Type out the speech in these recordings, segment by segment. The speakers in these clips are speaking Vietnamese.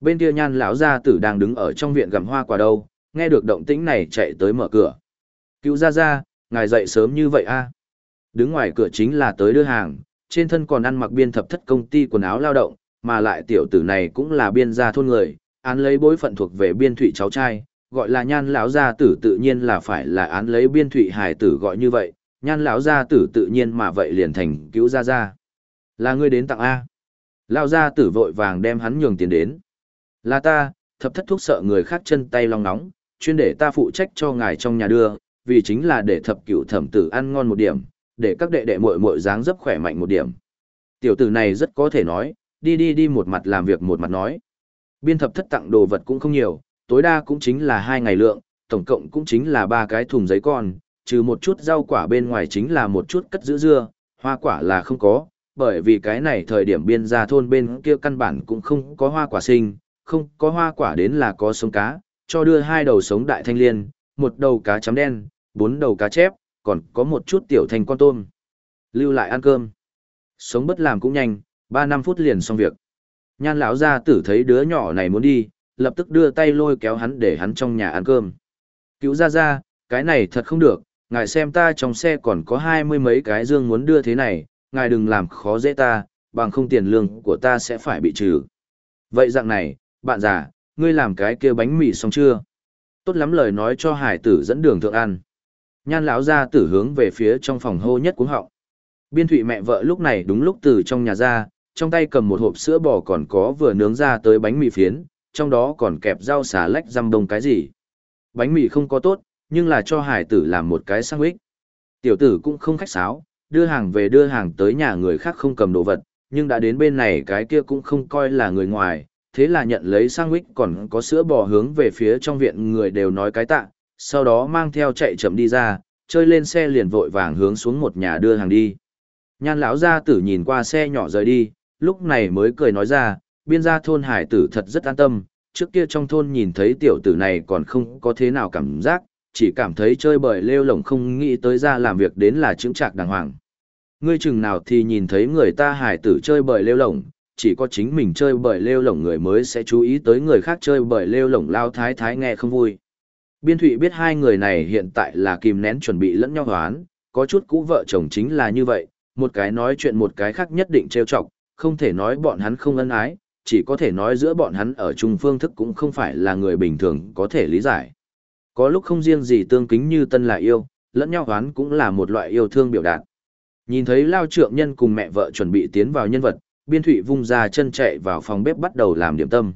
Bên kia nhan lão gia tử đang đứng ở trong viện gặm hoa quả đâu, nghe được động tĩnh này chạy tới mở cửa. Cứu ra ra, ngài dậy sớm như vậy a Đứng ngoài cửa chính là tới đưa hàng, trên thân còn ăn mặc biên thập thất công ty quần áo lao động, mà lại tiểu tử này cũng là biên gia thôn người, án lấy bối phận thuộc về biên thụy cháu trai, gọi là nhan lão gia tử tự nhiên là phải là án lấy biên thụy hải tử gọi như vậy, nhan lão gia tử tự nhiên mà vậy liền thành cứu gia gia. Là ngươi đến tặng A. Lão gia tử vội vàng đem hắn nhường tiền đến. Là ta, thập thất thuốc sợ người khác chân tay long nóng, chuyên để ta phụ trách cho ngài trong nhà đưa, vì chính là để thập cửu thẩm tử ăn ngon một điểm, để các đệ đệ muội muội dáng dấp khỏe mạnh một điểm. Tiểu tử này rất có thể nói, đi đi đi một mặt làm việc một mặt nói. Biên thập thất tặng đồ vật cũng không nhiều, tối đa cũng chính là hai ngày lượng, tổng cộng cũng chính là ba cái thùng giấy con, trừ một chút rau quả bên ngoài chính là một chút cất giữ dưa, hoa quả là không có, bởi vì cái này thời điểm biên gia thôn bên kia căn bản cũng không có hoa quả sinh, không có hoa quả đến là có sống cá, cho đưa hai đầu sống đại thanh liên, một đầu cá chấm đen, bốn đầu cá chép, còn có một chút tiểu thành con tôm. Lưu lại ăn cơm. Sống bất làm cũng nhanh, ba năm phút liền xong việc. Nhan lão gia tử thấy đứa nhỏ này muốn đi, lập tức đưa tay lôi kéo hắn để hắn trong nhà ăn cơm. Cứu ra ra, cái này thật không được, ngài xem ta trong xe còn có hai mươi mấy cái dương muốn đưa thế này, ngài đừng làm khó dễ ta, bằng không tiền lương của ta sẽ phải bị trừ. Vậy dạng này, bạn già, ngươi làm cái kia bánh mì xong chưa? Tốt lắm lời nói cho hải tử dẫn đường thượng ăn. Nhan lão ra tử hướng về phía trong phòng hô nhất cuống họng. Biên thụy mẹ vợ lúc này đúng lúc từ trong nhà ra, trong tay cầm một hộp sữa bò còn có vừa nướng ra tới bánh mì phiến, trong đó còn kẹp rau xà lách răm đông cái gì. Bánh mì không có tốt, nhưng là cho hải tử làm một cái sandwich. Tiểu tử cũng không khách sáo, đưa hàng về đưa hàng tới nhà người khác không cầm đồ vật, nhưng đã đến bên này cái kia cũng không coi là người ngoài, thế là nhận lấy sandwich còn có sữa bò hướng về phía trong viện người đều nói cái tạ, sau đó mang theo chạy chậm đi ra, chơi lên xe liền vội vàng hướng xuống một nhà đưa hàng đi. Nhan lão gia tử nhìn qua xe nhỏ rời đi, lúc này mới cười nói ra, biên gia thôn hải tử thật rất an tâm, trước kia trong thôn nhìn thấy tiểu tử này còn không có thế nào cảm giác, chỉ cảm thấy chơi bời lêu lổng không nghĩ tới ra làm việc đến là chứng trạc đàng hoàng. Ngươi chừng nào thì nhìn thấy người ta hải tử chơi bời lêu lổng, chỉ có chính mình chơi bởi lêu lổng người mới sẽ chú ý tới người khác chơi bởi lêu lổng lao thái thái nghe không vui. Biên Thụy biết hai người này hiện tại là kìm nén chuẩn bị lẫn nhau hoán, có chút cũ vợ chồng chính là như vậy, một cái nói chuyện một cái khác nhất định trêu chọc, không thể nói bọn hắn không ân ái, chỉ có thể nói giữa bọn hắn ở chung phương thức cũng không phải là người bình thường có thể lý giải. Có lúc không riêng gì tương kính như tân là yêu, lẫn nhau hoán cũng là một loại yêu thương biểu đạt. Nhìn thấy lao trượng nhân cùng mẹ vợ chuẩn bị tiến vào nhân vật, biên thụy vung ra chân chạy vào phòng bếp bắt đầu làm điểm tâm.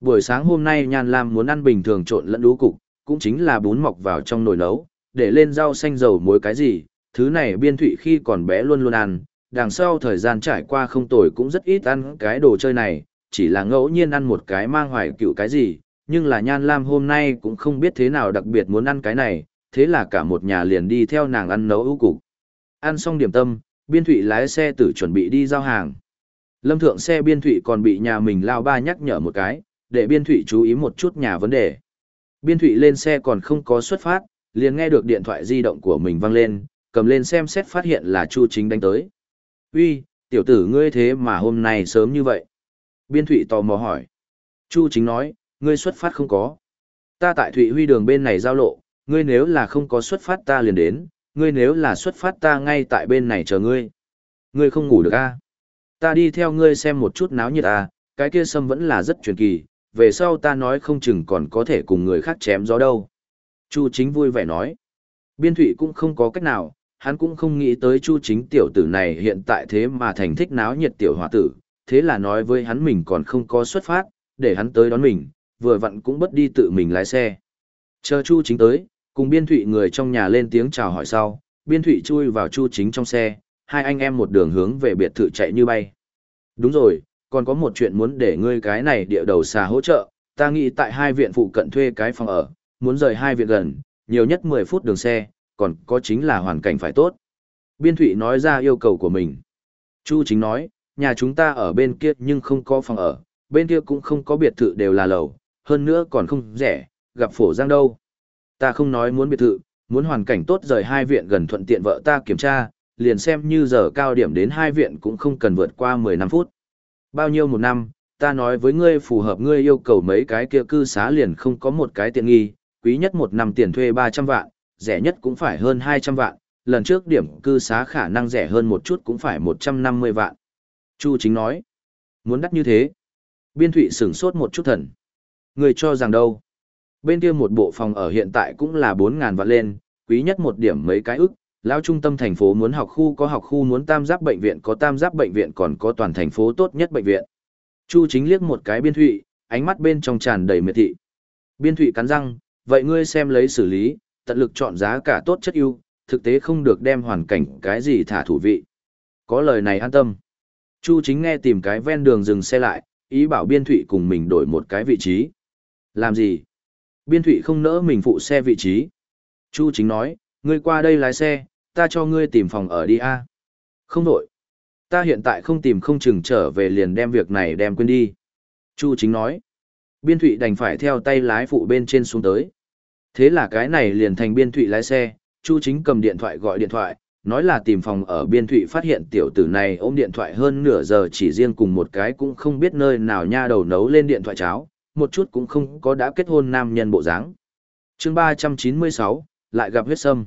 Buổi sáng hôm nay Nhan Lam muốn ăn bình thường trộn lẫn đú cục, cũng chính là bún mọc vào trong nồi nấu, để lên rau xanh dầu muối cái gì, thứ này biên thụy khi còn bé luôn luôn ăn, đằng sau thời gian trải qua không tồi cũng rất ít ăn cái đồ chơi này, chỉ là ngẫu nhiên ăn một cái mang hoài cựu cái gì, nhưng là Nhan Lam hôm nay cũng không biết thế nào đặc biệt muốn ăn cái này, thế là cả một nhà liền đi theo nàng ăn nấu ưu cục. Ăn xong điểm tâm, biên thụy lái xe tử chuẩn bị đi giao hàng. Lâm thượng xe biên thụy còn bị nhà mình lao ba nhắc nhở một cái, để biên thụy chú ý một chút nhà vấn đề. Biên thụy lên xe còn không có xuất phát, liền nghe được điện thoại di động của mình văng lên, cầm lên xem xét phát hiện là Chu Chính đánh tới. Uy, tiểu tử ngươi thế mà hôm nay sớm như vậy. Biên thụy tò mò hỏi. Chu Chính nói, ngươi xuất phát không có. Ta tại Thụy Huy đường bên này giao lộ, ngươi nếu là không có xuất phát ta liền đến, ngươi nếu là xuất phát ta ngay tại bên này chờ ngươi. Ngươi không ngủ được a à? Ta đi theo ngươi xem một chút náo nhiệt à, cái kia sâm vẫn là rất truyền kỳ, về sau ta nói không chừng còn có thể cùng người khác chém gió đâu. Chu chính vui vẻ nói. Biên thụy cũng không có cách nào, hắn cũng không nghĩ tới chu chính tiểu tử này hiện tại thế mà thành thích náo nhiệt tiểu hòa tử, thế là nói với hắn mình còn không có xuất phát, để hắn tới đón mình, vừa vặn cũng bất đi tự mình lái xe. Chờ chu chính tới, cùng biên thụy người trong nhà lên tiếng chào hỏi sau, biên thụy chui vào chu chính trong xe, hai anh em một đường hướng về biệt thự chạy như bay. Đúng rồi, còn có một chuyện muốn để ngươi cái này địa đầu xà hỗ trợ, ta nghĩ tại hai viện phụ cận thuê cái phòng ở, muốn rời hai viện gần, nhiều nhất 10 phút đường xe, còn có chính là hoàn cảnh phải tốt. Biên Thụy nói ra yêu cầu của mình. Chu chính nói, nhà chúng ta ở bên kia nhưng không có phòng ở, bên kia cũng không có biệt thự đều là lầu, hơn nữa còn không rẻ, gặp phổ giang đâu. Ta không nói muốn biệt thự, muốn hoàn cảnh tốt rời hai viện gần thuận tiện vợ ta kiểm tra, liền xem như giờ cao điểm đến hai viện cũng không cần vượt qua 15 phút. Bao nhiêu một năm, ta nói với ngươi phù hợp ngươi yêu cầu mấy cái kia cư xá liền không có một cái tiện nghi, quý nhất một năm tiền thuê 300 vạn, rẻ nhất cũng phải hơn 200 vạn, lần trước điểm cư xá khả năng rẻ hơn một chút cũng phải 150 vạn. Chu chính nói, muốn đắt như thế. Biên thụy sửng sốt một chút thần. Người cho rằng đâu? Bên kia một bộ phòng ở hiện tại cũng là 4.000 vạn lên, quý nhất một điểm mấy cái ức, lão trung tâm thành phố muốn học khu có học khu muốn tam giáp bệnh viện có tam giáp bệnh viện còn có toàn thành phố tốt nhất bệnh viện. Chu chính liếc một cái biên thụy, ánh mắt bên trong tràn đầy miệt thị. Biên thụy cắn răng, vậy ngươi xem lấy xử lý, tận lực chọn giá cả tốt chất ưu, thực tế không được đem hoàn cảnh cái gì thả thủ vị. Có lời này an tâm. Chu chính nghe tìm cái ven đường dừng xe lại, ý bảo biên thụy cùng mình đổi một cái vị trí. Làm gì? Biên thụy không nỡ mình phụ xe vị trí. Chu chính nói, ngươi qua đây lái xe, ta cho ngươi tìm phòng ở đi a Không đổi. Ta hiện tại không tìm không chừng trở về liền đem việc này đem quên đi. Chu chính nói. Biên thụy đành phải theo tay lái phụ bên trên xuống tới. Thế là cái này liền thành biên thụy lái xe, Chu chính cầm điện thoại gọi điện thoại, nói là tìm phòng ở biên thụy phát hiện tiểu tử này ôm điện thoại hơn nửa giờ chỉ riêng cùng một cái cũng không biết nơi nào nha đầu nấu lên điện thoại cháo, một chút cũng không có đã kết hôn nam nhân bộ dáng. chương 396, lại gặp huyết sâm.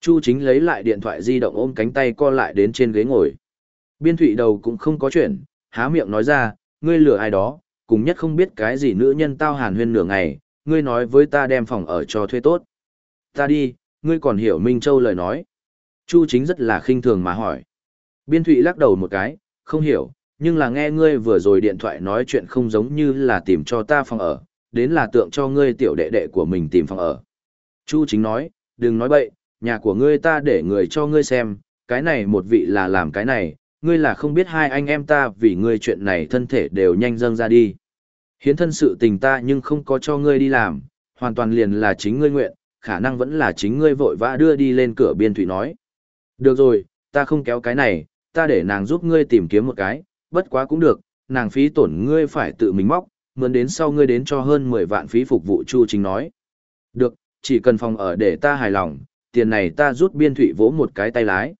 Chu chính lấy lại điện thoại di động ôm cánh tay co lại đến trên ghế ngồi. Biên thụy đầu cũng không có chuyện, há miệng nói ra, ngươi lừa ai đó, cùng nhất không biết cái gì nữ nhân tao hàn huyên nửa ngày, ngươi nói với ta đem phòng ở cho thuê tốt. Ta đi, ngươi còn hiểu Minh Châu lời nói. Chu chính rất là khinh thường mà hỏi. Biên thụy lắc đầu một cái, không hiểu, nhưng là nghe ngươi vừa rồi điện thoại nói chuyện không giống như là tìm cho ta phòng ở, đến là tượng cho ngươi tiểu đệ đệ của mình tìm phòng ở. Chu chính nói, đừng nói bậy, nhà của ngươi ta để người cho ngươi xem, cái này một vị là làm cái này, ngươi là không biết hai anh em ta vì ngươi chuyện này thân thể đều nhanh dâng ra đi. Hiến thân sự tình ta nhưng không có cho ngươi đi làm, hoàn toàn liền là chính ngươi nguyện, khả năng vẫn là chính ngươi vội vã đưa đi lên cửa biên thủy nói. Được rồi, ta không kéo cái này, ta để nàng giúp ngươi tìm kiếm một cái, bất quá cũng được, nàng phí tổn ngươi phải tự mình móc, mượn đến sau ngươi đến cho hơn 10 vạn phí phục vụ Chu Chính nói. Được, chỉ cần phòng ở để ta hài lòng, tiền này ta rút biên thủy vỗ một cái tay lái.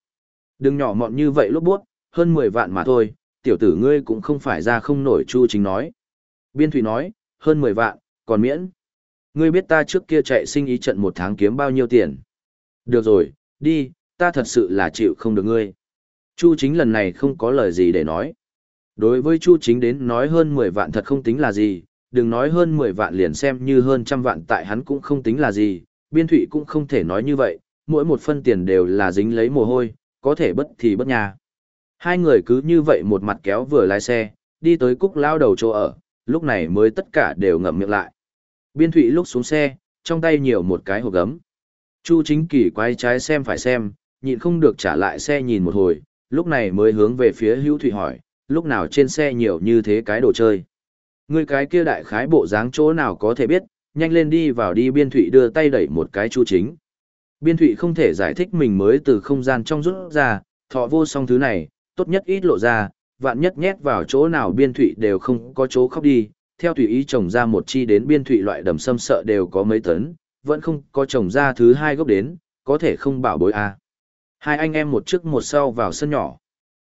Đừng nhỏ mọn như vậy lúc buốt, hơn 10 vạn mà thôi, tiểu tử ngươi cũng không phải ra không nổi Chu Chính nói. Biên thủy nói, hơn 10 vạn, còn miễn. Ngươi biết ta trước kia chạy sinh ý trận một tháng kiếm bao nhiêu tiền. Được rồi, đi, ta thật sự là chịu không được ngươi. Chu chính lần này không có lời gì để nói. Đối với Chu chính đến nói hơn 10 vạn thật không tính là gì, đừng nói hơn 10 vạn liền xem như hơn trăm vạn tại hắn cũng không tính là gì, biên thụy cũng không thể nói như vậy, mỗi một phân tiền đều là dính lấy mồ hôi, có thể bất thì bất nhà. Hai người cứ như vậy một mặt kéo vừa lái xe, đi tới cúc lao đầu chỗ ở, lúc này mới tất cả đều ngậm miệng lại. Biên thụy lúc xuống xe, trong tay nhiều một cái hộp gấm. Chu chính kỳ quay trái xem phải xem, nhịn không được trả lại xe nhìn một hồi, lúc này mới hướng về phía hữu thụy hỏi, lúc nào trên xe nhiều như thế cái đồ chơi. Người cái kia đại khái bộ dáng chỗ nào có thể biết, nhanh lên đi vào đi biên thụy đưa tay đẩy một cái chu chính. Biên thụy không thể giải thích mình mới từ không gian trong rút ra, thọ vô song thứ này, tốt nhất ít lộ ra, vạn nhất nhét vào chỗ nào biên thụy đều không có chỗ khóc đi, theo tùy ý trồng ra một chi đến biên thụy loại đầm sâm sợ đều có mấy tấn, vẫn không có trồng ra thứ hai gốc đến, có thể không bảo bối à. Hai anh em một trước một sau vào sân nhỏ.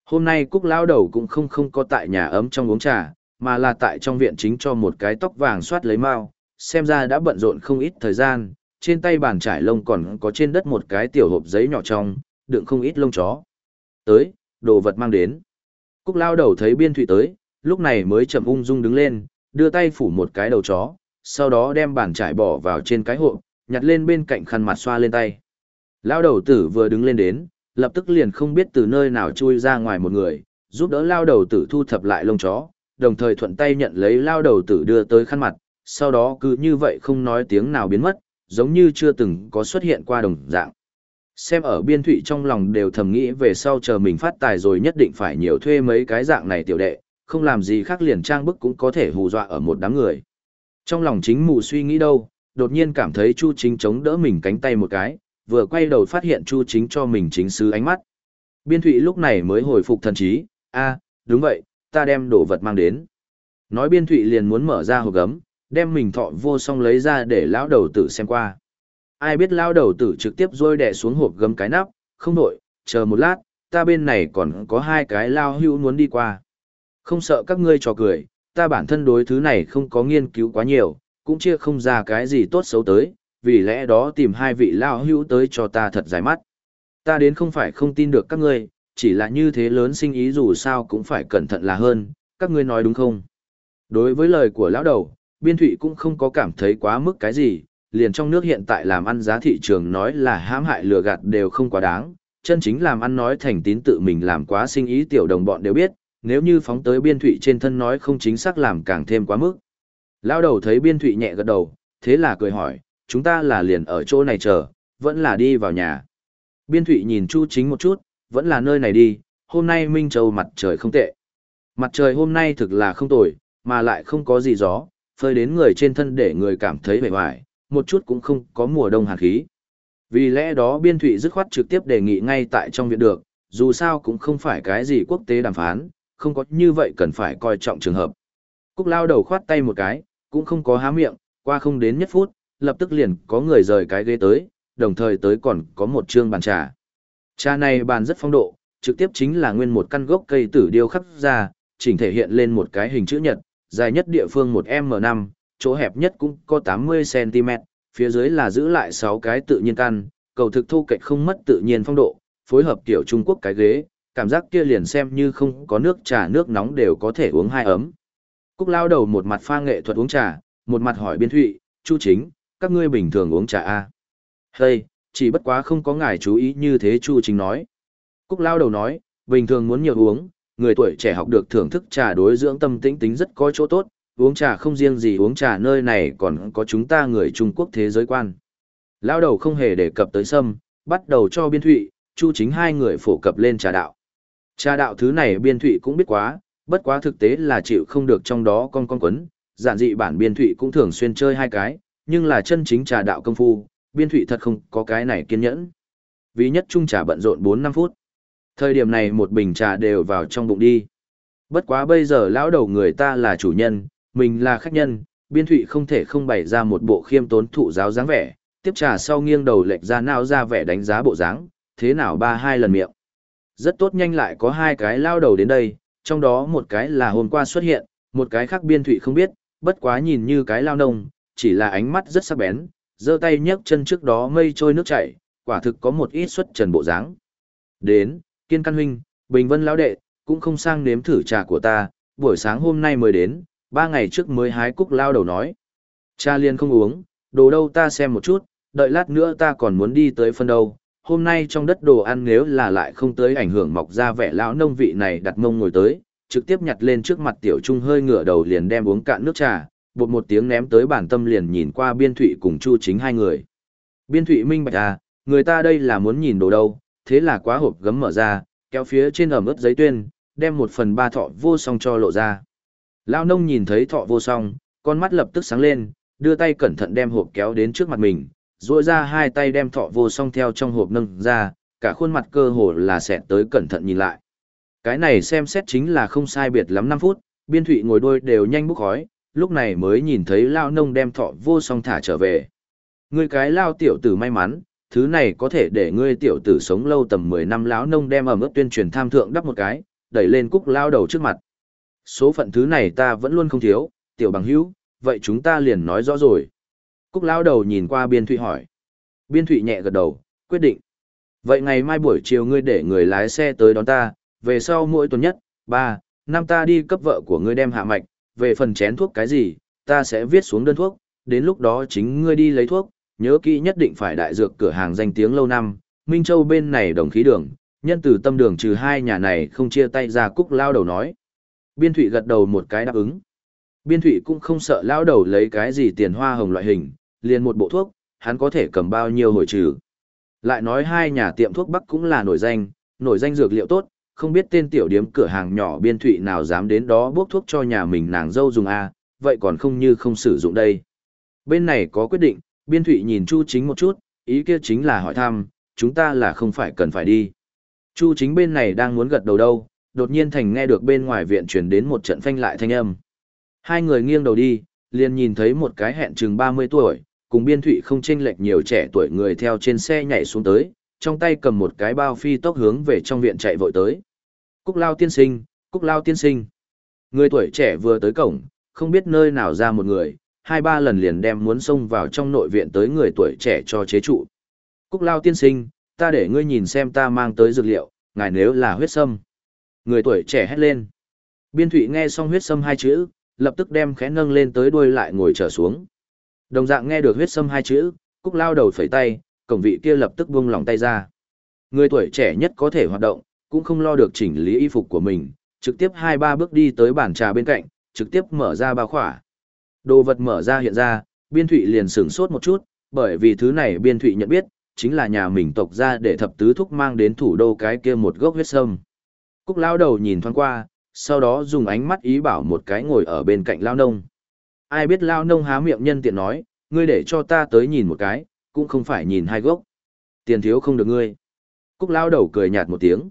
Hôm nay Cúc lao đầu cũng không không có tại nhà ấm trong uống trà, mà là tại trong viện chính cho một cái tóc vàng soát lấy mau, xem ra đã bận rộn không ít thời gian, trên tay bàn trải lông còn có trên đất một cái tiểu hộp giấy nhỏ trong, đựng không ít lông chó. Tới, đồ vật mang đến. Cúc lao đầu thấy biên thụy tới, lúc này mới chậm ung dung đứng lên, đưa tay phủ một cái đầu chó, sau đó đem bàn trải bỏ vào trên cái hộp, nhặt lên bên cạnh khăn mặt xoa lên tay. Lao đầu tử vừa đứng lên đến, lập tức liền không biết từ nơi nào chui ra ngoài một người, giúp đỡ lao đầu tử thu thập lại lông chó, đồng thời thuận tay nhận lấy lao đầu tử đưa tới khăn mặt, sau đó cứ như vậy không nói tiếng nào biến mất, giống như chưa từng có xuất hiện qua đồng dạng. Xem ở biên thụy trong lòng đều thầm nghĩ về sau chờ mình phát tài rồi nhất định phải nhiều thuê mấy cái dạng này tiểu đệ, không làm gì khác liền trang bức cũng có thể hù dọa ở một đám người. Trong lòng chính mù suy nghĩ đâu, đột nhiên cảm thấy Chu Chính chống đỡ mình cánh tay một cái, vừa quay đầu phát hiện Chu Chính cho mình chính sứ ánh mắt. Biên Thụy lúc này mới hồi phục thần trí, a đúng vậy, ta đem đồ vật mang đến. Nói Biên Thụy liền muốn mở ra hộp gấm, đem mình thọ vô song lấy ra để lão đầu tử xem qua. Ai biết lão đầu tử trực tiếp rôi đẻ xuống hộp gấm cái nắp, không đổi, chờ một lát, ta bên này còn có hai cái lao hưu muốn đi qua. Không sợ các ngươi trò cười, ta bản thân đối thứ này không có nghiên cứu quá nhiều, cũng chia không ra cái gì tốt xấu tới, vì lẽ đó tìm hai vị lao hưu tới cho ta thật dài mắt. Ta đến không phải không tin được các ngươi, chỉ là như thế lớn sinh ý dù sao cũng phải cẩn thận là hơn, các ngươi nói đúng không? Đối với lời của lão đầu, biên thụy cũng không có cảm thấy quá mức cái gì, liền trong nước hiện tại làm ăn giá thị trường nói là hãm hại lừa gạt đều không quá đáng, chân chính làm ăn nói thành tín tự mình làm quá sinh ý tiểu đồng bọn đều biết, nếu như phóng tới biên thụy trên thân nói không chính xác làm càng thêm quá mức. Lao đầu thấy biên thụy nhẹ gật đầu, thế là cười hỏi, chúng ta là liền ở chỗ này chờ, vẫn là đi vào nhà. Biên thụy nhìn Chu chính một chút, vẫn là nơi này đi, hôm nay Minh Châu mặt trời không tệ. Mặt trời hôm nay thực là không tồi, mà lại không có gì gió, phơi đến người trên thân để người cảm thấy vẻ vải, một chút cũng không có mùa đông hàn khí. Vì lẽ đó biên thụy dứt khoát trực tiếp đề nghị ngay tại trong viện được, dù sao cũng không phải cái gì quốc tế đàm phán, không có như vậy cần phải coi trọng trường hợp. Cúc lao đầu khoát tay một cái, cũng không có há miệng, qua không đến nhất phút, lập tức liền có người rời cái ghế tới, đồng thời tới còn có một chương bàn trà. Trà này bàn rất phong độ, trực tiếp chính là nguyên một căn gốc cây tử điêu khắc ra, chỉnh thể hiện lên một cái hình chữ nhật, dài nhất địa phương một m 5 chỗ hẹp nhất cũng có 80cm, phía dưới là giữ lại 6 cái tự nhiên căn, cầu thực thu kệch không mất tự nhiên phong độ, phối hợp kiểu Trung Quốc cái ghế, cảm giác kia liền xem như không có nước trà nước nóng đều có thể uống hai ấm. Cúc lao đầu một mặt pha nghệ thuật uống trà, một mặt hỏi biên thụy, chu chính, các ngươi bình thường uống trà a à? Hey, chỉ bất quá không có ngài chú ý như thế chu chính nói. Cúc lao đầu nói, bình thường muốn nhiều uống, người tuổi trẻ học được thưởng thức trà đối dưỡng tâm tĩnh tính rất có chỗ tốt, uống trà không riêng gì uống trà nơi này còn có chúng ta người Trung Quốc thế giới quan. Lao đầu không hề đề cập tới sâm, bắt đầu cho biên thụy, chu chính hai người phổ cập lên trà đạo. Trà đạo thứ này biên thụy cũng biết quá, bất quá thực tế là chịu không được trong đó con con quấn, giản dị bản biên thụy cũng thường xuyên chơi hai cái, nhưng là chân chính trà đạo công phu, biên thụy thật không có cái này kiên nhẫn. Vì nhất trung trà bận rộn 4-5 phút. Thời điểm này một bình trà đều vào trong bụng đi. Bất quá bây giờ lão đầu người ta là chủ nhân, mình là khách nhân, biên thụy không thể không bày ra một bộ khiêm tốn thụ giáo dáng vẻ, tiếp trà sau nghiêng đầu lệch ra nào ra vẻ đánh giá bộ dáng, thế nào ba hai lần miệng. Rất tốt nhanh lại có hai cái lao đầu đến đây, trong đó một cái là hôm qua xuất hiện, một cái khác biên thụy không biết, bất quá nhìn như cái lao nông, chỉ là ánh mắt rất sắc bén, giơ tay nhấc chân trước đó mây trôi nước chảy, quả thực có một ít xuất trần bộ dáng. Đến, kiên căn huynh, bình vân lão đệ, cũng không sang nếm thử trà của ta, buổi sáng hôm nay mới đến, ba ngày trước mới hái cúc lao đầu nói. Cha liền không uống, đồ đâu ta xem một chút, đợi lát nữa ta còn muốn đi tới phân đâu. Hôm nay trong đất đồ ăn nếu là lại không tới ảnh hưởng mọc ra vẻ lão nông vị này đặt mông ngồi tới, trực tiếp nhặt lên trước mặt tiểu trung hơi ngửa đầu liền đem uống cạn nước trà, bột một tiếng ném tới bản tâm liền nhìn qua biên thụy cùng chu chính hai người. Biên thụy minh bạch à, người ta đây là muốn nhìn đồ đâu, thế là quá hộp gấm mở ra, kéo phía trên ẩm ướt giấy tuyên, đem một phần ba thọ vô song cho lộ ra. Lao nông nhìn thấy thọ vô song, con mắt lập tức sáng lên, đưa tay cẩn thận đem hộp kéo đến trước mặt mình, duỗi ra hai tay đem thọ vô song theo trong hộp nâng ra, cả khuôn mặt cơ hồ là xẹt tới cẩn thận nhìn lại. Cái này xem xét chính là không sai biệt lắm 5 phút, biên thụy ngồi đôi đều nhanh bốc khói, lúc này mới nhìn thấy lao nông đem thọ vô song thả trở về. người cái lao tiểu tử may mắn, thứ này có thể để ngươi tiểu tử sống lâu tầm 10 năm lão nông đem ở mức tuyên truyền tham thượng đắp một cái, đẩy lên cúc lao đầu trước mặt. Số phận thứ này ta vẫn luôn không thiếu, tiểu bằng hữu, vậy chúng ta liền nói rõ rồi. Cúc lao đầu nhìn qua biên thụy hỏi. Biên thụy nhẹ gật đầu, quyết định. Vậy ngày mai buổi chiều ngươi để người lái xe tới đón ta, về sau mỗi tuần nhất, ba, năm ta đi cấp vợ của ngươi đem hạ mạch, về phần chén thuốc cái gì, ta sẽ viết xuống đơn thuốc, đến lúc đó chính ngươi đi lấy thuốc, nhớ kỹ nhất định phải đại dược cửa hàng danh tiếng lâu năm, Minh Châu bên này đồng khí đường, nhân từ tâm đường trừ hai nhà này không chia tay ra cúc lao đầu nói. Biên Thụy gật đầu một cái đáp ứng. Biên Thụy cũng không sợ lao đầu lấy cái gì tiền hoa hồng loại hình, liền một bộ thuốc, hắn có thể cầm bao nhiêu hồi trừ. Lại nói hai nhà tiệm thuốc Bắc cũng là nổi danh, nổi danh dược liệu tốt, không biết tên tiểu điếm cửa hàng nhỏ biên thụy nào dám đến đó bốc thuốc cho nhà mình nàng dâu dùng a vậy còn không như không sử dụng đây. Bên này có quyết định, biên thụy nhìn Chu chính một chút, ý kia chính là hỏi thăm, chúng ta là không phải cần phải đi. Chu chính bên này đang muốn gật đầu đâu, đột nhiên thành nghe được bên ngoài viện truyền đến một trận phanh lại thanh âm. Hai người nghiêng đầu đi, liền nhìn thấy một cái hẹn chừng 30 tuổi, cùng biên thụy không chênh lệch nhiều trẻ tuổi người theo trên xe nhảy xuống tới, trong tay cầm một cái bao phi tốc hướng về trong viện chạy vội tới. Cúc lao tiên sinh, cúc lao tiên sinh. Người tuổi trẻ vừa tới cổng, không biết nơi nào ra một người, hai ba lần liền đem muốn xông vào trong nội viện tới người tuổi trẻ cho chế trụ. Cúc lao tiên sinh, ta để ngươi nhìn xem ta mang tới dược liệu, ngài nếu là huyết sâm. Người tuổi trẻ hét lên. Biên thụy nghe xong huyết sâm hai chữ, lập tức đem khẽ nâng lên tới đuôi lại ngồi trở xuống. Đồng dạng nghe được huyết sâm hai chữ, cúc lao đầu phẩy tay, cổng vị kia lập tức buông lòng tay ra. Người tuổi trẻ nhất có thể hoạt động, cũng không lo được chỉnh lý y phục của mình, trực tiếp hai ba bước đi tới bàn trà bên cạnh, trực tiếp mở ra bao khỏa. Đồ vật mở ra hiện ra, biên thụy liền sửng sốt một chút, bởi vì thứ này biên thụy nhận biết, chính là nhà mình tộc ra để thập tứ thúc mang đến thủ đô cái kia một gốc huyết sâm. Cúc lao đầu nhìn thoáng qua, sau đó dùng ánh mắt ý bảo một cái ngồi ở bên cạnh lao nông. Ai biết lao nông há miệng nhân tiện nói, ngươi để cho ta tới nhìn một cái, cũng không phải nhìn hai gốc. Tiền thiếu không được ngươi. Cúc lao đầu cười nhạt một tiếng.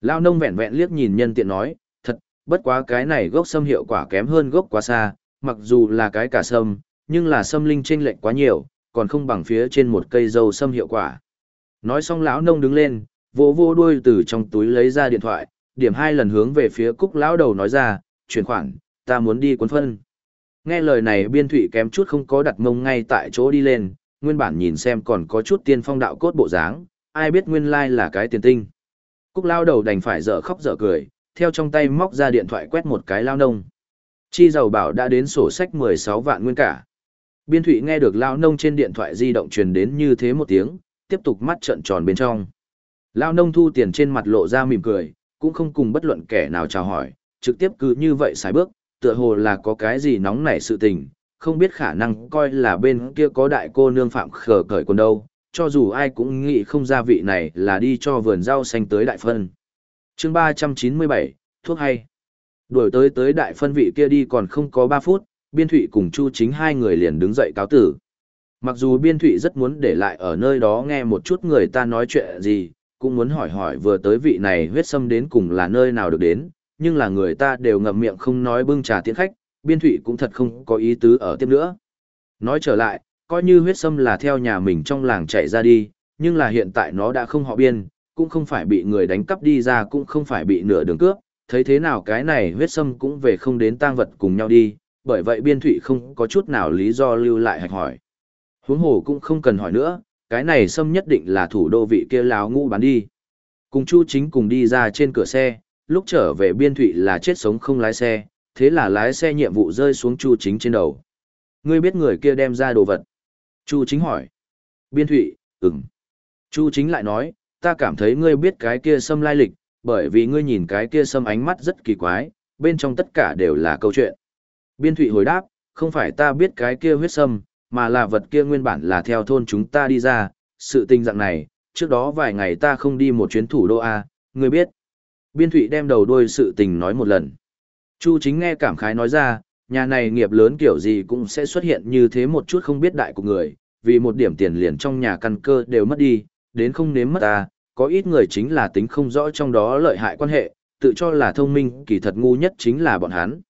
Lao nông vẹn vẹn liếc nhìn nhân tiện nói, thật, bất quá cái này gốc sâm hiệu quả kém hơn gốc quá xa, mặc dù là cái cả sâm, nhưng là sâm linh chênh lệch quá nhiều, còn không bằng phía trên một cây dâu sâm hiệu quả. Nói xong lão nông đứng lên, vỗ vỗ đuôi từ trong túi lấy ra điện thoại, điểm hai lần hướng về phía cúc lão đầu nói ra, chuyển khoản, ta muốn đi cuốn phân. Nghe lời này biên thụy kém chút không có đặt mông ngay tại chỗ đi lên, nguyên bản nhìn xem còn có chút tiên phong đạo cốt bộ dáng, ai biết nguyên lai like là cái tiền tinh. Cúc lao đầu đành phải dở khóc dở cười, theo trong tay móc ra điện thoại quét một cái lao nông. Chi giàu bảo đã đến sổ sách 16 vạn nguyên cả. Biên thủy nghe được lao nông trên điện thoại di động truyền đến như thế một tiếng, tiếp tục mắt trợn tròn bên trong. Lao nông thu tiền trên mặt lộ ra mỉm cười, cũng không cùng bất luận kẻ nào chào hỏi, trực tiếp cứ như vậy xài bước, tựa hồ là có cái gì nóng nảy sự tình, không biết khả năng coi là bên kia có đại cô nương phạm khờ cởi quần đâu, cho dù ai cũng nghĩ không ra vị này là đi cho vườn rau xanh tới đại phân. chương 397, thuốc hay. Đuổi tới tới đại phân vị kia đi còn không có 3 phút, Biên Thụy cùng Chu chính hai người liền đứng dậy cáo tử. Mặc dù Biên Thụy rất muốn để lại ở nơi đó nghe một chút người ta nói chuyện gì, cũng muốn hỏi hỏi vừa tới vị này huyết sâm đến cùng là nơi nào được đến, nhưng là người ta đều ngậm miệng không nói bưng trà tiễn khách, Biên Thụy cũng thật không có ý tứ ở tiếp nữa. Nói trở lại, coi như huyết sâm là theo nhà mình trong làng chạy ra đi, nhưng là hiện tại nó đã không họ biên, cũng không phải bị người đánh cắp đi ra cũng không phải bị nửa đường cướp, thấy thế nào cái này huyết sâm cũng về không đến tang vật cùng nhau đi, bởi vậy biên thụy không có chút nào lý do lưu lại hạch hỏi. Huống hồ cũng không cần hỏi nữa, cái này sâm nhất định là thủ đô vị kia láo ngũ bán đi. Cùng Chu chính cùng đi ra trên cửa xe, lúc trở về biên thụy là chết sống không lái xe, thế là lái xe nhiệm vụ rơi xuống Chu chính trên đầu. Ngươi biết người kia đem ra đồ vật. Chu chính hỏi. Biên thụy, ừm. Chu chính lại nói, ta cảm thấy ngươi biết cái kia sâm lai lịch, bởi vì ngươi nhìn cái kia sâm ánh mắt rất kỳ quái, bên trong tất cả đều là câu chuyện. Biên thụy hồi đáp, không phải ta biết cái kia huyết sâm, mà là vật kia nguyên bản là theo thôn chúng ta đi ra, sự tình dạng này, trước đó vài ngày ta không đi một chuyến thủ đô A, ngươi biết. Biên thụy đem đầu đuôi sự tình nói một lần. Chu chính nghe cảm khái nói ra, nhà này nghiệp lớn kiểu gì cũng sẽ xuất hiện như thế một chút không biết đại của người, vì một điểm tiền liền trong nhà căn cơ đều mất đi, đến không nếm mất ta, có ít người chính là tính không rõ trong đó lợi hại quan hệ, tự cho là thông minh, kỳ thật ngu nhất chính là bọn hắn.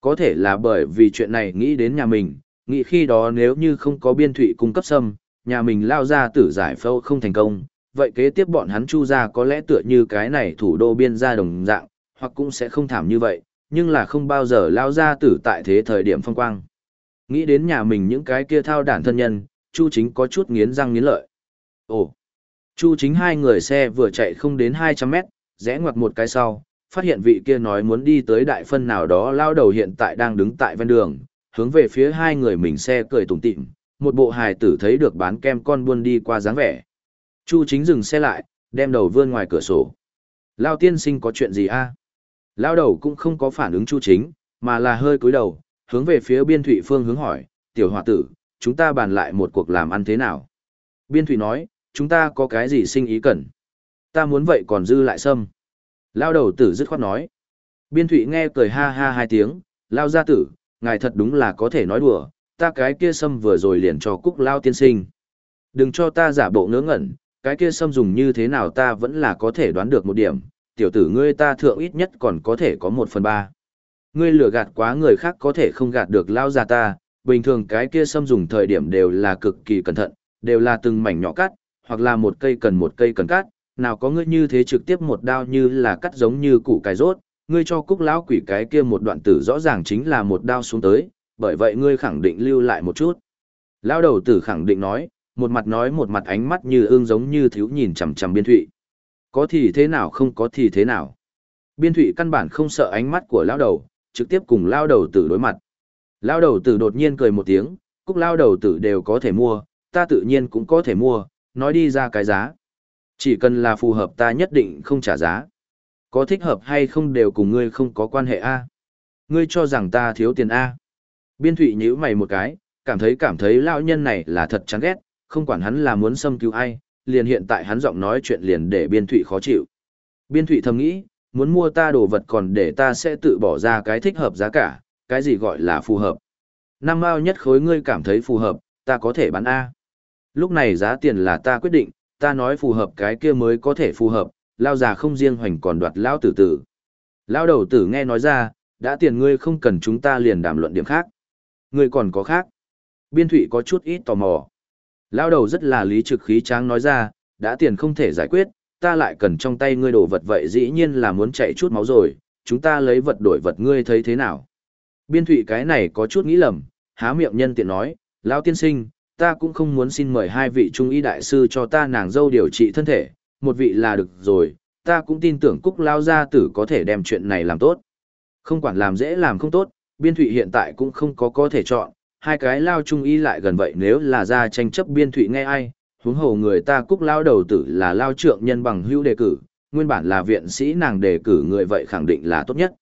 Có thể là bởi vì chuyện này nghĩ đến nhà mình, nghĩ khi đó nếu như không có biên thụy cung cấp sâm, nhà mình lao ra tử giải phâu không thành công, vậy kế tiếp bọn hắn chu ra có lẽ tựa như cái này thủ đô biên gia đồng dạng, hoặc cũng sẽ không thảm như vậy, nhưng là không bao giờ lao ra tử tại thế thời điểm phong quang. Nghĩ đến nhà mình những cái kia thao đản thân nhân, Chu chính có chút nghiến răng nghiến lợi. Ồ, Chu chính hai người xe vừa chạy không đến 200 mét, rẽ ngoặt một cái sau, phát hiện vị kia nói muốn đi tới đại phân nào đó lao đầu hiện tại đang đứng tại ven đường, hướng về phía hai người mình xe cười tủm tỉm, một bộ hài tử thấy được bán kem con buôn đi qua dáng vẻ. Chu chính dừng xe lại, đem đầu vươn ngoài cửa sổ. Lao tiên sinh có chuyện gì a? Lao đầu cũng không có phản ứng chu chính, mà là hơi cúi đầu, hướng về phía biên thụy phương hướng hỏi, tiểu hòa tử, chúng ta bàn lại một cuộc làm ăn thế nào? Biên thụy nói, chúng ta có cái gì sinh ý cần? Ta muốn vậy còn dư lại sâm. Lao đầu tử dứt khoát nói. Biên thụy nghe cười ha ha hai tiếng, lao gia tử, ngài thật đúng là có thể nói đùa, ta cái kia sâm vừa rồi liền cho cúc lao tiên sinh. Đừng cho ta giả bộ ngớ ngẩn, cái kia sâm dùng như thế nào ta vẫn là có thể đoán được một điểm, tiểu tử ngươi ta thượng ít nhất còn có thể có một phần ba. Ngươi lừa gạt quá người khác có thể không gạt được lao ra ta, bình thường cái kia sâm dùng thời điểm đều là cực kỳ cẩn thận, đều là từng mảnh nhỏ cắt, hoặc là một cây cần một cây cần cắt, nào có ngươi như thế trực tiếp một đao như là cắt giống như củ cải rốt, ngươi cho cúc lão quỷ cái kia một đoạn tử rõ ràng chính là một đao xuống tới, bởi vậy ngươi khẳng định lưu lại một chút. Lão đầu tử khẳng định nói, một mặt nói một mặt ánh mắt như ương giống như thiếu nhìn chằm chằm biên thụy. Có thì thế nào không có thì thế nào. Biên thụy căn bản không sợ ánh mắt của lão đầu, trực tiếp cùng lão đầu tử đối mặt. Lão đầu tử đột nhiên cười một tiếng, cúc lão đầu tử đều có thể mua, ta tự nhiên cũng có thể mua, nói đi ra cái giá. Chỉ cần là phù hợp ta nhất định không trả giá. Có thích hợp hay không đều cùng ngươi không có quan hệ A. Ngươi cho rằng ta thiếu tiền A. Biên thụy nhíu mày một cái, cảm thấy cảm thấy lão nhân này là thật chán ghét, không quản hắn là muốn xâm cứu ai, liền hiện tại hắn giọng nói chuyện liền để biên thụy khó chịu. Biên thụy thầm nghĩ, muốn mua ta đồ vật còn để ta sẽ tự bỏ ra cái thích hợp giá cả, cái gì gọi là phù hợp. Năm mao nhất khối ngươi cảm thấy phù hợp, ta có thể bán A. Lúc này giá tiền là ta quyết định, ta nói phù hợp cái kia mới có thể phù hợp, lao già không riêng hoành còn đoạt lao tử tử. Lao đầu tử nghe nói ra, đã tiền ngươi không cần chúng ta liền đàm luận điểm khác. Ngươi còn có khác. Biên thụy có chút ít tò mò. Lao đầu rất là lý trực khí tráng nói ra, đã tiền không thể giải quyết, ta lại cần trong tay ngươi đồ vật vậy dĩ nhiên là muốn chạy chút máu rồi, chúng ta lấy vật đổi vật ngươi thấy thế nào. Biên thụy cái này có chút nghĩ lầm, há miệng nhân tiện nói, Lao tiên sinh, ta cũng không muốn xin mời hai vị trung y đại sư cho ta nàng dâu điều trị thân thể, một vị là được rồi, ta cũng tin tưởng Cúc Lao Gia Tử có thể đem chuyện này làm tốt. Không quản làm dễ làm không tốt, biên thụy hiện tại cũng không có có thể chọn, hai cái Lao Trung Y lại gần vậy nếu là ra tranh chấp biên thụy nghe ai, huống hồ người ta Cúc Lao đầu tử là Lao Trượng nhân bằng hữu đề cử, nguyên bản là viện sĩ nàng đề cử người vậy khẳng định là tốt nhất.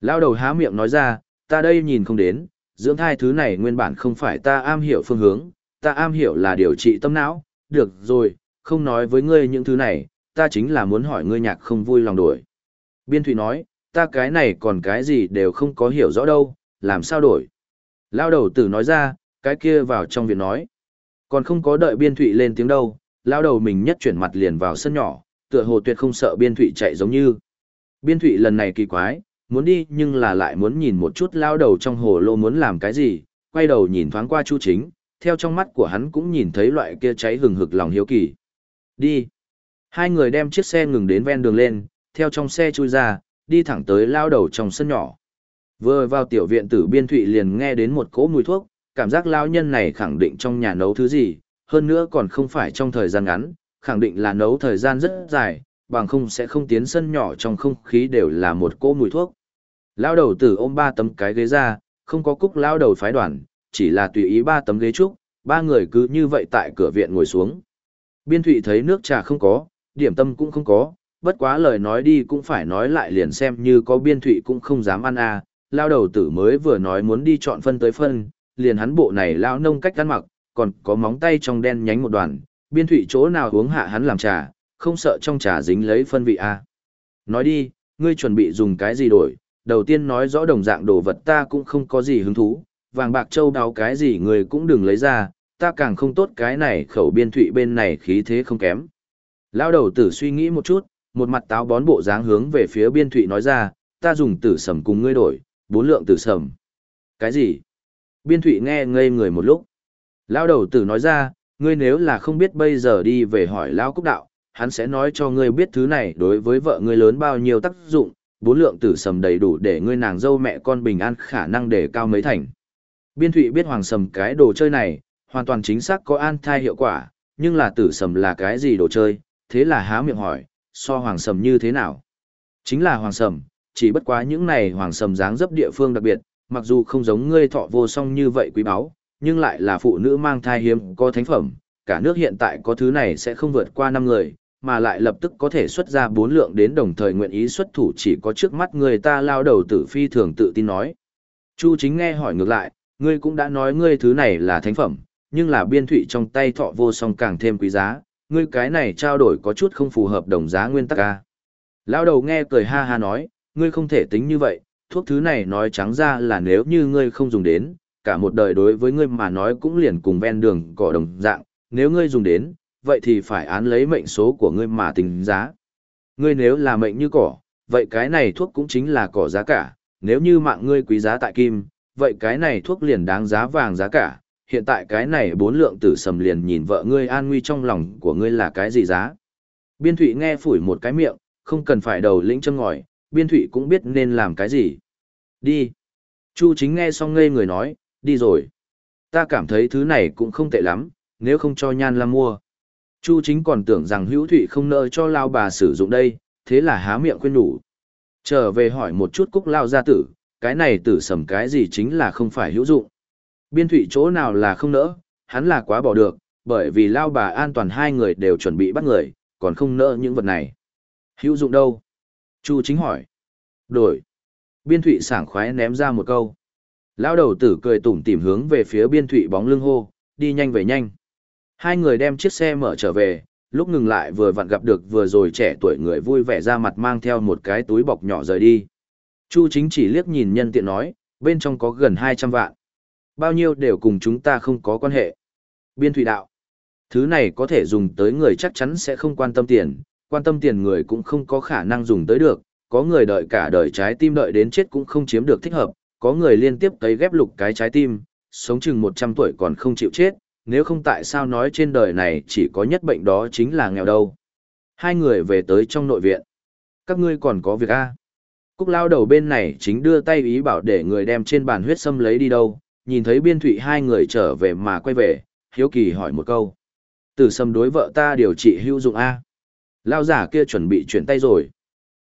Lao đầu há miệng nói ra, ta đây nhìn không đến, dưỡng thai thứ này nguyên bản không phải ta am hiểu phương hướng, ta am hiểu là điều trị tâm não, được rồi, không nói với ngươi những thứ này, ta chính là muốn hỏi ngươi nhạc không vui lòng đổi. Biên Thụy nói, ta cái này còn cái gì đều không có hiểu rõ đâu, làm sao đổi. Lao đầu tử nói ra, cái kia vào trong viện nói. Còn không có đợi Biên Thụy lên tiếng đâu, lao đầu mình nhất chuyển mặt liền vào sân nhỏ, tựa hồ tuyệt không sợ Biên Thụy chạy giống như. Biên Thụy lần này kỳ quái, muốn đi nhưng là lại muốn nhìn một chút lao đầu trong hồ lô muốn làm cái gì, quay đầu nhìn thoáng qua Chu Chính, theo trong mắt của hắn cũng nhìn thấy loại kia cháy hừng hực lòng hiếu kỳ. Đi. Hai người đem chiếc xe ngừng đến ven đường lên, theo trong xe chui ra, đi thẳng tới lao đầu trong sân nhỏ. Vừa vào tiểu viện tử biên thụy liền nghe đến một cỗ mùi thuốc, cảm giác lao nhân này khẳng định trong nhà nấu thứ gì, hơn nữa còn không phải trong thời gian ngắn, khẳng định là nấu thời gian rất dài, bằng không sẽ không tiến sân nhỏ trong không khí đều là một cỗ mùi thuốc. Lao đầu tử ôm ba tấm cái ghế ra, không có cúc lao đầu phái đoàn, chỉ là tùy ý ba tấm ghế trúc, ba người cứ như vậy tại cửa viện ngồi xuống. Biên thụy thấy nước trà không có, điểm tâm cũng không có, bất quá lời nói đi cũng phải nói lại liền xem như có biên thụy cũng không dám ăn à, lao đầu tử mới vừa nói muốn đi chọn phân tới phân, liền hắn bộ này lao nông cách ăn mặc, còn có móng tay trong đen nhánh một đoàn, biên thụy chỗ nào uống hạ hắn làm trà, không sợ trong trà dính lấy phân vị à. Nói đi, ngươi chuẩn bị dùng cái gì đổi, đầu tiên nói rõ đồng dạng đồ vật ta cũng không có gì hứng thú, vàng bạc châu đáo cái gì người cũng đừng lấy ra, ta càng không tốt cái này khẩu biên thụy bên này khí thế không kém. Lao đầu tử suy nghĩ một chút, một mặt táo bón bộ dáng hướng về phía biên thụy nói ra, ta dùng tử sầm cùng ngươi đổi, bốn lượng tử sầm. Cái gì? Biên thụy nghe ngây người một lúc. Lao đầu tử nói ra, ngươi nếu là không biết bây giờ đi về hỏi Lao Cúc Đạo, hắn sẽ nói cho ngươi biết thứ này đối với vợ ngươi lớn bao nhiêu tác dụng, bốn lượng tử sầm đầy đủ để ngươi nàng dâu mẹ con bình an khả năng để cao mấy thành. Biên thụy biết hoàng sầm cái đồ chơi này, hoàn toàn chính xác có an thai hiệu quả, nhưng là tử sầm là cái gì đồ chơi, thế là há miệng hỏi, so hoàng sầm như thế nào? Chính là hoàng sầm, chỉ bất quá những này hoàng sầm dáng dấp địa phương đặc biệt, mặc dù không giống ngươi thọ vô song như vậy quý báu, nhưng lại là phụ nữ mang thai hiếm có thánh phẩm, cả nước hiện tại có thứ này sẽ không vượt qua 5 người, mà lại lập tức có thể xuất ra bốn lượng đến đồng thời nguyện ý xuất thủ chỉ có trước mắt người ta lao đầu tử phi thường tự tin nói. Chu chính nghe hỏi ngược lại, ngươi cũng đã nói ngươi thứ này là thánh phẩm, nhưng là biên thụy trong tay thọ vô song càng thêm quý giá, ngươi cái này trao đổi có chút không phù hợp đồng giá nguyên tắc a. Lao đầu nghe cười ha ha nói, ngươi không thể tính như vậy, thuốc thứ này nói trắng ra là nếu như ngươi không dùng đến, cả một đời đối với ngươi mà nói cũng liền cùng ven đường cỏ đồng dạng, nếu ngươi dùng đến, vậy thì phải án lấy mệnh số của ngươi mà tính giá. Ngươi nếu là mệnh như cỏ, vậy cái này thuốc cũng chính là cỏ giá cả, nếu như mạng ngươi quý giá tại kim, vậy cái này thuốc liền đáng giá vàng giá cả, hiện tại cái này bốn lượng tử sầm liền nhìn vợ ngươi an nguy trong lòng của ngươi là cái gì giá. Biên thụy nghe phủi một cái miệng, không cần phải đầu lĩnh châm ngòi, biên thụy cũng biết nên làm cái gì. Đi. Chu chính nghe xong ngây người nói, đi rồi. Ta cảm thấy thứ này cũng không tệ lắm, nếu không cho nhan lam mua. Chu chính còn tưởng rằng hữu thụy không nợ cho lao bà sử dụng đây, thế là há miệng khuyên đủ. Trở về hỏi một chút cúc lao gia tử, cái này tử sầm cái gì chính là không phải hữu dụng. Biên thụy chỗ nào là không nỡ, hắn là quá bỏ được, bởi vì lao bà an toàn hai người đều chuẩn bị bắt người, còn không nỡ những vật này. Hữu dụng đâu? Chu chính hỏi. Đổi. Biên thụy sảng khoái ném ra một câu. Lao đầu tử cười tủm tỉm hướng về phía biên thụy bóng lưng hô, đi nhanh về nhanh. Hai người đem chiếc xe mở trở về, lúc ngừng lại vừa vặn gặp được vừa rồi trẻ tuổi người vui vẻ ra mặt mang theo một cái túi bọc nhỏ rời đi. Chu chính chỉ liếc nhìn nhân tiện nói, bên trong có gần 200 vạn. Bao nhiêu đều cùng chúng ta không có quan hệ. Biên thủy đạo. Thứ này có thể dùng tới người chắc chắn sẽ không quan tâm tiền, quan tâm tiền người cũng không có khả năng dùng tới được, có người đợi cả đời trái tim đợi đến chết cũng không chiếm được thích hợp, có người liên tiếp cấy ghép lục cái trái tim, sống chừng 100 tuổi còn không chịu chết, nếu không tại sao nói trên đời này chỉ có nhất bệnh đó chính là nghèo đâu. Hai người về tới trong nội viện. Các ngươi còn có việc a Cúc lao đầu bên này chính đưa tay ý bảo để người đem trên bàn huyết sâm lấy đi đâu, nhìn thấy biên thụy hai người trở về mà quay về, hiếu kỳ hỏi một câu. Tử sâm đối vợ ta điều trị hữu dụng A. Lao giả kia chuẩn bị chuyển tay rồi.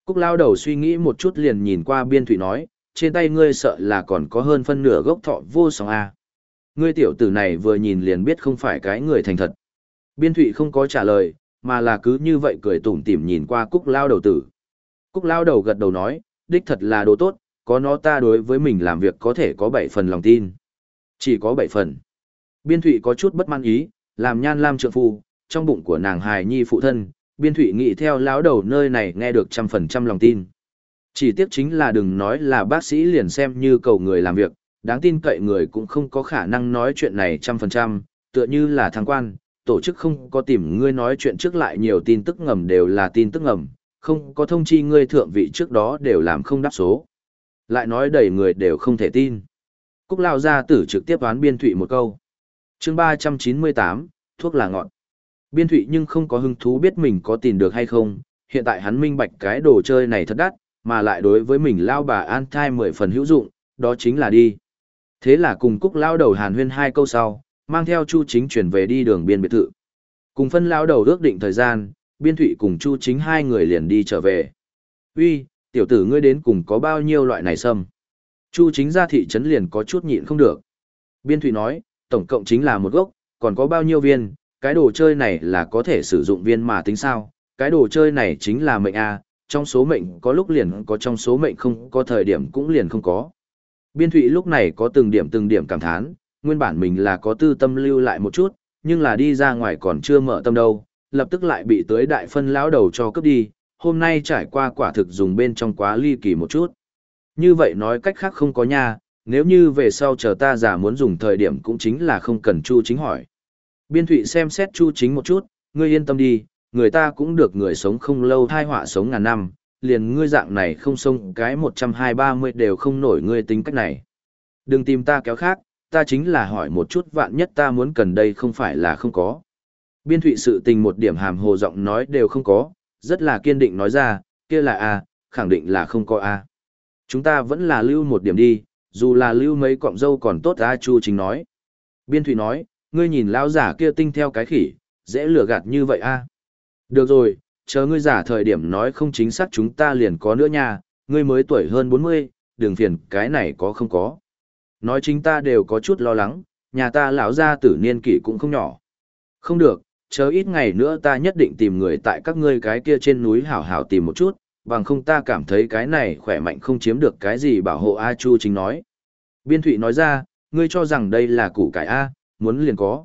Cúc lao đầu suy nghĩ một chút liền nhìn qua biên thụy nói, trên tay ngươi sợ là còn có hơn phân nửa gốc thọ vô song A. Ngươi tiểu tử này vừa nhìn liền biết không phải cái người thành thật. Biên thụy không có trả lời, mà là cứ như vậy cười tủm tỉm nhìn qua cúc lao đầu tử. Cúc lao đầu gật đầu nói, đích thật là đồ tốt, có nó ta đối với mình làm việc có thể có 7 phần lòng tin. Chỉ có 7 phần. Biên thụy có chút bất mãn ý, làm nhan lam trượng phu, trong bụng của nàng hài nhi phụ thân, biên thụy nghĩ theo lão đầu nơi này nghe được trăm phần trăm lòng tin. Chỉ tiếc chính là đừng nói là bác sĩ liền xem như cầu người làm việc, đáng tin cậy người cũng không có khả năng nói chuyện này trăm phần trăm, tựa như là thằng quan, tổ chức không có tìm ngươi nói chuyện trước lại nhiều tin tức ngầm đều là tin tức ngầm, không có thông chi ngươi thượng vị trước đó đều làm không đáp số. Lại nói đầy người đều không thể tin. Cúc lao ra tử trực tiếp đoán biên thụy một câu. chương 398, thuốc là ngọn. Biên thụy nhưng không có hứng thú biết mình có tìm được hay không, hiện tại hắn minh bạch cái đồ chơi này thật đắt, mà lại đối với mình lao bà an thai mười phần hữu dụng, đó chính là đi. Thế là cùng Cúc lao đầu hàn huyên hai câu sau, mang theo Chu Chính chuyển về đi đường biên biệt thự. Cùng phân lao đầu ước định thời gian, Biên Thụy cùng Chu Chính hai người liền đi trở về. Uy, tiểu tử ngươi đến cùng có bao nhiêu loại này sâm? Chu Chính ra thị trấn liền có chút nhịn không được. Biên Thụy nói, tổng cộng chính là một gốc, còn có bao nhiêu viên, cái đồ chơi này là có thể sử dụng viên mà tính sao, cái đồ chơi này chính là mệnh A, trong số mệnh có lúc liền có trong số mệnh không có thời điểm cũng liền không có. Biên Thụy lúc này có từng điểm từng điểm cảm thán, nguyên bản mình là có tư tâm lưu lại một chút, nhưng là đi ra ngoài còn chưa mở tâm đâu, lập tức lại bị tới đại phân lão đầu cho cướp đi, hôm nay trải qua quả thực dùng bên trong quá ly kỳ một chút. Như vậy nói cách khác không có nha, nếu như về sau chờ ta giả muốn dùng thời điểm cũng chính là không cần Chu Chính hỏi. Biên Thụy xem xét Chu Chính một chút, ngươi yên tâm đi, người ta cũng được người sống không lâu thai họa sống ngàn năm, liền ngươi dạng này không sông cái một trăm hai ba mươi đều không nổi ngươi tính cách này. Đừng tìm ta kéo khác, ta chính là hỏi một chút vạn nhất ta muốn cần đây không phải là không có. Biên thụy sự tình một điểm hàm hồ giọng nói đều không có, rất là kiên định nói ra, kia là A, khẳng định là không có A. Chúng ta vẫn là lưu một điểm đi, dù là lưu mấy cọng dâu còn tốt A Chu chính nói. Biên thụy nói, ngươi nhìn lão giả kia tinh theo cái khỉ, dễ lừa gạt như vậy A. Được rồi, chờ ngươi giả thời điểm nói không chính xác chúng ta liền có nữa nha, ngươi mới tuổi hơn 40, đường phiền cái này có không có. Nói chính ta đều có chút lo lắng, nhà ta lão gia tử niên kỷ cũng không nhỏ. Không được, chờ ít ngày nữa ta nhất định tìm người tại các ngươi cái kia trên núi hảo hảo tìm một chút, bằng không ta cảm thấy cái này khỏe mạnh không chiếm được cái gì bảo hộ A Chu chính nói. Biên Thụy nói ra, ngươi cho rằng đây là củ cải A, muốn liền có.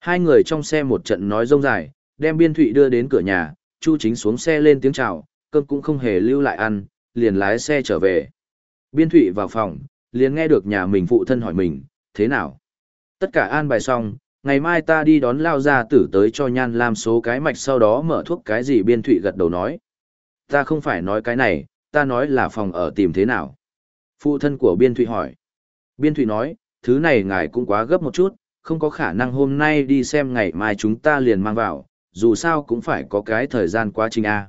Hai người trong xe một trận nói rông dài, đem Biên Thụy đưa đến cửa nhà, Chu chính xuống xe lên tiếng chào, cơm cũng không hề lưu lại ăn, liền lái xe trở về. Biên Thụy vào phòng, liền nghe được nhà mình phụ thân hỏi mình, thế nào? Tất cả an bài xong, ngày mai ta đi đón lao gia tử tới cho nhan lam số cái mạch sau đó mở thuốc cái gì biên thụy gật đầu nói. Ta không phải nói cái này, ta nói là phòng ở tìm thế nào. Phụ thân của biên thụy hỏi. Biên thụy nói, thứ này ngài cũng quá gấp một chút, không có khả năng hôm nay đi xem ngày mai chúng ta liền mang vào, dù sao cũng phải có cái thời gian quá trình A.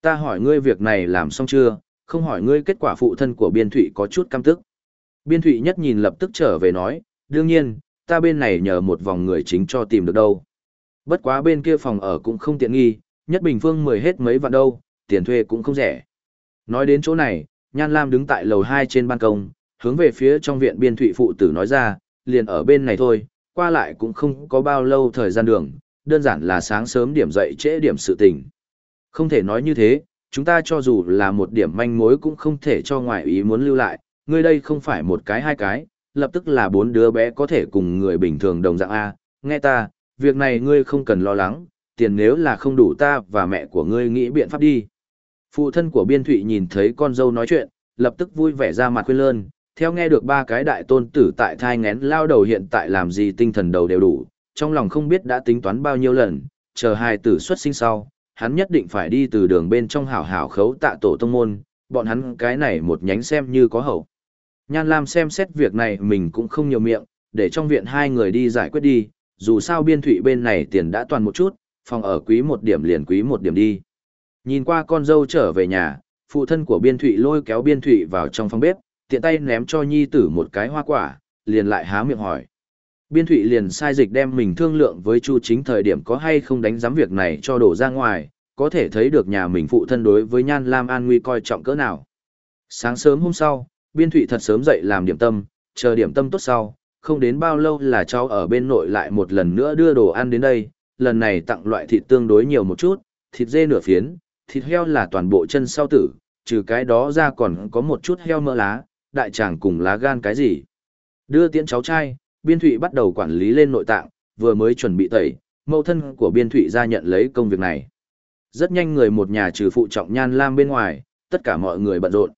Ta hỏi ngươi việc này làm xong chưa, không hỏi ngươi kết quả phụ thân của biên thụy có chút căm tức. Biên thụy nhất nhìn lập tức trở về nói, đương nhiên, ta bên này nhờ một vòng người chính cho tìm được đâu. Bất quá bên kia phòng ở cũng không tiện nghi, nhất bình phương mười hết mấy vạn đâu, tiền thuê cũng không rẻ. Nói đến chỗ này, Nhan Lam đứng tại lầu 2 trên ban công, hướng về phía trong viện biên thụy phụ tử nói ra, liền ở bên này thôi, qua lại cũng không có bao lâu thời gian đường, đơn giản là sáng sớm điểm dậy trễ điểm sự tình. Không thể nói như thế, chúng ta cho dù là một điểm manh mối cũng không thể cho ngoại ý muốn lưu lại, ngươi đây không phải một cái hai cái, lập tức là bốn đứa bé có thể cùng người bình thường đồng dạng A, nghe ta, việc này ngươi không cần lo lắng, tiền nếu là không đủ ta và mẹ của ngươi nghĩ biện pháp đi. Phụ thân của Biên Thụy nhìn thấy con dâu nói chuyện, lập tức vui vẻ ra mặt khuyên lơn, theo nghe được ba cái đại tôn tử tại thai ngén lao đầu hiện tại làm gì tinh thần đầu đều đủ, trong lòng không biết đã tính toán bao nhiêu lần, chờ hai tử xuất sinh sau, hắn nhất định phải đi từ đường bên trong hảo hảo khấu tạ tổ tông môn, bọn hắn cái này một nhánh xem như có hậu. Nhan Lam xem xét việc này mình cũng không nhiều miệng, để trong viện hai người đi giải quyết đi, dù sao biên thụy bên này tiền đã toàn một chút, phòng ở quý một điểm liền quý một điểm đi. Nhìn qua con dâu trở về nhà, phụ thân của biên thụy lôi kéo biên thụy vào trong phòng bếp, tiện tay ném cho nhi tử một cái hoa quả, liền lại há miệng hỏi. Biên thụy liền sai dịch đem mình thương lượng với chu chính thời điểm có hay không đánh giám việc này cho đổ ra ngoài, có thể thấy được nhà mình phụ thân đối với Nhan Lam An Nguy coi trọng cỡ nào. Sáng sớm hôm sau, Biên Thụy thật sớm dậy làm điểm tâm, chờ điểm tâm tốt sau, không đến bao lâu là cháu ở bên nội lại một lần nữa đưa đồ ăn đến đây, lần này tặng loại thịt tương đối nhiều một chút, thịt dê nửa phiến, thịt heo là toàn bộ chân sau tử, trừ cái đó ra còn có một chút heo mỡ lá, đại tràng cùng lá gan cái gì. Đưa tiễn cháu trai, Biên Thụy bắt đầu quản lý lên nội tạng, vừa mới chuẩn bị tẩy, mẫu thân của Biên Thụy ra nhận lấy công việc này. Rất nhanh người một nhà trừ phụ trọng nhan lam bên ngoài, tất cả mọi người bận rộn.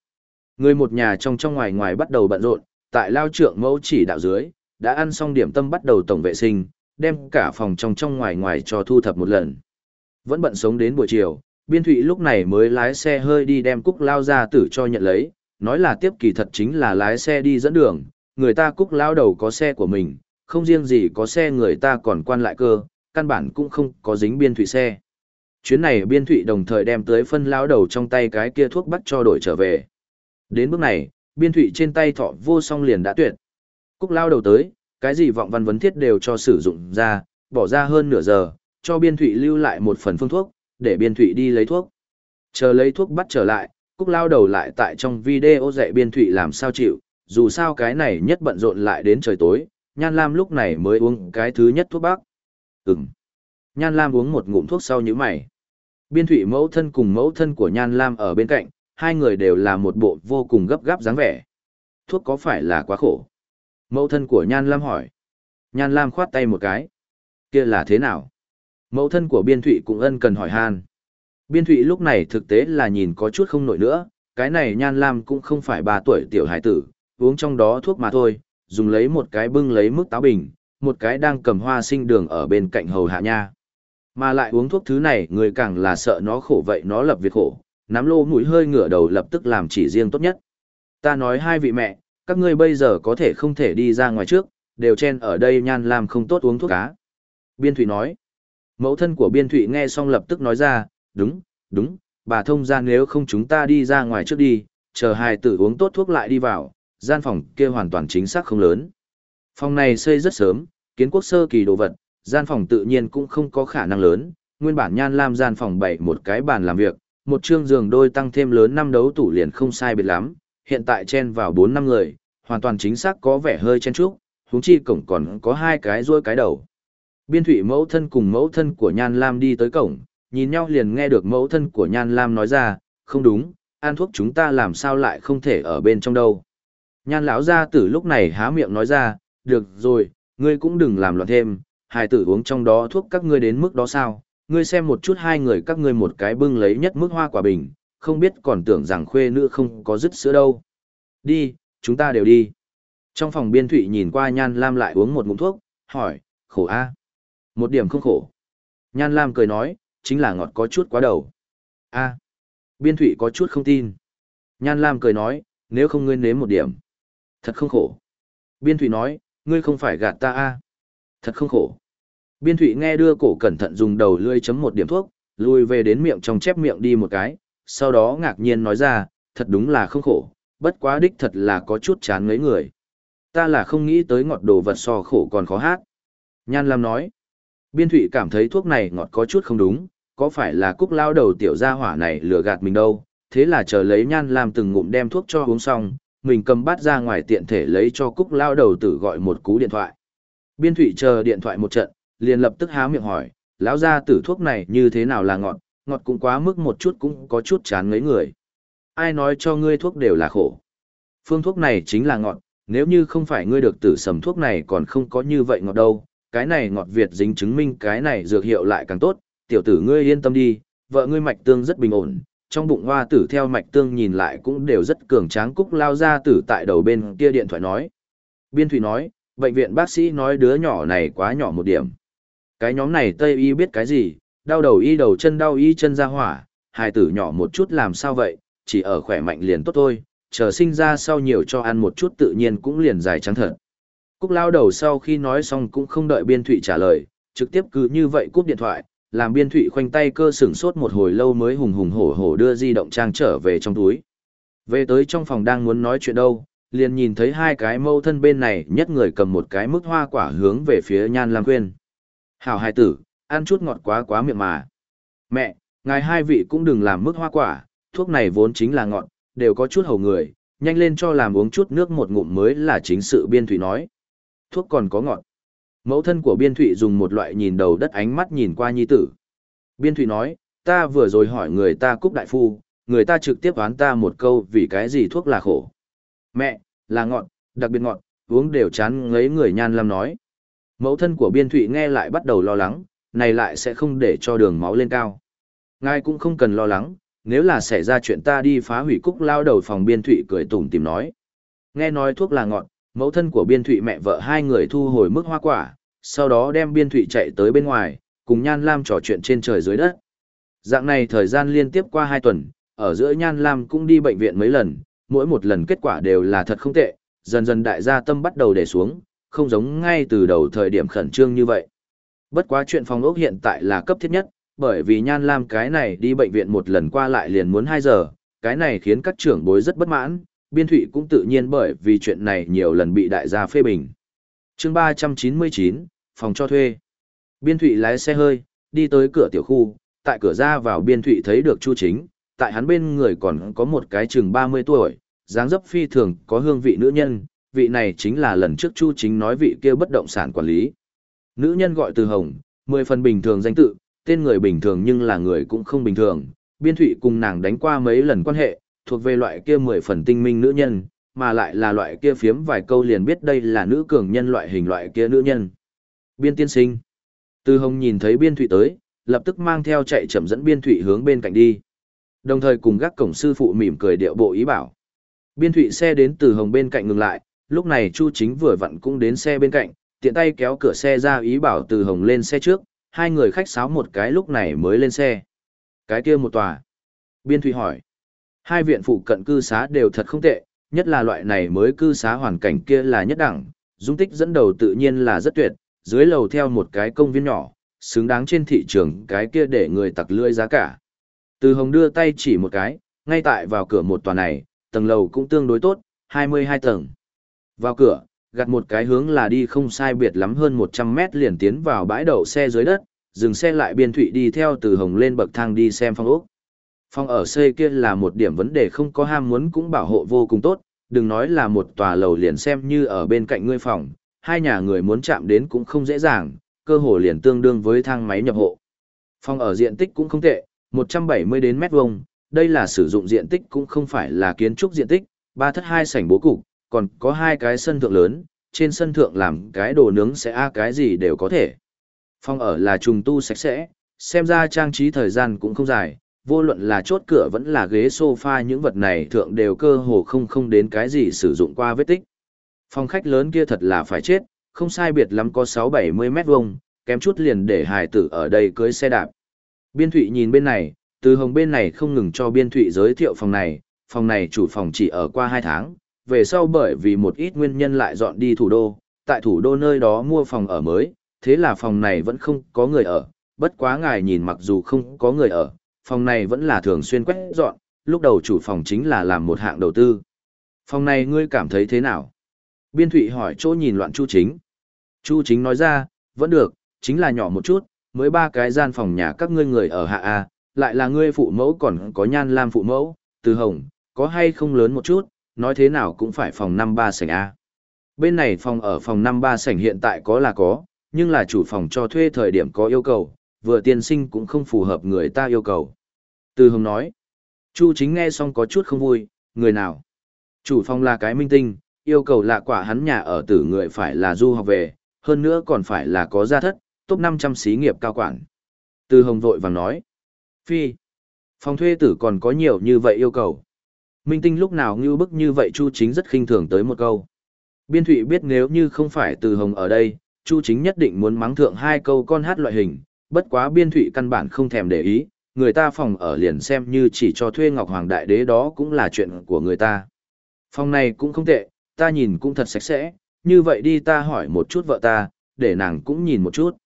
Người một nhà trong trong ngoài ngoài bắt đầu bận rộn, tại lao trượng mẫu chỉ đạo dưới, đã ăn xong điểm tâm bắt đầu tổng vệ sinh, đem cả phòng trong trong ngoài ngoài cho thu thập một lần. Vẫn bận sống đến buổi chiều, biên thụy lúc này mới lái xe hơi đi đem cúc lao ra tử cho nhận lấy, nói là tiếp kỳ thật chính là lái xe đi dẫn đường, người ta cúc lao đầu có xe của mình, không riêng gì có xe người ta còn quan lại cơ, căn bản cũng không có dính biên thụy xe chuyến này biên thụy đồng thời đem tới phân lao đầu trong tay cái kia thuốc bắt cho đổi trở về. Đến bước này, biên thụy trên tay thọ vô song liền đã tuyệt. Cúc lao đầu tới, cái gì vọng văn vấn thiết đều cho sử dụng ra, bỏ ra hơn nửa giờ, cho biên thụy lưu lại một phần phương thuốc, để biên thụy đi lấy thuốc. Chờ lấy thuốc bắt trở lại, Cúc lao đầu lại tại trong video dạy biên thụy làm sao chịu, dù sao cái này nhất bận rộn lại đến trời tối, Nhan Lam lúc này mới uống cái thứ nhất thuốc bắc. Ừm. Nhan Lam uống một ngụm thuốc sau như mày. Biên thủy mẫu thân cùng mẫu thân của Nhan Lam ở bên cạnh, hai người đều là một bộ vô cùng gấp gáp dáng vẻ. Thuốc có phải là quá khổ? Mẫu thân của Nhan Lam hỏi. Nhan Lam khoát tay một cái. kia là thế nào? Mẫu thân của Biên Thụy cũng ân cần hỏi han. Biên Thụy lúc này thực tế là nhìn có chút không nổi nữa, cái này Nhan Lam cũng không phải ba tuổi tiểu hải tử, uống trong đó thuốc mà thôi, dùng lấy một cái bưng lấy mức táo bình, một cái đang cầm hoa sinh đường ở bên cạnh hầu hạ nha. Mà lại uống thuốc thứ này người càng là sợ nó khổ vậy nó lập việc khổ, nắm lô mũi hơi ngửa đầu lập tức làm chỉ riêng tốt nhất. Ta nói hai vị mẹ, các ngươi bây giờ có thể không thể đi ra ngoài trước, đều chen ở đây nhan làm không tốt uống thuốc cá. Biên Thụy nói. Mẫu thân của Biên Thụy nghe xong lập tức nói ra, đúng, đúng, bà thông ra nếu không chúng ta đi ra ngoài trước đi, chờ hai tử uống tốt thuốc lại đi vào, gian phòng kia hoàn toàn chính xác không lớn. Phòng này xây rất sớm, kiến quốc sơ kỳ đồ vật, gian phòng tự nhiên cũng không có khả năng lớn, nguyên bản Nhan Lam gian phòng bày một cái bàn làm việc, một chương giường đôi tăng thêm lớn năm đấu tủ liền không sai biệt lắm, hiện tại chen vào 4 năm người, hoàn toàn chính xác có vẻ hơi chen chúc, huống chi cổng còn có hai cái ruôi cái đầu. Biên thủy mẫu thân cùng mẫu thân của Nhan Lam đi tới cổng, nhìn nhau liền nghe được mẫu thân của Nhan Lam nói ra, không đúng, ăn thuốc chúng ta làm sao lại không thể ở bên trong đâu. Nhan lão gia tử lúc này há miệng nói ra, được rồi, ngươi cũng đừng làm loạn thêm, hài tử uống trong đó thuốc các ngươi đến mức đó sao, ngươi xem một chút hai người các ngươi một cái bưng lấy nhất mức hoa quả bình, không biết còn tưởng rằng khuê nữ không có dứt sữa đâu. Đi, chúng ta đều đi. Trong phòng biên thụy nhìn qua Nhan Lam lại uống một ngụm thuốc, hỏi, khổ a Một điểm không khổ. Nhan Lam cười nói, chính là ngọt có chút quá đầu. a Biên thụy có chút không tin. Nhan Lam cười nói, nếu không ngươi nếm một điểm. Thật không khổ. Biên thụy nói, ngươi không phải gạt ta a Thật không khổ. Biên thụy nghe đưa cổ cẩn thận dùng đầu lươi chấm một điểm thuốc, lùi về đến miệng trong chép miệng đi một cái, sau đó ngạc nhiên nói ra, thật đúng là không khổ, bất quá đích thật là có chút chán ngấy người. Ta là không nghĩ tới ngọt đồ vật so khổ còn khó hát. Nhan Lam nói, biên thụy cảm thấy thuốc này ngọt có chút không đúng, có phải là cúc lao đầu tiểu gia hỏa này lừa gạt mình đâu, thế là chờ lấy Nhan Lam từng ngụm đem thuốc cho uống xong, mình cầm bát ra ngoài tiện thể lấy cho cúc lao đầu tử gọi một cú điện thoại. Biên thụy chờ điện thoại một trận, liền lập tức há miệng hỏi, lão gia tử thuốc này như thế nào là ngọt, ngọt cũng quá mức một chút cũng có chút chán ngấy người. Ai nói cho ngươi thuốc đều là khổ. Phương thuốc này chính là ngọt, nếu như không phải ngươi được tử sầm thuốc này còn không có như vậy ngọt đâu, cái này ngọt Việt dính chứng minh cái này dược hiệu lại càng tốt, tiểu tử ngươi yên tâm đi, vợ ngươi mạch tương rất bình ổn, trong bụng hoa tử theo mạch tương nhìn lại cũng đều rất cường tráng cúc lao ra tử tại đầu bên kia điện thoại nói. Biên Thủy nói, bệnh viện bác sĩ nói đứa nhỏ này quá nhỏ một điểm. Cái nhóm này Tây Y biết cái gì, đau đầu y đầu chân đau y chân ra hỏa, hài tử nhỏ một chút làm sao vậy, chỉ ở khỏe mạnh liền tốt thôi, chờ sinh ra sau nhiều cho ăn một chút tự nhiên cũng liền dài trắng thật. Cúc lao đầu sau khi nói xong cũng không đợi biên thụy trả lời, trực tiếp cứ như vậy cúp điện thoại, làm biên thụy khoanh tay cơ sửng sốt một hồi lâu mới hùng hùng hổ hổ đưa di động trang trở về trong túi. Về tới trong phòng đang muốn nói chuyện đâu, liền nhìn thấy hai cái mâu thân bên này nhất người cầm một cái mức hoa quả hướng về phía nhan lam khuyên. Hảo hài tử, ăn chút ngọt quá quá miệng mà. Mẹ, ngài hai vị cũng đừng làm mức hoa quả, thuốc này vốn chính là ngọt, đều có chút hầu người, nhanh lên cho làm uống chút nước một ngụm mới là chính sự biên thủy nói. Thuốc còn có ngọt. Mẫu thân của biên thủy dùng một loại nhìn đầu đất ánh mắt nhìn qua nhi tử. Biên thủy nói, ta vừa rồi hỏi người ta cúc đại phu, người ta trực tiếp đoán ta một câu vì cái gì thuốc là khổ. Mẹ, là ngọt, đặc biệt ngọt, uống đều chán ngấy người nhan lam nói. Mẫu thân của biên thụy nghe lại bắt đầu lo lắng, này lại sẽ không để cho đường máu lên cao. Ngài cũng không cần lo lắng, nếu là xảy ra chuyện ta đi phá hủy cúc lao đầu phòng biên thụy cười tủm tìm nói. Nghe nói thuốc là ngọt, mẫu thân của biên thụy mẹ vợ hai người thu hồi mức hoa quả, sau đó đem biên thụy chạy tới bên ngoài, cùng Nhan Lam trò chuyện trên trời dưới đất. Dạng này thời gian liên tiếp qua hai tuần, ở giữa Nhan Lam cũng đi bệnh viện mấy lần, mỗi một lần kết quả đều là thật không tệ, dần dần đại gia tâm bắt đầu để xuống, không giống ngay từ đầu thời điểm khẩn trương như vậy. Bất quá chuyện phòng ốc hiện tại là cấp thiết nhất, bởi vì Nhan Lam cái này đi bệnh viện một lần qua lại liền muốn 2 giờ, cái này khiến các trưởng bối rất bất mãn, biên thụy cũng tự nhiên bởi vì chuyện này nhiều lần bị đại gia phê bình. chương 399, phòng cho thuê. Biên thụy lái xe hơi, đi tới cửa tiểu khu, tại cửa ra vào biên thụy thấy được Chu Chính, tại hắn bên người còn có một cái chừng 30 tuổi, dáng dấp phi thường có hương vị nữ nhân, vị này chính là lần trước Chu Chính nói vị kia bất động sản quản lý. Nữ nhân gọi từ Hồng, mười phần bình thường danh tự, tên người bình thường nhưng là người cũng không bình thường. Biên Thụy cùng nàng đánh qua mấy lần quan hệ, thuộc về loại kia mười phần tinh minh nữ nhân, mà lại là loại kia phiếm vài câu liền biết đây là nữ cường nhân loại hình loại kia nữ nhân. Biên tiên sinh. Từ Hồng nhìn thấy Biên Thụy tới, lập tức mang theo chạy chậm dẫn Biên Thụy hướng bên cạnh đi. Đồng thời cùng gác cổng sư phụ mỉm cười điệu bộ ý bảo. Biên Thụy xe đến Từ Hồng bên cạnh ngừng lại, lúc này Chu Chính vừa vặn cũng đến xe bên cạnh, tiện tay kéo cửa xe ra ý bảo Từ Hồng lên xe trước, hai người khách sáo một cái lúc này mới lên xe. Cái kia một tòa. Biên Thụy hỏi. Hai viện phụ cận cư xá đều thật không tệ, nhất là loại này mới cư xá hoàn cảnh kia là nhất đẳng, dung tích dẫn đầu tự nhiên là rất tuyệt, dưới lầu theo một cái công viên nhỏ, xứng đáng trên thị trường cái kia để người tặc lưỡi giá cả. Từ Hồng đưa tay chỉ một cái, ngay tại vào cửa một tòa này, tầng lầu cũng tương đối tốt, 22 tầng. Vào cửa, gặt một cái hướng là đi không sai biệt lắm hơn 100 mét liền tiến vào bãi đậu xe dưới đất, dừng xe lại biên thụy đi theo từ hồng lên bậc thang đi xem phong ốc. Phong ở xây kia là một điểm vấn đề không có ham muốn cũng bảo hộ vô cùng tốt, đừng nói là một tòa lầu liền xem như ở bên cạnh ngươi phòng, hai nhà người muốn chạm đến cũng không dễ dàng, cơ hồ liền tương đương với thang máy nhập hộ. Phong ở diện tích cũng không tệ, 170 đến mét vuông, đây là sử dụng diện tích cũng không phải là kiến trúc diện tích, ba thất hai sảnh bố cục, còn có hai cái sân thượng lớn, trên sân thượng làm cái đồ nướng sẽ a cái gì đều có thể. Phòng ở là trùng tu sạch sẽ, xem ra trang trí thời gian cũng không dài, vô luận là chốt cửa vẫn là ghế sofa những vật này thượng đều cơ hồ không không đến cái gì sử dụng qua vết tích. Phòng khách lớn kia thật là phải chết, không sai biệt lắm có 6-70 mét vuông, kém chút liền để hài tử ở đây cưới xe đạp. Biên Thụy nhìn bên này, từ hồng bên này không ngừng cho Biên Thụy giới thiệu phòng này, phòng này chủ phòng chỉ ở qua 2 tháng, về sau bởi vì một ít nguyên nhân lại dọn đi thủ đô, tại thủ đô nơi đó mua phòng ở mới, thế là phòng này vẫn không có người ở, bất quá ngài nhìn mặc dù không có người ở, phòng này vẫn là thường xuyên quét dọn, lúc đầu chủ phòng chính là làm một hạng đầu tư. Phòng này ngươi cảm thấy thế nào? Biên Thụy hỏi chỗ nhìn loạn Chu Chính. Chu Chính nói ra, vẫn được, chính là nhỏ một chút, mới ba cái gian phòng nhà các ngươi người ở hạ A, lại là ngươi phụ mẫu còn có nhan lam phụ mẫu, từ hồng, có hay không lớn một chút, nói thế nào cũng phải phòng năm ba sảnh A. Bên này phòng ở phòng năm ba sảnh hiện tại có là có, nhưng là chủ phòng cho thuê thời điểm có yêu cầu, vừa tiên sinh cũng không phù hợp người ta yêu cầu. Từ hồng nói, Chu chính nghe xong có chút không vui, người nào? Chủ phòng là cái minh tinh, yêu cầu là quả hắn nhà ở tử người phải là du học về, hơn nữa còn phải là có gia thất, top 500 xí nghiệp cao quản. Từ hồng vội vàng nói, phi, phòng thuê tử còn có nhiều như vậy yêu cầu. Minh tinh lúc nào như bức như vậy Chu chính rất khinh thường tới một câu. Biên thụy biết nếu như không phải từ hồng ở đây, Chu chính nhất định muốn mắng thượng hai câu con hát loại hình, bất quá biên thụy căn bản không thèm để ý, người ta phòng ở liền xem như chỉ cho thuê Ngọc Hoàng Đại Đế đó cũng là chuyện của người ta. Phòng này cũng không tệ, ta nhìn cũng thật sạch sẽ, như vậy đi ta hỏi một chút vợ ta, để nàng cũng nhìn một chút.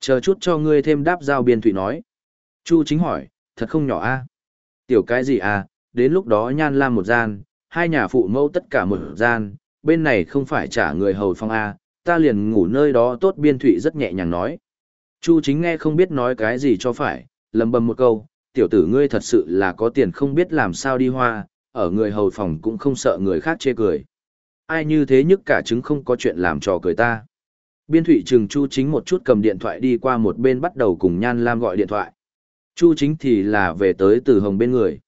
Chờ chút cho ngươi thêm đáp giao biên thụy nói. Chu chính hỏi, thật không nhỏ a Tiểu cái gì à, đến lúc đó nhan lam một gian, hai nhà phụ mẫu tất cả một gian, bên này không phải trả người hầu phong a ta liền ngủ nơi đó tốt biên thụy rất nhẹ nhàng nói. Chu chính nghe không biết nói cái gì cho phải, lầm bầm một câu, tiểu tử ngươi thật sự là có tiền không biết làm sao đi hoa, ở người hầu phòng cũng không sợ người khác chê cười. Ai như thế nhất cả chứng không có chuyện làm trò cười ta. Biên thụy trừng Chu chính một chút cầm điện thoại đi qua một bên bắt đầu cùng Nhan Lam gọi điện thoại. Chu chính thì là về tới từ hồng bên người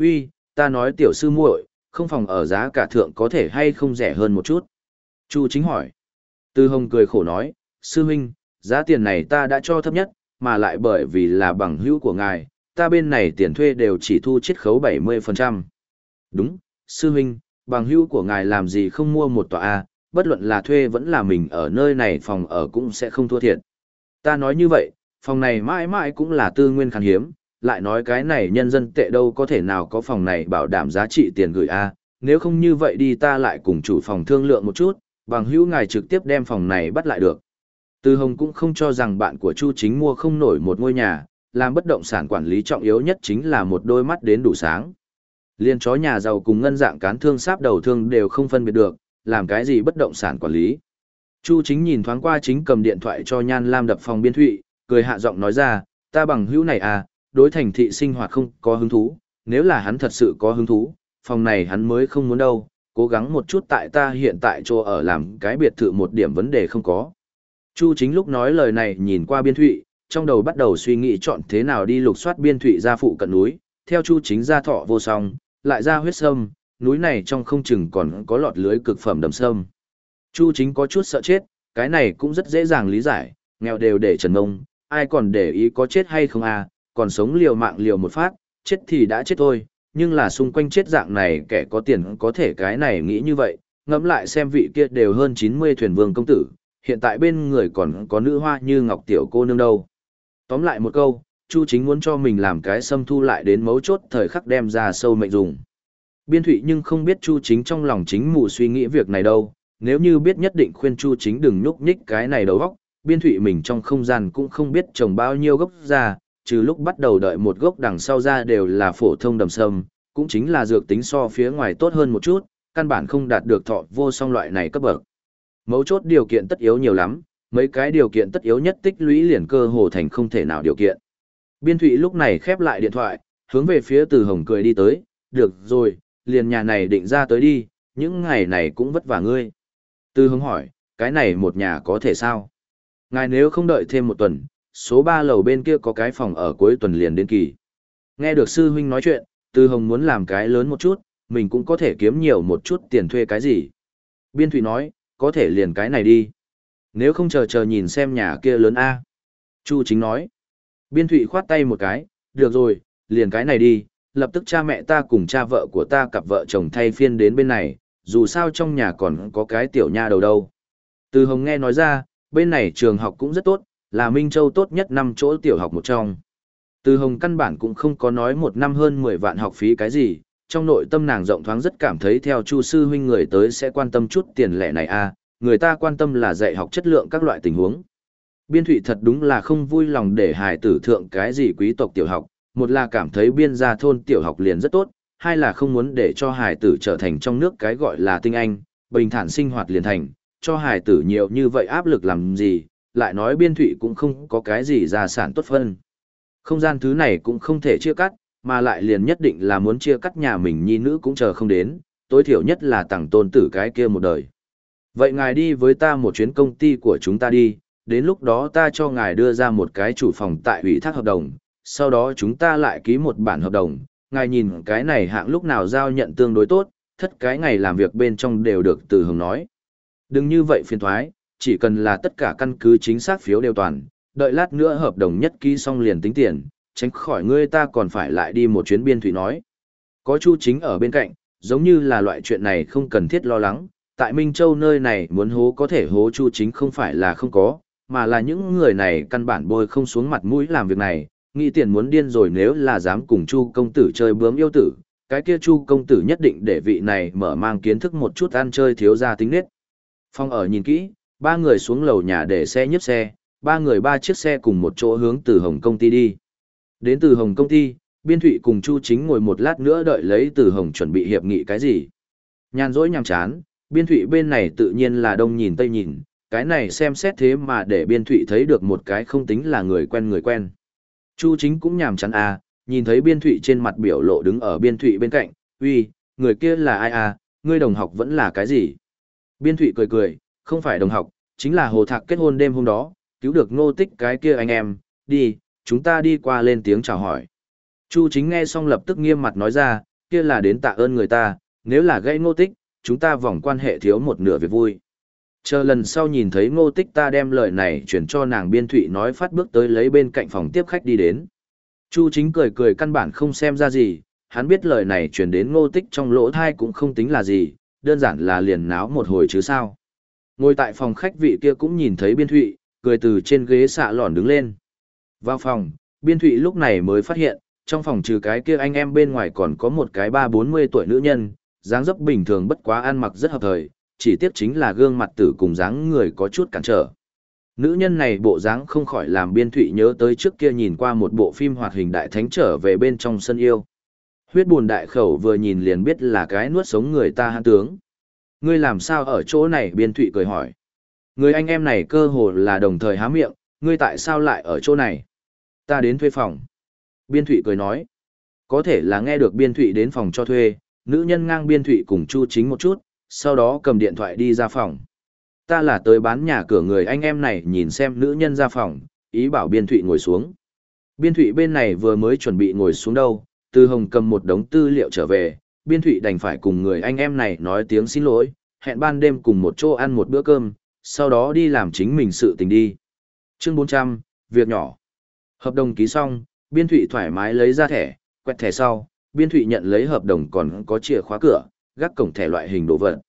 uy ta nói tiểu sư muội không phòng ở giá cả thượng có thể hay không rẻ hơn một chút. Chu chính hỏi. Tư hồng cười khổ nói, sư huynh, giá tiền này ta đã cho thấp nhất, mà lại bởi vì là bằng hữu của ngài, ta bên này tiền thuê đều chỉ thu chiết khấu 70%. Đúng, sư huynh, bằng hữu của ngài làm gì không mua một tòa A, bất luận là thuê vẫn là mình ở nơi này phòng ở cũng sẽ không thua thiệt. Ta nói như vậy, phòng này mãi mãi cũng là tư nguyên khan hiếm, lại nói cái này nhân dân tệ đâu có thể nào có phòng này bảo đảm giá trị tiền gửi A, nếu không như vậy đi ta lại cùng chủ phòng thương lượng một chút, bằng hữu ngài trực tiếp đem phòng này bắt lại được. Từ Hồng cũng không cho rằng bạn của Chu Chính mua không nổi một ngôi nhà, làm bất động sản quản lý trọng yếu nhất chính là một đôi mắt đến đủ sáng. Liên chó nhà giàu cùng ngân dạng cán thương sáp đầu thương đều không phân biệt được, làm cái gì bất động sản quản lý. Chu Chính nhìn thoáng qua chính cầm điện thoại cho Nhan Lam đập phòng biên thụy, cười hạ giọng nói ra, ta bằng hữu này à, đối thành thị sinh hoạt không có hứng thú, nếu là hắn thật sự có hứng thú, phòng này hắn mới không muốn đâu, cố gắng một chút tại ta hiện tại chỗ ở làm cái biệt thự một điểm vấn đề không có. Chu chính lúc nói lời này nhìn qua biên thụy, trong đầu bắt đầu suy nghĩ chọn thế nào đi lục soát biên thụy ra phụ cận núi, theo chu chính ra thọ vô song, lại ra huyết sâm, núi này trong không chừng còn có lọt lưới cực phẩm đầm sâm. Chu chính có chút sợ chết, cái này cũng rất dễ dàng lý giải, nghèo đều để trần ngông, ai còn để ý có chết hay không à, còn sống liều mạng liều một phát, chết thì đã chết thôi, nhưng là xung quanh chết dạng này kẻ có tiền có thể cái này nghĩ như vậy, ngẫm lại xem vị kia đều hơn 90 thuyền vương công tử, hiện tại bên người còn có nữ hoa như ngọc tiểu cô nương đâu. Tóm lại một câu, Chu chính muốn cho mình làm cái xâm thu lại đến mấu chốt thời khắc đem ra sâu mệnh dùng. Biên thủy nhưng không biết Chu chính trong lòng chính mù suy nghĩ việc này đâu, nếu như biết nhất định khuyên Chu chính đừng nhúc nhích cái này đầu góc, biên thủy mình trong không gian cũng không biết trồng bao nhiêu gốc ra, trừ lúc bắt đầu đợi một gốc đằng sau ra đều là phổ thông đầm sâm, cũng chính là dược tính so phía ngoài tốt hơn một chút, căn bản không đạt được thọ vô song loại này cấp bậc. Mấu chốt điều kiện tất yếu nhiều lắm, mấy cái điều kiện tất yếu nhất tích lũy liền cơ hồ thành không thể nào điều kiện. Biên Thụy lúc này khép lại điện thoại, hướng về phía Từ Hồng cười đi tới, được rồi, liền nhà này định ra tới đi, những ngày này cũng vất vả ngươi. Từ Hồng hỏi, cái này một nhà có thể sao? Ngài nếu không đợi thêm một tuần, số 3 lầu bên kia có cái phòng ở cuối tuần liền đến kỳ. Nghe được sư huynh nói chuyện, Từ Hồng muốn làm cái lớn một chút, mình cũng có thể kiếm nhiều một chút tiền thuê cái gì. Biên Thụy nói, có thể liền cái này đi. Nếu không chờ chờ nhìn xem nhà kia lớn A. Chu chính nói. Biên Thụy khoát tay một cái, được rồi, liền cái này đi, lập tức cha mẹ ta cùng cha vợ của ta cặp vợ chồng thay phiên đến bên này, dù sao trong nhà còn có cái tiểu nha đầu đâu. Từ Hồng nghe nói ra, bên này trường học cũng rất tốt, là Minh Châu tốt nhất năm chỗ tiểu học một trong. Từ Hồng căn bản cũng không có nói một năm hơn 10 vạn học phí cái gì, trong nội tâm nàng rộng thoáng rất cảm thấy theo Chu sư huynh người tới sẽ quan tâm chút tiền lẻ này a, à, người ta quan tâm là dạy học chất lượng các loại tình huống. Biên Thụy thật đúng là không vui lòng để hài tử thượng cái gì quý tộc tiểu học, một là cảm thấy biên gia thôn tiểu học liền rất tốt, hai là không muốn để cho hải tử trở thành trong nước cái gọi là tinh anh, bình thản sinh hoạt liền thành, cho hải tử nhiều như vậy áp lực làm gì, lại nói biên thụy cũng không có cái gì gia sản tốt phân. Không gian thứ này cũng không thể chia cắt, mà lại liền nhất định là muốn chia cắt nhà mình nhi nữ cũng chờ không đến, tối thiểu nhất là tặng tôn tử cái kia một đời. Vậy ngài đi với ta một chuyến công ty của chúng ta đi, đến lúc đó ta cho ngài đưa ra một cái chủ phòng tại ủy thác hợp đồng, sau đó chúng ta lại ký một bản hợp đồng, ngài nhìn cái này hạng lúc nào giao nhận tương đối tốt, thất cái ngày làm việc bên trong đều được từ hồng nói. Đừng như vậy phiền thoái, chỉ cần là tất cả căn cứ chính xác phiếu đều toàn, đợi lát nữa hợp đồng nhất ký xong liền tính tiền, tránh khỏi ngươi ta còn phải lại đi một chuyến biên thủy nói. Có Chu Chính ở bên cạnh, giống như là loại chuyện này không cần thiết lo lắng, tại Minh Châu nơi này muốn hố có thể hố Chu Chính không phải là không có, mà là những người này căn bản bôi không xuống mặt mũi làm việc này, nghĩ tiền muốn điên rồi nếu là dám cùng Chu công tử chơi bướm yêu tử, cái kia Chu công tử nhất định để vị này mở mang kiến thức một chút ăn chơi thiếu gia tính nết. Phong ở nhìn kỹ, ba người xuống lầu nhà để xe nhấp xe, ba người ba chiếc xe cùng một chỗ hướng từ Hồng công ty đi. Đến từ Hồng công ty, Biên Thụy cùng Chu Chính ngồi một lát nữa đợi lấy từ Hồng chuẩn bị hiệp nghị cái gì. Nhàn rỗi nhàm chán, Biên Thụy bên này tự nhiên là đông nhìn tây nhìn, cái này xem xét thế mà để Biên Thụy thấy được một cái không tính là người quen người quen. Chu Chính cũng nhàm chán à, nhìn thấy Biên Thụy trên mặt biểu lộ đứng ở Biên Thụy bên cạnh, uy, người kia là ai à, ngươi đồng học vẫn là cái gì? Biên Thụy cười cười, không phải đồng học, chính là hồ thạc kết hôn đêm hôm đó, cứu được ngô tích cái kia anh em, đi, chúng ta đi qua lên tiếng chào hỏi. Chu chính nghe xong lập tức nghiêm mặt nói ra, kia là đến tạ ơn người ta, nếu là gây ngô tích, chúng ta vòng quan hệ thiếu một nửa việc vui. Chờ lần sau nhìn thấy ngô tích ta đem lời này chuyển cho nàng biên thụy nói phát bước tới lấy bên cạnh phòng tiếp khách đi đến. Chu chính cười cười căn bản không xem ra gì, hắn biết lời này chuyển đến ngô tích trong lỗ thai cũng không tính là gì, đơn giản là liền náo một hồi chứ sao. Ngồi tại phòng khách vị kia cũng nhìn thấy biên thụy, cười từ trên ghế xạ lòn đứng lên. Vào phòng, biên thụy lúc này mới phát hiện, trong phòng trừ cái kia anh em bên ngoài còn có một cái ba bốn mươi tuổi nữ nhân, dáng dấp bình thường bất quá ăn mặc rất hợp thời, chỉ tiếc chính là gương mặt tử cùng dáng người có chút cản trở. Nữ nhân này bộ dáng không khỏi làm biên thụy nhớ tới trước kia nhìn qua một bộ phim hoạt hình đại thánh trở về bên trong sân yêu. Huyết buồn đại khẩu vừa nhìn liền biết là cái nuốt sống người ta hãn tướng. Ngươi làm sao ở chỗ này biên thụy cười hỏi. Người anh em này cơ hồ là đồng thời há miệng, ngươi tại sao lại ở chỗ này? Ta đến thuê phòng. Biên thụy cười nói. Có thể là nghe được biên thụy đến phòng cho thuê, nữ nhân ngang biên thụy cùng chu chính một chút, sau đó cầm điện thoại đi ra phòng. Ta là tới bán nhà cửa người anh em này nhìn xem nữ nhân ra phòng, ý bảo biên thụy ngồi xuống. Biên thụy bên này vừa mới chuẩn bị ngồi xuống đâu, từ hồng cầm một đống tư liệu trở về, biên thụy đành phải cùng người anh em này nói tiếng xin lỗi, hẹn ban đêm cùng một chỗ ăn một bữa cơm, sau đó đi làm chính mình sự tình đi. Chương 400, việc nhỏ. Hợp đồng ký xong, biên thụy thoải mái lấy ra thẻ, quẹt thẻ sau, biên thụy nhận lấy hợp đồng còn có chìa khóa cửa, gác cổng thẻ loại hình đồ vật.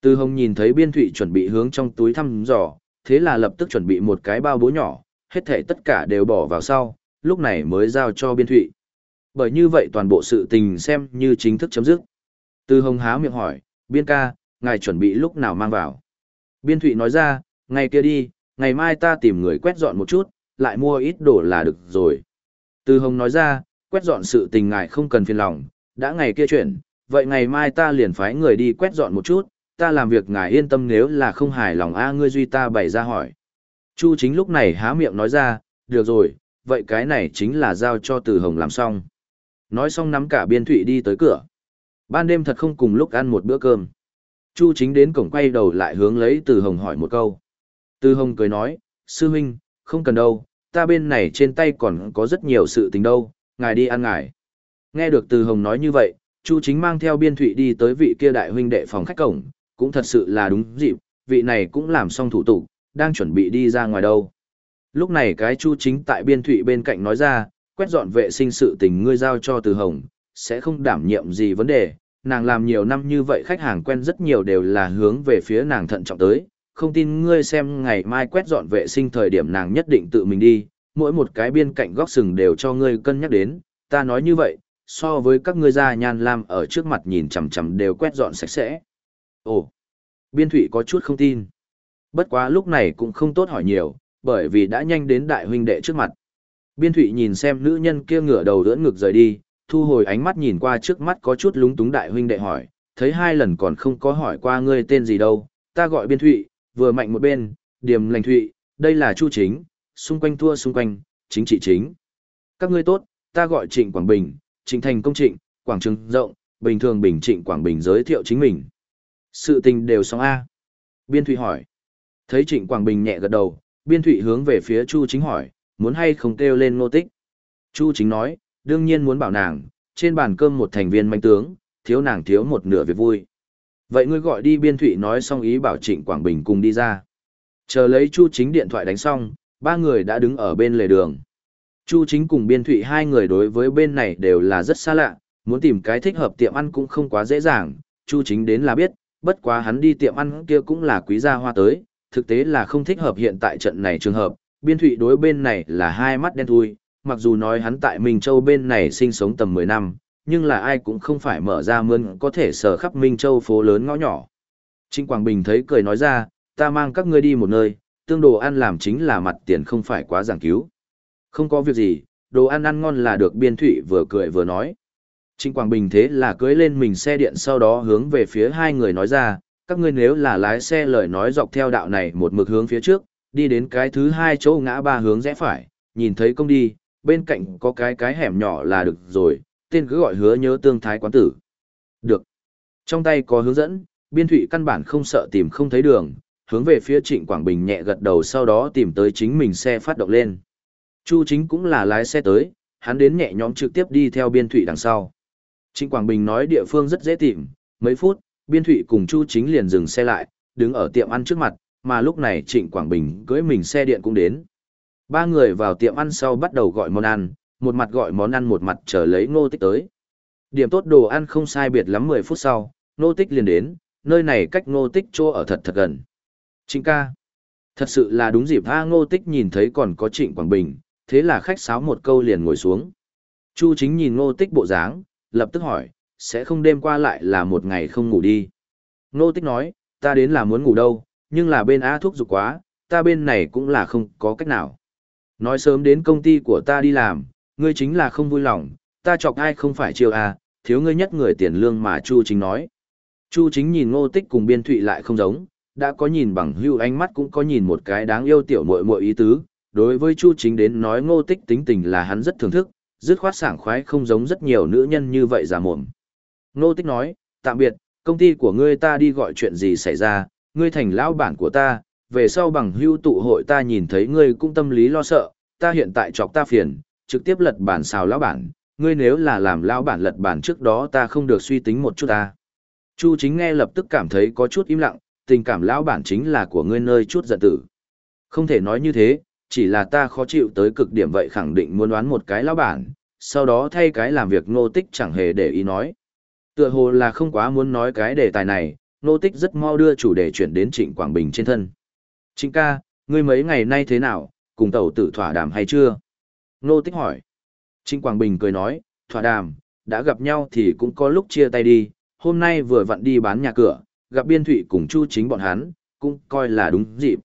Từ hồng nhìn thấy biên thụy chuẩn bị hướng trong túi thăm dò, thế là lập tức chuẩn bị một cái bao bố nhỏ, hết thẻ tất cả đều bỏ vào sau, lúc này mới giao cho biên thụy. Bởi như vậy toàn bộ sự tình xem như chính thức chấm dứt. Từ hồng há miệng hỏi, biên ca, ngài chuẩn bị lúc nào mang vào. Biên thụy nói ra, ngày kia đi, ngày mai ta tìm người quét dọn một chút, lại mua ít đồ là được rồi. Từ hồng nói ra, quét dọn sự tình ngài không cần phiền lòng, đã ngày kia chuyển, vậy ngày mai ta liền phái người đi quét dọn một chút, ta làm việc ngài yên tâm nếu là không hài lòng a ngươi duy ta bày ra hỏi. Chu chính lúc này há miệng nói ra, được rồi, vậy cái này chính là giao cho từ hồng làm xong. Nói xong nắm cả biên thụy đi tới cửa. Ban đêm thật không cùng lúc ăn một bữa cơm. Chu chính đến cổng quay đầu lại hướng lấy từ hồng hỏi một câu. Từ hồng cười nói, sư huynh, không cần đâu, ta bên này trên tay còn có rất nhiều sự tình đâu, ngài đi ăn ngài. Nghe được từ hồng nói như vậy, Chu chính mang theo biên thụy đi tới vị kia đại huynh đệ phòng khách cổng, cũng thật sự là đúng dịp, vị này cũng làm xong thủ tục, đang chuẩn bị đi ra ngoài đâu. Lúc này cái Chu chính tại biên thụy bên cạnh nói ra, quét dọn vệ sinh sự tình ngươi giao cho từ hồng, sẽ không đảm nhiệm gì vấn đề, nàng làm nhiều năm như vậy khách hàng quen rất nhiều đều là hướng về phía nàng thận trọng tới, không tin ngươi xem ngày mai quét dọn vệ sinh thời điểm nàng nhất định tự mình đi, mỗi một cái biên cạnh góc sừng đều cho ngươi cân nhắc đến, ta nói như vậy, so với các ngươi da nhan lam ở trước mặt nhìn chằm chằm đều quét dọn sạch sẽ. Ồ, biên thủy có chút không tin. Bất quá lúc này cũng không tốt hỏi nhiều, bởi vì đã nhanh đến đại huynh đệ trước mặt. Biên Thụy nhìn xem nữ nhân kia ngửa đầu đỡ ngực rời đi, thu hồi ánh mắt nhìn qua trước mắt có chút lúng túng đại huynh đệ hỏi, thấy hai lần còn không có hỏi qua ngươi tên gì đâu, ta gọi Biên Thụy, vừa mạnh một bên, điểm lành Thụy, đây là Chu Chính, xung quanh thua xung quanh, chính trị chính. Các ngươi tốt, ta gọi Trịnh Quảng Bình, Trịnh Thành Công Trịnh, Quảng Trường Rộng, bình thường Bình Trịnh Quảng Bình giới thiệu chính mình. Sự tình đều xong A. Biên Thụy hỏi. Thấy Trịnh Quảng Bình nhẹ gật đầu, Biên Thụy hướng về phía Chu Chính hỏi, muốn hay không kêu lên ngô tích. Chu Chính nói, đương nhiên muốn bảo nàng, trên bàn cơm một thành viên manh tướng, thiếu nàng thiếu một nửa việc vui. Vậy ngươi gọi đi Biên Thụy nói xong ý bảo Trịnh Quảng Bình cùng đi ra. Chờ lấy Chu Chính điện thoại đánh xong, ba người đã đứng ở bên lề đường. Chu Chính cùng Biên Thụy hai người đối với bên này đều là rất xa lạ, muốn tìm cái thích hợp tiệm ăn cũng không quá dễ dàng, Chu Chính đến là biết, bất quá hắn đi tiệm ăn kia cũng là quý gia hoa tới, thực tế là không thích hợp hiện tại trận này trường hợp, Biên Thụy đối bên này là hai mắt đen thui, mặc dù nói hắn tại Minh Châu bên này sinh sống tầm 10 năm, nhưng là ai cũng không phải mở ra mươn có thể sở khắp Minh Châu phố lớn ngõ nhỏ. Trinh Quảng Bình thấy cười nói ra, ta mang các ngươi đi một nơi, tương đồ ăn làm chính là mặt tiền không phải quá giảng cứu. Không có việc gì, đồ ăn ăn ngon là được biên thụy vừa cười vừa nói. Trinh Quảng Bình thế là cưới lên mình xe điện sau đó hướng về phía hai người nói ra, các ngươi nếu là lái xe lời nói dọc theo đạo này một mực hướng phía trước, đi đến cái thứ hai chỗ ngã ba hướng rẽ phải, nhìn thấy công đi, bên cạnh có cái cái hẻm nhỏ là được rồi, tên cứ gọi hứa nhớ tương thái quán tử. Được. Trong tay có hướng dẫn, biên thủy căn bản không sợ tìm không thấy đường, hướng về phía Trịnh Quảng Bình nhẹ gật đầu sau đó tìm tới chính mình xe phát động lên. Chu chính cũng là lái xe tới, hắn đến nhẹ nhõm trực tiếp đi theo biên thủy đằng sau. Trịnh Quảng Bình nói địa phương rất dễ tìm, mấy phút, biên thủy cùng Chu chính liền dừng xe lại, đứng ở tiệm ăn trước mặt, mà lúc này Trịnh Quảng Bình cưỡi mình xe điện cũng đến. Ba người vào tiệm ăn sau bắt đầu gọi món ăn, một mặt gọi món ăn một mặt chờ lấy ngô tích tới. Điểm tốt đồ ăn không sai biệt lắm 10 phút sau, ngô tích liền đến, nơi này cách ngô tích chỗ ở thật thật gần. Trịnh ca. Thật sự là đúng dịp A ngô tích nhìn thấy còn có trịnh Quảng Bình, thế là khách sáo một câu liền ngồi xuống. Chu chính nhìn ngô tích bộ dáng, lập tức hỏi, sẽ không đêm qua lại là một ngày không ngủ đi. Ngô tích nói, ta đến là muốn ngủ đâu, nhưng là bên A thuốc dục quá, ta bên này cũng là không có cách nào. Nói sớm đến công ty của ta đi làm, ngươi chính là không vui lòng, ta chọc ai không phải chiều A, thiếu ngươi nhất người tiền lương mà Chu chính nói. Chu chính nhìn ngô tích cùng biên thụy lại không giống, đã có nhìn bằng hưu ánh mắt cũng có nhìn một cái đáng yêu tiểu muội muội ý tứ, đối với Chu Chính đến nói Ngô Tích tính tình là hắn rất thưởng thức, dứt khoát sảng khoái không giống rất nhiều nữ nhân như vậy giả mồm. Ngô Tích nói, tạm biệt, công ty của ngươi ta đi gọi chuyện gì xảy ra, ngươi thành lão bản của ta, về sau bằng hưu tụ hội ta nhìn thấy ngươi cũng tâm lý lo sợ, ta hiện tại chọc ta phiền, trực tiếp lật bản xào lão bản, ngươi nếu là làm lão bản lật bản trước đó ta không được suy tính một chút ta. Chu Chính nghe lập tức cảm thấy có chút im lặng, tình cảm lão bản chính là của ngươi nơi chút giận tử. Không thể nói như thế, chỉ là ta khó chịu tới cực điểm vậy khẳng định muốn đoán một cái lão bản, sau đó thay cái làm việc nô tích chẳng hề để ý nói. Tựa hồ là không quá muốn nói cái đề tài này, nô tích rất mau đưa chủ đề chuyển đến Trịnh Quảng Bình trên thân. Trịnh ca, ngươi mấy ngày nay thế nào, cùng tàu tử thỏa đàm hay chưa? Nô tích hỏi. Trịnh Quảng Bình cười nói, thỏa đàm, đã gặp nhau thì cũng có lúc chia tay đi, hôm nay vừa vặn đi bán nhà cửa, gặp Biên Thụy cùng Chu chính bọn hắn, cũng coi là đúng dịp.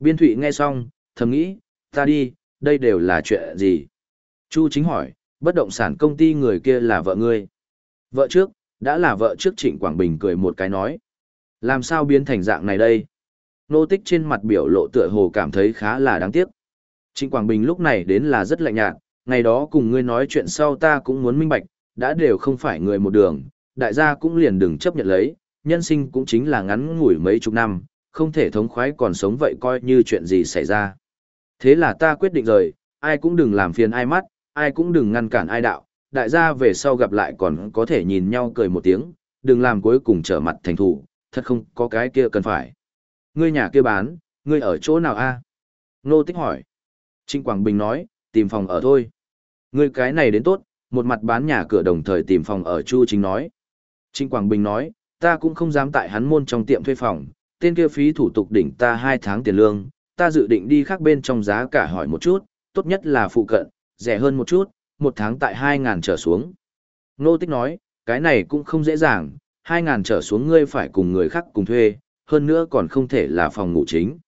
Biên Thụy nghe xong, thầm nghĩ, ta đi, đây đều là chuyện gì? Chu chính hỏi, bất động sản công ty người kia là vợ ngươi. Vợ trước, đã là vợ trước Trịnh Quảng Bình cười một cái nói. Làm sao biến thành dạng này đây? Nô tích trên mặt biểu lộ tựa hồ cảm thấy khá là đáng tiếc. Trịnh Quảng Bình lúc này đến là rất lạnh nhạt, ngày đó cùng ngươi nói chuyện sau ta cũng muốn minh bạch, đã đều không phải người một đường, đại gia cũng liền đừng chấp nhận lấy, nhân sinh cũng chính là ngắn ngủi mấy chục năm, không thể thống khoái còn sống vậy coi như chuyện gì xảy ra. Thế là ta quyết định rồi, ai cũng đừng làm phiền ai mắt, ai cũng đừng ngăn cản ai đạo, đại gia về sau gặp lại còn có thể nhìn nhau cười một tiếng, đừng làm cuối cùng trở mặt thành thủ, thật không có cái kia cần phải. Ngươi nhà kia bán, ngươi ở chỗ nào a? Nô tích hỏi. Trịnh Quảng Bình nói, tìm phòng ở thôi. Ngươi cái này đến tốt, một mặt bán nhà cửa đồng thời tìm phòng ở Chu Chính nói. Trịnh Quảng Bình nói, ta cũng không dám tại hắn môn trong tiệm thuê phòng, tên kia phí thủ tục đỉnh ta hai tháng tiền lương, ta dự định đi khác bên trong giá cả hỏi một chút, tốt nhất là phụ cận, rẻ hơn một chút, một tháng tại hai ngàn trở xuống. Nô Tích nói, cái này cũng không dễ dàng, hai ngàn trở xuống ngươi phải cùng người khác cùng thuê, hơn nữa còn không thể là phòng ngủ chính.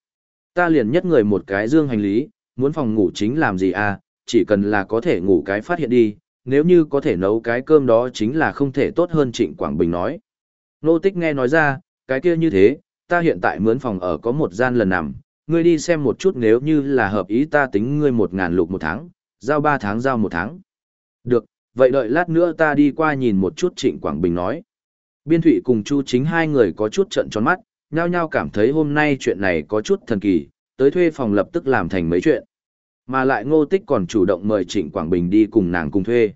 Ta liền nhất người một cái dương hành lý, muốn phòng ngủ chính làm gì à, chỉ cần là có thể ngủ cái phát hiện đi, nếu như có thể nấu cái cơm đó chính là không thể tốt hơn Trịnh Quảng Bình nói. Nô tích nghe nói ra, cái kia như thế, ta hiện tại mướn phòng ở có một gian lần nằm, ngươi đi xem một chút nếu như là hợp ý ta tính ngươi một ngàn lục một tháng, giao ba tháng giao một tháng. Được, vậy đợi lát nữa ta đi qua nhìn một chút Trịnh Quảng Bình nói. Biên Thụy cùng Chu chính hai người có chút trận tròn mắt, nhao nhao cảm thấy hôm nay chuyện này có chút thần kỳ, tới thuê phòng lập tức làm thành mấy chuyện. Mà lại ngô tích còn chủ động mời Trịnh Quảng Bình đi cùng nàng cùng thuê.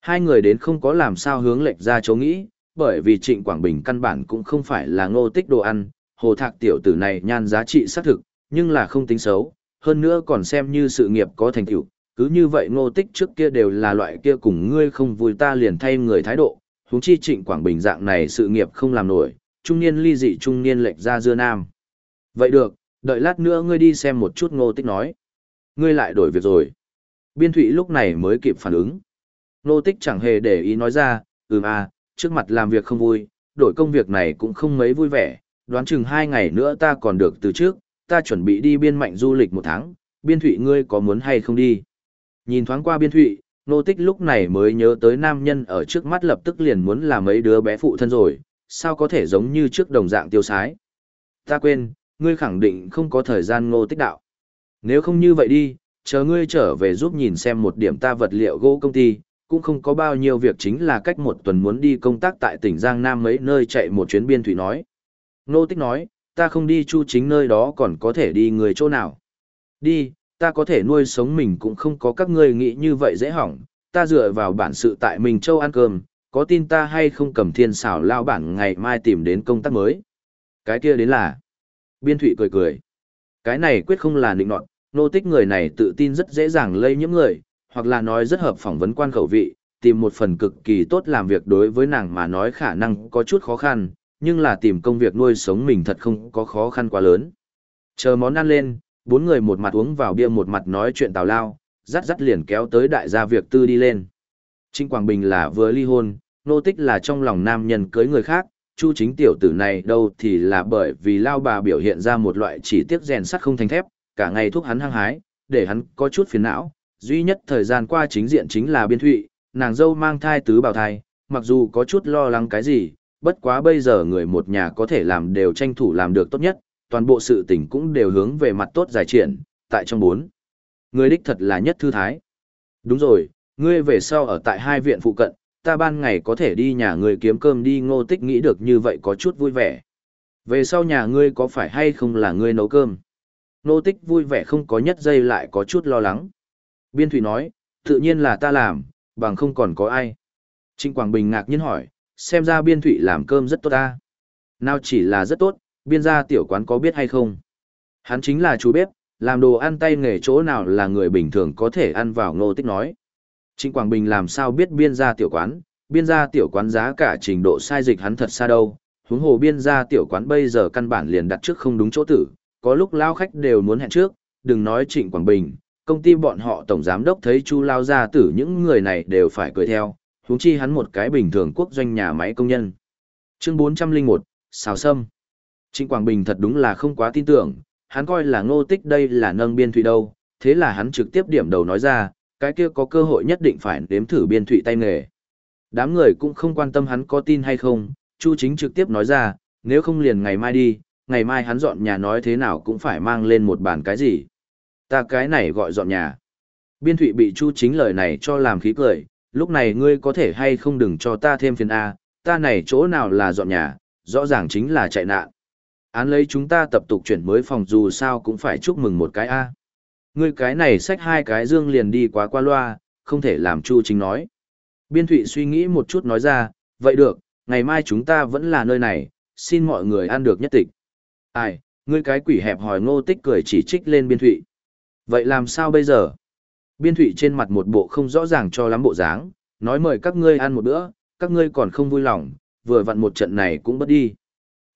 Hai người đến không có làm sao hướng lệch ra chỗ nghĩ, bởi vì Trịnh Quảng Bình căn bản cũng không phải là ngô tích đồ ăn, hồ thạc tiểu tử này nhan giá trị xác thực, nhưng là không tính xấu, hơn nữa còn xem như sự nghiệp có thành tựu. Cứ như vậy ngô tích trước kia đều là loại kia cùng ngươi không vui ta liền thay người thái độ, huống chi trịnh Quảng Bình dạng này sự nghiệp không làm nổi, trung niên ly dị trung niên lệch ra dưa nam. Vậy được, đợi lát nữa ngươi đi xem một chút ngô tích nói. Ngươi lại đổi việc rồi. Biên thụy lúc này mới kịp phản ứng. Ngô tích chẳng hề để ý nói ra, ừm à, trước mặt làm việc không vui, đổi công việc này cũng không mấy vui vẻ, đoán chừng hai ngày nữa ta còn được từ trước, ta chuẩn bị đi biên mạnh du lịch một tháng, biên thụy ngươi có muốn hay không đi. Nhìn thoáng qua biên thụy, nô tích lúc này mới nhớ tới nam nhân ở trước mắt lập tức liền muốn làm mấy đứa bé phụ thân rồi, sao có thể giống như trước đồng dạng tiêu sái. Ta quên, ngươi khẳng định không có thời gian ngô tích đạo. Nếu không như vậy đi, chờ ngươi trở về giúp nhìn xem một điểm ta vật liệu gỗ công ty, cũng không có bao nhiêu việc chính là cách một tuần muốn đi công tác tại tỉnh Giang Nam mấy nơi chạy một chuyến biên thủy nói. Nô tích nói, ta không đi chu chính nơi đó còn có thể đi người chỗ nào. Đi, ta có thể nuôi sống mình cũng không có các ngươi nghĩ như vậy dễ hỏng, ta dựa vào bản sự tại mình châu ăn cơm, có tin ta hay không cầm thiên xảo lao bản ngày mai tìm đến công tác mới. Cái kia đến là, biên thủy cười cười. Cái này quyết không là định nọt, nô tích người này tự tin rất dễ dàng lây nhiễm người, hoặc là nói rất hợp phỏng vấn quan khẩu vị, tìm một phần cực kỳ tốt làm việc đối với nàng mà nói khả năng có chút khó khăn, nhưng là tìm công việc nuôi sống mình thật không có khó khăn quá lớn. Chờ món ăn lên, bốn người một mặt uống vào bia một mặt nói chuyện tào lao, dắt dắt liền kéo tới đại gia việc tư đi lên. Trinh Quảng Bình là vừa ly hôn, nô tích là trong lòng nam nhân cưới người khác, chu chính tiểu tử này đâu thì là bởi vì lao bà biểu hiện ra một loại chỉ tiếc rèn sắt không thành thép, cả ngày thúc hắn hăng hái, để hắn có chút phiền não, duy nhất thời gian qua chính diện chính là biên thụy, nàng dâu mang thai tứ bào thai, mặc dù có chút lo lắng cái gì, bất quá bây giờ người một nhà có thể làm đều tranh thủ làm được tốt nhất, toàn bộ sự tình cũng đều hướng về mặt tốt giải triển, tại trong bốn. Người đích thật là nhất thư thái. Đúng rồi, ngươi về sau ở tại hai viện phụ cận, ta ban ngày có thể đi nhà ngươi kiếm cơm đi ngô tích nghĩ được như vậy có chút vui vẻ. Về sau nhà ngươi có phải hay không là ngươi nấu cơm? Ngô tích vui vẻ không có nhất giây lại có chút lo lắng. Biên Thủy nói, tự nhiên là ta làm, bằng không còn có ai. Trịnh Quảng Bình ngạc nhiên hỏi, xem ra Biên Thủy làm cơm rất tốt ta. Nào chỉ là rất tốt, biên gia tiểu quán có biết hay không? Hắn chính là chú bếp, làm đồ ăn tay nghề chỗ nào là người bình thường có thể ăn vào ngô tích nói. Trịnh Quảng Bình làm sao biết biên gia tiểu quán, biên gia tiểu quán giá cả trình độ sai dịch hắn thật xa đâu, huống hồ biên gia tiểu quán bây giờ căn bản liền đặt trước không đúng chỗ tử, có lúc lao khách đều muốn hẹn trước, đừng nói Trịnh Quảng Bình, công ty bọn họ tổng giám đốc thấy chu lao gia tử những người này đều phải cười theo, huống chi hắn một cái bình thường quốc doanh nhà máy công nhân. Chương 401, Xào Sâm Trịnh Quảng Bình thật đúng là không quá tin tưởng, hắn coi là ngô tích đây là nâng biên thủy đâu, thế là hắn trực tiếp điểm đầu nói ra, cái kia có cơ hội nhất định phải đếm thử biên thủy tay nghề. Đám người cũng không quan tâm hắn có tin hay không, Chu chính trực tiếp nói ra, nếu không liền ngày mai đi, ngày mai hắn dọn nhà nói thế nào cũng phải mang lên một bàn cái gì. Ta cái này gọi dọn nhà. Biên thụy bị Chu chính lời này cho làm khí cười, lúc này ngươi có thể hay không đừng cho ta thêm phiền A, ta này chỗ nào là dọn nhà, rõ ràng chính là chạy nạn. Án lấy chúng ta tập tục chuyển mới phòng dù sao cũng phải chúc mừng một cái A. Ngươi cái này xách hai cái dương liền đi quá qua loa, không thể làm Chu chính nói. Biên thụy suy nghĩ một chút nói ra, vậy được, ngày mai chúng ta vẫn là nơi này, xin mọi người ăn được nhất tịch. Ai, ngươi cái quỷ hẹp hỏi ngô tích cười chỉ trích lên biên thụy. Vậy làm sao bây giờ? Biên thụy trên mặt một bộ không rõ ràng cho lắm bộ dáng, nói mời các ngươi ăn một bữa, các ngươi còn không vui lòng, vừa vặn một trận này cũng bất đi.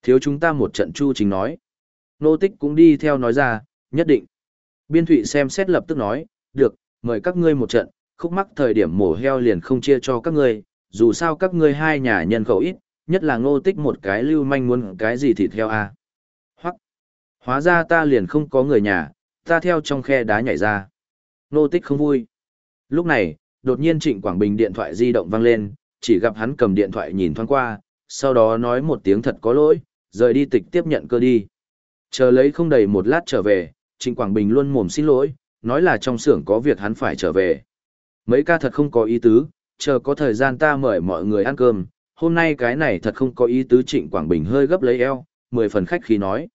Thiếu chúng ta một trận chu chính nói. Nô tích cũng đi theo nói ra, nhất định. Biên thụy xem xét lập tức nói, được, mời các ngươi một trận, khúc mắc thời điểm mổ heo liền không chia cho các ngươi, dù sao các ngươi hai nhà nhân khẩu ít, nhất là ngô tích một cái lưu manh muốn cái gì thịt heo à. Hoặc, hóa ra ta liền không có người nhà, ta theo trong khe đá nhảy ra. Ngô tích không vui. Lúc này, đột nhiên Trịnh Quảng Bình điện thoại di động vang lên, chỉ gặp hắn cầm điện thoại nhìn thoáng qua, sau đó nói một tiếng thật có lỗi, rời đi tịch tiếp nhận cơ đi. Chờ lấy không đầy một lát trở về, Trịnh Quảng Bình luôn mồm xin lỗi, nói là trong xưởng có việc hắn phải trở về. Mấy ca thật không có ý tứ, chờ có thời gian ta mời mọi người ăn cơm, hôm nay cái này thật không có ý tứ Trịnh Quảng Bình hơi gấp lấy eo, mười phần khách khí nói.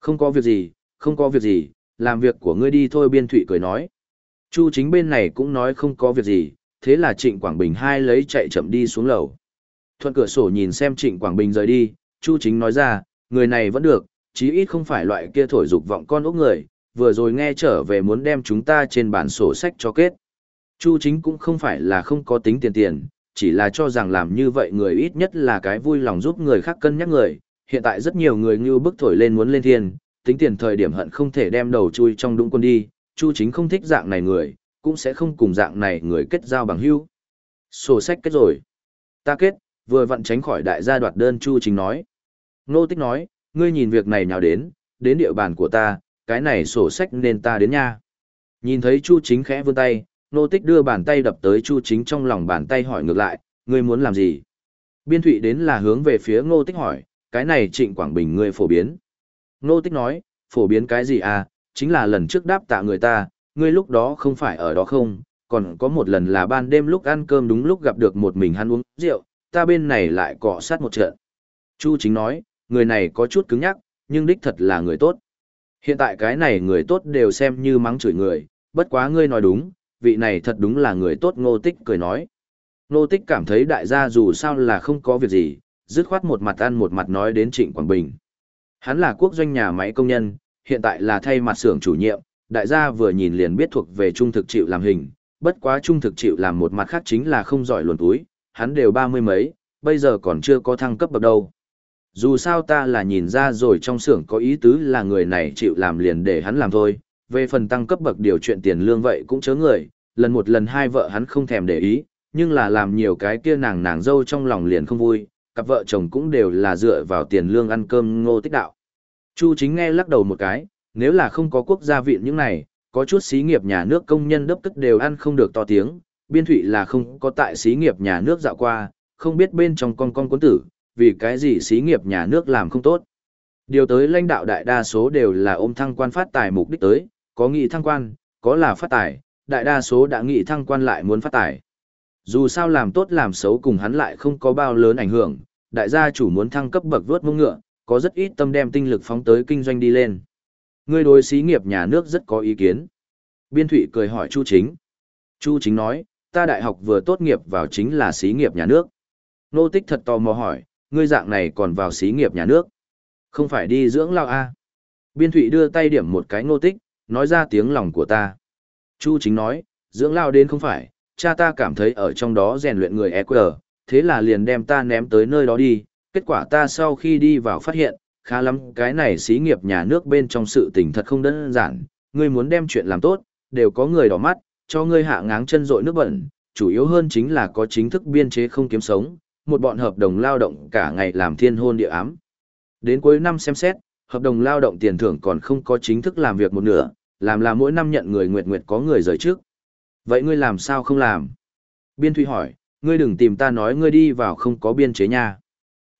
Không có việc gì, không có việc gì, làm việc của ngươi đi thôi biên thụy cười nói. Chu chính bên này cũng nói không có việc gì, thế là Trịnh Quảng Bình hai lấy chạy chậm đi xuống lầu. Thuận cửa sổ nhìn xem Trịnh Quảng Bình rời đi, Chu chính nói ra, người này vẫn được, chí ít không phải loại kia thổi dục vọng con ốc người, vừa rồi nghe trở về muốn đem chúng ta trên bản sổ sách cho kết. Chu chính cũng không phải là không có tính tiền tiền, chỉ là cho rằng làm như vậy người ít nhất là cái vui lòng giúp người khác cân nhắc người. Hiện tại rất nhiều người như bức thổi lên muốn lên thiên, tính tiền thời điểm hận không thể đem đầu chui trong đũng quân đi, Chu chính không thích dạng này người, cũng sẽ không cùng dạng này người kết giao bằng hữu. Sổ sách kết rồi. Ta kết, vừa vặn tránh khỏi đại gia đoạt đơn Chu chính nói. Nô tích nói, ngươi nhìn việc này nhào đến, đến địa bàn của ta, cái này sổ sách nên ta đến nha. Nhìn thấy Chu chính khẽ vươn tay, nô tích đưa bàn tay đập tới Chu chính trong lòng bàn tay hỏi ngược lại, ngươi muốn làm gì? Biên thụy đến là hướng về phía ngô tích hỏi, cái này trịnh Quảng Bình ngươi phổ biến. Nô tích nói, phổ biến cái gì à, chính là lần trước đáp tạ người ta, ngươi lúc đó không phải ở đó không, còn có một lần là ban đêm lúc ăn cơm đúng lúc gặp được một mình hắn uống rượu, ta bên này lại cọ sát một trận. Chu chính nói, người này có chút cứng nhắc, nhưng đích thật là người tốt. Hiện tại cái này người tốt đều xem như mắng chửi người, bất quá ngươi nói đúng, vị này thật đúng là người tốt ngô tích cười nói. Ngô tích cảm thấy đại gia dù sao là không có việc gì, dứt khoát một mặt ăn một mặt nói đến Trịnh Quảng Bình. Hắn là quốc doanh nhà máy công nhân, hiện tại là thay mặt xưởng chủ nhiệm, đại gia vừa nhìn liền biết thuộc về trung thực chịu làm hình, bất quá trung thực chịu làm một mặt khác chính là không giỏi luồn túi, hắn đều ba mươi mấy, bây giờ còn chưa có thăng cấp bậc đâu. Dù sao ta là nhìn ra rồi trong xưởng có ý tứ là người này chịu làm liền để hắn làm thôi, về phần tăng cấp bậc điều chuyện tiền lương vậy cũng chớ người, lần một lần hai vợ hắn không thèm để ý, nhưng là làm nhiều cái kia nàng nàng dâu trong lòng liền không vui, cặp vợ chồng cũng đều là dựa vào tiền lương ăn cơm ngô tích đạo. Chu chính nghe lắc đầu một cái, nếu là không có quốc gia vịn những này, có chút xí nghiệp nhà nước công nhân đấp tức đều ăn không được to tiếng, biên thụy là không có tại xí nghiệp nhà nước dạo qua, không biết bên trong con con cuốn tử, vì cái gì xí nghiệp nhà nước làm không tốt. Điều tới lãnh đạo đại đa số đều là ôm thăng quan phát tài mục đích tới, có nghị thăng quan, có là phát tài, đại đa số đã nghị thăng quan lại muốn phát tài. Dù sao làm tốt làm xấu cùng hắn lại không có bao lớn ảnh hưởng, đại gia chủ muốn thăng cấp bậc vớt mông ngựa, có rất ít tâm đem tinh lực phóng tới kinh doanh đi lên. Người đối xí nghiệp nhà nước rất có ý kiến. Biên Thụy cười hỏi Chu Chính. Chu Chính nói, ta đại học vừa tốt nghiệp vào chính là xí nghiệp nhà nước. Nô Tích thật tò mò hỏi, ngươi dạng này còn vào xí nghiệp nhà nước. Không phải đi dưỡng lao A. Biên Thụy đưa tay điểm một cái Nô Tích, nói ra tiếng lòng của ta. Chu Chính nói, dưỡng lao đến không phải, cha ta cảm thấy ở trong đó rèn luyện người EQR, thế là liền đem ta ném tới nơi đó đi, kết quả ta sau khi đi vào phát hiện, khá lắm cái này xí nghiệp nhà nước bên trong sự tình thật không đơn giản, ngươi muốn đem chuyện làm tốt, đều có người đỏ mắt, cho ngươi hạ ngáng chân rội nước bẩn, chủ yếu hơn chính là có chính thức biên chế không kiếm sống, một bọn hợp đồng lao động cả ngày làm thiên hôn địa ám. Đến cuối năm xem xét, hợp đồng lao động tiền thưởng còn không có chính thức làm việc một nửa, làm là mỗi năm nhận người nguyệt nguyệt có người rời trước. Vậy ngươi làm sao không làm? Biên Thụy hỏi, ngươi đừng tìm ta nói ngươi đi vào không có biên chế nha.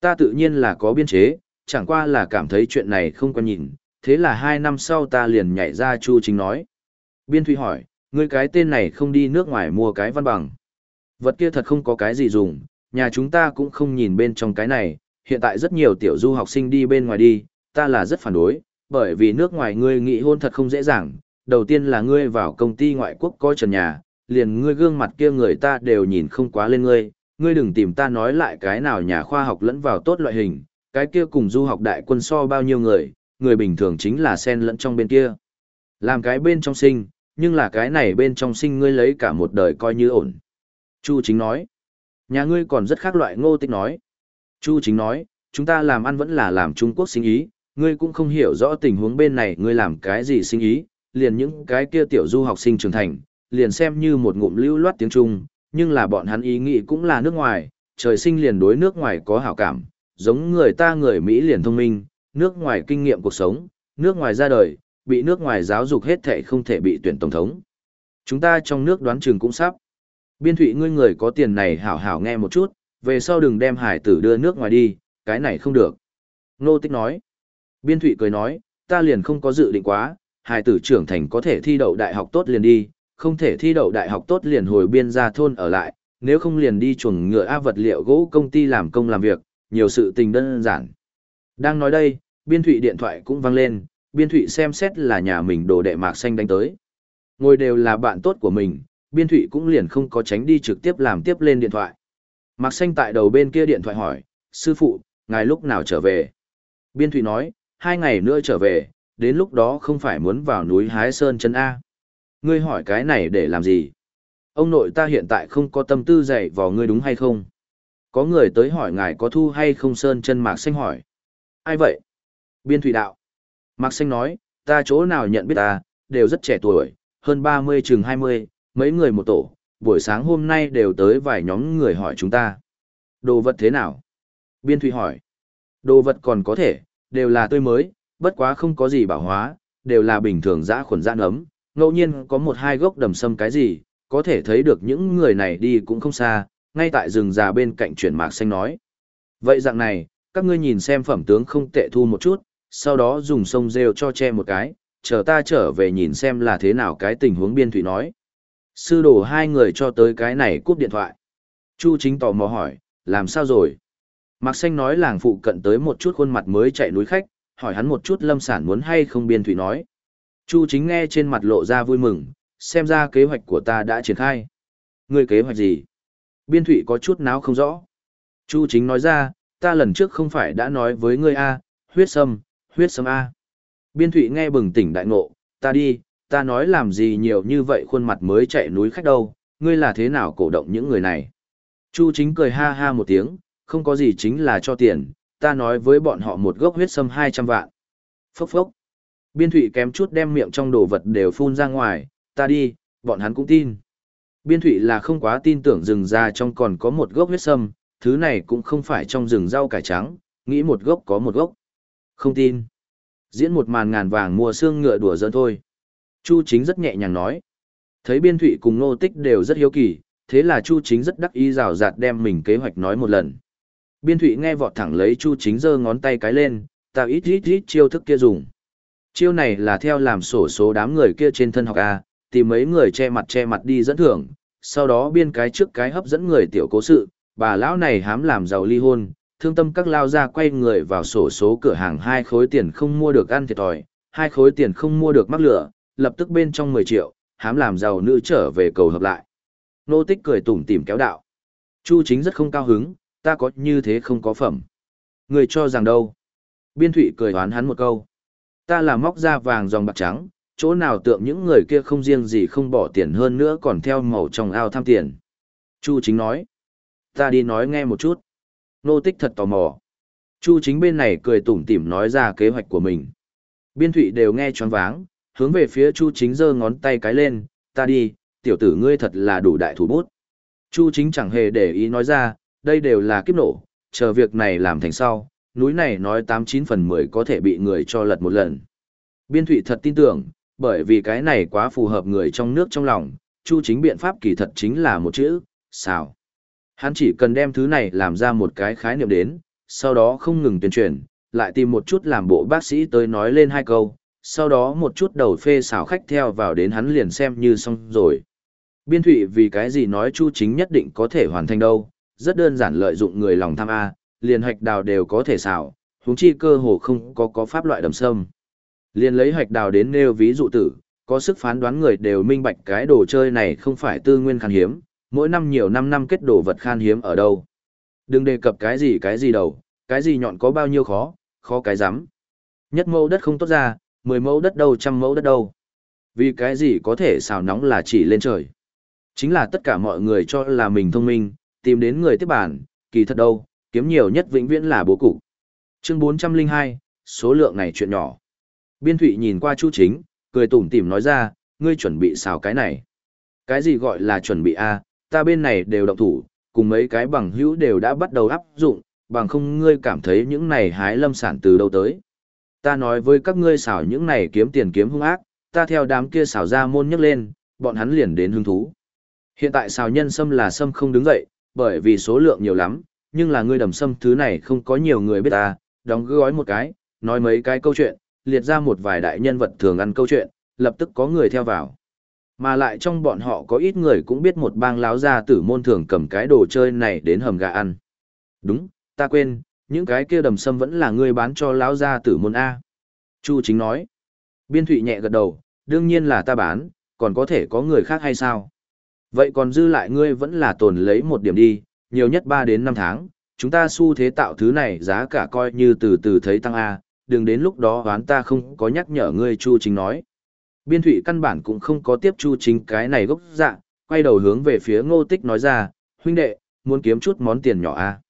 Ta tự nhiên là có biên chế, chẳng qua là cảm thấy chuyện này không quan nhìn, thế là hai năm sau ta liền nhảy ra Chu Chính nói. Biên Thụy hỏi, ngươi cái tên này không đi nước ngoài mua cái văn bằng. Vật kia thật không có cái gì dùng, nhà chúng ta cũng không nhìn bên trong cái này, hiện tại rất nhiều tiểu du học sinh đi bên ngoài đi, ta là rất phản đối, bởi vì nước ngoài ngươi nghị hôn thật không dễ dàng, đầu tiên là ngươi vào công ty ngoại quốc coi trần nhà, liền ngươi gương mặt kia người ta đều nhìn không quá lên ngươi, ngươi đừng tìm ta nói lại cái nào nhà khoa học lẫn vào tốt loại hình, cái kia cùng du học đại quân so bao nhiêu người, người bình thường chính là sen lẫn trong bên kia. Làm cái bên trong sinh, nhưng là cái này bên trong sinh ngươi lấy cả một đời coi như ổn. Chu chính nói, nhà ngươi còn rất khác loại ngô tích nói. Chu chính nói, chúng ta làm ăn vẫn là làm Trung Quốc sinh ý, ngươi cũng không hiểu rõ tình huống bên này ngươi làm cái gì sinh ý, liền những cái kia tiểu du học sinh trưởng thành, liền xem như một ngụm lưu loát tiếng Trung, nhưng là bọn hắn ý nghĩ cũng là nước ngoài, trời sinh liền đối nước ngoài có hảo cảm, giống người ta người Mỹ liền thông minh, nước ngoài kinh nghiệm cuộc sống, nước ngoài ra đời, bị nước ngoài giáo dục hết thể không thể bị tuyển tổng thống. Chúng ta trong nước đoán trường cũng sắp. Biên thụy ngươi người có tiền này hảo hảo nghe một chút, về sau đừng đem hải tử đưa nước ngoài đi, cái này không được. Nô tích nói. Biên thụy cười nói, ta liền không có dự định quá, hải tử trưởng thành có thể thi đậu đại học tốt liền đi, không thể thi đậu đại học tốt liền hồi biên ra thôn ở lại, nếu không liền đi chuồng ngựa A vật liệu gỗ công ty làm công làm việc, nhiều sự tình đơn giản. Đang nói đây, biên thụy điện thoại cũng vang lên, biên thụy xem xét là nhà mình đồ đệ mạc xanh đánh tới. Ngồi đều là bạn tốt của mình, biên thụy cũng liền không có tránh đi trực tiếp làm tiếp lên điện thoại. Mạc xanh tại đầu bên kia điện thoại hỏi, sư phụ, ngài lúc nào trở về? Biên thụy nói, hai ngày nữa trở về, đến lúc đó không phải muốn vào núi Hái Sơn chân A. Ngươi hỏi cái này để làm gì? Ông nội ta hiện tại không có tâm tư dạy vào ngươi đúng hay không? Có người tới hỏi ngài có thu hay không Sơn chân Mạc xanh hỏi. Ai vậy? Biên thụy đạo. Mạc xanh nói, ta chỗ nào nhận biết ta, đều rất trẻ tuổi, hơn 30 chừng 20, mấy người một tổ, buổi sáng hôm nay đều tới vài nhóm người hỏi chúng ta. Đồ vật thế nào? Biên Thụy hỏi. Đồ vật còn có thể, đều là tươi mới, bất quá không có gì bảo hóa, đều là bình thường dã khuẩn dã nấm. ngẫu nhiên có một hai gốc đầm sâm cái gì, có thể thấy được những người này đi cũng không xa, ngay tại rừng già bên cạnh chuyển mạc xanh nói. Vậy dạng này, các ngươi nhìn xem phẩm tướng không tệ thu một chút, sau đó dùng sông rêu cho che một cái, chờ ta trở về nhìn xem là thế nào cái tình huống biên thủy nói. Sư đồ hai người cho tới cái này cúp điện thoại. Chu chính tò mò hỏi, làm sao rồi? Mạc Xanh nói làng phụ cận tới một chút khuôn mặt mới chạy núi khách, hỏi hắn một chút lâm sản muốn hay không biên thủy nói. Chu chính nghe trên mặt lộ ra vui mừng, xem ra kế hoạch của ta đã triển khai. Ngươi kế hoạch gì? Biên thủy có chút náo không rõ. Chu chính nói ra, ta lần trước không phải đã nói với ngươi A, huyết sâm, huyết sâm A. Biên thủy nghe bừng tỉnh đại ngộ, ta đi, ta nói làm gì nhiều như vậy khuôn mặt mới chạy núi khách đâu, ngươi là thế nào cổ động những người này. Chu chính cười ha ha một tiếng, không có gì chính là cho tiền, ta nói với bọn họ một gốc huyết sâm 200 vạn. Phốc phốc. Biên thủy kém chút đem miệng trong đồ vật đều phun ra ngoài, ta đi, bọn hắn cũng tin. Biên thủy là không quá tin tưởng rừng ra trong còn có một gốc huyết sâm, thứ này cũng không phải trong rừng rau cải trắng, nghĩ một gốc có một gốc. Không tin. Diễn một màn ngàn vàng mua xương ngựa đùa giỡn thôi. Chu chính rất nhẹ nhàng nói. Thấy biên thụy cùng nô tích đều rất hiếu kỳ, thế là Chu chính rất đắc ý rào rạt đem mình kế hoạch nói một lần. Biên thụy nghe vọt thẳng lấy Chu chính giơ ngón tay cái lên, tạo ít ít ít chiêu thức kia dùng. Chiêu này là theo làm sổ số đám người kia trên thân học A, tìm mấy người che mặt che mặt đi dẫn thưởng, sau đó biên cái trước cái hấp dẫn người tiểu cố sự, bà lão này hám làm giàu ly hôn, thương tâm các lao ra quay người vào sổ số cửa hàng hai khối tiền không mua được ăn thiệt thòi, hai khối tiền không mua được mắc lửa, lập tức bên trong 10 triệu, hám làm giàu nữ trở về cầu hợp lại. Nô tích cười tủm tỉm kéo đạo. Chu chính rất không cao hứng, ta có như thế không có phẩm. Người cho rằng đâu? Biên thụy cười đoán hắn một câu. Ta là móc ra vàng dòng bạc trắng, chỗ nào tượng những người kia không riêng gì không bỏ tiền hơn nữa còn theo màu trong ao tham tiền. Chu chính nói. Ta đi nói nghe một chút. Nô tích thật tò mò. Chu chính bên này cười tủm tỉm nói ra kế hoạch của mình. Biên thụy đều nghe choáng váng, hướng về phía Chu Chính giơ ngón tay cái lên, ta đi, tiểu tử ngươi thật là đủ đại thủ bút. Chu Chính chẳng hề để ý nói ra, đây đều là kiếp nổ, chờ việc này làm thành sau, núi này nói 89 phần 10 có thể bị người cho lật một lần. Biên Thụy thật tin tưởng, bởi vì cái này quá phù hợp người trong nước trong lòng, Chu Chính biện pháp kỳ thật chính là một chữ, xào. Hắn chỉ cần đem thứ này làm ra một cái khái niệm đến, sau đó không ngừng tuyên truyền, lại tìm một chút làm bộ bác sĩ tới nói lên hai câu, sau đó một chút đầu phê xảo khách theo vào đến hắn liền xem như xong rồi. Biên thụy vì cái gì nói Chu Chính nhất định có thể hoàn thành đâu, rất đơn giản lợi dụng người lòng tham A, liền hạch đào đều có thể xảo, huống chi cơ hồ không có có pháp loại đầm sâm. Liền lấy hạch đào đến nêu ví dụ tử, có sức phán đoán người đều minh bạch cái đồ chơi này không phải tư nguyên khan hiếm, mỗi năm nhiều năm năm kết đồ vật khan hiếm ở đâu. Đừng đề cập cái gì cái gì đâu, cái gì nhọn có bao nhiêu khó, khó cái rắm Nhất mâu đất không tốt ra, mười mẫu đất đâu trăm mẫu đất đâu. Vì cái gì có thể xào nóng là chỉ lên trời. Chính là tất cả mọi người cho là mình thông minh, tìm đến người tiếp bản, kỳ thật đâu, kiếm nhiều nhất vĩnh viễn là bố cục. Chương 402, số lượng này chuyện nhỏ. Biên Thụy nhìn qua Chu Chính, cười tủm tỉm nói ra, ngươi chuẩn bị xào cái này. Cái gì gọi là chuẩn bị a ta bên này đều động thủ, cùng mấy cái bằng hữu đều đã bắt đầu áp dụng, bằng không ngươi cảm thấy những này hái lâm sản từ đâu tới ta nói với các ngươi xảo những này kiếm tiền kiếm hung ác, ta theo đám kia xảo ra môn nhấc lên, bọn hắn liền đến hứng thú. Hiện tại xào nhân sâm là sâm không đứng dậy, bởi vì số lượng nhiều lắm, nhưng là ngươi đầm sâm thứ này không có nhiều người biết ta, đóng gói một cái, nói mấy cái câu chuyện, liệt ra một vài đại nhân vật thường ăn câu chuyện, lập tức có người theo vào. Mà lại trong bọn họ có ít người cũng biết một bang láo gia tử môn thường cầm cái đồ chơi này đến hầm gà ăn. Đúng, ta quên, những cái kia đầm sâm vẫn là ngươi bán cho lão gia tử môn A. Chu chính nói. Biên thụy nhẹ gật đầu, đương nhiên là ta bán, còn có thể có người khác hay sao? Vậy còn dư lại ngươi vẫn là tồn lấy một điểm đi, nhiều nhất ba đến năm tháng, chúng ta xu thế tạo thứ này giá cả coi như từ từ thấy tăng A, đừng đến lúc đó oán ta không có nhắc nhở ngươi Chu Chính nói. Biên Thụy căn bản cũng không có tiếp Chu Chính cái này gốc dạ, quay đầu hướng về phía ngô tích nói ra, huynh đệ, muốn kiếm chút món tiền nhỏ A.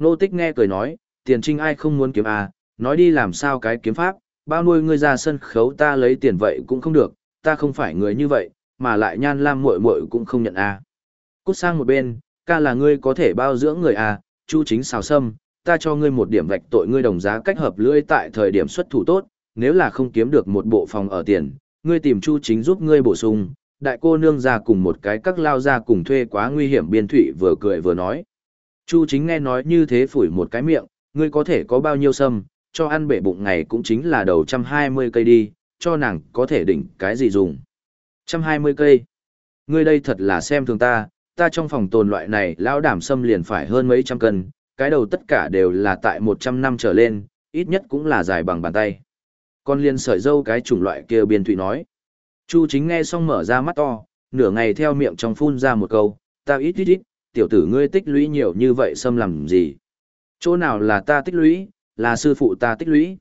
Nô tích nghe cười nói, tiền trinh ai không muốn kiếm à? nói đi làm sao cái kiếm pháp, bao nuôi ngươi ra sân khấu ta lấy tiền vậy cũng không được, ta không phải người như vậy, mà lại nhan lam muội muội cũng không nhận à. Cút sang một bên, ca là ngươi có thể bao dưỡng người à? chu chính xào sâm, ta cho ngươi một điểm vạch tội ngươi đồng giá cách hợp lưỡi tại thời điểm xuất thủ tốt, nếu là không kiếm được một bộ phòng ở tiền, ngươi tìm chu chính giúp ngươi bổ sung, đại cô nương ra cùng một cái các lao ra cùng thuê quá nguy hiểm biên thủy vừa cười vừa nói. Chu chính nghe nói như thế phủi một cái miệng, ngươi có thể có bao nhiêu sâm, cho ăn bể bụng ngày cũng chính là đầu trăm hai mươi cây đi, cho nàng có thể đỉnh cái gì dùng. Trăm hai mươi cây. Ngươi đây thật là xem thường ta, ta trong phòng tồn loại này lão đảm sâm liền phải hơn mấy trăm cân, cái đầu tất cả đều là tại 100 năm trở lên, ít nhất cũng là dài bằng bàn tay. Con liên sợi dâu cái chủng loại kia biên thụy nói. Chu chính nghe xong mở ra mắt to, nửa ngày theo miệng trong phun ra một câu, ta ít ít ít, tiểu tử ngươi tích lũy nhiều như vậy xâm làm gì? Chỗ nào là ta tích lũy, là sư phụ ta tích lũy.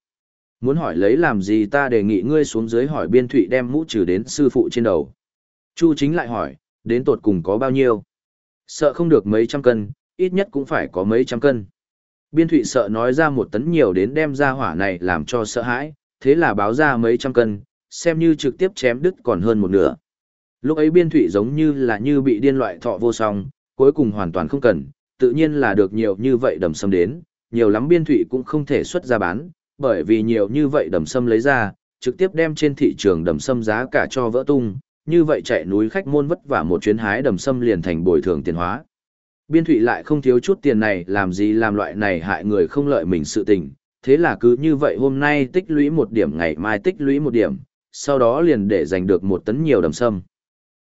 Muốn hỏi lấy làm gì ta đề nghị ngươi xuống dưới hỏi biên thụy đem mũ trừ đến sư phụ trên đầu. Chu chính lại hỏi, đến tột cùng có bao nhiêu? Sợ không được mấy trăm cân, ít nhất cũng phải có mấy trăm cân. Biên thụy sợ nói ra một tấn nhiều đến đem ra hỏa này làm cho sợ hãi, thế là báo ra mấy trăm cân, xem như trực tiếp chém đứt còn hơn một nửa. Lúc ấy biên thụy giống như là như bị điên loại thọ vô song, cuối cùng hoàn toàn không cần, tự nhiên là được nhiều như vậy đầm sâm đến, nhiều lắm biên thụy cũng không thể xuất ra bán, bởi vì nhiều như vậy đầm sâm lấy ra, trực tiếp đem trên thị trường đầm sâm giá cả cho vỡ tung, như vậy chạy núi khách môn vất vả một chuyến hái đầm sâm liền thành bồi thường tiền hóa. Biên thụy lại không thiếu chút tiền này làm gì làm loại này hại người không lợi mình sự tình, thế là cứ như vậy hôm nay tích lũy một điểm ngày mai tích lũy một điểm, sau đó liền để giành được một tấn nhiều đầm sâm.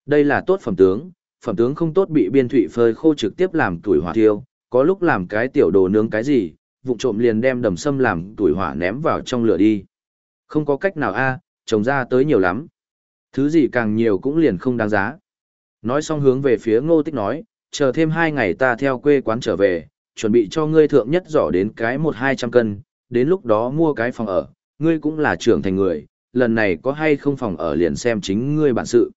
Đây là tốt phẩm tướng, phẩm tướng không tốt bị biên thụy phơi khô trực tiếp làm tuổi hỏa thiêu, có lúc làm cái tiểu đồ nướng cái gì, vụ trộm liền đem đầm sâm làm tuổi hỏa ném vào trong lửa đi. Không có cách nào a trồng ra tới nhiều lắm. Thứ gì càng nhiều cũng liền không đáng giá. Nói xong hướng về phía ngô tích nói, chờ thêm hai ngày ta theo quê quán trở về, chuẩn bị cho ngươi thượng nhất giỏ đến cái một hai trăm cân, đến lúc đó mua cái phòng ở, ngươi cũng là trưởng thành người, lần này có hay không phòng ở liền xem chính ngươi bản sự.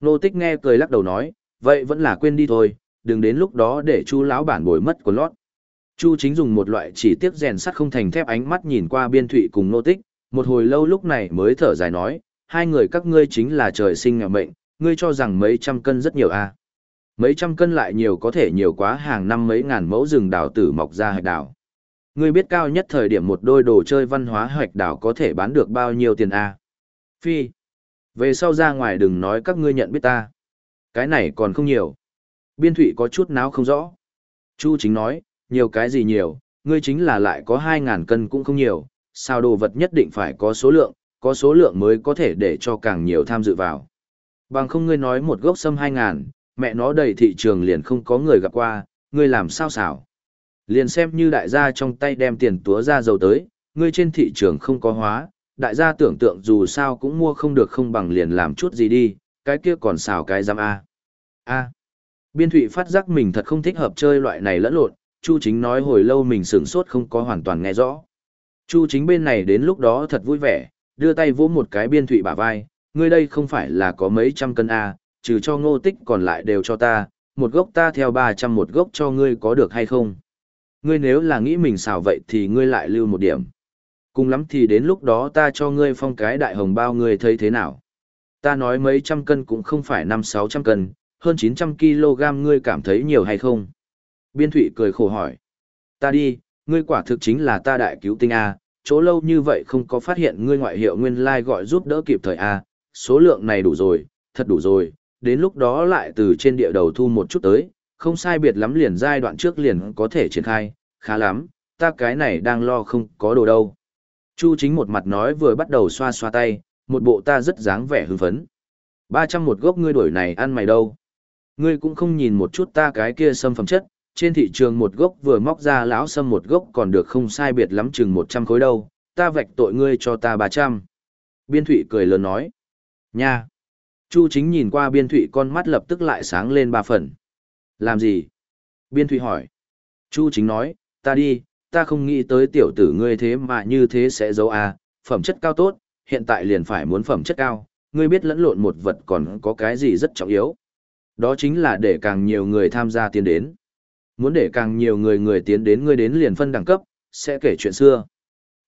Nô tích nghe cười lắc đầu nói, vậy vẫn là quên đi thôi, đừng đến lúc đó để chu lão bản bồi mất của lót. Chu chính dùng một loại chỉ tiếc rèn sắt không thành thép ánh mắt nhìn qua biên thụy cùng nô tích, một hồi lâu lúc này mới thở dài nói, hai người các ngươi chính là trời sinh nghèo mệnh, ngươi cho rằng mấy trăm cân rất nhiều à. Mấy trăm cân lại nhiều có thể nhiều quá hàng năm mấy ngàn mẫu rừng đào tử mọc ra hạch đào. Ngươi biết cao nhất thời điểm một đôi đồ chơi văn hóa hạch đào có thể bán được bao nhiêu tiền a? Phi. Về sau ra ngoài đừng nói các ngươi nhận biết ta. Cái này còn không nhiều. Biên thụy có chút náo không rõ. Chu chính nói, nhiều cái gì nhiều, ngươi chính là lại có 2.000 cân cũng không nhiều, sao đồ vật nhất định phải có số lượng, có số lượng mới có thể để cho càng nhiều tham dự vào. Bằng không ngươi nói một gốc sâm 2.000, mẹ nó đầy thị trường liền không có người gặp qua, ngươi làm sao xảo. Liền xem như đại gia trong tay đem tiền túa ra dầu tới, ngươi trên thị trường không có hóa, đại gia tưởng tượng dù sao cũng mua không được không bằng liền làm chút gì đi, cái kia còn xào cái giam A. A. Biên thụy phát giác mình thật không thích hợp chơi loại này lẫn lộn, Chu chính nói hồi lâu mình sửng sốt không có hoàn toàn nghe rõ. Chu chính bên này đến lúc đó thật vui vẻ, đưa tay vỗ một cái biên thụy bả vai, ngươi đây không phải là có mấy trăm cân A, trừ cho ngô tích còn lại đều cho ta, một gốc ta theo 300 một gốc cho ngươi có được hay không? Ngươi nếu là nghĩ mình xào vậy thì ngươi lại lưu một điểm. Cùng lắm thì đến lúc đó ta cho ngươi phong cái đại hồng bao ngươi thấy thế nào? Ta nói mấy trăm cân cũng không phải năm sáu trăm cân, hơn 900 kg ngươi cảm thấy nhiều hay không? Biên thụy cười khổ hỏi. Ta đi, ngươi quả thực chính là ta đại cứu tinh A, chỗ lâu như vậy không có phát hiện ngươi ngoại hiệu nguyên lai like gọi giúp đỡ kịp thời A, số lượng này đủ rồi, thật đủ rồi, đến lúc đó lại từ trên địa đầu thu một chút tới, không sai biệt lắm liền giai đoạn trước liền có thể triển khai, khá lắm, ta cái này đang lo không có đồ đâu. Chu chính một mặt nói vừa bắt đầu xoa xoa tay, một bộ ta rất dáng vẻ hưng phấn. ba trăm một gốc ngươi đổi này ăn mày đâu. Ngươi cũng không nhìn một chút ta cái kia sâm phẩm chất, trên thị trường một gốc vừa móc ra lão sâm một gốc còn được không sai biệt lắm chừng một trăm khối đâu, ta vạch tội ngươi cho ta ba trăm. Biên thụy cười lớn nói. Nha! Chu chính nhìn qua biên thụy con mắt lập tức lại sáng lên ba phần. Làm gì? Biên thụy hỏi. Chu chính nói, ta đi, ta không nghĩ tới tiểu tử ngươi thế mà như thế sẽ giấu à, phẩm chất cao tốt, hiện tại liền phải muốn phẩm chất cao, ngươi biết lẫn lộn một vật còn có cái gì rất trọng yếu. Đó chính là để càng nhiều người tham gia tiến đến. Muốn để càng nhiều người người tiến đến ngươi đến liền phân đẳng cấp, sẽ kể chuyện xưa.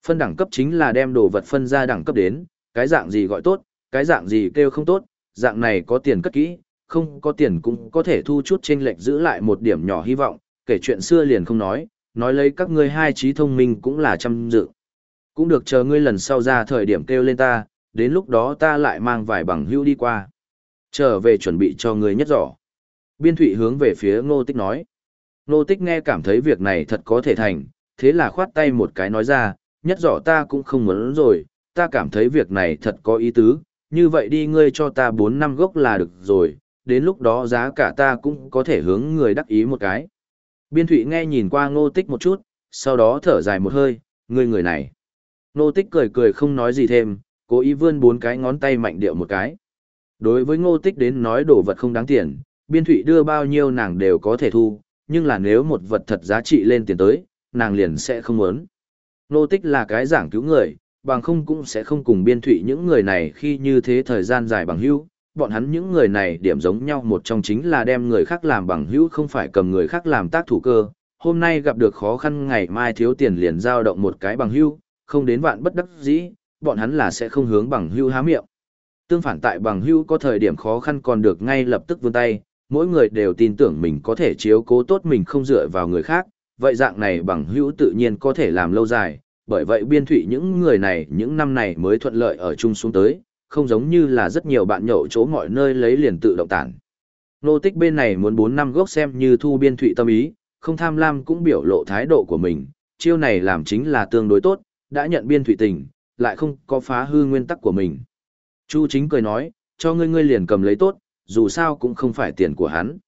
Phân đẳng cấp chính là đem đồ vật phân ra đẳng cấp đến, cái dạng gì gọi tốt, cái dạng gì kêu không tốt, dạng này có tiền cất kỹ, không có tiền cũng có thể thu chút chênh lệch giữ lại một điểm nhỏ hy vọng, kể chuyện xưa liền không nói, nói lấy các ngươi hai trí thông minh cũng là chăm dự. Cũng được chờ ngươi lần sau ra thời điểm kêu lên ta, đến lúc đó ta lại mang vài bằng hữu đi qua. Trở về chuẩn bị cho ngươi nhất giỏ. Biên thụy hướng về phía ngô tích nói. Ngô tích nghe cảm thấy việc này thật có thể thành, thế là khoát tay một cái nói ra, nhất giỏ ta cũng không muốn rồi, ta cảm thấy việc này thật có ý tứ, như vậy đi ngươi cho ta 4 năm gốc là được rồi, đến lúc đó giá cả ta cũng có thể hướng người đắc ý một cái. Biên thụy nghe nhìn qua ngô tích một chút, sau đó thở dài một hơi, ngươi người này. Ngô tích cười cười không nói gì thêm, cố ý vươn bốn cái ngón tay mạnh điệu một cái. Đối với ngô tích đến nói đồ vật không đáng tiền, biên thụy đưa bao nhiêu nàng đều có thể thu, nhưng là nếu một vật thật giá trị lên tiền tới, nàng liền sẽ không muốn. Ngô tích là cái giảng cứu người, bằng không cũng sẽ không cùng biên thụy những người này khi như thế thời gian dài bằng hữu bọn hắn những người này điểm giống nhau một trong chính là đem người khác làm bằng hữu không phải cầm người khác làm tác thủ cơ hôm nay gặp được khó khăn ngày mai thiếu tiền liền giao động một cái bằng hữu không đến vạn bất đắc dĩ bọn hắn là sẽ không hướng bằng hữu há miệng tương phản tại bằng hữu có thời điểm khó khăn còn được ngay lập tức vươn tay mỗi người đều tin tưởng mình có thể chiếu cố tốt mình không dựa vào người khác vậy dạng này bằng hữu tự nhiên có thể làm lâu dài bởi vậy biên thủy những người này những năm này mới thuận lợi ở chung xuống tới, không giống như là rất nhiều bạn nhậu chỗ mọi nơi lấy liền tự động tản. Nô tích bên này muốn 4 năm gốc xem như thu biên thủy tâm ý, không tham lam cũng biểu lộ thái độ của mình, chiêu này làm chính là tương đối tốt, đã nhận biên thủy tình, lại không có phá hư nguyên tắc của mình. Chu chính cười nói, cho ngươi ngươi liền cầm lấy tốt, dù sao cũng không phải tiền của hắn.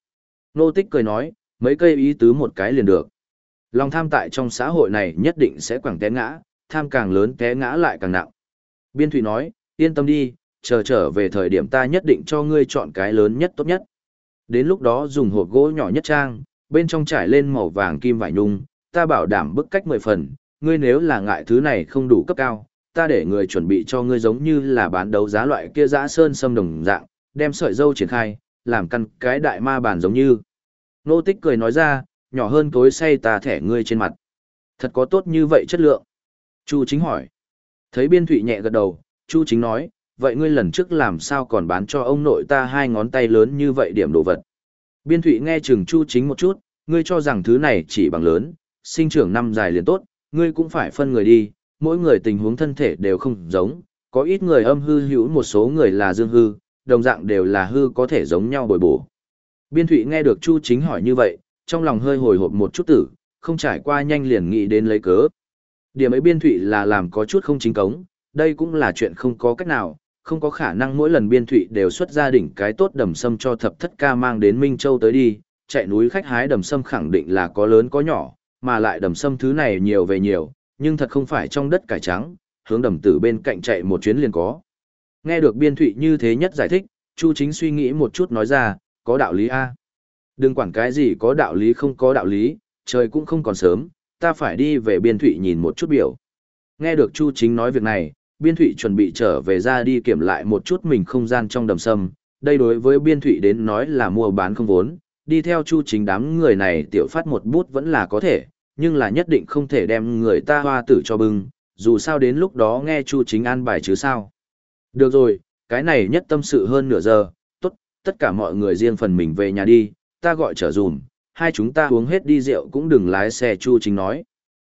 Nô tích cười nói, mấy cây ý tứ một cái liền được. Lòng tham tại trong xã hội này nhất định sẽ quẳng té ngã, tham càng lớn té ngã lại càng nặng. Biên thủy nói, yên tâm đi, chờ trở về thời điểm ta nhất định cho ngươi chọn cái lớn nhất tốt nhất. Đến lúc đó dùng hộp gỗ nhỏ nhất trang, bên trong trải lên màu vàng kim vải nhung, ta bảo đảm bức cách mười phần, ngươi nếu là ngại thứ này không đủ cấp cao, ta để người chuẩn bị cho ngươi giống như là bán đấu giá loại kia dã sơn sâm đồng dạng, đem sợi dâu triển khai, làm căn cái đại ma bản giống như. Nô tích cười nói ra, nhỏ hơn tối say ta thẻ ngươi trên mặt. Thật có tốt như vậy chất lượng. Chu chính hỏi. Thấy biên thụy nhẹ gật đầu, Chu chính nói, vậy ngươi lần trước làm sao còn bán cho ông nội ta hai ngón tay lớn như vậy điểm đồ vật. Biên thụy nghe chừng Chu chính một chút, ngươi cho rằng thứ này chỉ bằng lớn, sinh trưởng năm dài liền tốt, ngươi cũng phải phân người đi, mỗi người tình huống thân thể đều không giống, có ít người âm hư hữu một số người là dương hư, đồng dạng đều là hư có thể giống nhau bồi bổ. Biên thụy nghe được Chu chính hỏi như vậy, trong lòng hơi hồi hộp một chút tử, không trải qua nhanh liền nghĩ đến lấy cớ. Điểm ấy biên thụy là làm có chút không chính cống, đây cũng là chuyện không có cách nào, không có khả năng mỗi lần biên thụy đều xuất gia đỉnh cái tốt đầm sâm cho thập thất ca mang đến Minh Châu tới đi, chạy núi khách hái đầm sâm khẳng định là có lớn có nhỏ, mà lại đầm sâm thứ này nhiều về nhiều, nhưng thật không phải trong đất cải trắng, hướng đầm tử bên cạnh chạy một chuyến liền có. Nghe được biên thụy như thế nhất giải thích, Chu chính suy nghĩ một chút nói ra, có đạo lý A. Đừng quản cái gì có đạo lý không có đạo lý, trời cũng không còn sớm, ta phải đi về biên thụy nhìn một chút biểu. Nghe được Chu Chính nói việc này, biên thụy chuẩn bị trở về ra đi kiểm lại một chút mình không gian trong đầm sâm. Đây đối với biên thụy đến nói là mua bán không vốn, đi theo Chu Chính đám người này tiểu phát một bút vẫn là có thể, nhưng là nhất định không thể đem người ta hoa tử cho bưng, dù sao đến lúc đó nghe Chu Chính an bài chứ sao. Được rồi, cái này nhất tâm sự hơn nửa giờ, tốt, tất cả mọi người riêng phần mình về nhà đi, ta gọi trở dùm, hai chúng ta uống hết đi rượu cũng đừng lái xe Chu Chính nói.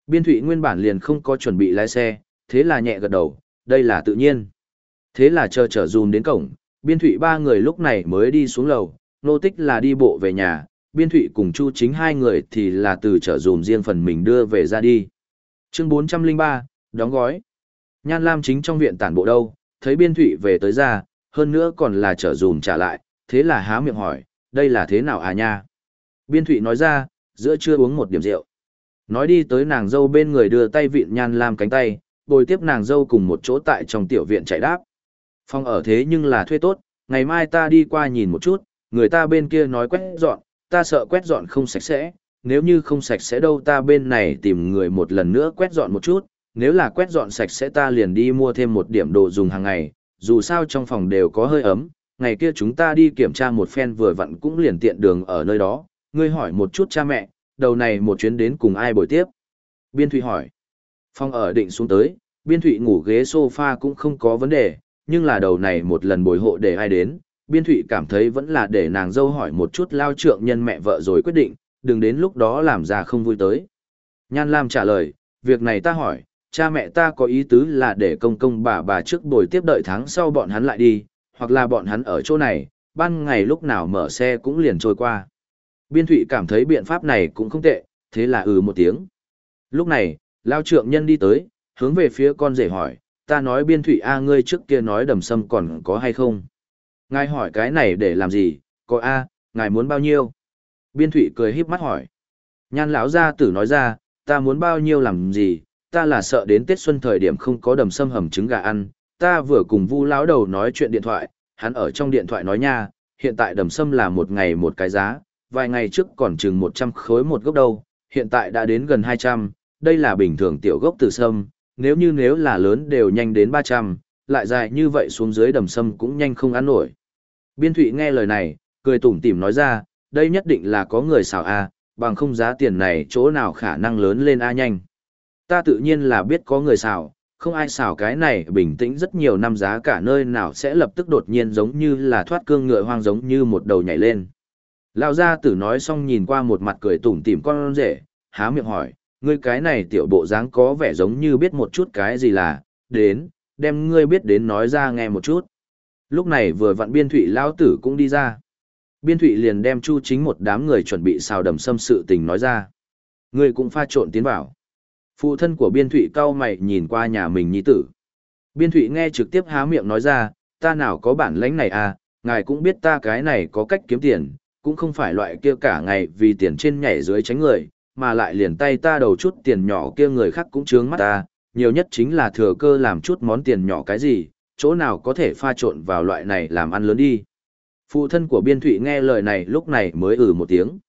Biên Thụy nguyên bản liền không có chuẩn bị lái xe, thế là nhẹ gật đầu, đây là tự nhiên. Thế là chờ trở dùm đến cổng, Biên thụy ba người lúc này mới đi xuống lầu, nô tích là đi bộ về nhà, biên thụy cùng chu chính hai người thì là từ trở dùm riêng phần mình đưa về ra đi. Chương 403, đóng gói. Nhan Lam chính trong viện tản bộ đâu, thấy biên thụy về tới ra, hơn nữa còn là trở dùm trả lại, thế là há miệng hỏi, đây là thế nào à nha? Biên thụy nói ra, giữa chưa uống một điểm rượu. Nói đi tới nàng dâu bên người đưa tay vịn Nhan Lam cánh tay, bồi tiếp nàng dâu cùng một chỗ tại trong tiểu viện chạy đáp. Phòng ở thế nhưng là thuê tốt, ngày mai ta đi qua nhìn một chút, người ta bên kia nói quét dọn, ta sợ quét dọn không sạch sẽ, nếu như không sạch sẽ đâu ta bên này tìm người một lần nữa quét dọn một chút, nếu là quét dọn sạch sẽ ta liền đi mua thêm một điểm đồ dùng hàng ngày, dù sao trong phòng đều có hơi ấm, ngày kia chúng ta đi kiểm tra một phen vừa vặn cũng liền tiện đường ở nơi đó, ngươi hỏi một chút cha mẹ, đầu này một chuyến đến cùng ai bồi tiếp. Biên Thụy hỏi, phòng ở định xuống tới, Biên Thụy ngủ ghế sofa cũng không có vấn đề, nhưng là đầu này một lần bồi hộ để ai đến, Biên Thụy cảm thấy vẫn là để nàng dâu hỏi một chút lao trượng nhân mẹ vợ rồi quyết định, đừng đến lúc đó làm ra không vui tới. Nhan Lam trả lời, việc này ta hỏi, cha mẹ ta có ý tứ là để công công bà bà trước buổi tiếp đợi tháng sau bọn hắn lại đi, hoặc là bọn hắn ở chỗ này, ban ngày lúc nào mở xe cũng liền trôi qua. Biên Thụy cảm thấy biện pháp này cũng không tệ, thế là ừ một tiếng. Lúc này, lao trượng nhân đi tới, hướng về phía con rể hỏi, ta nói Biên Thụy A ngươi trước kia nói đầm sâm còn có hay không? Ngài hỏi cái này để làm gì, có A, ngài muốn bao nhiêu? Biên Thụy cười híp mắt hỏi. Nhan lão gia tử nói ra, ta muốn bao nhiêu làm gì, ta là sợ đến Tết xuân thời điểm không có đầm sâm hầm trứng gà ăn, ta vừa cùng Vu lão đầu nói chuyện điện thoại, hắn ở trong điện thoại nói nha, hiện tại đầm sâm là một ngày một cái giá, vài ngày trước còn chừng 100 khối một gốc đâu, hiện tại đã đến gần 200, đây là bình thường tiểu gốc từ sâm, nếu như nếu là lớn đều nhanh đến 300, lại dài như vậy xuống dưới đầm sâm cũng nhanh không ăn nổi. Biên Thụy nghe lời này, cười tủm tỉm nói ra, đây nhất định là có người xào A, bằng không giá tiền này chỗ nào khả năng lớn lên A nhanh. Ta tự nhiên là biết có người xào, không ai xào cái này bình tĩnh rất nhiều năm giá cả nơi nào sẽ lập tức đột nhiên giống như là thoát cương ngựa hoang giống như một đầu nhảy lên. Lão gia tử nói xong nhìn qua một mặt cười tủm tỉm con rể, há miệng hỏi, ngươi cái này tiểu bộ dáng có vẻ giống như biết một chút cái gì là, đến, đem ngươi biết đến nói ra nghe một chút. Lúc này vừa vặn biên thủy lao tử cũng đi ra. Biên thủy liền đem chu chính một đám người chuẩn bị xào đầm xâm sự tình nói ra. Ngươi cũng pha trộn tiến vào. Phụ thân của biên thủy cao mày nhìn qua nhà mình nhi tử. Biên thủy nghe trực tiếp há miệng nói ra, ta nào có bản lãnh này à, ngài cũng biết ta cái này có cách kiếm tiền, cũng không phải loại kia cả ngày vì tiền trên nhảy dưới tránh người, mà lại liền tay ta đầu chút tiền nhỏ kia người khác cũng chướng mắt ta, nhiều nhất chính là thừa cơ làm chút món tiền nhỏ cái gì, chỗ nào có thể pha trộn vào loại này làm ăn lớn đi. Phụ thân của biên thụy nghe lời này lúc này mới ử một tiếng.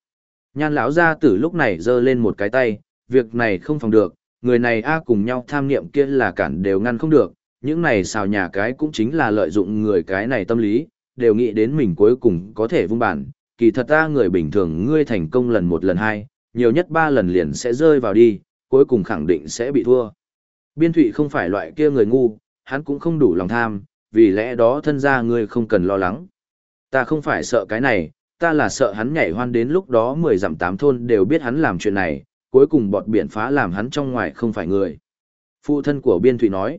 Nhan lão gia tử lúc này giơ lên một cái tay, việc này không phòng được, người này a cùng nhau tham niệm kia là cản đều ngăn không được, những này xào nhà cái cũng chính là lợi dụng người cái này tâm lý, đều nghĩ đến mình cuối cùng có thể vung bản, kỳ thật ta người bình thường ngươi thành công lần một lần hai, nhiều nhất ba lần liền sẽ rơi vào đi, cuối cùng khẳng định sẽ bị thua. Biên thụy không phải loại kia người ngu, hắn cũng không đủ lòng tham, vì lẽ đó thân ra ngươi không cần lo lắng. Ta không phải sợ cái này, ta là sợ hắn nhảy hoan đến lúc đó mười dặm tám thôn đều biết hắn làm chuyện này, cuối cùng bọt biển phá làm hắn trong ngoài không phải người. Phụ thân của Biên Thụy nói.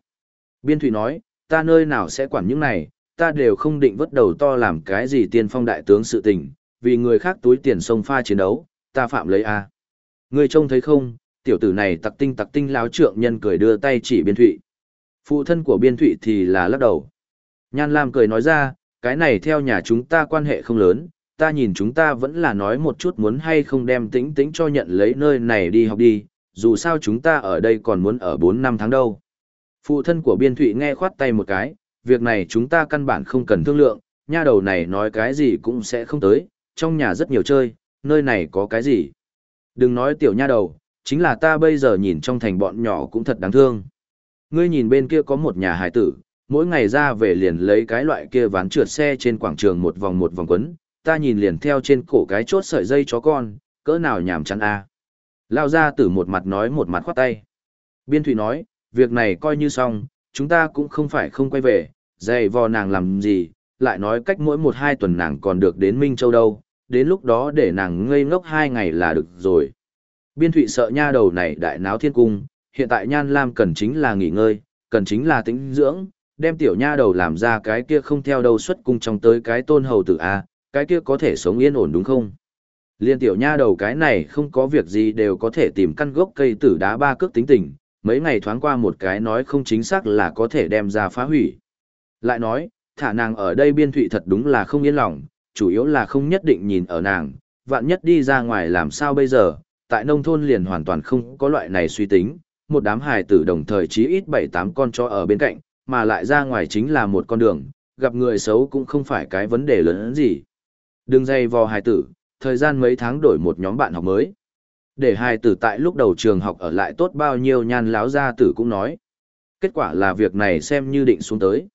Biên Thụy nói, ta nơi nào sẽ quản những này, ta đều không định vất đầu to làm cái gì tiên phong đại tướng sự tình, vì người khác túi tiền sông pha chiến đấu, ta phạm lấy A. À. Người trông thấy không, tiểu tử này tặc tinh tặc tinh láo trượng nhân cười đưa tay chỉ Biên Thụy. Phụ thân của Biên Thụy thì là lắc đầu. Nhan Lam cười nói ra, cái này theo nhà chúng ta quan hệ không lớn, ta nhìn chúng ta vẫn là nói một chút muốn hay không đem tĩnh tĩnh cho nhận lấy nơi này đi học đi, dù sao chúng ta ở đây còn muốn ở 4 năm tháng đâu. Phụ thân của Biên Thụy nghe khoát tay một cái, việc này chúng ta căn bản không cần thương lượng, nha đầu này nói cái gì cũng sẽ không tới, trong nhà rất nhiều chơi, nơi này có cái gì. Đừng nói tiểu nha đầu, chính là ta bây giờ nhìn trong thành bọn nhỏ cũng thật đáng thương. Ngươi nhìn bên kia có một nhà hải tử, mỗi ngày ra về liền lấy cái loại kia ván trượt xe trên quảng trường một vòng một vòng quấn, ta nhìn liền theo trên cổ cái chốt sợi dây chó con, cỡ nào nhảm chán a. Lao ra tử một mặt nói một mặt khoát tay. Biên Thụy nói, việc này coi như xong, chúng ta cũng không phải không quay về, dày vò nàng làm gì, lại nói cách mỗi một hai tuần nàng còn được đến Minh Châu đâu, đến lúc đó để nàng ngây ngốc hai ngày là được rồi. Biên Thụy sợ nha đầu này đại náo thiên cung, hiện tại Nhan Lam cần chính là nghỉ ngơi, cần chính là tĩnh dưỡng, đem tiểu nha đầu làm ra cái kia không theo đâu xuất cung trong tới cái tôn hầu tử A, cái kia có thể sống yên ổn đúng không? Liên tiểu nha đầu cái này không có việc gì đều có thể tìm căn gốc cây tử đá ba cước tính tình, mấy ngày thoáng qua một cái nói không chính xác là có thể đem ra phá hủy. Lại nói, thả nàng ở đây biên thụy thật đúng là không yên lòng, chủ yếu là không nhất định nhìn ở nàng, vạn nhất đi ra ngoài làm sao bây giờ, tại nông thôn liền hoàn toàn không có loại này suy tính, một đám hài tử đồng thời chí ít 7-8 con chó ở bên cạnh, mà lại ra ngoài chính là một con đường, gặp người xấu cũng không phải cái vấn đề lớn gì. Đừng dây vò hài tử, thời gian mấy tháng đổi một nhóm bạn học mới. Để hài tử tại lúc đầu trường học ở lại tốt bao nhiêu nhan láo gia tử cũng nói. Kết quả là việc này xem như định xuống tới.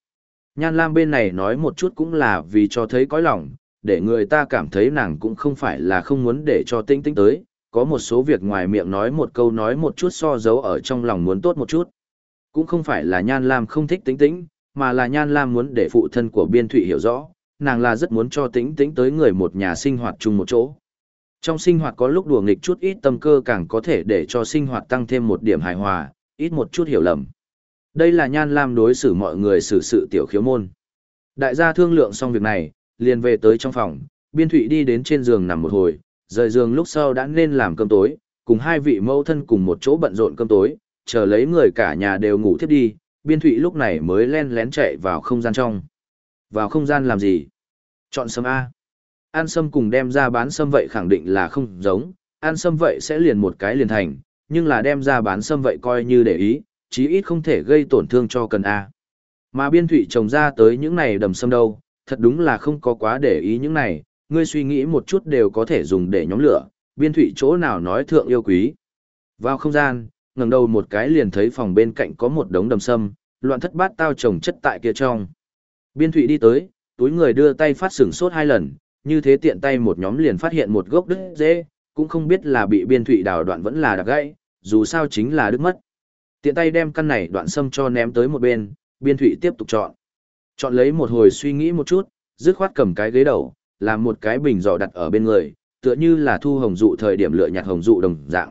Nhan Lam bên này nói một chút cũng là vì cho thấy cõi lòng, để người ta cảm thấy nàng cũng không phải là không muốn để cho tinh tinh tới, có một số việc ngoài miệng nói một câu nói một chút so dấu ở trong lòng muốn tốt một chút. Cũng không phải là Nhan Lam không thích tính tĩnh, mà là Nhan Lam muốn để phụ thân của Biên Thụy hiểu rõ, nàng là rất muốn cho tính tĩnh tới người một nhà sinh hoạt chung một chỗ. Trong sinh hoạt có lúc đùa nghịch chút ít tâm cơ càng có thể để cho sinh hoạt tăng thêm một điểm hài hòa, ít một chút hiểu lầm. Đây là Nhan Lam đối xử mọi người xử sự tiểu khiếu môn. Đại gia thương lượng xong việc này, liền về tới trong phòng, Biên Thụy đi đến trên giường nằm một hồi, rời giường lúc sau đã nên làm cơm tối, cùng hai vị mẫu thân cùng một chỗ bận rộn cơm tối, chờ lấy người cả nhà đều ngủ thiếp đi, Biên Thụy lúc này mới len lén chạy vào không gian trong. Vào không gian làm gì? Chọn sâm A. an sâm cùng đem ra bán sâm vậy khẳng định là không giống, an sâm vậy sẽ liền một cái liền thành, nhưng là đem ra bán sâm vậy coi như để ý, chí ít không thể gây tổn thương cho cần A. Mà biên thụy trồng ra tới những này đầm sâm đâu, thật đúng là không có quá để ý những này, ngươi suy nghĩ một chút đều có thể dùng để nhóm lửa, biên thủy chỗ nào nói thượng yêu quý. Vào không gian, ngẩng đầu một cái liền thấy phòng bên cạnh có một đống đầm sâm, loạn thất bát tao trồng chất tại kia trong. Biên thủy đi tới, túi người đưa tay phát sửng sốt hai lần, như thế tiện tay một nhóm liền phát hiện một gốc đứt dễ, cũng không biết là bị biên thủy đào đoạn vẫn là đặc gãy, dù sao chính là đứt mất. Tiện tay đem căn này đoạn sâm cho ném tới một bên, biên thủy tiếp tục chọn. Chọn lấy một hồi suy nghĩ một chút, dứt khoát cầm cái ghế đầu, làm một cái bình giỏ đặt ở bên người, tựa như là thu hồng dụ thời điểm lựa nhặt hồng dụ đồng dạng.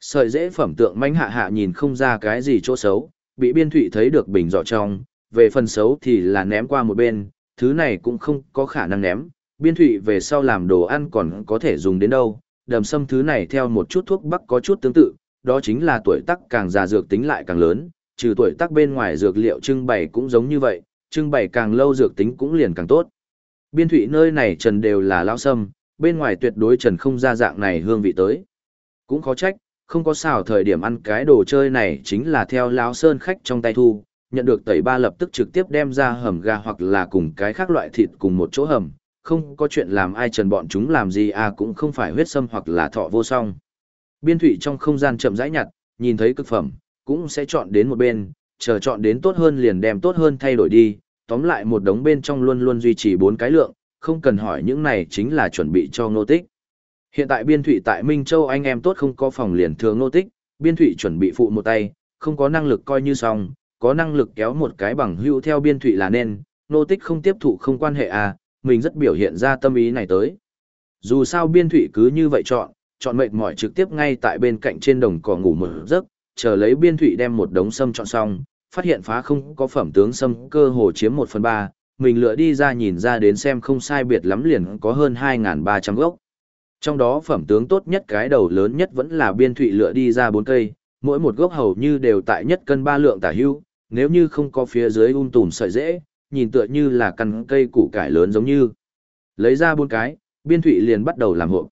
Sợi dễ phẩm tượng manh hạ hạ nhìn không ra cái gì chỗ xấu, bị biên thụy thấy được bình giỏ trong, về phần xấu thì là ném qua một bên, thứ này cũng không có khả năng ném, biên thụy về sau làm đồ ăn còn có thể dùng đến đâu, đầm sâm thứ này theo một chút thuốc bắc có chút tương tự, đó chính là tuổi tác càng già dược tính lại càng lớn, trừ tuổi tác bên ngoài dược liệu trưng bày cũng giống như vậy, trưng bày càng lâu dược tính cũng liền càng tốt. Biên thụy nơi này trần đều là lao sâm, bên ngoài tuyệt đối trần không ra dạng này hương vị tới. Cũng khó trách, không có xào thời điểm ăn cái đồ chơi này chính là theo lão sơn khách trong tay thu, nhận được tẩy ba lập tức trực tiếp đem ra hầm gà hoặc là cùng cái khác loại thịt cùng một chỗ hầm, không có chuyện làm ai trần bọn chúng làm gì à cũng không phải huyết sâm hoặc là thọ vô song. Biên thủy trong không gian chậm rãi nhặt, nhìn thấy cực phẩm, cũng sẽ chọn đến một bên, chờ chọn đến tốt hơn liền đem tốt hơn thay đổi đi, tóm lại một đống bên trong luôn luôn duy trì bốn cái lượng, không cần hỏi những này chính là chuẩn bị cho ngô tích. Hiện tại biên thủy tại Minh Châu anh em tốt không có phòng liền thường ngô tích, biên thủy chuẩn bị phụ một tay, không có năng lực coi như xong, có năng lực kéo một cái bằng hữu theo biên thủy là nên, ngô tích không tiếp thụ không quan hệ à, mình rất biểu hiện ra tâm ý này tới. Dù sao biên thủy cứ như vậy chọn, chọn mệt mỏi trực tiếp ngay tại bên cạnh trên đồng cỏ ngủ một giấc, chờ lấy biên thủy đem một đống sâm chọn xong, phát hiện phá không có phẩm tướng sâm cơ hồ chiếm một phần ba, mình lựa đi ra nhìn ra đến xem không sai biệt lắm liền có hơn 2.300 gốc. Trong đó phẩm tướng tốt nhất cái đầu lớn nhất vẫn là biên thụy lựa đi ra 4 cây, mỗi một gốc hầu như đều tại nhất cân ba lượng tả hưu, nếu như không có phía dưới um tùm sợi dễ, nhìn tựa như là căn cây củ cải lớn giống như. Lấy ra bốn cái, biên thụy liền bắt đầu làm hộp.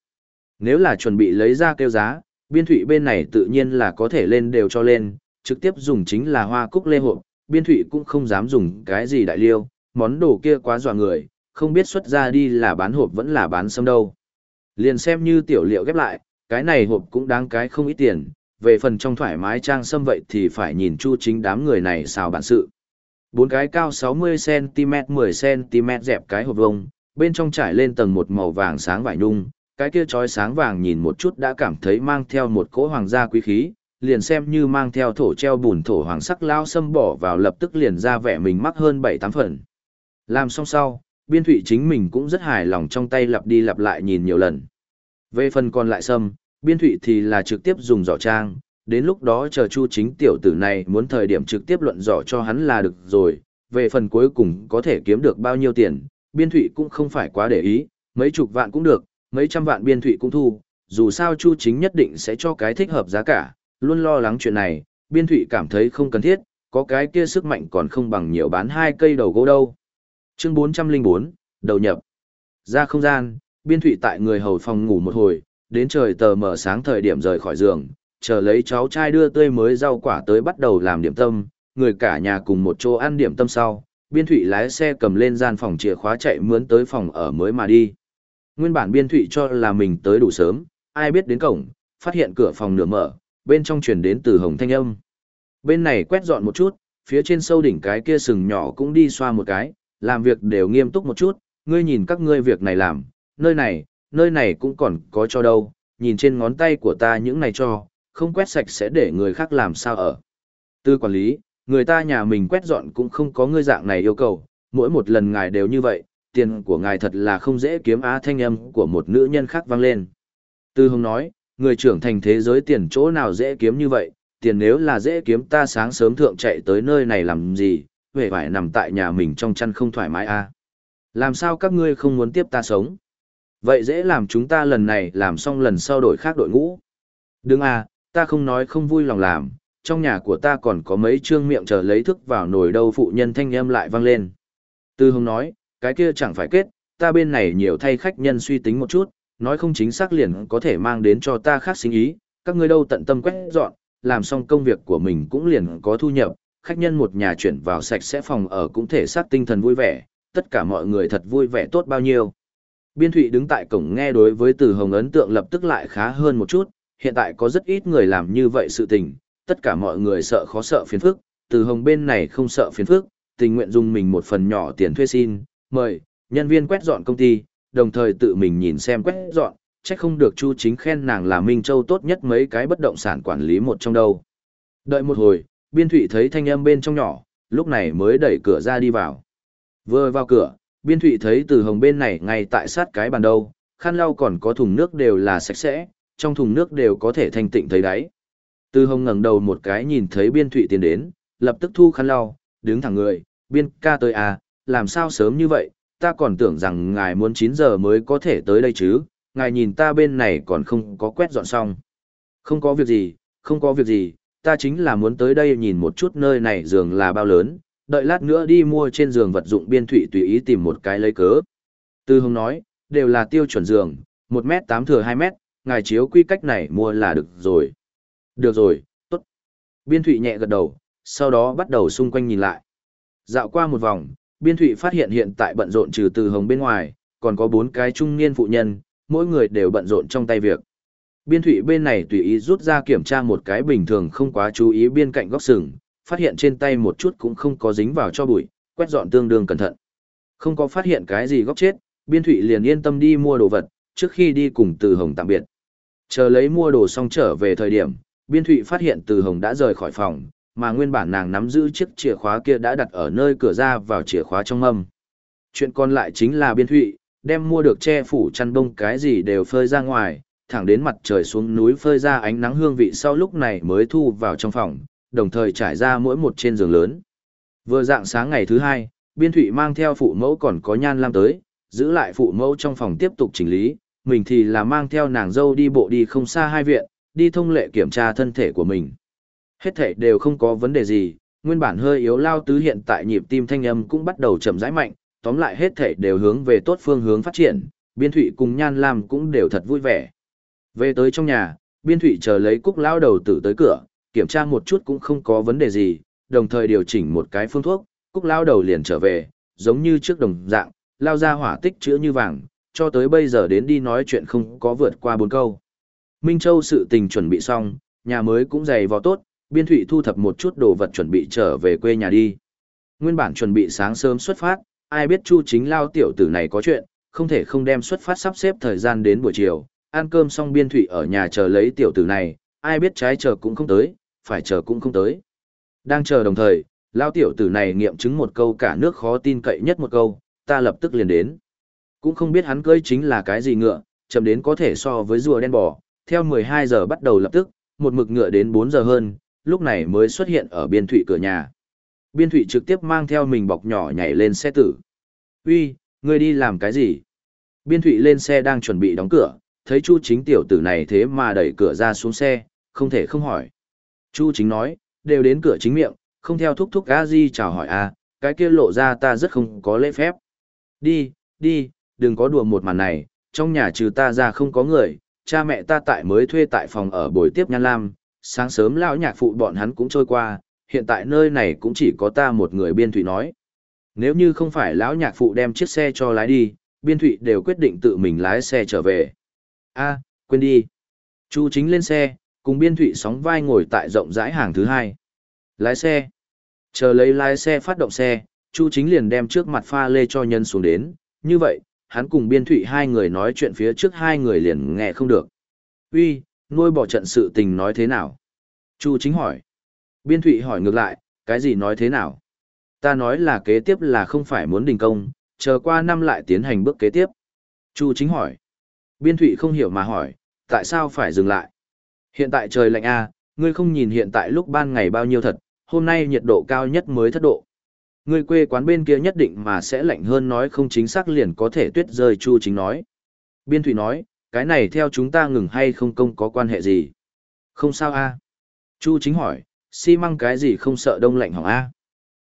Nếu là chuẩn bị lấy ra kêu giá, biên thụy bên này tự nhiên là có thể lên đều cho lên, trực tiếp dùng chính là hoa cúc lê hộp, biên thủy cũng không dám dùng cái gì đại liêu, món đồ kia quá dọa người, không biết xuất ra đi là bán hộp vẫn là bán sâm đâu. Liền xem như tiểu liệu ghép lại, cái này hộp cũng đáng cái không ít tiền, về phần trong thoải mái trang sâm vậy thì phải nhìn chu chính đám người này xào bản sự. Bốn cái cao 60cm 10cm dẹp cái hộp vông, bên trong trải lên tầng một màu vàng sáng vải nhung, cái kia trói sáng vàng nhìn một chút đã cảm thấy mang theo một cỗ hoàng gia quý khí, liền xem như mang theo thổ treo bùn thổ hoàng sắc lao xâm bỏ vào lập tức liền ra vẻ mình mắc hơn 7-8 phần. Làm xong sau, biên thụy chính mình cũng rất hài lòng trong tay lặp đi lặp lại nhìn nhiều lần. Về phần còn lại xâm biên thụy thì là trực tiếp dùng giỏ trang, đến lúc đó chờ chu chính tiểu tử này muốn thời điểm trực tiếp luận giỏ cho hắn là được rồi, về phần cuối cùng có thể kiếm được bao nhiêu tiền, biên thụy cũng không phải quá để ý, mấy chục vạn cũng được, mấy trăm vạn biên thụy cũng thu, dù sao Chu Chính nhất định sẽ cho cái thích hợp giá cả, luôn lo lắng chuyện này, biên thụy cảm thấy không cần thiết, có cái kia sức mạnh còn không bằng nhiều bán hai cây đầu gỗ đâu. Chương 404, đầu nhập. Ra không gian, biên thụy tại người hầu phòng ngủ một hồi, đến trời tờ mở sáng thời điểm rời khỏi giường, chờ lấy cháu trai đưa tươi mới rau quả tới bắt đầu làm điểm tâm, người cả nhà cùng một chỗ ăn điểm tâm sau, biên thụy lái xe cầm lên gian phòng chìa khóa chạy mướn tới phòng ở mới mà đi. Nguyên bản biên thụy cho là mình tới đủ sớm, ai biết đến cổng, phát hiện cửa phòng nửa mở, bên trong truyền đến từ hồng thanh âm. Bên này quét dọn một chút, phía trên sâu đỉnh cái kia sừng nhỏ cũng đi xoa một cái, làm việc đều nghiêm túc một chút, ngươi nhìn các ngươi việc này làm, nơi này, nơi này cũng còn có cho đâu, nhìn trên ngón tay của ta những này cho, không quét sạch sẽ để người khác làm sao ở. Tư quản lý, người ta nhà mình quét dọn cũng không có ngươi dạng này yêu cầu, mỗi một lần ngài đều như vậy, tiền của ngài thật là không dễ kiếm á thanh âm của một nữ nhân khác vang lên. Tư Hồng nói, người trưởng thành thế giới tiền chỗ nào dễ kiếm như vậy, tiền nếu là dễ kiếm ta sáng sớm thượng chạy tới nơi này làm gì, về phải nằm tại nhà mình trong chăn không thoải mái à. Làm sao các ngươi không muốn tiếp ta sống? Vậy dễ làm chúng ta lần này làm xong lần sau đổi khác đội ngũ. Đừng à, ta không nói không vui lòng làm, trong nhà của ta còn có mấy trương miệng chờ lấy thức vào nồi đâu phụ nhân thanh âm lại vang lên. Tư Hồng nói, cái kia chẳng phải kết, ta bên này nhiều thay khách nhân suy tính một chút, nói không chính xác liền có thể mang đến cho ta khác sinh ý, các ngươi đâu tận tâm quét dọn, làm xong công việc của mình cũng liền có thu nhập, khách nhân một nhà chuyển vào sạch sẽ phòng ở cũng thể xác tinh thần vui vẻ, tất cả mọi người thật vui vẻ tốt bao nhiêu. Biên Thụy đứng tại cổng nghe đối với Từ Hồng ấn tượng lập tức lại khá hơn một chút, hiện tại có rất ít người làm như vậy sự tình, tất cả mọi người sợ khó sợ phiền phức, Từ Hồng bên này không sợ phiền phức, tình nguyện dùng mình một phần nhỏ tiền thuê xin, mời, nhân viên quét dọn công ty, đồng thời tự mình nhìn xem quét dọn, chắc không được Chu Chính khen nàng là Minh Châu tốt nhất mấy cái bất động sản quản lý một trong đâu. Đợi một hồi, Biên Thụy thấy thanh âm bên trong nhỏ, lúc này mới đẩy cửa ra đi vào. Vừa vào cửa, Biên Thụy thấy từ hồng bên này ngay tại sát cái bàn đâu, khăn lau còn có thùng nước đều là sạch sẽ, trong thùng nước đều có thể thanh tịnh thấy đáy. Từ hồng ngẩng đầu một cái nhìn thấy Biên Thụy tiến đến, lập tức thu khăn lau, đứng thẳng người, Biên ca tới à, làm sao sớm như vậy, ta còn tưởng rằng ngài muốn 9 giờ mới có thể tới đây chứ, ngài nhìn ta bên này còn không có quét dọn xong. Không có việc gì, không có việc gì, ta chính là muốn tới đây nhìn một chút nơi này giường là bao lớn, đợi lát nữa đi mua trên giường vật dụng biên thủy tùy ý tìm một cái lấy cớ. Tư Hồng nói, đều là tiêu chuẩn giường, 1 mét 8 thừa 2 mét, ngài chiếu quy cách này mua là được rồi. Được rồi, tốt. Biên thủy nhẹ gật đầu, sau đó bắt đầu xung quanh nhìn lại. Dạo qua một vòng, biên Thụy phát hiện hiện tại bận rộn trừ từ hồng bên ngoài, còn có bốn cái trung niên phụ nhân, mỗi người đều bận rộn trong tay việc. Biên Thụy bên này tùy ý rút ra kiểm tra một cái bình thường không quá chú ý biên cạnh góc sừng, phát hiện trên tay một chút cũng không có dính vào cho bụi, quét dọn tương đương cẩn thận. Không có phát hiện cái gì góc chết, biên Thụy liền yên tâm đi mua đồ vật, trước khi đi cùng từ hồng tạm biệt. Chờ lấy mua đồ xong trở về thời điểm, biên Thụy phát hiện từ hồng đã rời khỏi phòng, mà nguyên bản nàng nắm giữ chiếc chìa khóa kia đã đặt ở nơi cửa ra vào chìa khóa trong mâm. Chuyện còn lại chính là biên thụy, đem mua được che phủ chăn bông cái gì đều phơi ra ngoài, thẳng đến mặt trời xuống núi phơi ra ánh nắng hương vị sau lúc này mới thu vào trong phòng, đồng thời trải ra mỗi một trên giường lớn. Vừa dạng sáng ngày thứ hai, biên thụy mang theo phụ mẫu còn có nhan lam tới, giữ lại phụ mẫu trong phòng tiếp tục chỉnh lý, mình thì là mang theo nàng dâu đi bộ đi không xa hai viện, đi thông lệ kiểm tra thân thể của mình. Hết thể đều không có vấn đề gì, nguyên bản hơi yếu lao tứ hiện tại nhịp tim thanh âm cũng bắt đầu chậm rãi mạnh, tóm lại hết thể đều hướng về tốt phương hướng phát triển, biên thụy cùng nhan lam cũng đều thật vui vẻ. Về tới trong nhà, biên thụy chờ lấy cúc lao đầu tử tới cửa, kiểm tra một chút cũng không có vấn đề gì, đồng thời điều chỉnh một cái phương thuốc, cúc lao đầu liền trở về, giống như trước đồng dạng, lao ra hỏa tích chữa như vàng, cho tới bây giờ đến đi nói chuyện không có vượt qua bốn câu. Minh Châu sự tình chuẩn bị xong, nhà mới cũng dày vò tốt, biên thụy thu thập một chút đồ vật chuẩn bị trở về quê nhà đi. Nguyên bản chuẩn bị sáng sớm xuất phát, ai biết chu chính lao tiểu tử này có chuyện, không thể không đem xuất phát sắp xếp thời gian đến buổi chiều, ăn cơm xong biên thụy ở nhà chờ lấy tiểu tử này, ai biết trái chờ cũng không tới, phải chờ cũng không tới. Đang chờ đồng thời, lao tiểu tử này nghiệm chứng một câu cả nước khó tin cậy nhất một câu, ta lập tức liền đến. Cũng không biết hắn cưới chính là cái gì ngựa, chậm đến có thể so với rùa đen bò, theo 12 giờ bắt đầu lập tức, một mực ngựa đến 4 giờ hơn, lúc này mới xuất hiện ở biên thụy cửa nhà. Biên Thụy trực tiếp mang theo mình bọc nhỏ nhảy lên xe tử. Uy, ngươi đi làm cái gì? Biên Thụy lên xe đang chuẩn bị đóng cửa, thấy Chu Chính tiểu tử này thế mà đẩy cửa ra xuống xe, không thể không hỏi. Chu Chính nói, đều đến cửa chính miệng, không theo thúc thúc a di chào hỏi a à, cái kia lộ ra ta rất không có lễ phép. Đi, đi, đừng có đùa một màn này, trong nhà trừ ta ra không có người, cha mẹ ta tại mới thuê tại phòng ở buổi tiếp Nhan Lam, sáng sớm lão nhạc phụ bọn hắn cũng trôi qua, hiện tại nơi này cũng chỉ có ta một người biên thủy nói. Nếu như không phải lão nhạc phụ đem chiếc xe cho lái đi, biên thủy đều quyết định tự mình lái xe trở về. a quên đi. Chu chính lên xe, cùng biên thủy sóng vai ngồi tại rộng rãi hàng thứ hai. Lái xe. Chờ lấy lái xe phát động xe, Chu chính liền đem trước mặt pha lê cho nhân xuống đến, như vậy, hắn cùng biên thụy hai người nói chuyện phía trước hai người liền nghe không được. Uy, nuôi bỏ trận sự tình nói thế nào? Chu chính hỏi. Biên thụy hỏi ngược lại, cái gì nói thế nào? Ta nói là kế tiếp là không phải muốn đình công, chờ qua năm lại tiến hành bước kế tiếp. Chu chính hỏi. Biên thụy không hiểu mà hỏi, tại sao phải dừng lại? Hiện tại trời lạnh a ngươi không nhìn hiện tại lúc ban ngày bao nhiêu thật, hôm nay nhiệt độ cao nhất mới thất độ. Ngươi quê quán bên kia nhất định mà sẽ lạnh hơn nói không chính xác liền có thể tuyết rơi Chu chính nói. Biên thủy nói, cái này theo chúng ta ngừng hay không công có quan hệ gì? Không sao a Chu chính hỏi, xi măng cái gì không sợ đông lạnh hỏng a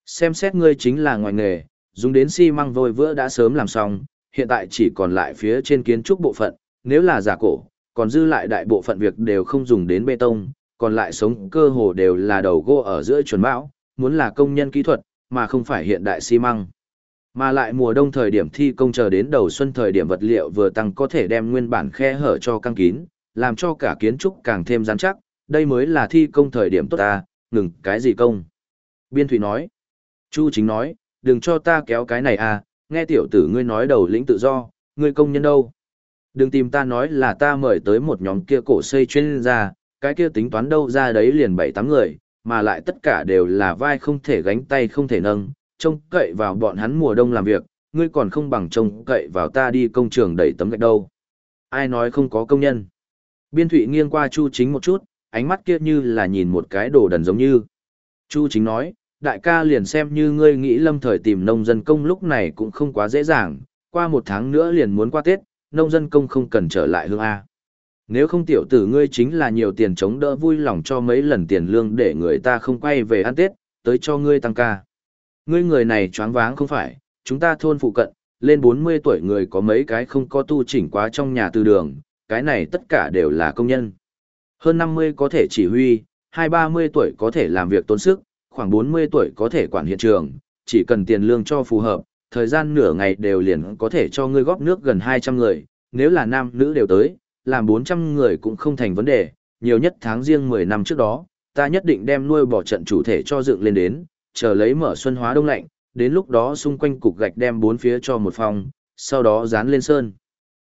Xem xét ngươi chính là ngoài nghề, dùng đến xi măng vôi vữa đã sớm làm xong, hiện tại chỉ còn lại phía trên kiến trúc bộ phận, nếu là giả cổ, còn dư lại đại bộ phận việc đều không dùng đến bê tông, còn lại sống cơ hồ đều là đầu gỗ ở giữa chuẩn bão, muốn là công nhân kỹ thuật, mà không phải hiện đại xi măng. Mà lại mùa đông thời điểm thi công chờ đến đầu xuân thời điểm vật liệu vừa tăng có thể đem nguyên bản khe hở cho căng kín, làm cho cả kiến trúc càng thêm rắn chắc, đây mới là thi công thời điểm tốt ta, ngừng cái gì công. Biên Thủy nói, Chu Chính nói, đừng cho ta kéo cái này à, nghe tiểu tử ngươi nói đầu lĩnh tự do, ngươi công nhân đâu. Đừng tìm ta nói là ta mời tới một nhóm kia cổ xây chuyên gia, cái kia tính toán đâu ra đấy liền bảy tám người, mà lại tất cả đều là vai không thể gánh tay không thể nâng, trông cậy vào bọn hắn mùa đông làm việc, ngươi còn không bằng trông cậy vào ta đi công trường đẩy tấm gạch đâu. Ai nói không có công nhân? Biên Thụy nghiêng qua Chu Chính một chút, ánh mắt kia như là nhìn một cái đồ đần giống như. Chu Chính nói, đại ca liền xem như ngươi nghĩ lâm thời tìm nông dân công lúc này cũng không quá dễ dàng, qua một tháng nữa liền muốn qua Tết, nông dân công không cần trở lại hương A. Nếu không tiểu tử ngươi chính là nhiều tiền chống đỡ vui lòng cho mấy lần tiền lương để người ta không quay về ăn Tết, tới cho ngươi tăng ca. Ngươi người này choáng váng không phải, chúng ta thôn phụ cận, lên 40 tuổi người có mấy cái không có tu chỉnh quá trong nhà tư đường, cái này tất cả đều là công nhân. Hơn 50 có thể chỉ huy, hai 30 tuổi có thể làm việc tốn sức, khoảng 40 tuổi có thể quản hiện trường, chỉ cần tiền lương cho phù hợp, thời gian nửa ngày đều liền có thể cho ngươi góp nước gần 200 người, nếu là nam nữ đều tới, làm 400 người cũng không thành vấn đề, nhiều nhất tháng riêng 10 năm trước đó, ta nhất định đem nuôi bỏ trận chủ thể cho dựng lên đến, chờ lấy mở xuân hóa đông lạnh, đến lúc đó xung quanh cục gạch đem bốn phía cho một phòng, sau đó dán lên sơn.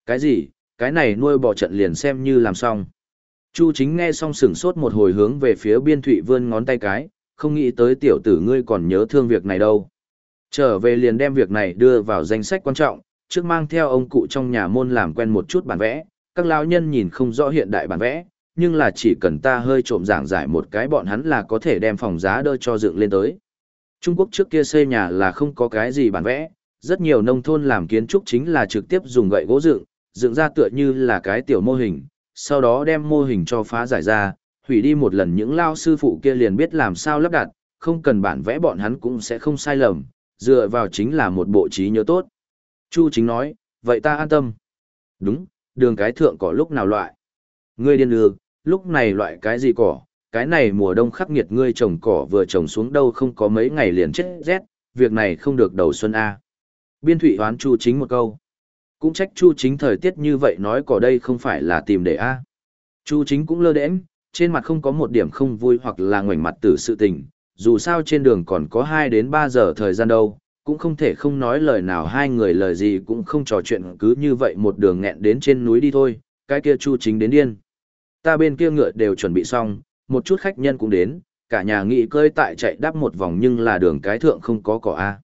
Cái gì, cái này nuôi bỏ trận liền xem như làm xong. Chu chính nghe xong sửng sốt một hồi hướng về phía biên thụy vươn ngón tay cái, không nghĩ tới tiểu tử ngươi còn nhớ thương việc này đâu. Trở về liền đem việc này đưa vào danh sách quan trọng, trước mang theo ông cụ trong nhà môn làm quen một chút bản vẽ, các lão nhân nhìn không rõ hiện đại bản vẽ, nhưng là chỉ cần ta hơi trộm giảng giải một cái bọn hắn là có thể đem phòng giá đỡ cho dựng lên tới. Trung Quốc trước kia xây nhà là không có cái gì bản vẽ, rất nhiều nông thôn làm kiến trúc chính là trực tiếp dùng gậy gỗ dựng, dựng ra tựa như là cái tiểu mô hình, sau đó đem mô hình cho phá giải ra, hủy đi một lần những lao sư phụ kia liền biết làm sao lắp đặt, không cần bản vẽ bọn hắn cũng sẽ không sai lầm, dựa vào chính là một bộ trí nhớ tốt. Chu chính nói, vậy ta an tâm. Đúng, đường cái thượng cỏ lúc nào loại. Ngươi điên đường, lúc này loại cái gì cỏ, cái này mùa đông khắc nghiệt ngươi trồng cỏ vừa trồng xuống đâu không có mấy ngày liền chết rét, việc này không được đầu xuân A. Biên thủy hoán Chu chính một câu. Cũng trách Chu chính thời tiết như vậy nói cỏ đây không phải là tìm để A. Chu chính cũng lơ đễnh, trên mặt không có một điểm không vui hoặc là ngoảnh mặt tử sự tình, dù sao trên đường còn có 2 đến 3 giờ thời gian đâu, cũng không thể không nói lời nào hai người lời gì cũng không trò chuyện cứ như vậy một đường nghẹn đến trên núi đi thôi, cái kia chu chính đến điên. Ta bên kia ngựa đều chuẩn bị xong, một chút khách nhân cũng đến, cả nhà nghị cơi tại chạy đắp một vòng nhưng là đường cái thượng không có cỏ A.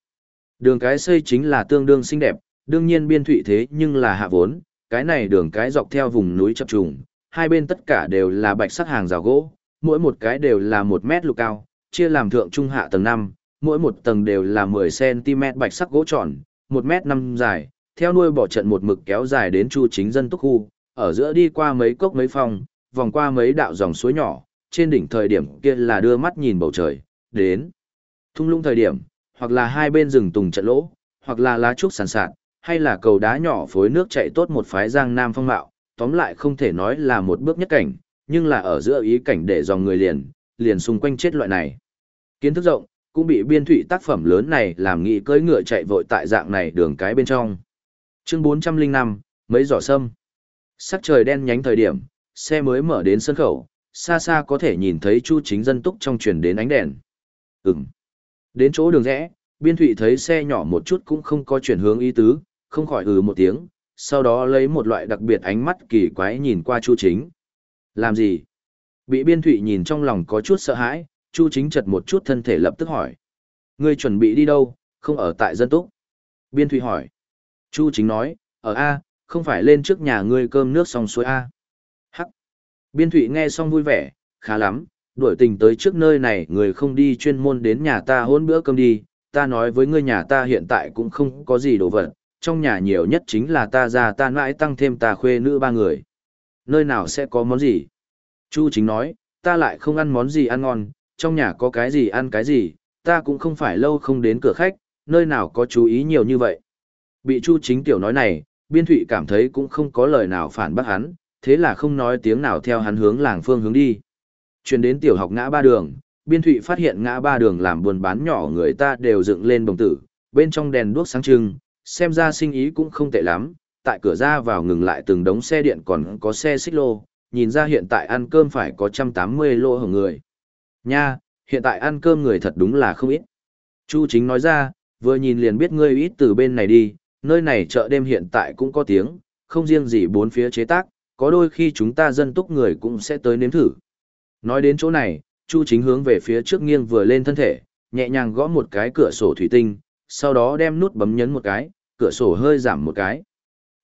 Đường cái xây chính là tương đương xinh đẹp, đương nhiên biên thụy thế nhưng là hạ vốn, cái này đường cái dọc theo vùng núi chập trùng, hai bên tất cả đều là bạch sắc hàng rào gỗ, mỗi một cái đều là một mét lục cao, chia làm thượng trung hạ tầng 5, mỗi một tầng đều là 10cm bạch sắc gỗ tròn, 1 mét 5 dài, theo nuôi bỏ trận một mực kéo dài đến chu chính dân túc khu, ở giữa đi qua mấy cốc mấy phòng, vòng qua mấy đạo dòng suối nhỏ, trên đỉnh thời điểm kia là đưa mắt nhìn bầu trời, đến. Thung lũng thời điểm, hoặc là hai bên rừng tùng trận lỗ, hoặc là lá trúc sàn sạt, hay là cầu đá nhỏ phối nước chạy tốt một phái giang nam phong mạo, tóm lại không thể nói là một bước nhất cảnh, nhưng là ở giữa ý cảnh để dòng người liền, liền xung quanh chết loại này. Kiến thức rộng, cũng bị biên thụy tác phẩm lớn này làm nghị cưỡi ngựa chạy vội tại dạng này đường cái bên trong. Chương 405, mấy giỏ sâm. Sắc trời đen nhánh thời điểm, xe mới mở đến sân khẩu, xa xa có thể nhìn thấy Chu Chính dân túc trong truyền đến ánh đèn. Ừm. Đến chỗ đường rẽ, biên thụy thấy xe nhỏ một chút cũng không có chuyển hướng ý tứ, không khỏi ừ một tiếng, sau đó lấy một loại đặc biệt ánh mắt kỳ quái nhìn qua Chu Chính. Làm gì? Bị biên thụy nhìn trong lòng có chút sợ hãi, Chu Chính chật một chút thân thể lập tức hỏi. Ngươi chuẩn bị đi đâu, không ở tại dân túc? Biên thụy hỏi. Chu Chính nói, ở A, không phải lên trước nhà ngươi cơm nước xong xuôi A. Biên thụy nghe xong vui vẻ, khá lắm, đuổi tình tới trước nơi này người không đi chuyên môn đến nhà ta hôn bữa cơm đi, ta nói với ngươi nhà ta hiện tại cũng không có gì đồ vật, trong nhà nhiều nhất chính là ta già ta mãi tăng thêm ta khuê nữ ba người. Nơi nào sẽ có món gì? Chu chính nói, ta lại không ăn món gì ăn ngon, trong nhà có cái gì ăn cái gì, ta cũng không phải lâu không đến cửa khách, nơi nào có chú ý nhiều như vậy. Bị Chu chính tiểu nói này, biên thụy cảm thấy cũng không có lời nào phản bác hắn, thế là không nói tiếng nào theo hắn hướng làng phương hướng đi. Chuyển đến tiểu học ngã ba đường, biên thụy phát hiện ngã ba đường làm buồn bán nhỏ người ta đều dựng lên bồng tử, bên trong đèn đuốc sáng trưng, xem ra sinh ý cũng không tệ lắm, tại cửa ra vào ngừng lại từng đống xe điện còn có xe xích lô, nhìn ra hiện tại ăn cơm phải có 180 lô hưởng người. Nha, hiện tại ăn cơm người thật đúng là không ít. Chu chính nói ra, vừa nhìn liền biết ngươi ít từ bên này đi, nơi này chợ đêm hiện tại cũng có tiếng, không riêng gì bốn phía chế tác, có đôi khi chúng ta dân túc người cũng sẽ tới nếm thử. Nói đến chỗ này, Chu chính hướng về phía trước nghiêng vừa lên thân thể, nhẹ nhàng gõ một cái cửa sổ thủy tinh, sau đó đem nút bấm nhấn một cái, cửa sổ hơi giảm một cái.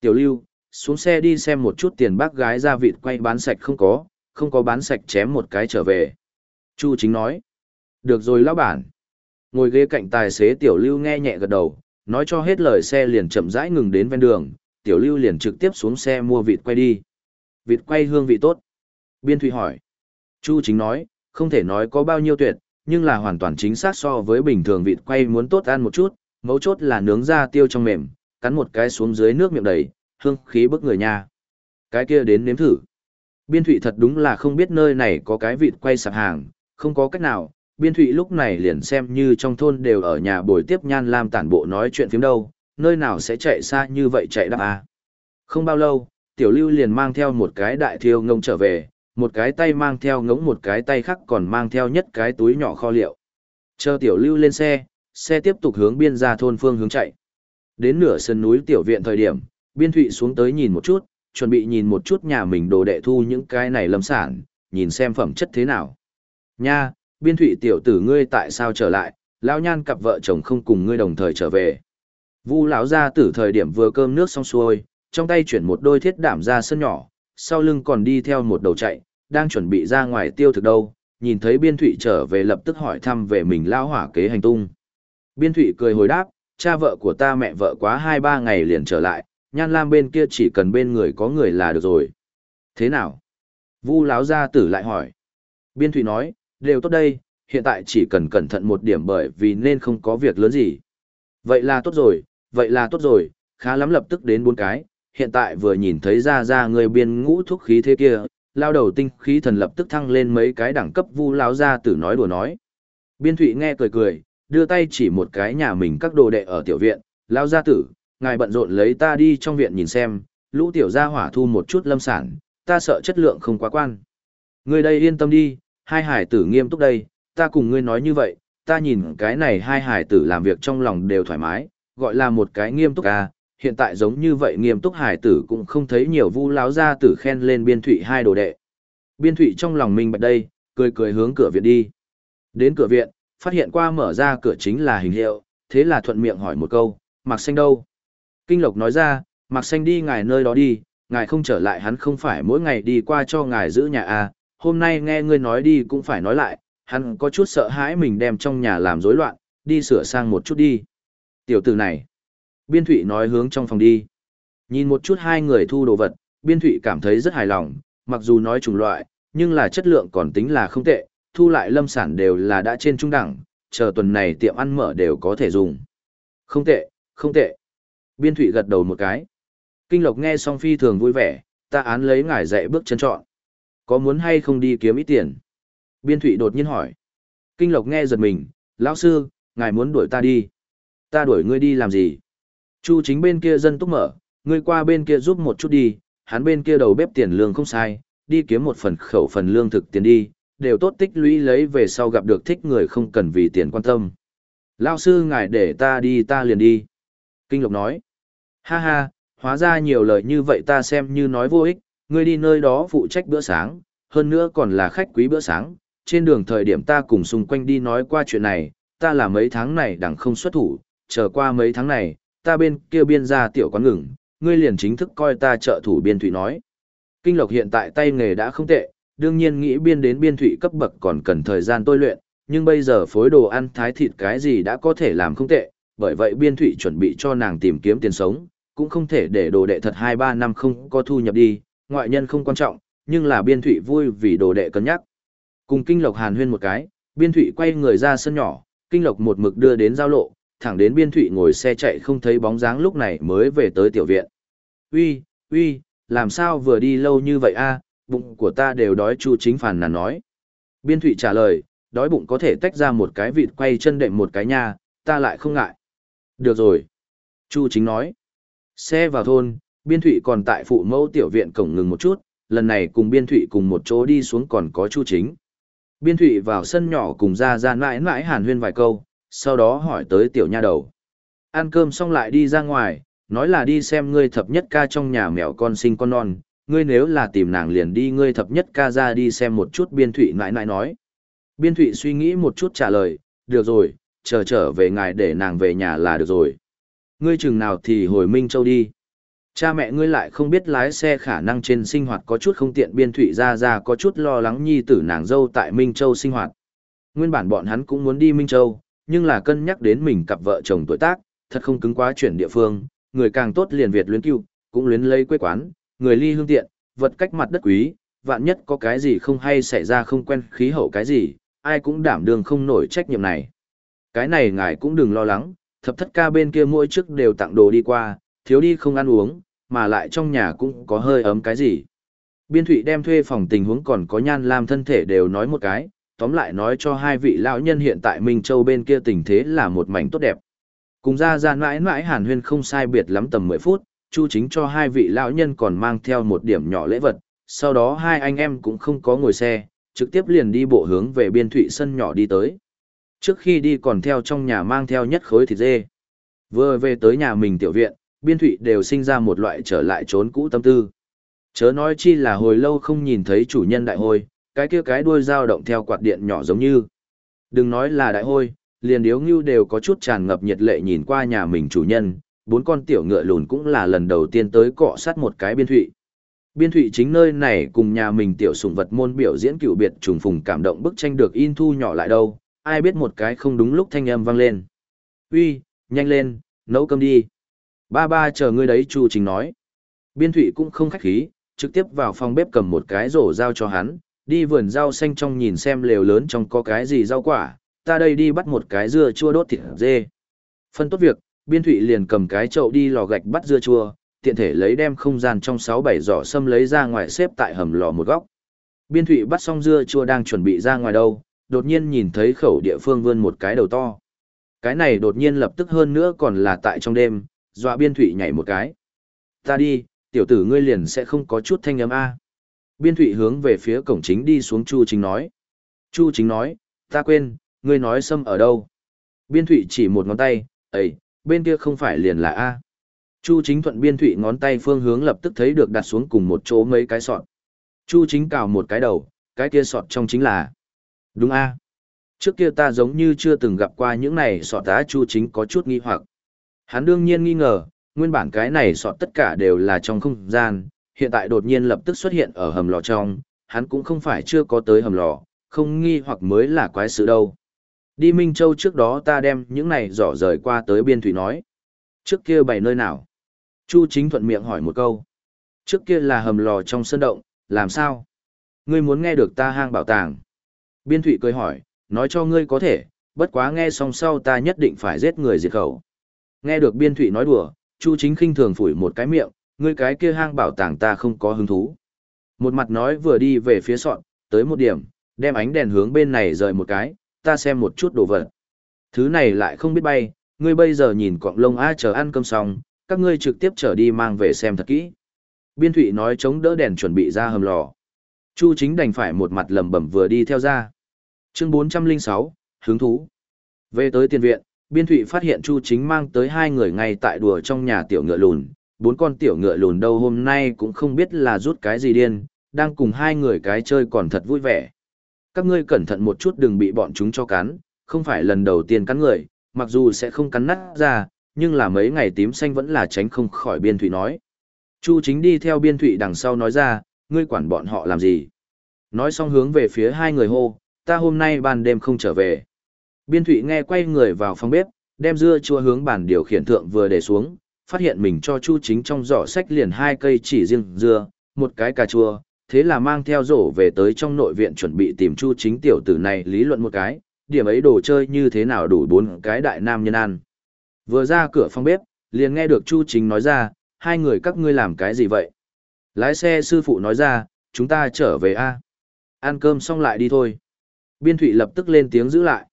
Tiểu lưu, xuống xe đi xem một chút tiền bác gái ra vịt quay bán sạch không có, không có bán sạch chém một cái trở về. Chu chính nói. Được rồi lão bản. Ngồi ghế cạnh tài xế tiểu lưu nghe nhẹ gật đầu, nói cho hết lời xe liền chậm rãi ngừng đến ven đường, tiểu lưu liền trực tiếp xuống xe mua vịt quay đi. Vịt quay hương vị tốt. Biên Thụy hỏi. Chu chính nói, không thể nói có bao nhiêu tuyệt, nhưng là hoàn toàn chính xác so với bình thường vịt quay muốn tốt ăn một chút, mấu chốt là nướng ra tiêu trong mềm, cắn một cái xuống dưới nước miệng đầy, hương khí bức người nha. Cái kia đến nếm thử. Biên Thụy thật đúng là không biết nơi này có cái vịt quay sạp hàng, không có cách nào, Biên Thụy lúc này liền xem như trong thôn đều ở nhà bồi tiếp Nhan Lam tản bộ nói chuyện phím đâu, nơi nào sẽ chạy xa như vậy chạy đáp à. Không bao lâu, Tiểu Lưu liền mang theo một cái đại thiêu ngông trở về, một cái tay mang theo ngỗng một cái tay khác còn mang theo nhất cái túi nhỏ kho liệu. Chờ Tiểu Lưu lên xe, xe tiếp tục hướng biên ra thôn phương hướng chạy. Đến nửa sân núi tiểu viện thời điểm, biên thụy xuống tới nhìn một chút, chuẩn bị nhìn một chút nhà mình đồ đệ thu những cái này lâm sản, nhìn xem phẩm chất thế nào. Nha, biên thụy tiểu tử ngươi tại sao trở lại, lão nhan cặp vợ chồng không cùng ngươi đồng thời trở về. Vu lão ra tử thời điểm vừa cơm nước xong xuôi, trong tay chuyển một đôi thiết đảm ra sân nhỏ, sau lưng còn đi theo một đầu chạy, đang chuẩn bị ra ngoài tiêu thực đâu, nhìn thấy biên thụy trở về lập tức hỏi thăm về mình lao hỏa kế hành tung. Biên thụy cười hồi đáp, cha vợ của ta mẹ vợ quá 2-3 ngày liền trở lại, nhan lam bên kia chỉ cần bên người có người là được rồi. Thế nào? Vu láo gia tử lại hỏi. Biên thụy nói, đều tốt đây, hiện tại chỉ cần cẩn thận một điểm bởi vì nên không có việc lớn gì. Vậy là tốt rồi, vậy là tốt rồi, khá lắm lập tức đến bốn cái, hiện tại vừa nhìn thấy ra ra người biên ngũ thúc khí thế kia, lao đầu tinh khí thần lập tức thăng lên mấy cái đẳng cấp vu lao gia tử nói đùa nói. Biên thụy nghe cười cười, đưa tay chỉ một cái nhà mình các đồ đệ ở tiểu viện, lao gia tử, ngài bận rộn lấy ta đi trong viện nhìn xem, lũ tiểu gia hỏa thu một chút lâm sản, ta sợ chất lượng không quá quan. Người đây yên tâm đi, hai hải tử nghiêm túc đây, ta cùng ngươi nói như vậy, ta nhìn cái này hai hải tử làm việc trong lòng đều thoải mái, gọi là một cái nghiêm túc à, hiện tại giống như vậy nghiêm túc hải tử cũng không thấy nhiều vu láo ra tử khen lên biên thụy hai đồ đệ. Biên thụy trong lòng mình bạch đây, cười cười hướng cửa viện đi. Đến cửa viện, phát hiện qua mở ra cửa chính là hình hiệu, thế là thuận miệng hỏi một câu, Mạc Xanh đâu? Kinh Lộc nói ra, Mạc Xanh đi ngài nơi đó đi, ngài không trở lại hắn không phải mỗi ngày đi qua cho ngài giữ nhà à, hôm nay nghe ngươi nói đi cũng phải nói lại, hắn có chút sợ hãi mình đem trong nhà làm rối loạn, đi sửa sang một chút đi. Tiểu tử này. Biên Thụy nói hướng trong phòng đi. Nhìn một chút hai người thu đồ vật, Biên Thụy cảm thấy rất hài lòng, mặc dù nói chủng loại, nhưng là chất lượng còn tính là không tệ, thu lại lâm sản đều là đã trên trung đẳng, chờ tuần này tiệm ăn mở đều có thể dùng. Không tệ, không tệ. Biên Thụy gật đầu một cái. Kinh Lộc nghe xong phi thường vui vẻ, ta án lấy ngải dạy bước chân chọn. Có muốn hay không đi kiếm ít tiền? Biên Thụy đột nhiên hỏi. Kinh Lộc nghe giật mình, lão sư, ngài muốn đuổi ta đi. Ta đuổi ngươi đi làm gì? Chu chính bên kia dân túc mở, ngươi qua bên kia giúp một chút đi, hắn bên kia đầu bếp tiền lương không sai, đi kiếm một phần khẩu phần lương thực tiền đi, đều tốt tích lũy lấy về sau gặp được thích người không cần vì tiền quan tâm. Lao sư ngài để ta đi ta liền đi. Kinh Lộc nói, ha ha, hóa ra nhiều lời như vậy ta xem như nói vô ích, ngươi đi nơi đó phụ trách bữa sáng, hơn nữa còn là khách quý bữa sáng. Trên đường thời điểm ta cùng xung quanh đi nói qua chuyện này, ta là mấy tháng này đẳng không xuất thủ, chờ qua mấy tháng này, ta bên kia biên ra tiểu quán ngừng, ngươi liền chính thức coi ta trợ thủ biên thủy nói. Kinh Lộc hiện tại tay nghề đã không tệ, đương nhiên nghĩ biên đến biên thủy cấp bậc còn cần thời gian tôi luyện, nhưng bây giờ phối đồ ăn thái thịt cái gì đã có thể làm không tệ, bởi vậy biên thủy chuẩn bị cho nàng tìm kiếm tiền sống, cũng không thể để đồ đệ thật 2-3 năm không có thu nhập đi, ngoại nhân không quan trọng, nhưng là biên thủy vui vì đồ đệ cân nhắc. Cùng kinh lộc hàn huyên một cái, biên thủy quay người ra sân nhỏ, kinh lộc một mực đưa đến giao lộ, thẳng đến biên thụy ngồi xe chạy không thấy bóng dáng lúc này mới về tới tiểu viện. Uy, uy, làm sao vừa đi lâu như vậy a à, bụng của ta đều đói chu chính phản nàn nói. Biên thụy trả lời, đói bụng có thể tách ra một cái vịt quay chân đệm một cái nha, ta lại không ngại. Được rồi. Chu chính nói. Xe vào thôn, biên thụy còn tại phụ mẫu tiểu viện cổng ngừng một chút, lần này cùng biên thụy cùng một chỗ đi xuống còn có chu chính. Biên thụy vào sân nhỏ cùng ra ra mãi mãi hàn huyên vài câu, sau đó hỏi tới tiểu nha đầu. Ăn cơm xong lại đi ra ngoài, nói là đi xem ngươi thập nhất ca trong nhà mèo con sinh con non, ngươi nếu là tìm nàng liền đi ngươi thập nhất ca ra đi xem một chút biên thụy nãi nãi nói. Biên thụy suy nghĩ một chút trả lời, được rồi, chờ trở về ngài để nàng về nhà là được rồi. Ngươi chừng nào thì hồi Minh Châu đi. Cha mẹ ngươi lại không biết lái xe khả năng trên sinh hoạt có chút không tiện biên thụy ra ra có chút lo lắng nhi tử nàng dâu tại Minh Châu sinh hoạt. Nguyên bản bọn hắn cũng muốn đi Minh Châu, nhưng là cân nhắc đến mình cặp vợ chồng tuổi tác, thật không cứng quá chuyển địa phương, người càng tốt liền Việt luyến cưu, cũng luyến lấy quê quán, người ly hương tiện, vật cách mặt đất quý, vạn nhất có cái gì không hay xảy ra không quen khí hậu cái gì, ai cũng đảm đương không nổi trách nhiệm này. Cái này ngài cũng đừng lo lắng, thập thất ca bên kia mỗi trước đều tặng đồ đi qua, thiếu đi không ăn uống, mà lại trong nhà cũng có hơi ấm cái gì. Biên thụy đem thuê phòng tình huống còn có nhan làm thân thể đều nói một cái, tóm lại nói cho hai vị lão nhân hiện tại Minh Châu bên kia tình thế là một mảnh tốt đẹp. Cùng ra ra mãi mãi hàn huyên không sai biệt lắm tầm 10 phút, Chu chính cho hai vị lão nhân còn mang theo một điểm nhỏ lễ vật, sau đó hai anh em cũng không có ngồi xe, trực tiếp liền đi bộ hướng về biên thụy sân nhỏ đi tới. Trước khi đi còn theo trong nhà mang theo nhất khối thịt dê. Vừa về tới nhà mình tiểu viện, biên thụy đều sinh ra một loại trở lại trốn cũ tâm tư. Chớ nói chi là hồi lâu không nhìn thấy chủ nhân đại hồi cái kia cái đuôi dao động theo quạt điện nhỏ giống như. Đừng nói là đại hôi, liền điếu ngưu đều có chút tràn ngập nhiệt lệ nhìn qua nhà mình chủ nhân, bốn con tiểu ngựa lùn cũng là lần đầu tiên tới cọ sát một cái biên thụy. Biên thụy chính nơi này cùng nhà mình tiểu sủng vật môn biểu diễn cựu biệt trùng phùng cảm động bức tranh được in thu nhỏ lại đâu, ai biết một cái không đúng lúc thanh âm vang lên. Uy, nhanh lên, nấu cơm đi. Ba ba chờ ngươi đấy chu chính nói. Biên thụy cũng không khách khí, trực tiếp vào phòng bếp cầm một cái rổ giao cho hắn, đi vườn rau xanh trong nhìn xem lều lớn trong có cái gì rau quả, ta đây đi bắt một cái dưa chua đốt thịt dê. Phân tốt việc, biên thụy liền cầm cái chậu đi lò gạch bắt dưa chua, tiện thể lấy đem không gian trong 6-7 giỏ sâm lấy ra ngoài xếp tại hầm lò một góc. Biên thụy bắt xong dưa chua đang chuẩn bị ra ngoài đâu, đột nhiên nhìn thấy khẩu địa phương vươn một cái đầu to. Cái này đột nhiên lập tức hơn nữa còn là tại trong đêm, dọa biên thụy nhảy một cái. Ta đi, tiểu tử ngươi liền sẽ không có chút thanh âm A. Biên thụy hướng về phía cổng chính đi xuống Chu Chính nói. Chu Chính nói, ta quên, ngươi nói xâm ở đâu. Biên thụy chỉ một ngón tay, ấy, bên kia không phải liền là A. Chu Chính thuận biên thụy ngón tay phương hướng lập tức thấy được đặt xuống cùng một chỗ mấy cái sọt. Chu Chính cào một cái đầu, cái kia sọt trong chính là. Đúng A. Trước kia ta giống như chưa từng gặp qua những này sọt tá Chu Chính có chút nghi hoặc. Hắn đương nhiên nghi ngờ, nguyên bản cái này sọt tất cả đều là trong không gian, hiện tại đột nhiên lập tức xuất hiện ở hầm lò trong, hắn cũng không phải chưa có tới hầm lò, không nghi hoặc mới là quái sự đâu. Đi Minh Châu trước đó ta đem những này dò rời qua tới biên thủy nói. Trước kia bày nơi nào? Chu chính thuận miệng hỏi một câu. Trước kia là hầm lò trong sân động, làm sao? Ngươi muốn nghe được ta hang bảo tàng. Biên thủy cười hỏi, nói cho ngươi có thể, bất quá nghe xong sau ta nhất định phải giết người diệt khẩu. Nghe được biên thủy nói đùa, Chu chính khinh thường phủi một cái miệng, ngươi cái kia hang bảo tàng ta không có hứng thú. Một mặt nói vừa đi về phía sọn, tới một điểm, đem ánh đèn hướng bên này rời một cái, ta xem một chút đồ vật. Thứ này lại không biết bay, ngươi bây giờ nhìn cọng lông A chờ ăn cơm xong, các ngươi trực tiếp trở đi mang về xem thật kỹ. Biên thụy nói chống đỡ đèn chuẩn bị ra hầm lò. Chu chính đành phải một mặt lầm bẩm vừa đi theo ra. Chương 406, hứng thú. Về tới tiền viện, biên thụy phát hiện Chu chính mang tới hai người ngay tại đùa trong nhà tiểu ngựa lùn. Bốn con tiểu ngựa lùn đâu hôm nay cũng không biết là rút cái gì điên, đang cùng hai người cái chơi còn thật vui vẻ. Các ngươi cẩn thận một chút đừng bị bọn chúng cho cắn, không phải lần đầu tiên cắn người, mặc dù sẽ không cắn nát ra, nhưng là mấy ngày tím xanh vẫn là tránh không khỏi biên thủy nói. Chu chính đi theo biên thủy đằng sau nói ra, ngươi quản bọn họ làm gì? Nói xong hướng về phía hai người hô, ta hôm nay ban đêm không trở về. Biên thủy nghe quay người vào phòng bếp, đem dưa chua hướng bản điều khiển thượng vừa để xuống, phát hiện mình cho chu chính trong giỏ sách liền hai cây chỉ riêng dưa, một cái cà chua, thế là mang theo rổ về tới trong nội viện chuẩn bị tìm chu chính tiểu tử này lý luận một cái, điểm ấy đồ chơi như thế nào đủ bốn cái đại nam nhân ăn. Vừa ra cửa phòng bếp, liền nghe được chu chính nói ra, hai người các ngươi làm cái gì vậy? Lái xe sư phụ nói ra, chúng ta trở về a Ăn cơm xong lại đi thôi. Biên thụy lập tức lên tiếng giữ lại.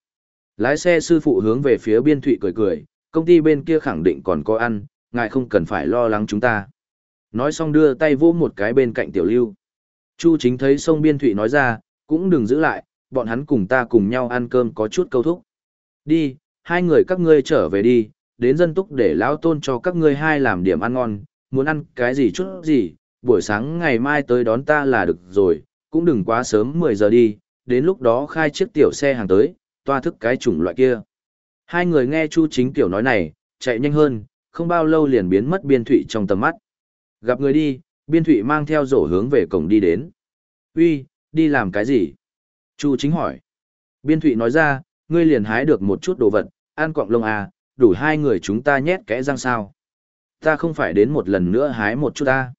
Lái xe sư phụ hướng về phía biên thụy cười cười, công ty bên kia khẳng định còn có ăn, ngài không cần phải lo lắng chúng ta. Nói xong đưa tay vô một cái bên cạnh tiểu lưu. Chu chính thấy sông biên thụy nói ra, cũng đừng giữ lại, bọn hắn cùng ta cùng nhau ăn cơm có chút câu thúc. Đi, hai người các ngươi trở về đi, đến dân túc để lão tôn cho các ngươi hai làm điểm ăn ngon, muốn ăn cái gì chút gì, buổi sáng ngày mai tới đón ta là được rồi, cũng đừng quá sớm 10 giờ đi, đến lúc đó khai chiếc tiểu xe hàng tới, toa thức cái chủng loại kia. Hai người nghe Chu Chính Tiểu nói này, chạy nhanh hơn, không bao lâu liền biến mất biên thụy trong tầm mắt. Gặp người đi, biên thụy mang theo rổ hướng về cổng đi đến. Uy, đi làm cái gì? Chu Chính hỏi. Biên thụy nói ra, ngươi liền hái được một chút đồ vật, ăn cọng lông à, đủ hai người chúng ta nhét kẽ răng sao. Ta không phải đến một lần nữa hái một chút ta.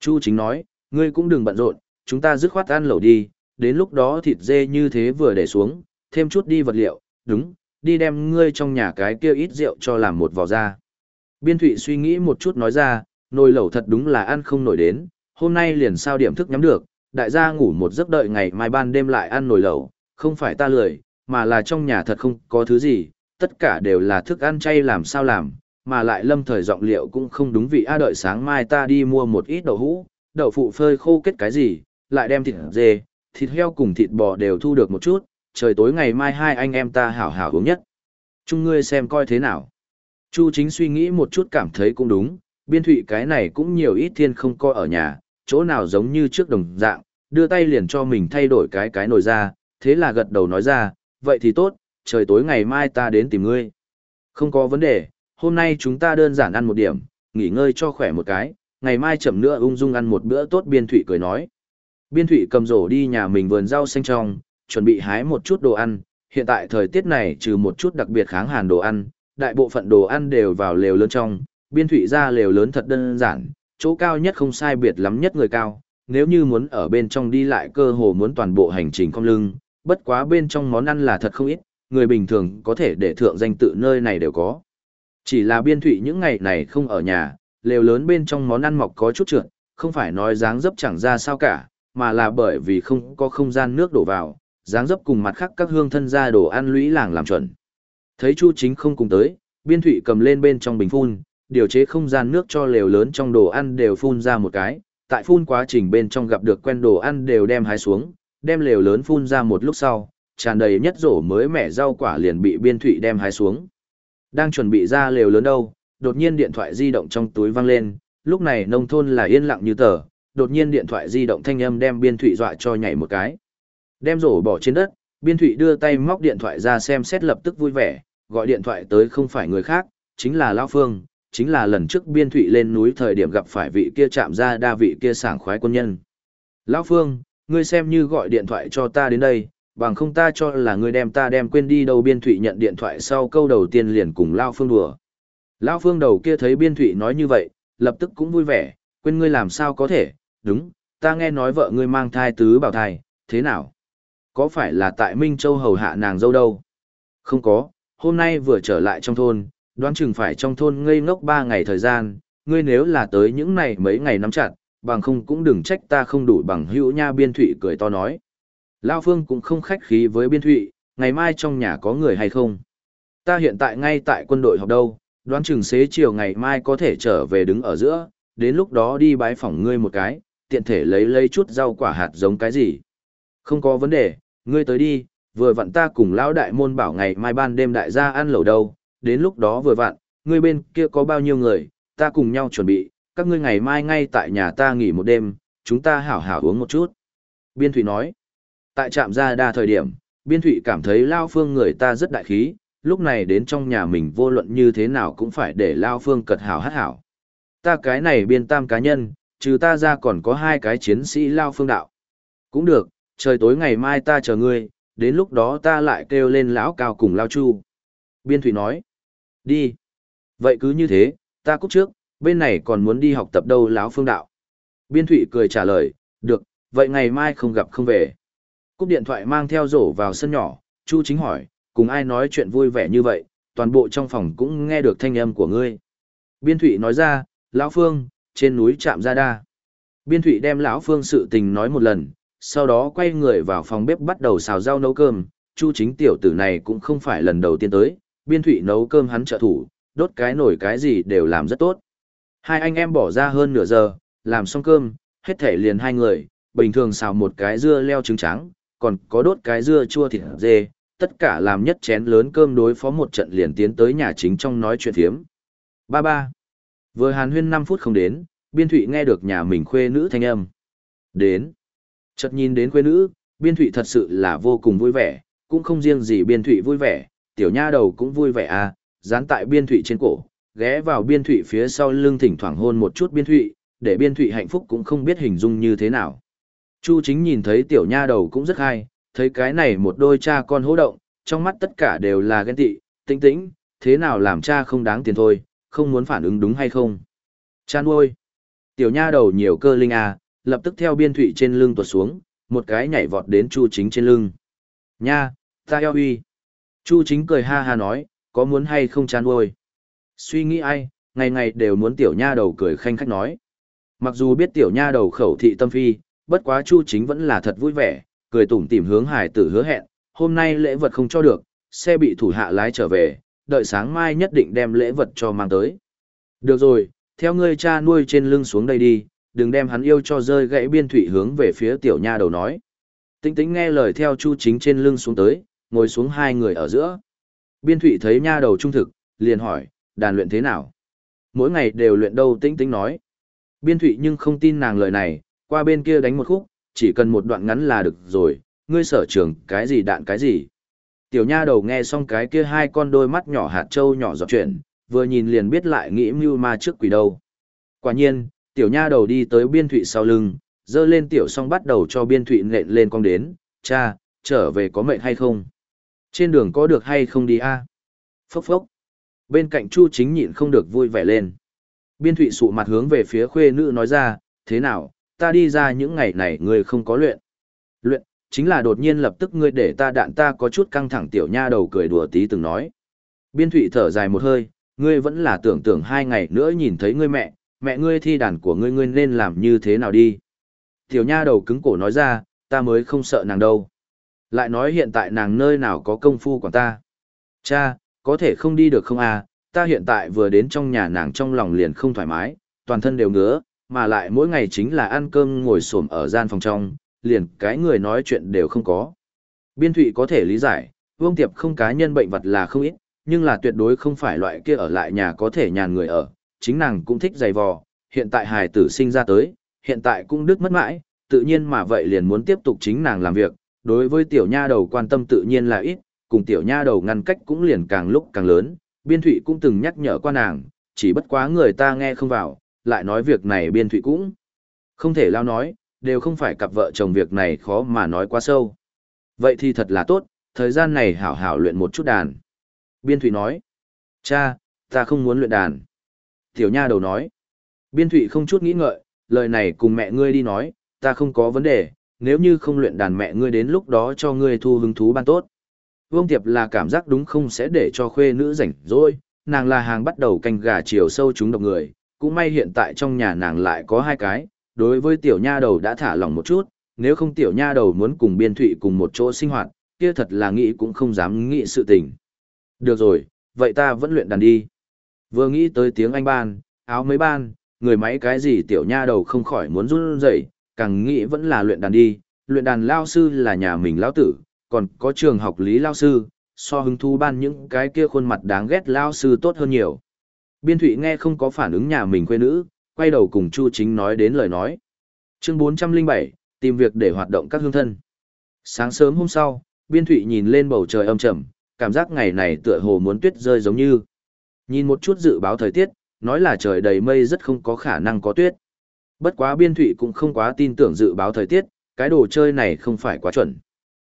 Chu Chính nói, ngươi cũng đừng bận rộn, chúng ta dứt khoát ăn lẩu đi, đến lúc đó thịt dê như thế vừa để xuống, thêm chút đi vật liệu, đúng, đi đem ngươi trong nhà cái kia ít rượu cho làm một vò ra. Biên Thụy suy nghĩ một chút nói ra, nồi lẩu thật đúng là ăn không nổi đến, hôm nay liền sao điểm thức nhắm được, đại gia ngủ một giấc đợi ngày mai ban đêm lại ăn nồi lẩu, không phải ta lười, mà là trong nhà thật không có thứ gì, tất cả đều là thức ăn chay làm sao làm, mà lại lâm thời giọng liệu cũng không đúng vị a đợi sáng mai ta đi mua một ít đậu hũ, đậu phụ phơi khô kết cái gì, lại đem thịt dê, thịt heo cùng thịt bò đều thu được một chút, trời tối ngày mai hai anh em ta hảo hảo uống nhất. Chung ngươi xem coi thế nào. Chu chính suy nghĩ một chút cảm thấy cũng đúng, biên thụy cái này cũng nhiều ít thiên không coi ở nhà, chỗ nào giống như trước đồng dạng, đưa tay liền cho mình thay đổi cái cái nồi ra, thế là gật đầu nói ra, vậy thì tốt, trời tối ngày mai ta đến tìm ngươi. Không có vấn đề, hôm nay chúng ta đơn giản ăn một điểm, nghỉ ngơi cho khỏe một cái, ngày mai chậm nữa ung dung ăn một bữa tốt biên thụy cười nói. Biên thụy cầm rổ đi nhà mình vườn rau xanh trong, chuẩn bị hái một chút đồ ăn, hiện tại thời tiết này trừ một chút đặc biệt kháng hàn đồ ăn, đại bộ phận đồ ăn đều vào lều lớn trong, biên thụy ra lều lớn thật đơn giản, chỗ cao nhất không sai biệt lắm nhất người cao, nếu như muốn ở bên trong đi lại cơ hồ muốn toàn bộ hành trình cong lưng, bất quá bên trong món ăn là thật không ít, người bình thường có thể để thượng danh tự nơi này đều có. Chỉ là biên thụy những ngày này không ở nhà, lều lớn bên trong món ăn mọc có chút trượt, không phải nói dáng dấp chẳng ra sao cả, mà là bởi vì không có không gian nước đổ vào, dáng dấp cùng mặt khác các hương thân ra đồ ăn lũy làng làm chuẩn. Thấy Chu Chính không cùng tới, biên thụy cầm lên bên trong bình phun, điều chế không gian nước cho lều lớn trong đồ ăn đều phun ra một cái, tại phun quá trình bên trong gặp được quen đồ ăn đều đem hái xuống, đem lều lớn phun ra một lúc sau, tràn đầy nhất rổ mới mẻ rau quả liền bị biên thụy đem hái xuống. Đang chuẩn bị ra lều lớn đâu, đột nhiên điện thoại di động trong túi văng lên, lúc này nông thôn là yên lặng như tờ, đột nhiên điện thoại di động thanh âm đem biên thụy dọa cho nhảy một cái. Đem rổ bỏ trên đất, biên thụy đưa tay móc điện thoại ra xem xét lập tức vui vẻ, gọi điện thoại tới không phải người khác, chính là Lao Phương, chính là lần trước biên thụy lên núi thời điểm gặp phải vị kia chạm ra đa vị kia sảng khoái quân nhân. Lão Phương, ngươi xem như gọi điện thoại cho ta đến đây, bằng không ta cho là ngươi đem ta đem quên đi đâu biên thụy nhận điện thoại sau câu đầu tiên liền cùng Lao Phương đùa. Lao Phương đầu kia thấy biên thụy nói như vậy, lập tức cũng vui vẻ, quên ngươi làm sao có thể, đúng, ta nghe nói vợ ngươi mang thai tứ bảo thai, thế nào? Có phải là tại Minh Châu hầu hạ nàng dâu đâu? Không có, hôm nay vừa trở lại trong thôn, đoán chừng phải trong thôn ngây ngốc ba ngày thời gian, ngươi nếu là tới những này mấy ngày nắm chặt, bằng không cũng đừng trách ta không đủ bằng hữu nha biên thụy cười to nói. Lao Phương cũng không khách khí với biên thụy, ngày mai trong nhà có người hay không? Ta hiện tại ngay tại quân đội học đâu, đoán chừng xế chiều ngày mai có thể trở về đứng ở giữa, đến lúc đó đi bái phỏng ngươi một cái, tiện thể lấy lấy chút rau quả hạt giống cái gì. Không có vấn đề, ngươi tới đi, vừa vặn ta cùng lão đại môn bảo ngày mai ban đêm đại gia ăn lẩu đâu, đến lúc đó vừa vặn, ngươi bên kia có bao nhiêu người, ta cùng nhau chuẩn bị, các ngươi ngày mai ngay tại nhà ta nghỉ một đêm, chúng ta hảo hảo uống một chút. Biên Thụy nói, tại trạm gia đa thời điểm, Biên Thụy cảm thấy Lao Phương người ta rất đại khí, lúc này đến trong nhà mình vô luận như thế nào cũng phải để Lao Phương cật hảo hát hảo. Ta cái này biên tam cá nhân, trừ ta ra còn có hai cái chiến sĩ Lao Phương đạo. Cũng được, trời tối ngày mai ta chờ ngươi, đến lúc đó ta lại kêu lên lão cao cùng Lao Chu. Biên Thụy nói, đi. Vậy cứ như thế, ta cúc trước, bên này còn muốn đi học tập đâu lão phương đạo. Biên Thụy cười trả lời, được, vậy ngày mai không gặp không về. Cúp điện thoại mang theo rổ vào sân nhỏ, Chu chính hỏi, cùng ai nói chuyện vui vẻ như vậy, toàn bộ trong phòng cũng nghe được thanh âm của ngươi. Biên Thụy nói ra, lão Phương, trên núi chạm ra đa. Biên Thụy đem lão Phương sự tình nói một lần, sau đó quay người vào phòng bếp bắt đầu xào rau nấu cơm. Chu chính tiểu tử này cũng không phải lần đầu tiên tới, Biên Thụy nấu cơm hắn trợ thủ, đốt cái nổi cái gì đều làm rất tốt. Hai anh em bỏ ra hơn nửa giờ, làm xong cơm, hết thể liền hai người, bình thường xào một cái dưa leo trứng trắng, còn có đốt cái dưa chua thịt dê, tất cả làm nhất chén lớn cơm đối phó một trận liền tiến tới nhà chính trong nói chuyện thiếm. Ba ba. Vừa hàn huyên 5 phút không đến, biên thụy nghe được nhà mình khuê nữ thanh âm. Đến. Chợt nhìn đến quê nữ, biên thụy thật sự là vô cùng vui vẻ, cũng không riêng gì biên thụy vui vẻ, tiểu nha đầu cũng vui vẻ à, dán tại biên thụy trên cổ, ghé vào biên thụy phía sau lưng thỉnh thoảng hôn một chút biên thụy, để biên thụy hạnh phúc cũng không biết hình dung như thế nào. Chu chính nhìn thấy tiểu nha đầu cũng rất hay, thấy cái này một đôi cha con hỗ động, trong mắt tất cả đều là ghen tị, tĩnh tĩnh, thế nào làm cha không đáng tiền thôi, không muốn phản ứng đúng hay không. Cha nuôi. Tiểu nha đầu nhiều cơ linh à, lập tức theo biên thụy trên lưng tuột xuống, một cái nhảy vọt đến chu chính trên lưng. Nha, ta eo huy. Chu chính cười ha ha nói, có muốn hay không chán uôi. Suy nghĩ ai, ngày ngày đều muốn tiểu nha đầu cười khanh khách nói. Mặc dù biết tiểu nha đầu khẩu thị tâm phi, bất quá Chu Chính vẫn là thật vui vẻ, cười tủm tỉm hướng hải tử hứa hẹn, hôm nay lễ vật không cho được, xe bị thủ hạ lái trở về, đợi sáng mai nhất định đem lễ vật cho mang tới. Được rồi, theo ngươi cha nuôi trên lưng xuống đây đi, đừng đem hắn yêu cho rơi gãy biên thủy hướng về phía tiểu nha đầu nói. Tinh tĩnh nghe lời theo Chu Chính trên lưng xuống tới, ngồi xuống hai người ở giữa. Biên thủy thấy nha đầu trung thực, liền hỏi, đàn luyện thế nào? Mỗi ngày đều luyện đâu tĩnh tĩnh nói. Biên thụy nhưng không tin nàng lời này, qua bên kia đánh một khúc, chỉ cần một đoạn ngắn là được rồi, ngươi sở trường cái gì đạn cái gì. Tiểu nha đầu nghe xong cái kia hai con đôi mắt nhỏ hạt trâu nhỏ giọt chuyển vừa nhìn liền biết lại nghĩ mưu ma trước quỷ đâu. Quả nhiên, tiểu nha đầu đi tới biên thụy sau lưng, dơ lên tiểu song bắt đầu cho biên thụy nện lên con đến, cha, trở về có mệnh hay không? Trên đường có được hay không đi a Phốc phốc. Bên cạnh Chu chính nhịn không được vui vẻ lên. Biên thụy sụ mặt hướng về phía khuê nữ nói ra, thế nào, ta đi ra những ngày này người không có luyện. Luyện, chính là đột nhiên lập tức ngươi để ta đạn ta có chút căng thẳng tiểu nha đầu cười đùa tí từng nói. Biên thụy thở dài một hơi, ngươi vẫn là tưởng tưởng hai ngày nữa nhìn thấy ngươi mẹ, mẹ ngươi thi đàn của ngươi ngươi nên làm như thế nào đi. Tiểu nha đầu cứng cổ nói ra, ta mới không sợ nàng đâu. Lại nói hiện tại nàng nơi nào có công phu của ta. Cha, có thể không đi được không à, ta hiện tại vừa đến trong nhà nàng trong lòng liền không thoải mái, toàn thân đều ngứa, mà lại mỗi ngày chính là ăn cơm ngồi xổm ở gian phòng trong, liền cái người nói chuyện đều không có. Biên thụy có thể lý giải, vương tiệp không cá nhân bệnh vật là không ít, nhưng là tuyệt đối không phải loại kia ở lại nhà có thể nhàn người ở, chính nàng cũng thích giày vò, hiện tại hài tử sinh ra tới, hiện tại cũng đứt mất mãi, tự nhiên mà vậy liền muốn tiếp tục chính nàng làm việc, đối với tiểu nha đầu quan tâm tự nhiên là ít, cùng tiểu nha đầu ngăn cách cũng liền càng lúc càng lớn, biên thụy cũng từng nhắc nhở qua nàng, chỉ bất quá người ta nghe không vào, lại nói việc này biên thụy cũng không thể lao nói, đều không phải cặp vợ chồng việc này khó mà nói quá sâu. Vậy thì thật là tốt, thời gian này hảo hảo luyện một chút đàn. Biên Thụy nói. Cha, ta không muốn luyện đàn. Tiểu nha đầu nói. Biên Thụy không chút nghĩ ngợi, lời này cùng mẹ ngươi đi nói, ta không có vấn đề, nếu như không luyện đàn mẹ ngươi đến lúc đó cho ngươi thu hứng thú ban tốt. Vương Tiệp là cảm giác đúng không sẽ để cho khuê nữ rảnh rồi, nàng là hàng bắt đầu canh gà chiều sâu chúng độc người, cũng may hiện tại trong nhà nàng lại có hai cái, đối với tiểu nha đầu đã thả lỏng một chút, nếu không tiểu nha đầu muốn cùng biên thụy cùng một chỗ sinh hoạt, kia thật là nghĩ cũng không dám nghĩ sự tình. Được rồi, vậy ta vẫn luyện đàn đi. Vừa nghĩ tới tiếng anh ban, áo mấy ban, người máy cái gì tiểu nha đầu không khỏi muốn run rẩy, càng nghĩ vẫn là luyện đàn đi, luyện đàn lao sư là nhà mình lao tử, còn có trường học lý lao sư, so hứng thú ban những cái kia khuôn mặt đáng ghét lao sư tốt hơn nhiều. Biên Thụy nghe không có phản ứng nhà mình quê nữ, quay đầu cùng Chu Chính nói đến lời nói. Chương 407, tìm việc để hoạt động các hương thân. Sáng sớm hôm sau, Biên Thụy nhìn lên bầu trời âm trầm, cảm giác ngày này tựa hồ muốn tuyết rơi giống như. Nhìn một chút dự báo thời tiết, nói là trời đầy mây rất không có khả năng có tuyết. Bất quá Biên Thụy cũng không quá tin tưởng dự báo thời tiết, cái đồ chơi này không phải quá chuẩn.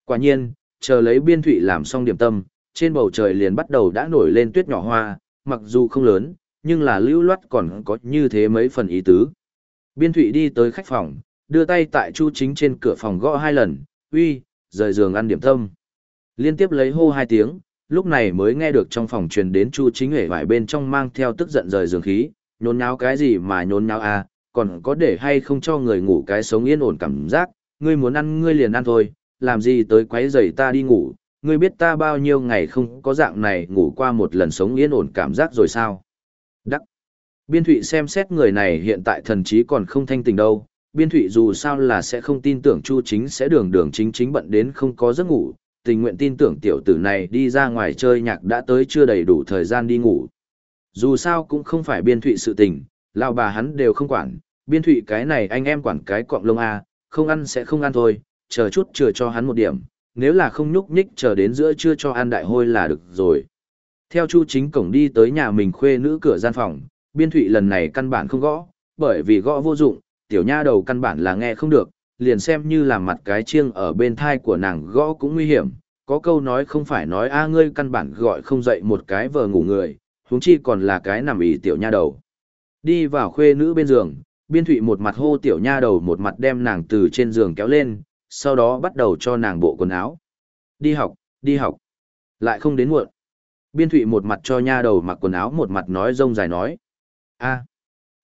Quả nhiên, chờ lấy Biên Thụy làm xong điểm tâm, trên bầu trời liền bắt đầu đã nổi lên tuyết nhỏ hoa, mặc dù không lớn, nhưng là lưu loát còn có như thế mấy phần ý tứ. Biên Thụy đi tới khách phòng, đưa tay tại Chu Chính trên cửa phòng gõ hai lần, uy, rời giường ăn điểm tâm. Liên tiếp lấy hô hai tiếng, lúc này mới nghe được trong phòng truyền đến Chu Chính Huệ vải bên trong mang theo tức giận rời giường khí, nhốn nháo cái gì mà nhốn nháo à, còn có để hay không cho người ngủ cái sống yên ổn cảm giác, ngươi muốn ăn ngươi liền ăn thôi, làm gì tới quấy rầy ta đi ngủ, ngươi biết ta bao nhiêu ngày không có dạng này ngủ qua một lần sống yên ổn cảm giác rồi sao? Đắc. Biên Thụy xem xét người này hiện tại thần trí còn không thanh tình đâu, Biên Thụy dù sao là sẽ không tin tưởng Chu Chính sẽ đường đường chính chính bận đến không có giấc ngủ, tình nguyện tin tưởng tiểu tử này đi ra ngoài chơi nhạc đã tới chưa đầy đủ thời gian đi ngủ. Dù sao cũng không phải Biên Thụy sự tình, lão bà hắn đều không quản, Biên Thụy cái này anh em quản cái cọng lông A, không ăn sẽ không ăn thôi, chờ chút chờ cho hắn một điểm, nếu là không nhúc nhích chờ đến giữa trưa cho ăn đại hôi là được rồi. Theo Chu Chính Cổng đi tới nhà mình khuê nữ cửa gian phòng, biên thụy lần này căn bản không gõ, bởi vì gõ vô dụng, tiểu nha đầu căn bản là nghe không được, liền xem như làm mặt cái chiêng ở bên thai của nàng gõ cũng nguy hiểm, có câu nói không phải nói a ngươi căn bản gọi không dậy một cái vờ ngủ người, huống chi còn là cái nằm ỉ tiểu nha đầu. Đi vào khuê nữ bên giường, biên thụy một mặt hô tiểu nha đầu một mặt đem nàng từ trên giường kéo lên, sau đó bắt đầu cho nàng bộ quần áo. Đi học, đi học. Lại không đến muộn. Biên thụy một mặt cho nha đầu mặc quần áo một mặt nói rông dài nói. a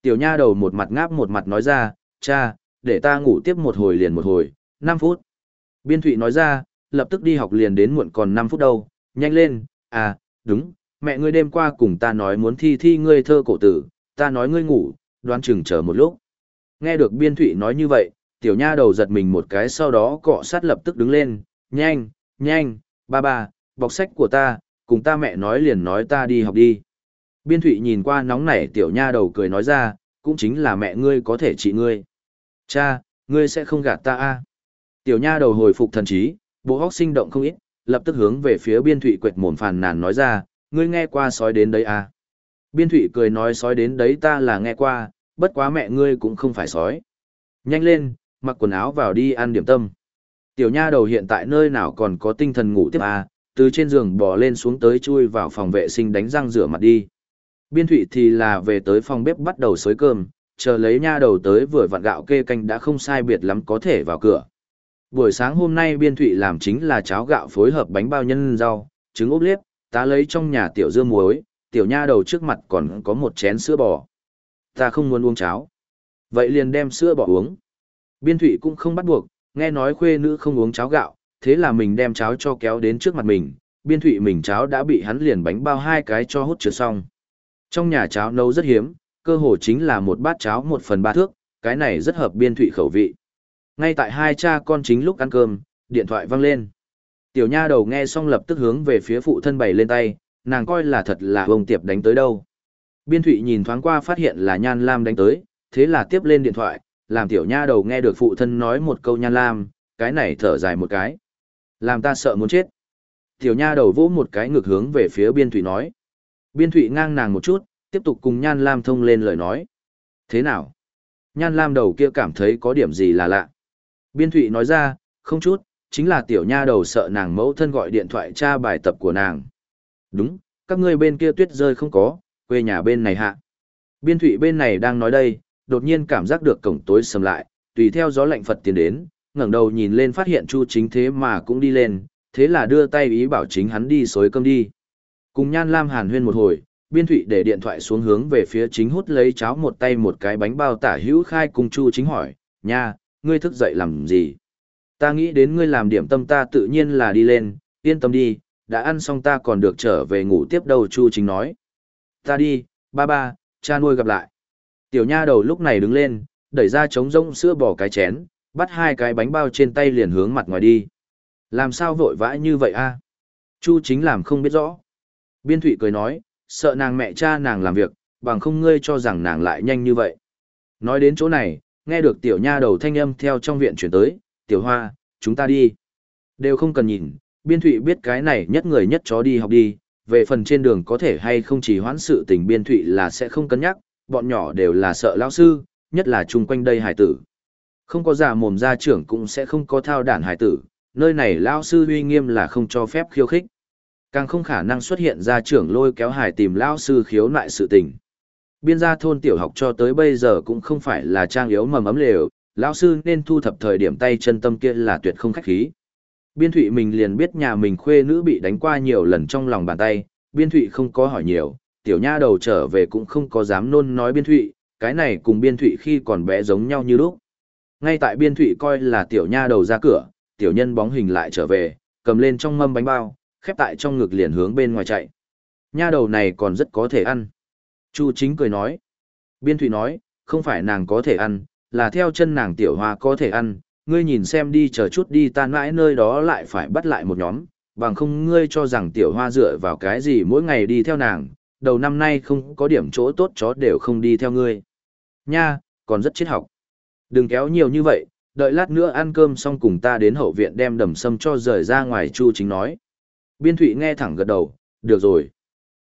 tiểu nha đầu một mặt ngáp một mặt nói ra, cha, để ta ngủ tiếp một hồi liền một hồi, 5 phút. Biên thụy nói ra, lập tức đi học liền đến muộn còn 5 phút đâu, nhanh lên, à, đúng, mẹ ngươi đêm qua cùng ta nói muốn thi thi ngươi thơ cổ tử, ta nói ngươi ngủ, đoán chừng chờ một lúc. Nghe được biên thụy nói như vậy, tiểu nha đầu giật mình một cái sau đó cọ sát lập tức đứng lên, nhanh, nhanh, ba ba, bọc sách của ta, cùng ta mẹ nói liền nói ta đi học đi. Biên thụy nhìn qua nóng nảy tiểu nha đầu cười nói ra, cũng chính là mẹ ngươi có thể trị ngươi. Cha, ngươi sẽ không gạt ta a Tiểu nha đầu hồi phục thần trí, bộ hóc sinh động không ít, lập tức hướng về phía biên thụy quệt mồm phàn nàn nói ra, ngươi nghe qua sói đến đấy a Biên thụy cười nói sói đến đấy ta là nghe qua, bất quá mẹ ngươi cũng không phải sói. Nhanh lên, mặc quần áo vào đi ăn điểm tâm. Tiểu nha đầu hiện tại nơi nào còn có tinh thần ngủ tiếp à, từ trên giường bò lên xuống tới chui vào phòng vệ sinh đánh răng rửa mặt đi. Biên thụy thì là về tới phòng bếp bắt đầu xới cơm, chờ lấy nha đầu tới vừa vặn gạo kê canh đã không sai biệt lắm có thể vào cửa. Buổi sáng hôm nay biên thụy làm chính là cháo gạo phối hợp bánh bao nhân rau, trứng ốp liếp, ta lấy trong nhà tiểu dưa muối, tiểu nha đầu trước mặt còn có một chén sữa bò. Ta không muốn uống cháo. Vậy liền đem sữa bò uống. Biên thụy cũng không bắt buộc, nghe nói khuê nữ không uống cháo gạo, thế là mình đem cháo cho kéo đến trước mặt mình, biên thụy mình cháo đã bị hắn liền bánh bao hai cái cho hút trượt xong. Trong nhà cháo nấu rất hiếm, cơ hồ chính là một bát cháo một phần ba thước, cái này rất hợp biên thụy khẩu vị. Ngay tại hai cha con chính lúc ăn cơm, điện thoại văng lên. Tiểu nha đầu nghe xong lập tức hướng về phía phụ thân bày lên tay, nàng coi là thật là ông tiệp đánh tới đâu. Biên thụy nhìn thoáng qua phát hiện là nhan lam đánh tới, thế là tiếp lên điện thoại, làm tiểu nha đầu nghe được phụ thân nói một câu nhan lam, cái này thở dài một cái. Làm ta sợ muốn chết. Tiểu nha đầu vỗ một cái ngược hướng về phía biên thụy nói. Biên thụy ngang nàng một chút, tiếp tục cùng nhan lam thông lên lời nói. Thế nào? Nhan lam đầu kia cảm thấy có điểm gì là lạ. Biên thụy nói ra, không chút, chính là tiểu nha đầu sợ nàng mẫu thân gọi điện thoại tra bài tập của nàng. Đúng, các ngươi bên kia tuyết rơi không có, quê nhà bên này hạ. Biên thụy bên này đang nói đây, đột nhiên cảm giác được cổng tối sầm lại, tùy theo gió lạnh Phật tiến đến, ngẩng đầu nhìn lên phát hiện Chu Chính thế mà cũng đi lên, thế là đưa tay ý bảo chính hắn đi xối cơm đi. Cùng Nhan Lam Hàn huyên một hồi, Biên Thụy để điện thoại xuống hướng về phía chính hút lấy cháo một tay một cái bánh bao tả hữu khai cùng Chu Chính hỏi, nha, ngươi thức dậy làm gì? Ta nghĩ đến ngươi làm điểm tâm ta tự nhiên là đi lên, yên tâm đi, đã ăn xong ta còn được trở về ngủ tiếp đâu Chu Chính nói. Ta đi, ba ba, cha nuôi gặp lại. Tiểu nha đầu lúc này đứng lên, đẩy ra trống rông sữa bỏ cái chén, bắt hai cái bánh bao trên tay liền hướng mặt ngoài đi. Làm sao vội vã như vậy a? Chu chính làm không biết rõ. Biên thụy cười nói, sợ nàng mẹ cha nàng làm việc, bằng không ngươi cho rằng nàng lại nhanh như vậy. Nói đến chỗ này, nghe được tiểu nha đầu thanh âm theo trong viện chuyển tới, tiểu hoa, chúng ta đi. Đều không cần nhìn, biên thụy biết cái này nhất người nhất chó đi học đi, về phần trên đường có thể hay không chỉ hoãn sự tình biên thụy là sẽ không cân nhắc, bọn nhỏ đều là sợ lão sư, nhất là chung quanh đây hải tử. Không có giả mồm gia trưởng cũng sẽ không có thao đản hải tử, nơi này lão sư uy nghiêm là không cho phép khiêu khích. Càng không khả năng xuất hiện ra trưởng lôi kéo hải tìm lão sư khiếu nại sự tình. Biên gia thôn tiểu học cho tới bây giờ cũng không phải là trang yếu mầm ấm lều, lão sư nên thu thập thời điểm tay chân tâm kia là tuyệt không khách khí. Biên thụy mình liền biết nhà mình khuê nữ bị đánh qua nhiều lần trong lòng bàn tay, biên thụy không có hỏi nhiều, tiểu nha đầu trở về cũng không có dám nôn nói biên thụy, cái này cùng biên thụy khi còn bé giống nhau như lúc. Ngay tại biên thụy coi là tiểu nha đầu ra cửa, tiểu nhân bóng hình lại trở về, cầm lên trong mâm bánh bao, khép tại trong ngực liền hướng bên ngoài chạy. Nha đầu này còn rất có thể ăn. Chu chính cười nói. Biên thủy nói, không phải nàng có thể ăn, là theo chân nàng tiểu hoa có thể ăn, ngươi nhìn xem đi chờ chút đi tan mãi nơi đó lại phải bắt lại một nhóm, bằng không ngươi cho rằng tiểu hoa dựa vào cái gì mỗi ngày đi theo nàng, đầu năm nay không có điểm chỗ tốt chó đều không đi theo ngươi. Nha, còn rất triết học. Đừng kéo nhiều như vậy, đợi lát nữa ăn cơm xong cùng ta đến hậu viện đem đầm sâm cho rời ra ngoài Chu Chính nói. Biên Thụy nghe thẳng gật đầu, được rồi.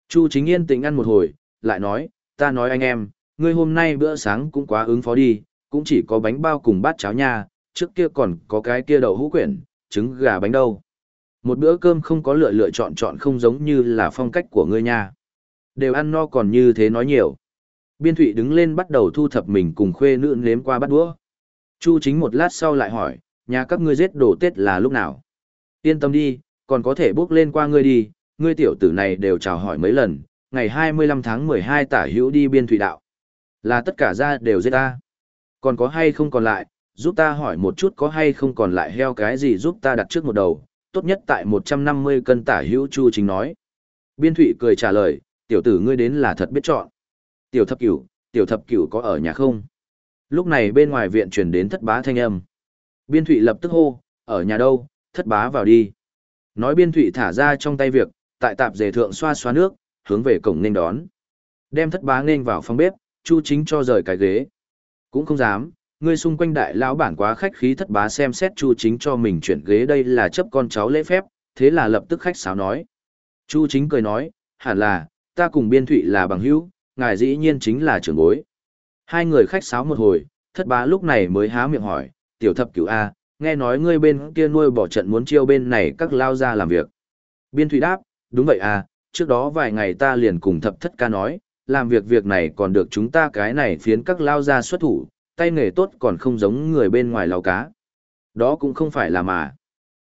Chu Chính yên tĩnh ăn một hồi, lại nói, ta nói anh em, ngươi hôm nay bữa sáng cũng quá ứng phó đi, cũng chỉ có bánh bao cùng bát cháo nha, trước kia còn có cái kia đậu hũ quyển, trứng gà bánh đâu. Một bữa cơm không có lựa lựa chọn chọn không giống như là phong cách của ngươi nha. Đều ăn no còn như thế nói nhiều. Biên Thụy đứng lên bắt đầu thu thập mình cùng khuê nữ nếm qua bắt đũa. Chu chính một lát sau lại hỏi, nhà các ngươi giết đồ Tết là lúc nào? Yên tâm đi, còn có thể bước lên qua ngươi đi, ngươi tiểu tử này đều chào hỏi mấy lần, ngày 25 tháng 12 tả hữu đi biên thủy đạo. Là tất cả ra đều giết ta. Còn có hay không còn lại, giúp ta hỏi một chút có hay không còn lại heo cái gì giúp ta đặt trước một đầu, tốt nhất tại 150 cân tả hữu Chu chính nói. Biên thủy cười trả lời, tiểu tử ngươi đến là thật biết chọn. Tiểu thập cửu, tiểu thập cửu có ở nhà không? Lúc này bên ngoài viện truyền đến thất bá thanh âm. Biên thủy lập tức hô, ở nhà đâu, thất bá vào đi. Nói biên thụy thả ra trong tay việc, tại tạp dề thượng xoa xoa nước, hướng về cổng nên đón. Đem thất bá nên vào phòng bếp, chu chính cho rời cái ghế. Cũng không dám, người xung quanh đại lão bản quá khách khí thất bá xem xét chu chính cho mình chuyển ghế đây là chấp con cháu lễ phép, thế là lập tức khách sáo nói. Chu chính cười nói, hẳn là, ta cùng biên thụy là bằng hữu, ngài dĩ nhiên chính là trưởng bối. Hai người khách sáo một hồi, thất bá lúc này mới há miệng hỏi, tiểu thập cửu A, nghe nói ngươi bên kia nuôi bỏ trận muốn chiêu bên này các lao ra làm việc. Biên thủy đáp, đúng vậy à, trước đó vài ngày ta liền cùng thập thất ca nói, làm việc việc này còn được chúng ta cái này phiến các lao ra xuất thủ, tay nghề tốt còn không giống người bên ngoài lao cá. Đó cũng không phải là mà.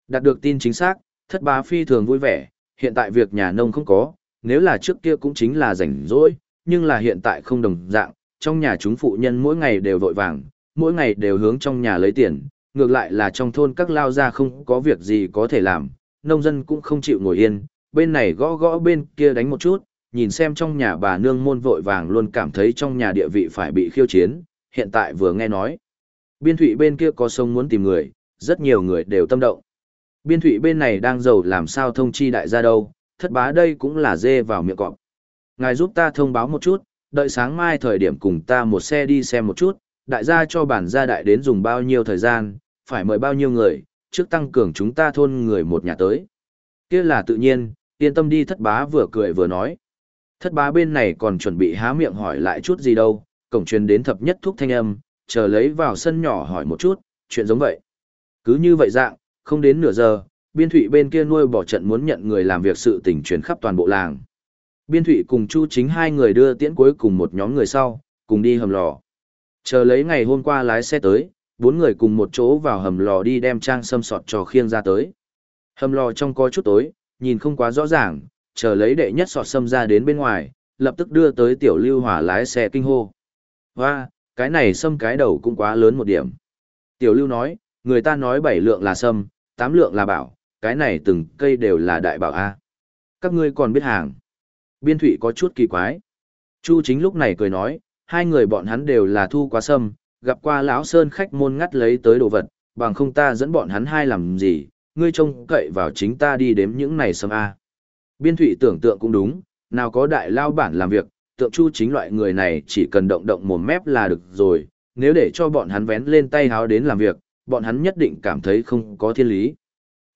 Đạt được tin chính xác, thất bá phi thường vui vẻ, hiện tại việc nhà nông không có, nếu là trước kia cũng chính là rảnh rỗi, nhưng là hiện tại không đồng dạng, trong nhà chúng phụ nhân mỗi ngày đều vội vàng, mỗi ngày đều hướng trong nhà lấy tiền, ngược lại là trong thôn các lao gia không có việc gì có thể làm, nông dân cũng không chịu ngồi yên, bên này gõ gõ bên kia đánh một chút, nhìn xem trong nhà bà nương môn vội vàng luôn cảm thấy trong nhà địa vị phải bị khiêu chiến, hiện tại vừa nghe nói. Biên thủy bên kia có sông muốn tìm người, rất nhiều người đều tâm động. Biên thủy bên này đang giàu làm sao thông chi đại gia đâu, thất bá đây cũng là dê vào miệng cọp. Ngài giúp ta thông báo một chút, đợi sáng mai thời điểm cùng ta một xe đi xem một chút, đại gia cho bản gia đại đến dùng bao nhiêu thời gian, phải mời bao nhiêu người, trước tăng cường chúng ta thôn người một nhà tới. kia là tự nhiên, yên tâm đi thất bá vừa cười vừa nói. Thất bá bên này còn chuẩn bị há miệng hỏi lại chút gì đâu, cổng truyền đến thập nhất thúc thanh âm, chờ lấy vào sân nhỏ hỏi một chút, chuyện giống vậy. Cứ như vậy dạng, không đến nửa giờ, biên thụy bên kia nuôi bỏ trận muốn nhận người làm việc sự tình truyền khắp toàn bộ làng. Biên thụy cùng Chu chính hai người đưa tiễn cuối cùng một nhóm người sau, cùng đi hầm lò. Chờ lấy ngày hôm qua lái xe tới, bốn người cùng một chỗ vào hầm lò đi đem trang sâm sọt trò khiêng ra tới. Hầm lò trong có chút tối, nhìn không quá rõ ràng, chờ lấy đệ nhất sọt sâm ra đến bên ngoài, lập tức đưa tới tiểu lưu hỏa lái xe kinh hô. Hoa, cái này sâm cái đầu cũng quá lớn một điểm. Tiểu lưu nói, người ta nói bảy lượng là sâm, tám lượng là bảo, cái này từng cây đều là đại bảo A. Các ngươi còn biết hàng. Biên thủy có chút kỳ quái. Chu chính lúc này cười nói, hai người bọn hắn đều là thu quá sâm, gặp qua lão sơn khách môn ngắt lấy tới đồ vật, bằng không ta dẫn bọn hắn hai làm gì, ngươi trông cậy vào chính ta đi đếm những này sâm A. Biên thủy tưởng tượng cũng đúng, nào có đại lao bản làm việc, tượng chu chính loại người này chỉ cần động động mồm mép là được rồi, nếu để cho bọn hắn vén lên tay háo đến làm việc, bọn hắn nhất định cảm thấy không có thiên lý.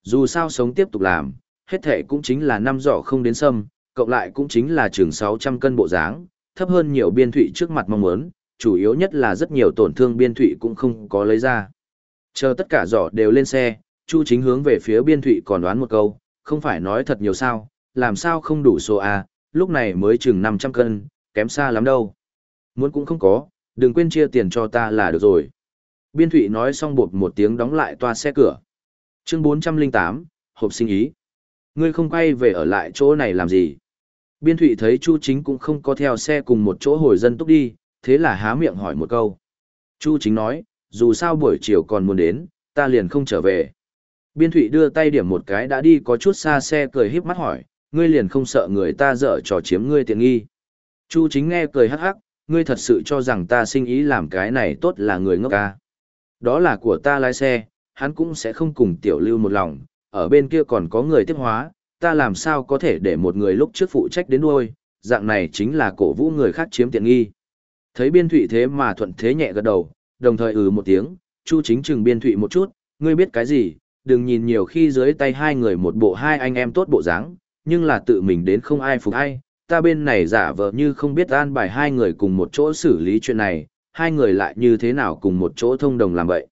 Dù sao sống tiếp tục làm, hết thể cũng chính là năm giỏ không đến sâm, cộng lại cũng chính là trường 600 cân bộ dáng, thấp hơn nhiều biên thụy trước mặt mong muốn, chủ yếu nhất là rất nhiều tổn thương biên thụy cũng không có lấy ra. Chờ tất cả giỏ đều lên xe, Chu chính hướng về phía biên thụy còn đoán một câu, không phải nói thật nhiều sao, làm sao không đủ số A, lúc này mới chừng 500 cân, kém xa lắm đâu. Muốn cũng không có, đừng quên chia tiền cho ta là được rồi. Biên thụy nói xong bột một tiếng đóng lại toa xe cửa. Chương 408, hộp sinh ý. Ngươi không quay về ở lại chỗ này làm gì? Biên thụy thấy Chu Chính cũng không có theo xe cùng một chỗ hồi dân túc đi, thế là há miệng hỏi một câu. Chu Chính nói, dù sao buổi chiều còn muốn đến, ta liền không trở về. Biên thụy đưa tay điểm một cái đã đi có chút xa xe cười híp mắt hỏi, ngươi liền không sợ người ta dở trò chiếm ngươi tiện nghi. Chu Chính nghe cười hắc hắc, ngươi thật sự cho rằng ta sinh ý làm cái này tốt là người ngốc ca. Đó là của ta lái xe, hắn cũng sẽ không cùng tiểu lưu một lòng, ở bên kia còn có người tiếp hóa, ta làm sao có thể để một người lúc trước phụ trách đến đuôi, dạng này chính là cổ vũ người khác chiếm tiện nghi. Thấy biên thụy thế mà thuận thế nhẹ gật đầu, đồng thời ừ một tiếng, chu chính chừng biên thụy một chút, ngươi biết cái gì, đừng nhìn nhiều khi dưới tay hai người một bộ hai anh em tốt bộ dáng, nhưng là tự mình đến không ai phục ai, ta bên này giả vờ như không biết an bài hai người cùng một chỗ xử lý chuyện này, hai người lại như thế nào cùng một chỗ thông đồng làm vậy.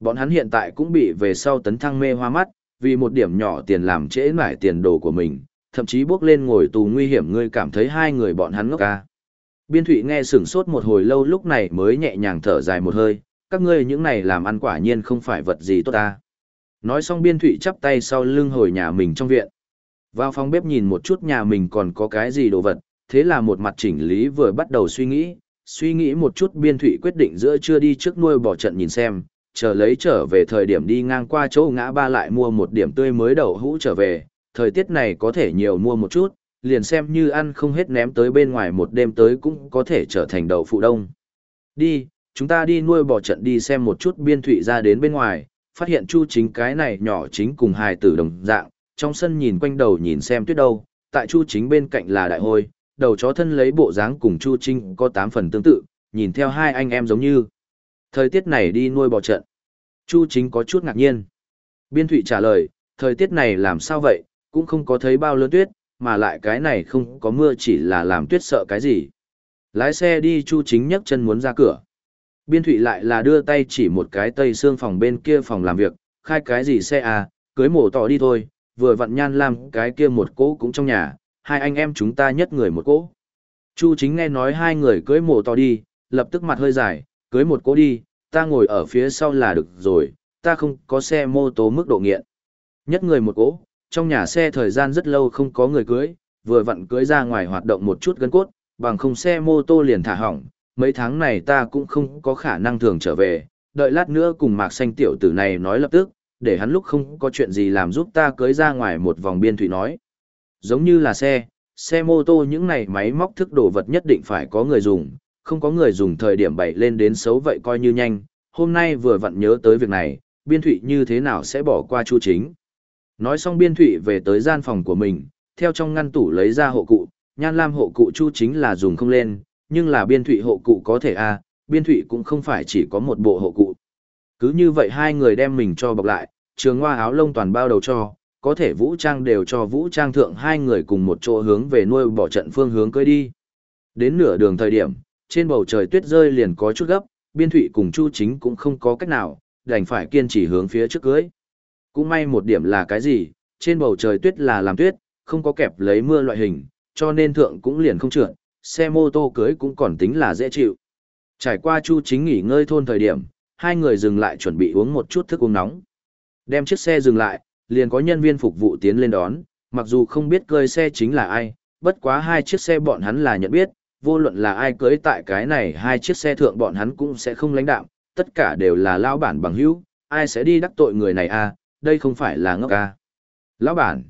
Bọn hắn hiện tại cũng bị về sau tấn thăng mê hoa mắt, vì một điểm nhỏ tiền làm trễ mải tiền đồ của mình, thậm chí bước lên ngồi tù nguy hiểm ngươi cảm thấy hai người bọn hắn ngốc ca. Biên Thụy nghe sửng sốt một hồi lâu lúc này mới nhẹ nhàng thở dài một hơi, các ngươi những này làm ăn quả nhiên không phải vật gì tốt ta. Nói xong Biên Thụy chắp tay sau lưng hồi nhà mình trong viện. Vào phòng bếp nhìn một chút nhà mình còn có cái gì đồ vật, thế là một mặt chỉnh lý vừa bắt đầu suy nghĩ, suy nghĩ một chút Biên Thụy quyết định giữa chưa đi trước nuôi bỏ trận nhìn xem, chờ lấy trở về thời điểm đi ngang qua chỗ ngã ba lại mua một điểm tươi mới đậu hũ trở về, thời tiết này có thể nhiều mua một chút, liền xem như ăn không hết ném tới bên ngoài một đêm tới cũng có thể trở thành đậu phụ đông. Đi, chúng ta đi nuôi bò trận đi xem một chút biên thủy ra đến bên ngoài, phát hiện chu chính cái này nhỏ chính cùng hài tử đồng dạng, trong sân nhìn quanh đầu nhìn xem tuyết đâu, tại chu chính bên cạnh là đại hôi, đầu chó thân lấy bộ dáng cùng chu chính có 8 phần tương tự, nhìn theo hai anh em giống như. Thời tiết này đi nuôi bò trận. Chu chính có chút ngạc nhiên. Biên thụy trả lời, thời tiết này làm sao vậy, cũng không có thấy bao lớn tuyết, mà lại cái này không có mưa chỉ là làm tuyết sợ cái gì. Lái xe đi chu chính nhấc chân muốn ra cửa. Biên thụy lại là đưa tay chỉ một cái tây xương phòng bên kia phòng làm việc, khai cái gì xe à, cưới mổ tỏ đi thôi, vừa vặn nhan làm cái kia một cỗ cũng trong nhà, hai anh em chúng ta nhất người một cỗ. Chu chính nghe nói hai người cưới mổ tỏ đi, lập tức mặt hơi dài, cưới một cỗ đi, ta ngồi ở phía sau là được rồi, ta không có xe mô tô mức độ nghiện. Nhất người một cỗ, trong nhà xe thời gian rất lâu không có người cưới, vừa vặn cưới ra ngoài hoạt động một chút gân cốt, bằng không xe mô tô liền thả hỏng, mấy tháng này ta cũng không có khả năng thường trở về, đợi lát nữa cùng mạc xanh tiểu tử này nói lập tức, để hắn lúc không có chuyện gì làm giúp ta cưới ra ngoài một vòng biên thủy nói. Giống như là xe, xe mô tô những này máy móc thức đồ vật nhất định phải có người dùng, không có người dùng thời điểm bày lên đến xấu vậy coi như nhanh, hôm nay vừa vặn nhớ tới việc này, biên thụy như thế nào sẽ bỏ qua chu chính. Nói xong biên thụy về tới gian phòng của mình, theo trong ngăn tủ lấy ra hộ cụ, nhan lam hộ cụ chu chính là dùng không lên, nhưng là biên thụy hộ cụ có thể a à, biên thụy cũng không phải chỉ có một bộ hộ cụ. Cứ như vậy hai người đem mình cho bọc lại, trường hoa áo lông toàn bao đầu cho, có thể vũ trang đều cho vũ trang thượng hai người cùng một chỗ hướng về nuôi bỏ trận phương hướng cưới đi. Đến nửa đường thời điểm, trên bầu trời tuyết rơi liền có chút gấp, biên thụy cùng chu chính cũng không có cách nào, đành phải kiên trì hướng phía trước cưới. Cũng may một điểm là cái gì, trên bầu trời tuyết là làm tuyết, không có kẹp lấy mưa loại hình, cho nên thượng cũng liền không trượt, xe mô tô cưới cũng còn tính là dễ chịu. Trải qua Chu Chính nghỉ ngơi thôn thời điểm, hai người dừng lại chuẩn bị uống một chút thức uống nóng. Đem chiếc xe dừng lại, liền có nhân viên phục vụ tiến lên đón, mặc dù không biết cơi xe chính là ai, bất quá hai chiếc xe bọn hắn là nhận biết, vô luận là ai cưới tại cái này hai chiếc xe thượng bọn hắn cũng sẽ không lãnh đạm, tất cả đều là lão bản bằng hữu, ai sẽ đi đắc tội người này à, đây không phải là ngốc à. Lão bản,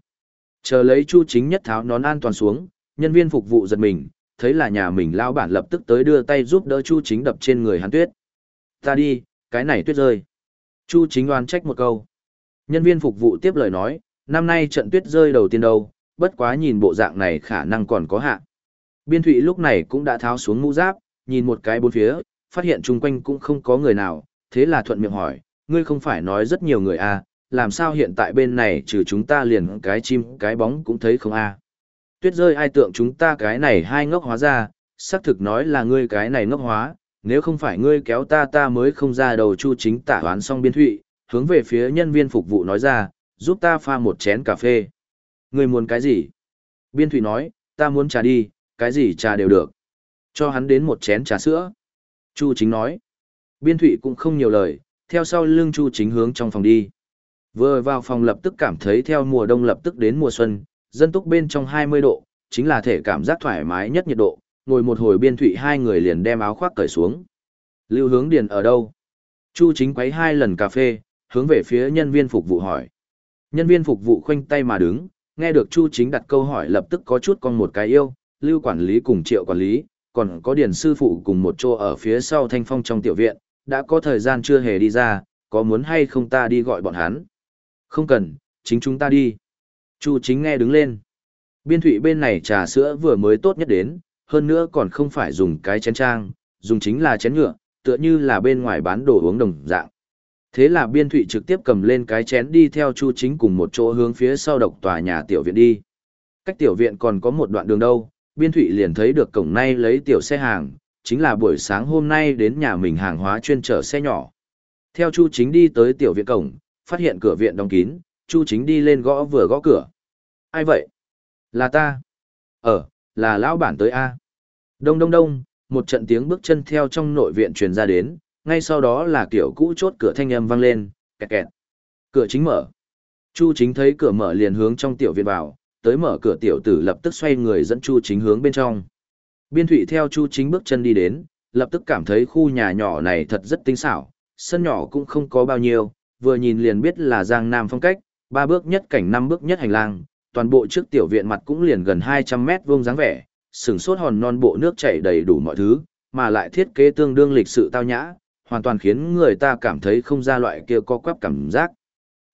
chờ lấy Chu Chính nhất tháo nón an toàn xuống, nhân viên phục vụ giật mình, thấy là nhà mình lão bản lập tức tới đưa tay giúp đỡ Chu Chính đập trên người hắn tuyết. Ta đi, cái này tuyết rơi. Chu Chính oan trách một câu. Nhân viên phục vụ tiếp lời nói, năm nay trận tuyết rơi đầu tiên đâu, bất quá nhìn bộ dạng này khả năng còn có hạn. Biên thụy lúc này cũng đã tháo xuống mũ giáp, nhìn một cái bốn phía, phát hiện chung quanh cũng không có người nào, thế là thuận miệng hỏi, ngươi không phải nói rất nhiều người à, làm sao hiện tại bên này trừ chúng ta liền cái chim cái bóng cũng thấy không à. Tuyết rơi ai tượng chúng ta cái này hai ngốc hóa ra, xác thực nói là ngươi cái này ngốc hóa, nếu không phải ngươi kéo ta ta mới không ra đầu chu chính tả hoán xong biên thụy, hướng về phía nhân viên phục vụ nói ra, giúp ta pha một chén cà phê. Ngươi muốn cái gì? Biên thụy nói, ta muốn trà đi, cái gì trà đều được. Cho hắn đến một chén trà sữa. Chu chính nói. Biên thụy cũng không nhiều lời, theo sau lưng chu chính hướng trong phòng đi. Vừa vào phòng lập tức cảm thấy theo mùa đông lập tức đến mùa xuân, dân túc bên trong 20 độ, chính là thể cảm giác thoải mái nhất nhiệt độ, ngồi một hồi biên thụy hai người liền đem áo khoác cởi xuống. Lưu hướng điền ở đâu? Chu chính quấy hai lần cà phê, hướng về phía nhân viên phục vụ hỏi. Nhân viên phục vụ khoanh tay mà đứng, nghe được Chu chính đặt câu hỏi lập tức có chút con một cái yêu, lưu quản lý cùng triệu quản lý, còn có điển sư phụ cùng một chỗ ở phía sau thanh phong trong tiểu viện, đã có thời gian chưa hề đi ra, có muốn hay không ta đi gọi bọn hắn? Không cần, chính chúng ta đi. Chu chính nghe đứng lên. Biên thụy bên này trà sữa vừa mới tốt nhất đến, hơn nữa còn không phải dùng cái chén trang, dùng chính là chén nhựa, tựa như là bên ngoài bán đồ uống đồng dạng. Thế là biên thụy trực tiếp cầm lên cái chén đi theo chu chính cùng một chỗ hướng phía sau độc tòa nhà tiểu viện đi. Cách tiểu viện còn có một đoạn đường đâu, biên thụy liền thấy được cổng nay lấy tiểu xe hàng, chính là buổi sáng hôm nay đến nhà mình hàng hóa chuyên chở xe nhỏ. Theo Chu Chính đi tới tiểu viện cổng, phát hiện cửa viện đóng kín, Chu Chính đi lên gõ vừa gõ cửa. Ai vậy? Là ta. Ờ, là lão bản tới A. Đông đông đông, một trận tiếng bước chân theo trong nội viện truyền ra đến, ngay sau đó là kiểu cũ chốt cửa thanh âm vang lên, kẹt kẹt. Cửa chính mở. Chu Chính thấy cửa mở liền hướng trong tiểu viện vào, tới mở cửa tiểu tử lập tức xoay người dẫn Chu Chính hướng bên trong. Biên Thụy theo Chu Chính bước chân đi đến, lập tức cảm thấy khu nhà nhỏ này thật rất tinh xảo, sân nhỏ cũng không có bao nhiêu, vừa nhìn liền biết là Giang Nam phong cách, ba bước nhất cảnh năm bước nhất hành lang, toàn bộ trước tiểu viện mặt cũng liền gần 200 mét vuông dáng vẻ, sừng sốt hòn non bộ nước chảy đầy đủ mọi thứ, mà lại thiết kế tương đương lịch sự tao nhã, hoàn toàn khiến người ta cảm thấy không ra loại kia co quắp cảm giác.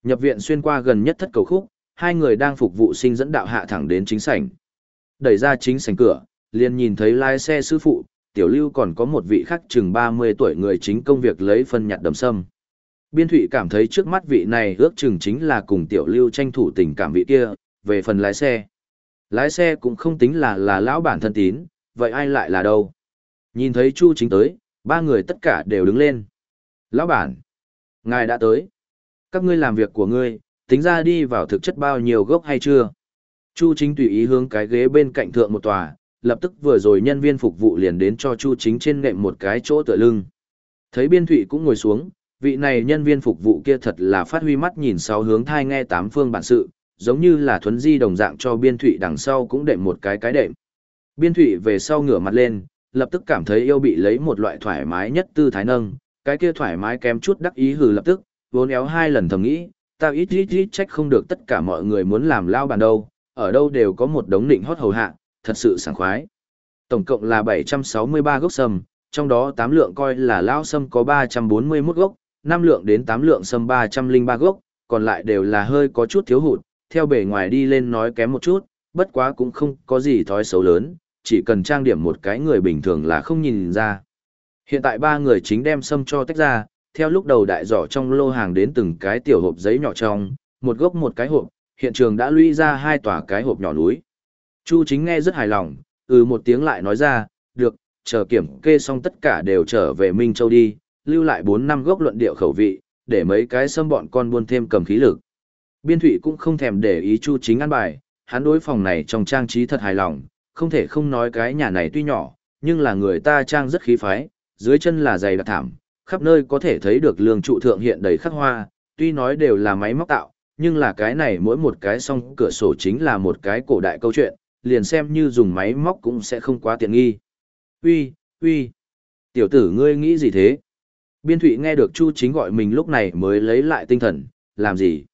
Nhập viện xuyên qua gần nhất thất cầu khúc, hai người đang phục vụ sinh dẫn đạo hạ thẳng đến chính sảnh. Đẩy ra chính sảnh cửa, liền nhìn thấy lái xe sư phụ, tiểu lưu còn có một vị khác chừng 30 tuổi người chính công việc lấy phân nhặt đầm sâm. Biên thủy cảm thấy trước mắt vị này ước chừng chính là cùng tiểu lưu tranh thủ tình cảm vị kia, về phần lái xe. Lái xe cũng không tính là là lão bản thân tín, vậy ai lại là đâu? Nhìn thấy Chu chính tới, ba người tất cả đều đứng lên. Lão bản, ngài đã tới. Các ngươi làm việc của ngươi, tính ra đi vào thực chất bao nhiêu gốc hay chưa? Chu chính tùy ý hướng cái ghế bên cạnh thượng một tòa, lập tức vừa rồi nhân viên phục vụ liền đến cho Chu chính trên nệm một cái chỗ tựa lưng. Thấy biên thụy cũng ngồi xuống, vị này nhân viên phục vụ kia thật là phát huy mắt nhìn sau hướng thai nghe tám phương bản sự, giống như là thuấn di đồng dạng cho biên thụy đằng sau cũng đệm một cái cái đệm. Biên thụy về sau ngửa mặt lên, lập tức cảm thấy yêu bị lấy một loại thoải mái nhất tư thái nâng, cái kia thoải mái kém chút đắc ý hừ lập tức, vốn éo hai lần thầm nghĩ, ta ít ít ít trách không được tất cả mọi người muốn làm lao bàn đâu, ở đâu đều có một đống nịnh hót hầu hạ, thật sự sảng khoái. Tổng cộng là 763 gốc sâm, trong đó 8 lượng coi là lao sâm có 341 gốc, 5 lượng đến 8 lượng sâm 303 gốc, còn lại đều là hơi có chút thiếu hụt, theo bề ngoài đi lên nói kém một chút, bất quá cũng không có gì thói xấu lớn, chỉ cần trang điểm một cái người bình thường là không nhìn ra. Hiện tại ba người chính đem sâm cho tách ra, theo lúc đầu đại giỏ trong lô hàng đến từng cái tiểu hộp giấy nhỏ trong, một gốc một cái hộp, hiện trường đã lũy ra hai tòa cái hộp nhỏ núi. Chu chính nghe rất hài lòng, ừ một tiếng lại nói ra, được, chờ kiểm kê xong tất cả đều trở về Minh Châu đi, lưu lại 4 năm gốc luận điệu khẩu vị, để mấy cái xâm bọn con buôn thêm cầm khí lực. Biên thủy cũng không thèm để ý Chu Chính ăn bài, hắn đối phòng này trong trang trí thật hài lòng, không thể không nói cái nhà này tuy nhỏ, nhưng là người ta trang rất khí phái, dưới chân là giày đặc thảm, khắp nơi có thể thấy được lương trụ thượng hiện đầy khắc hoa, tuy nói đều là máy móc tạo, nhưng là cái này mỗi một cái song cửa sổ chính là một cái cổ đại câu chuyện, liền xem như dùng máy móc cũng sẽ không quá tiện nghi. Uy, uy, tiểu tử ngươi nghĩ gì thế? Biên thụy nghe được Chu chính gọi mình lúc này mới lấy lại tinh thần, làm gì?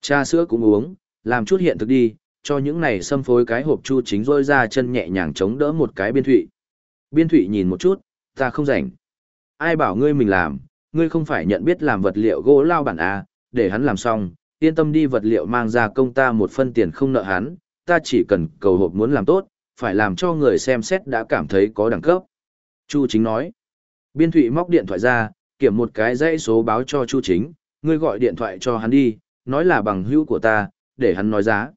Cha sữa cũng uống, làm chút hiện thực đi, cho những này xâm phối cái hộp Chu chính rôi ra chân nhẹ nhàng chống đỡ một cái biên thụy. Biên thụy nhìn một chút, ta không rảnh. Ai bảo ngươi mình làm, ngươi không phải nhận biết làm vật liệu gỗ lao bản à, để hắn làm xong, yên tâm đi vật liệu mang ra công ta một phân tiền không nợ hắn, ta chỉ cần cầu hộp muốn làm tốt, phải làm cho người xem xét đã cảm thấy có đẳng cấp. Chu chính nói. Biên thụy móc điện thoại ra, kiểm một cái dãy số báo cho Chu chính, ngươi gọi điện thoại cho hắn đi, nói là bằng hữu của ta, để hắn nói giá.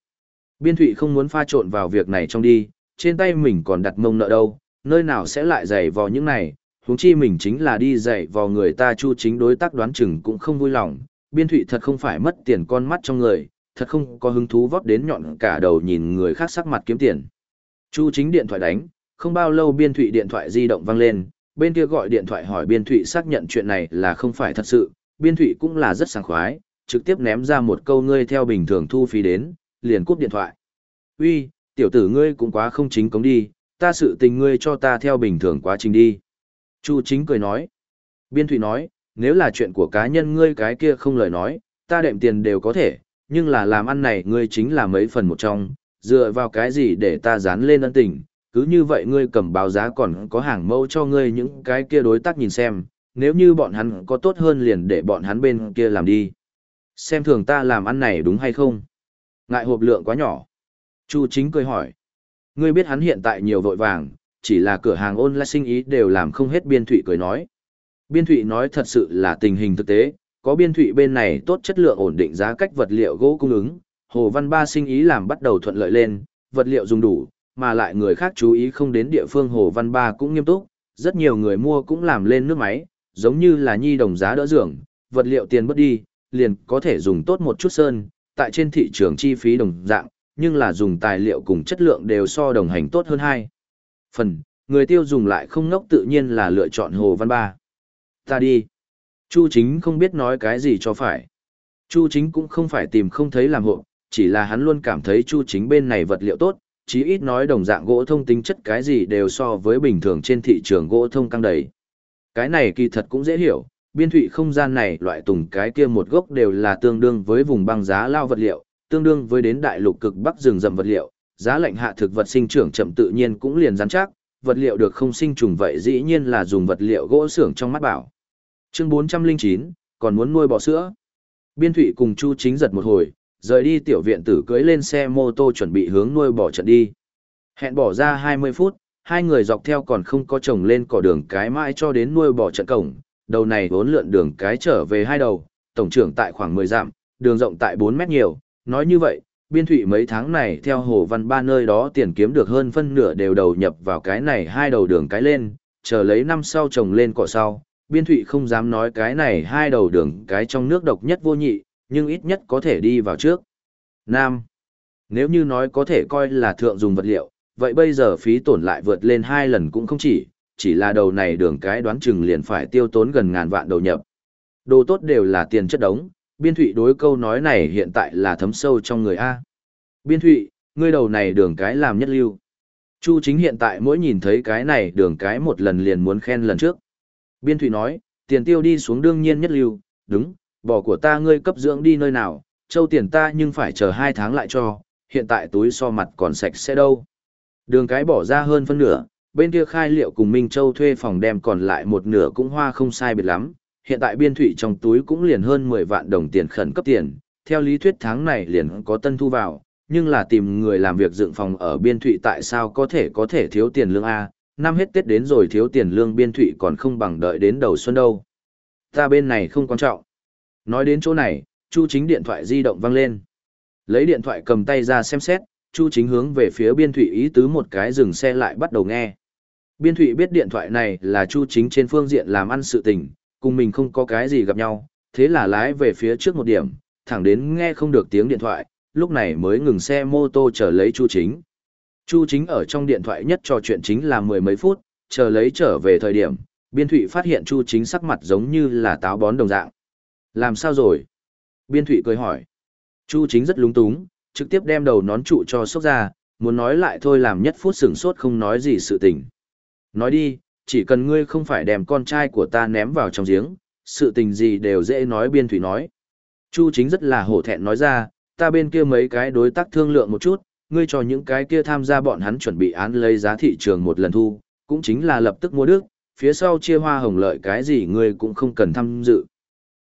Biên thụy không muốn pha trộn vào việc này trong đi, trên tay mình còn đặt mông nợ đâu, nơi nào sẽ lại giày vò những này, huống chi mình chính là đi dạy vào người ta chu chính đối tác đoán chừng cũng không vui lòng, biên thụy thật không phải mất tiền con mắt trong người, thật không có hứng thú vót đến nhọn cả đầu nhìn người khác sắc mặt kiếm tiền. Chu chính điện thoại đánh, không bao lâu biên thụy điện thoại di động vang lên, bên kia gọi điện thoại hỏi biên thụy xác nhận chuyện này là không phải thật sự, biên thụy cũng là rất sảng khoái, trực tiếp ném ra một câu ngươi theo bình thường thu phí đến, liền cúp điện thoại. Uy, tiểu tử ngươi cũng quá không chính cống đi, ta sự tình ngươi cho ta theo bình thường quá trình đi. Chu chính cười nói. Biên Thủy nói, nếu là chuyện của cá nhân ngươi cái kia không lời nói, ta đệm tiền đều có thể, nhưng là làm ăn này ngươi chính là mấy phần một trong, dựa vào cái gì để ta dán lên ân tình, cứ như vậy ngươi cầm báo giá còn có hàng mẫu cho ngươi những cái kia đối tác nhìn xem, nếu như bọn hắn có tốt hơn liền để bọn hắn bên kia làm đi. Xem thường ta làm ăn này đúng hay không? Ngại hộp lượng quá nhỏ. Chu chính cười hỏi. Ngươi biết hắn hiện tại nhiều vội vàng, chỉ là cửa hàng online sinh ý đều làm không hết biên thụy cười nói. Biên thụy nói thật sự là tình hình thực tế, có biên thụy bên này tốt chất lượng ổn định giá cách vật liệu gỗ cung ứng, Hồ Văn Ba sinh ý làm bắt đầu thuận lợi lên, vật liệu dùng đủ, mà lại người khác chú ý không đến địa phương Hồ Văn Ba cũng nghiêm túc, rất nhiều người mua cũng làm lên nước máy, giống như là nhi đồng giá đỡ dưỡng, vật liệu tiền bất đi, liền có thể dùng tốt một chút sơn, tại trên thị trường chi phí đồng dạng, nhưng là dùng tài liệu cùng chất lượng đều so đồng hành tốt hơn hai. Phần, người tiêu dùng lại không ngốc tự nhiên là lựa chọn Hồ Văn Ba. Ta đi. Chu chính không biết nói cái gì cho phải. Chu chính cũng không phải tìm không thấy làm hộ, chỉ là hắn luôn cảm thấy chu chính bên này vật liệu tốt, chí ít nói đồng dạng gỗ thông tính chất cái gì đều so với bình thường trên thị trường gỗ thông căng đầy. Cái này kỳ thật cũng dễ hiểu, biên thụy không gian này loại tùng cái kia một gốc đều là tương đương với vùng băng giá lao vật liệu, tương đương với đến đại lục cực bắc rừng rậm vật liệu, giá lạnh hạ thực vật sinh trưởng chậm tự nhiên cũng liền rắn chắc, vật liệu được không sinh trùng vậy dĩ nhiên là dùng vật liệu gỗ xưởng trong mắt bảo. Chương 409, còn muốn nuôi bò sữa. Biên Thụy cùng Chu Chính giật một hồi, rời đi tiểu viện tử cưới lên xe mô tô chuẩn bị hướng nuôi bò trận đi. Hẹn bỏ ra 20 phút, hai người dọc theo còn không có chồng lên cỏ đường cái mãi cho đến nuôi bò trận cổng, đầu này vốn lượn đường cái trở về hai đầu, tổng trưởng tại khoảng 10 dặm, đường rộng tại 4 mét nhiều, nói như vậy, biên thụy mấy tháng này theo hồ văn ba nơi đó tiền kiếm được hơn phân nửa đều đầu nhập vào cái này hai đầu đường cái lên, chờ lấy năm sau trồng lên cỏ sau. Biên thụy không dám nói cái này hai đầu đường cái trong nước độc nhất vô nhị, nhưng ít nhất có thể đi vào trước. Nam. Nếu như nói có thể coi là thượng dùng vật liệu, vậy bây giờ phí tổn lại vượt lên hai lần cũng không chỉ, chỉ là đầu này đường cái đoán chừng liền phải tiêu tốn gần ngàn vạn đầu nhập. Đồ tốt đều là tiền chất đống, biên thụy đối câu nói này hiện tại là thấm sâu trong người A. Biên thụy, ngươi đầu này đường cái làm nhất lưu. Chu chính hiện tại mỗi nhìn thấy cái này đường cái một lần liền muốn khen lần trước. Biên thụy nói, tiền tiêu đi xuống đương nhiên nhất lưu, đúng, bỏ của ta ngươi cấp dưỡng đi nơi nào, châu tiền ta nhưng phải chờ hai tháng lại cho, hiện tại túi so mặt còn sạch sẽ đâu. Đường cái bỏ ra hơn phân nửa, bên kia khai liệu cùng Minh Châu thuê phòng đem còn lại một nửa cũng hoa không sai biệt lắm, hiện tại biên thủy trong túi cũng liền hơn 10 vạn đồng tiền khẩn cấp tiền, theo lý thuyết tháng này liền có tân thu vào, nhưng là tìm người làm việc dựng phòng ở biên thủy tại sao có thể có thể thiếu tiền lương A, năm hết Tết đến rồi thiếu tiền lương biên thủy còn không bằng đợi đến đầu xuân đâu. Ta bên này không quan trọng. Nói đến chỗ này, Chu chính điện thoại di động vang lên. Lấy điện thoại cầm tay ra xem xét, Chu chính hướng về phía biên thủy ý tứ một cái dừng xe lại bắt đầu nghe. Biên thủy biết điện thoại này là Chu chính trên phương diện làm ăn sự tình, cùng mình không có cái gì gặp nhau, thế là lái về phía trước một điểm, thẳng đến nghe không được tiếng điện thoại, lúc này mới ngừng xe mô tô chờ lấy Chu Chính. Chu Chính ở trong điện thoại nhất trò chuyện chính là mười mấy phút, chờ lấy trở về thời điểm, Biên Thụy phát hiện Chu Chính sắc mặt giống như là táo bón đồng dạng. Làm sao rồi? Biên Thụy cười hỏi. Chu Chính rất lúng túng, trực tiếp đem đầu nón trụ cho sốc ra, muốn nói lại thôi làm nhất phút sửng sốt không nói gì sự tình. Nói đi, chỉ cần ngươi không phải đem con trai của ta ném vào trong giếng, sự tình gì đều dễ nói Biên thủy nói. Chu Chính rất là hổ thẹn nói ra, ta bên kia mấy cái đối tác thương lượng một chút, ngươi cho những cái kia tham gia bọn hắn chuẩn bị án lấy giá thị trường một lần thu, cũng chính là lập tức mua đức, phía sau chia hoa hồng lợi cái gì ngươi cũng không cần tham dự.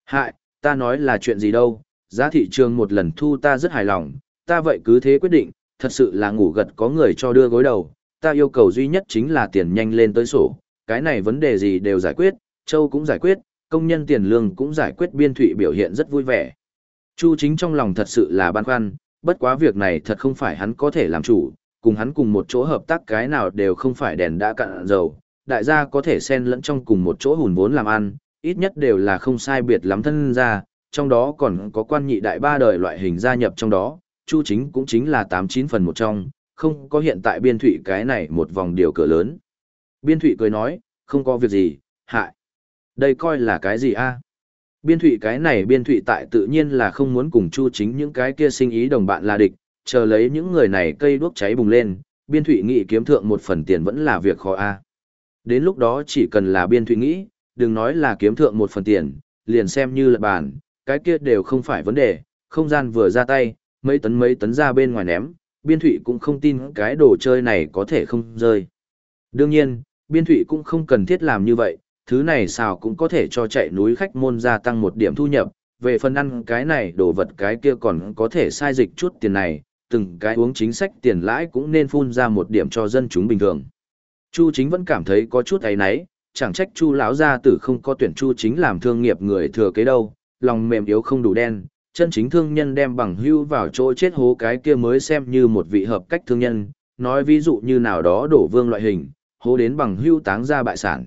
Hại, ta nói là chuyện gì đâu, giá thị trường một lần thu ta rất hài lòng, ta vậy cứ thế quyết định, thật sự là ngủ gật có người cho đưa gối đầu, ta yêu cầu duy nhất chính là tiền nhanh lên tới sổ, cái này vấn đề gì đều giải quyết, châu cũng giải quyết, công nhân tiền lương cũng giải quyết biên thụy biểu hiện rất vui vẻ. Chu chính trong lòng thật sự là băn khoăn, bất quá việc này thật không phải hắn có thể làm chủ, cùng hắn cùng một chỗ hợp tác cái nào đều không phải đèn đã cạn dầu, đại gia có thể xen lẫn trong cùng một chỗ hùn vốn làm ăn, ít nhất đều là không sai biệt lắm thân ra, trong đó còn có quan nhị đại ba đời loại hình gia nhập trong đó, Chu chính cũng chính là 89 phần một trong, không có hiện tại biên thụy cái này một vòng điều cửa lớn. Biên thụy cười nói, không có việc gì, hại. Đây coi là cái gì a Biên thụy cái này biên thụy tại tự nhiên là không muốn cùng chu chính những cái kia sinh ý đồng bạn là địch, chờ lấy những người này cây đuốc cháy bùng lên, biên thụy nghĩ kiếm thượng một phần tiền vẫn là việc khó a Đến lúc đó chỉ cần là biên thụy nghĩ, đừng nói là kiếm thượng một phần tiền, liền xem như là bàn, cái kia đều không phải vấn đề, không gian vừa ra tay, mấy tấn mấy tấn ra bên ngoài ném, biên thụy cũng không tin cái đồ chơi này có thể không rơi. Đương nhiên, biên thụy cũng không cần thiết làm như vậy, thứ này xào cũng có thể cho chạy núi khách môn gia tăng một điểm thu nhập, về phần ăn cái này đồ vật cái kia còn có thể sai dịch chút tiền này, từng cái uống chính sách tiền lãi cũng nên phun ra một điểm cho dân chúng bình thường. Chu chính vẫn cảm thấy có chút ấy náy, chẳng trách chu lão gia tử không có tuyển chu chính làm thương nghiệp người thừa kế đâu, lòng mềm yếu không đủ đen, chân chính thương nhân đem bằng hưu vào chỗ chết hố cái kia mới xem như một vị hợp cách thương nhân, nói ví dụ như nào đó đổ vương loại hình, hố đến bằng hưu táng ra bại sản.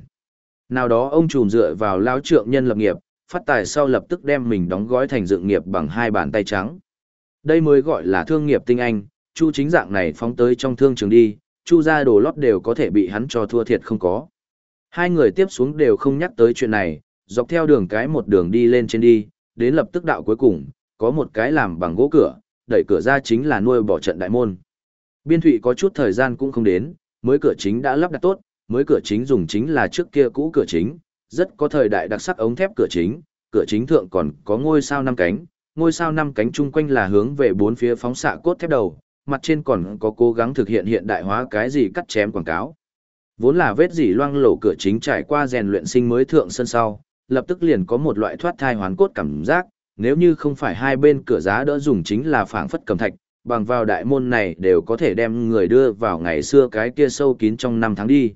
Nào đó ông trùm dựa vào lao trượng nhân lập nghiệp, phát tài sau lập tức đem mình đóng gói thành dựng nghiệp bằng hai bàn tay trắng. Đây mới gọi là thương nghiệp tinh anh, chu chính dạng này phóng tới trong thương trường đi, chu ra đồ lót đều có thể bị hắn cho thua thiệt không có. Hai người tiếp xuống đều không nhắc tới chuyện này, dọc theo đường cái một đường đi lên trên đi, đến lập tức đạo cuối cùng, có một cái làm bằng gỗ cửa, đẩy cửa ra chính là nuôi bỏ trận đại môn. Biên thụy có chút thời gian cũng không đến, mới cửa chính đã lắp đặt tốt, mới cửa chính dùng chính là trước kia cũ cửa chính, rất có thời đại đặc sắc ống thép cửa chính, cửa chính thượng còn có ngôi sao năm cánh, ngôi sao năm cánh chung quanh là hướng về bốn phía phóng xạ cốt thép đầu, mặt trên còn có cố gắng thực hiện hiện đại hóa cái gì cắt chém quảng cáo. Vốn là vết dỉ loang lổ cửa chính trải qua rèn luyện sinh mới thượng sân sau, lập tức liền có một loại thoát thai hoán cốt cảm giác, nếu như không phải hai bên cửa giá đỡ dùng chính là phảng phất cầm thạch, bằng vào đại môn này đều có thể đem người đưa vào ngày xưa cái kia sâu kín trong năm tháng đi.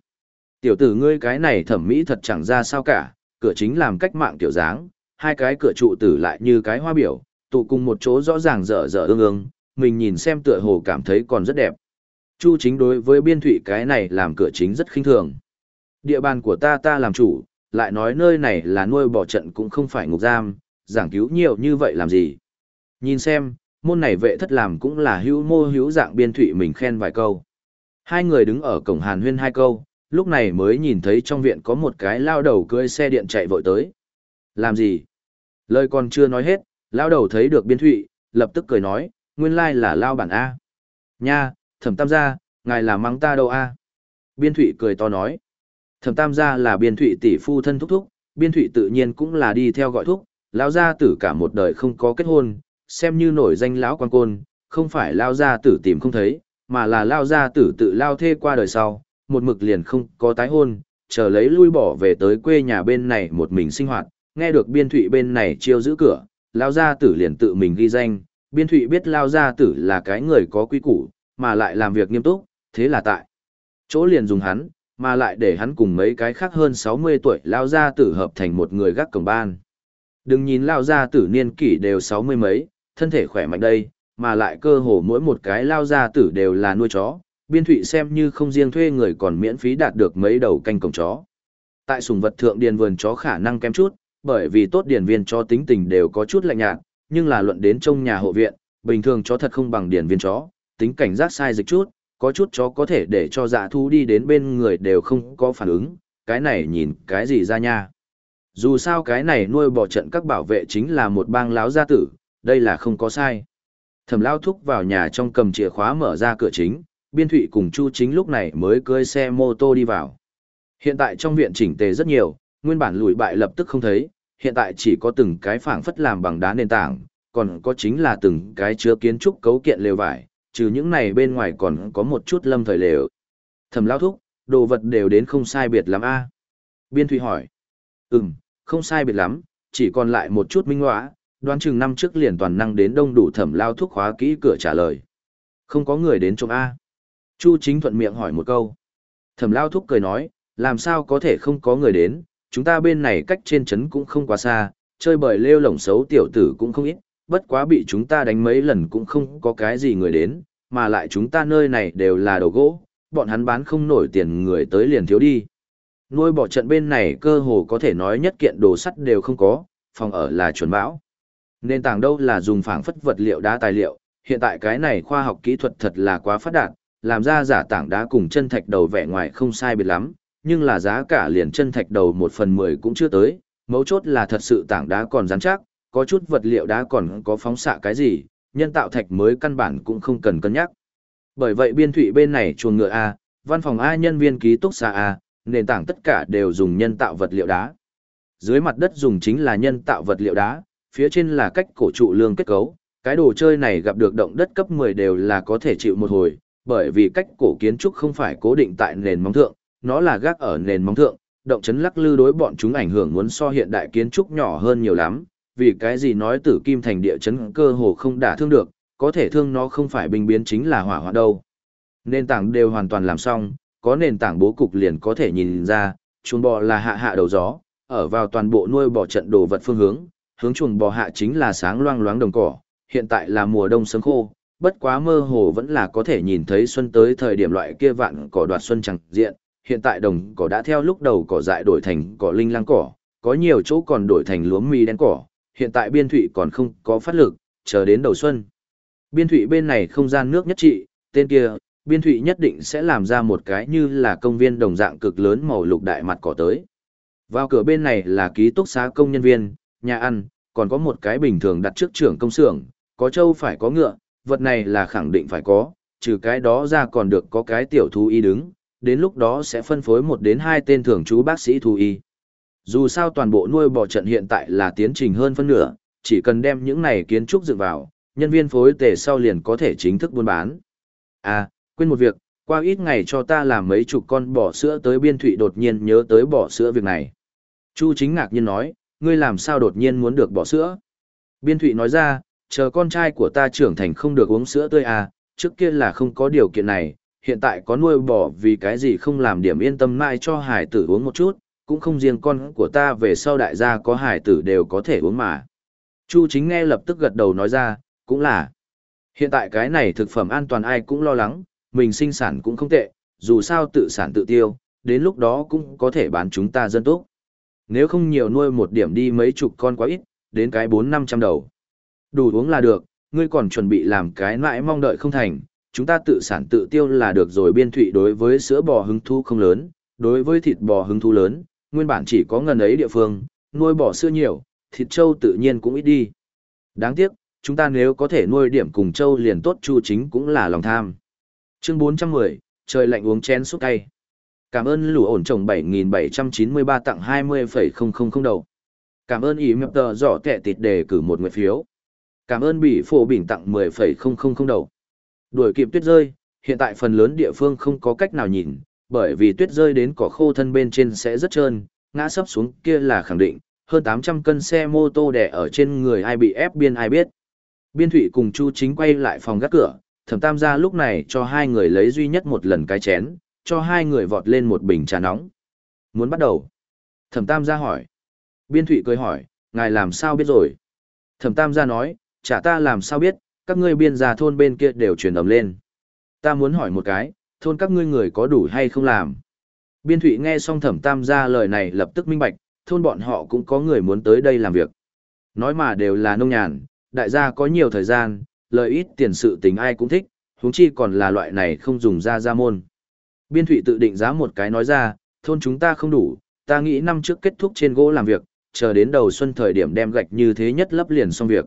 Tiểu tử ngươi cái này thẩm mỹ thật chẳng ra sao cả, cửa chính làm cách mạng tiểu dáng, hai cái cửa trụ tử lại như cái hoa biểu, tụ cùng một chỗ rõ ràng dở dở ương ương, mình nhìn xem tựa hồ cảm thấy còn rất đẹp. Chu chính đối với biên thủy cái này làm cửa chính rất khinh thường. Địa bàn của ta ta làm chủ, lại nói nơi này là nuôi bỏ trận cũng không phải ngục giam, giảng cứu nhiều như vậy làm gì. Nhìn xem, môn này vệ thất làm cũng là hữu mô hữu dạng biên thụy mình khen vài câu. Hai người đứng ở cổng hàn huyên hai câu, lúc này mới nhìn thấy trong viện có một cái lao đầu cưỡi xe điện chạy vội tới. Làm gì? Lời còn chưa nói hết, lao đầu thấy được biên thụy, lập tức cười nói, nguyên lai là lao bản A. Nha, thẩm tam gia, ngài là mắng ta đâu A. Biên thụy cười to nói. Thẩm tam gia là biên thụy tỷ phu thân thúc thúc, biên thụy tự nhiên cũng là đi theo gọi thúc, lao gia tử cả một đời không có kết hôn, xem như nổi danh lão quan côn, không phải lao gia tử tìm không thấy, mà là lao gia tử tự lao thê qua đời sau, một mực liền không có tái hôn, chờ lấy lui bỏ về tới quê nhà bên này một mình sinh hoạt, nghe được biên thụy bên này chiêu giữ cửa, lao gia tử liền tự mình ghi danh, biên thụy biết lao gia tử là cái người có quý củ, mà lại làm việc nghiêm túc, thế là tại. Chỗ liền dùng hắn, mà lại để hắn cùng mấy cái khác hơn 60 tuổi lao gia tử hợp thành một người gác cổng ban. Đừng nhìn lao gia tử niên kỷ đều 60 mấy, thân thể khỏe mạnh đây, mà lại cơ hồ mỗi một cái lao gia tử đều là nuôi chó, biên thụy xem như không riêng thuê người còn miễn phí đạt được mấy đầu canh cổng chó. Tại sùng vật thượng điền vườn chó khả năng kém chút, bởi vì tốt điền viên chó tính tình đều có chút lạnh nhạt, nhưng là luận đến trong nhà hộ viện, bình thường chó thật không bằng điển viên chó, tính cảnh giác sai dịch chút, có chút chó có thể để cho dạ thu đi đến bên người đều không có phản ứng, cái này nhìn cái gì ra nha. Dù sao cái này nuôi bò trận các bảo vệ chính là một bang láo gia tử, đây là không có sai. Thẩm lao thúc vào nhà trong cầm chìa khóa mở ra cửa chính, biên thụy cùng chu chính lúc này mới cưới xe mô tô đi vào. Hiện tại trong viện chỉnh tề rất nhiều, nguyên bản lùi bại lập tức không thấy, hiện tại chỉ có từng cái phảng phất làm bằng đá nền tảng, còn có chính là từng cái chứa kiến trúc cấu kiện lều vải, trừ những này bên ngoài còn có một chút lâm thời lều. Thẩm lao thúc, đồ vật đều đến không sai biệt lắm a Biên Thụy hỏi. Ừm, không sai biệt lắm, chỉ còn lại một chút minh họa, đoán chừng năm trước liền toàn năng đến đông đủ thẩm lao thuốc khóa kỹ cửa trả lời. Không có người đến trộm A. Chu chính thuận miệng hỏi một câu. Thẩm lao thuốc cười nói, làm sao có thể không có người đến, chúng ta bên này cách trên trấn cũng không quá xa, chơi bời lêu lổng xấu tiểu tử cũng không ít, bất quá bị chúng ta đánh mấy lần cũng không có cái gì người đến, mà lại chúng ta nơi này đều là đồ gỗ, bọn hắn bán không nổi tiền người tới liền thiếu đi. Nuôi bỏ trận bên này cơ hồ có thể nói nhất kiện đồ sắt đều không có, phòng ở là chuẩn bão. Nền tảng đâu là dùng phảng phất vật liệu đá tài liệu, hiện tại cái này khoa học kỹ thuật thật là quá phát đạt, làm ra giả tảng đá cùng chân thạch đầu vẻ ngoài không sai biệt lắm, nhưng là giá cả liền chân thạch đầu một phần mười cũng chưa tới, mấu chốt là thật sự tảng đá còn rắn chắc, có chút vật liệu đá còn có phóng xạ cái gì, nhân tạo thạch mới căn bản cũng không cần cân nhắc. Bởi vậy biên thụy bên này chuồng ngựa A, văn phòng A nhân viên ký túc xa A, nền tảng tất cả đều dùng nhân tạo vật liệu đá. Dưới mặt đất dùng chính là nhân tạo vật liệu đá, phía trên là cách cổ trụ lương kết cấu. Cái đồ chơi này gặp được động đất cấp 10 đều là có thể chịu một hồi, bởi vì cách cổ kiến trúc không phải cố định tại nền móng thượng, nó là gác ở nền móng thượng, động chấn lắc lư đối bọn chúng ảnh hưởng muốn so hiện đại kiến trúc nhỏ hơn nhiều lắm, vì cái gì nói tử kim thành địa chấn cơ hồ không đả thương được, có thể thương nó không phải bình biến chính là hỏa hoạn đâu. Nền tảng đều hoàn toàn làm xong, có nền tảng bố cục liền có thể nhìn ra, chuồng bò là hạ hạ đầu gió, ở vào toàn bộ nuôi bò trận đồ vật phương hướng, hướng chuồng bò hạ chính là sáng loang loáng đồng cỏ, hiện tại là mùa đông sớm khô, bất quá mơ hồ vẫn là có thể nhìn thấy xuân tới thời điểm loại kia vạn cỏ đoạt xuân chẳng diện, hiện tại đồng cỏ đã theo lúc đầu cỏ dại đổi thành cỏ linh lang cỏ, có nhiều chỗ còn đổi thành lúa mì đen cỏ, hiện tại biên thụy còn không có phát lực, chờ đến đầu xuân. Biên thụy bên này không gian nước nhất trị, tên kia, biên thụy nhất định sẽ làm ra một cái như là công viên đồng dạng cực lớn màu lục đại mặt cỏ tới. Vào cửa bên này là ký túc xá công nhân viên, nhà ăn, còn có một cái bình thường đặt trước trưởng công xưởng, có trâu phải có ngựa, vật này là khẳng định phải có, trừ cái đó ra còn được có cái tiểu thú y đứng, đến lúc đó sẽ phân phối một đến hai tên thường chú bác sĩ thú y. Dù sao toàn bộ nuôi bò trận hiện tại là tiến trình hơn phân nửa, chỉ cần đem những này kiến trúc dựng vào, nhân viên phối tề sau liền có thể chính thức buôn bán. À, quên một việc, qua ít ngày cho ta làm mấy chục con bò sữa tới biên thụy đột nhiên nhớ tới bò sữa việc này. Chu chính ngạc nhiên nói, ngươi làm sao đột nhiên muốn được bỏ sữa? Biên thụy nói ra, chờ con trai của ta trưởng thành không được uống sữa tươi à, trước kia là không có điều kiện này, hiện tại có nuôi bò vì cái gì không làm điểm yên tâm mãi cho hải tử uống một chút, cũng không riêng con của ta về sau đại gia có hải tử đều có thể uống mà. Chu chính nghe lập tức gật đầu nói ra, cũng là. Hiện tại cái này thực phẩm an toàn ai cũng lo lắng, mình sinh sản cũng không tệ, dù sao tự sản tự tiêu, đến lúc đó cũng có thể bán chúng ta dân tốt. Nếu không nhiều nuôi một điểm đi mấy chục con quá ít, đến cái bốn năm trăm đầu. Đủ uống là được, ngươi còn chuẩn bị làm cái mãi mong đợi không thành, chúng ta tự sản tự tiêu là được rồi biên thụy đối với sữa bò hứng thu không lớn, đối với thịt bò hứng thu lớn, nguyên bản chỉ có ngần ấy địa phương, nuôi bò sữa nhiều, thịt trâu tự nhiên cũng ít đi. Đáng tiếc, chúng ta nếu có thể nuôi điểm cùng trâu liền tốt chu chính cũng là lòng tham. Chương 410, trời lạnh uống chén suốt cay. Cảm ơn lũ ổn trồng 7793 tặng 20,000 đầu. Cảm ơn ý mẹp tờ giỏ kẻ tịt đề cử một nguyện phiếu. Cảm ơn bị phổ bình tặng 10,000 đầu. Đuổi kịp tuyết rơi, hiện tại phần lớn địa phương không có cách nào nhìn, bởi vì tuyết rơi đến cỏ khô thân bên trên sẽ rất trơn, ngã sấp xuống kia là khẳng định, hơn 800 cân xe mô tô đè ở trên người ai bị ép biên ai biết. Biên thủy cùng Chu chính quay lại phòng gác cửa, thẩm tam gia lúc này cho hai người lấy duy nhất một lần cái chén, cho hai người vọt lên một bình trà nóng. Muốn bắt đầu? Thẩm tam gia hỏi. Biên Thụy cười hỏi, ngài làm sao biết rồi? Thẩm tam gia nói, chả ta làm sao biết, các ngươi biên gia thôn bên kia đều truyền ầm lên. Ta muốn hỏi một cái, thôn các ngươi người có đủ hay không làm? Biên Thụy nghe xong thẩm tam gia lời này lập tức minh bạch, thôn bọn họ cũng có người muốn tới đây làm việc. Nói mà đều là nông nhàn, đại gia có nhiều thời gian, lợi ít tiền sự tình ai cũng thích, huống chi còn là loại này không dùng ra ra môn. Biên thụy tự định giá một cái nói ra, thôn chúng ta không đủ, ta nghĩ năm trước kết thúc trên gỗ làm việc, chờ đến đầu xuân thời điểm đem gạch như thế nhất lấp liền xong việc.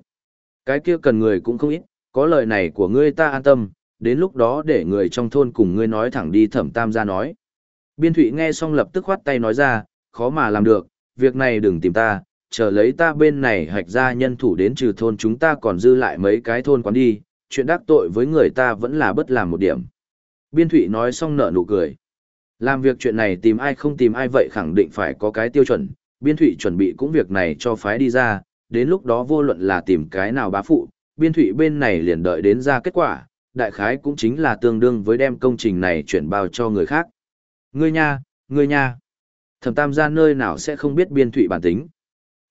Cái kia cần người cũng không ít, có lời này của ngươi ta an tâm, đến lúc đó để người trong thôn cùng ngươi nói thẳng đi thẩm tam ra nói. Biên thụy nghe xong lập tức khoát tay nói ra, khó mà làm được, việc này đừng tìm ta, chờ lấy ta bên này hạch ra nhân thủ đến trừ thôn chúng ta còn dư lại mấy cái thôn quán đi, chuyện đắc tội với người ta vẫn là bất làm một điểm. Biên thụy nói xong nở nụ cười. Làm việc chuyện này tìm ai không tìm ai vậy khẳng định phải có cái tiêu chuẩn, biên thụy chuẩn bị cũng việc này cho phái đi ra, đến lúc đó vô luận là tìm cái nào bá phụ, biên thụy bên này liền đợi đến ra kết quả, đại khái cũng chính là tương đương với đem công trình này chuyển bao cho người khác. Ngươi nha, ngươi nha. Thẩm tam gia nơi nào sẽ không biết biên thụy bản tính.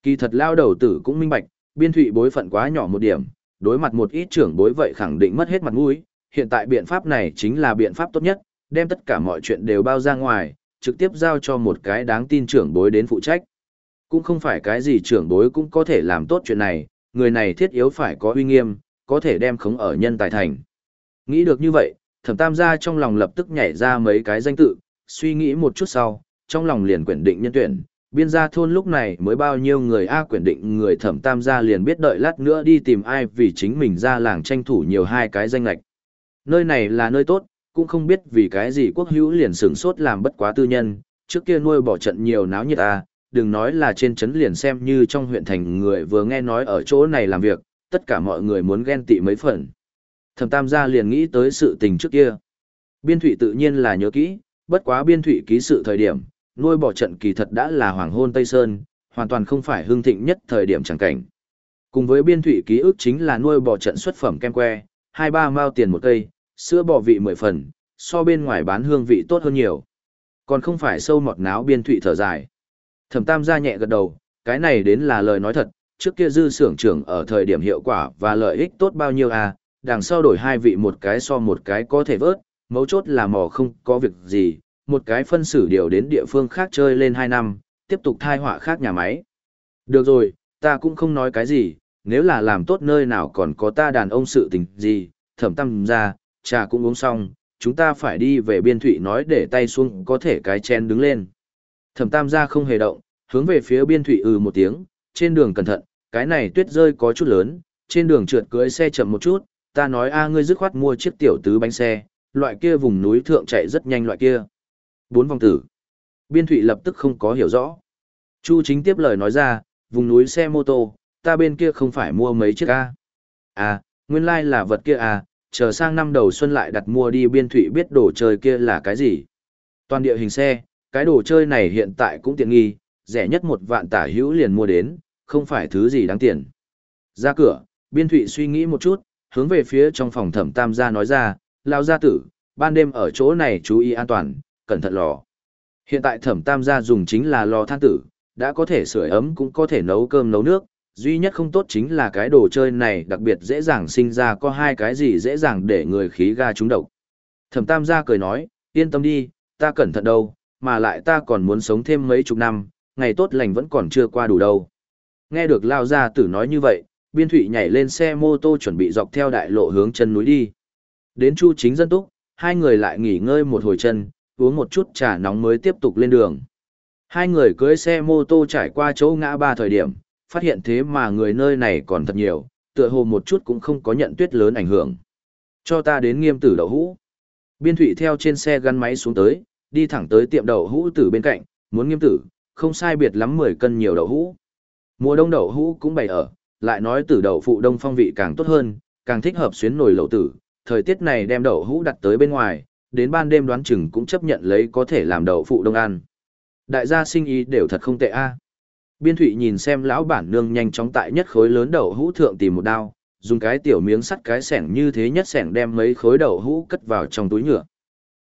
Kỳ thật lao đầu tử cũng minh bạch, biên thụy bối phận quá nhỏ một điểm, đối mặt một ít trưởng bối vậy khẳng định mất hết mặt mũi. Hiện tại biện pháp này chính là biện pháp tốt nhất, đem tất cả mọi chuyện đều bao ra ngoài, trực tiếp giao cho một cái đáng tin trưởng bối đến phụ trách. Cũng không phải cái gì trưởng bối cũng có thể làm tốt chuyện này, người này thiết yếu phải có uy nghiêm, có thể đem khống ở nhân tài thành. Nghĩ được như vậy, thẩm tam gia trong lòng lập tức nhảy ra mấy cái danh tự, suy nghĩ một chút sau, trong lòng liền quyển định nhân tuyển. Biên gia thôn lúc này mới bao nhiêu người A quyển định người thẩm tam gia liền biết đợi lát nữa đi tìm ai vì chính mình ra làng tranh thủ nhiều hai cái danh lạch. Nơi này là nơi tốt, cũng không biết vì cái gì quốc hữu liền sửng sốt làm bất quá tư nhân, trước kia nuôi bỏ trận nhiều náo nhiệt à, đừng nói là trên trấn liền xem như trong huyện thành người vừa nghe nói ở chỗ này làm việc, tất cả mọi người muốn ghen tị mấy phần. Thẩm Tam gia liền nghĩ tới sự tình trước kia. Biên Thụy tự nhiên là nhớ kỹ, bất quá Biên Thụy ký sự thời điểm, nuôi bỏ trận kỳ thật đã là hoàng hôn Tây Sơn, hoàn toàn không phải hưng thịnh nhất thời điểm chẳng cảnh. Cùng với Biên Thụy ký ức chính là nuôi bò trận xuất phẩm kem que, hai ba mao tiền một cây, sữa bò vị mười phần, so bên ngoài bán hương vị tốt hơn nhiều. Còn không phải sâu mọt náo Biên Thụy thở dài. Thẩm Tam ra nhẹ gật đầu, cái này đến là lời nói thật, trước kia dư xưởng trưởng ở thời điểm hiệu quả và lợi ích tốt bao nhiêu à, đằng sau đổi hai vị một cái so một cái có thể vớt, mấu chốt là mò không có việc gì, một cái phân xử điều đến địa phương khác chơi lên hai năm, tiếp tục thai họa khác nhà máy. Được rồi, ta cũng không nói cái gì, nếu là làm tốt nơi nào còn có ta đàn ông sự tình gì, thẩm tâm ra, trà cũng uống xong, chúng ta phải đi về biên thụy nói để tay xuống có thể cái chen đứng lên. Thẩm tam gia không hề động, hướng về phía biên thủy ừ một tiếng, trên đường cẩn thận, cái này tuyết rơi có chút lớn, trên đường trượt cưới xe chậm một chút, ta nói a ngươi dứt khoát mua chiếc tiểu tứ bánh xe, loại kia vùng núi thượng chạy rất nhanh loại kia. Bốn vòng tử. Biên thủy lập tức không có hiểu rõ. Chu chính tiếp lời nói ra, vùng núi xe mô tô, ta bên kia không phải mua mấy chiếc a. À, nguyên lai like là vật kia à, chờ sang năm đầu xuân lại đặt mua đi biên thủy biết đồ chơi kia là cái gì. Toàn địa hình xe, cái đồ chơi này hiện tại cũng tiện nghi, rẻ nhất một vạn tả hữu liền mua đến, không phải thứ gì đáng tiền. Ra cửa, biên thụy suy nghĩ một chút, hướng về phía trong phòng thẩm tam gia nói ra, lao gia tử, ban đêm ở chỗ này chú ý an toàn, cẩn thận lò. Hiện tại thẩm tam gia dùng chính là lò than tử, đã có thể sưởi ấm cũng có thể nấu cơm nấu nước, duy nhất không tốt chính là cái đồ chơi này đặc biệt dễ dàng sinh ra có hai cái gì dễ dàng để người khí ga trúng độc. Thẩm tam gia cười nói, yên tâm đi, ta cẩn thận đâu, mà lại ta còn muốn sống thêm mấy chục năm, ngày tốt lành vẫn còn chưa qua đủ đâu. Nghe được Lao Gia Tử nói như vậy, Biên Thụy nhảy lên xe mô tô chuẩn bị dọc theo đại lộ hướng chân núi đi. Đến Chu Chính Dân Túc, hai người lại nghỉ ngơi một hồi chân, uống một chút trà nóng mới tiếp tục lên đường. Hai người cưới xe mô tô trải qua chỗ ngã ba thời điểm, phát hiện thế mà người nơi này còn thật nhiều, tựa hồ một chút cũng không có nhận tuyết lớn ảnh hưởng. Cho ta đến nghiêm tử đậu hũ. Biên Thụy theo trên xe gắn máy xuống tới, đi thẳng tới tiệm đậu hũ tử bên cạnh, muốn nghiêm tử, không sai biệt lắm 10 cân nhiều đậu hũ. Mùa đông đậu hũ cũng bày ở, lại nói tử đậu phụ đông phong vị càng tốt hơn, càng thích hợp xuyến nồi lẩu tử, thời tiết này đem đậu hũ đặt tới bên ngoài, đến ban đêm đoán chừng cũng chấp nhận lấy có thể làm đậu phụ đông ăn. Đại gia sinh ý đều thật không tệ a. Biên Thụy nhìn xem lão bản nương nhanh chóng tại nhất khối lớn đậu hũ thượng tìm một đao, dùng cái tiểu miếng sắt cái sẻng như thế nhất sẻng đem mấy khối đậu hũ cất vào trong túi nhựa.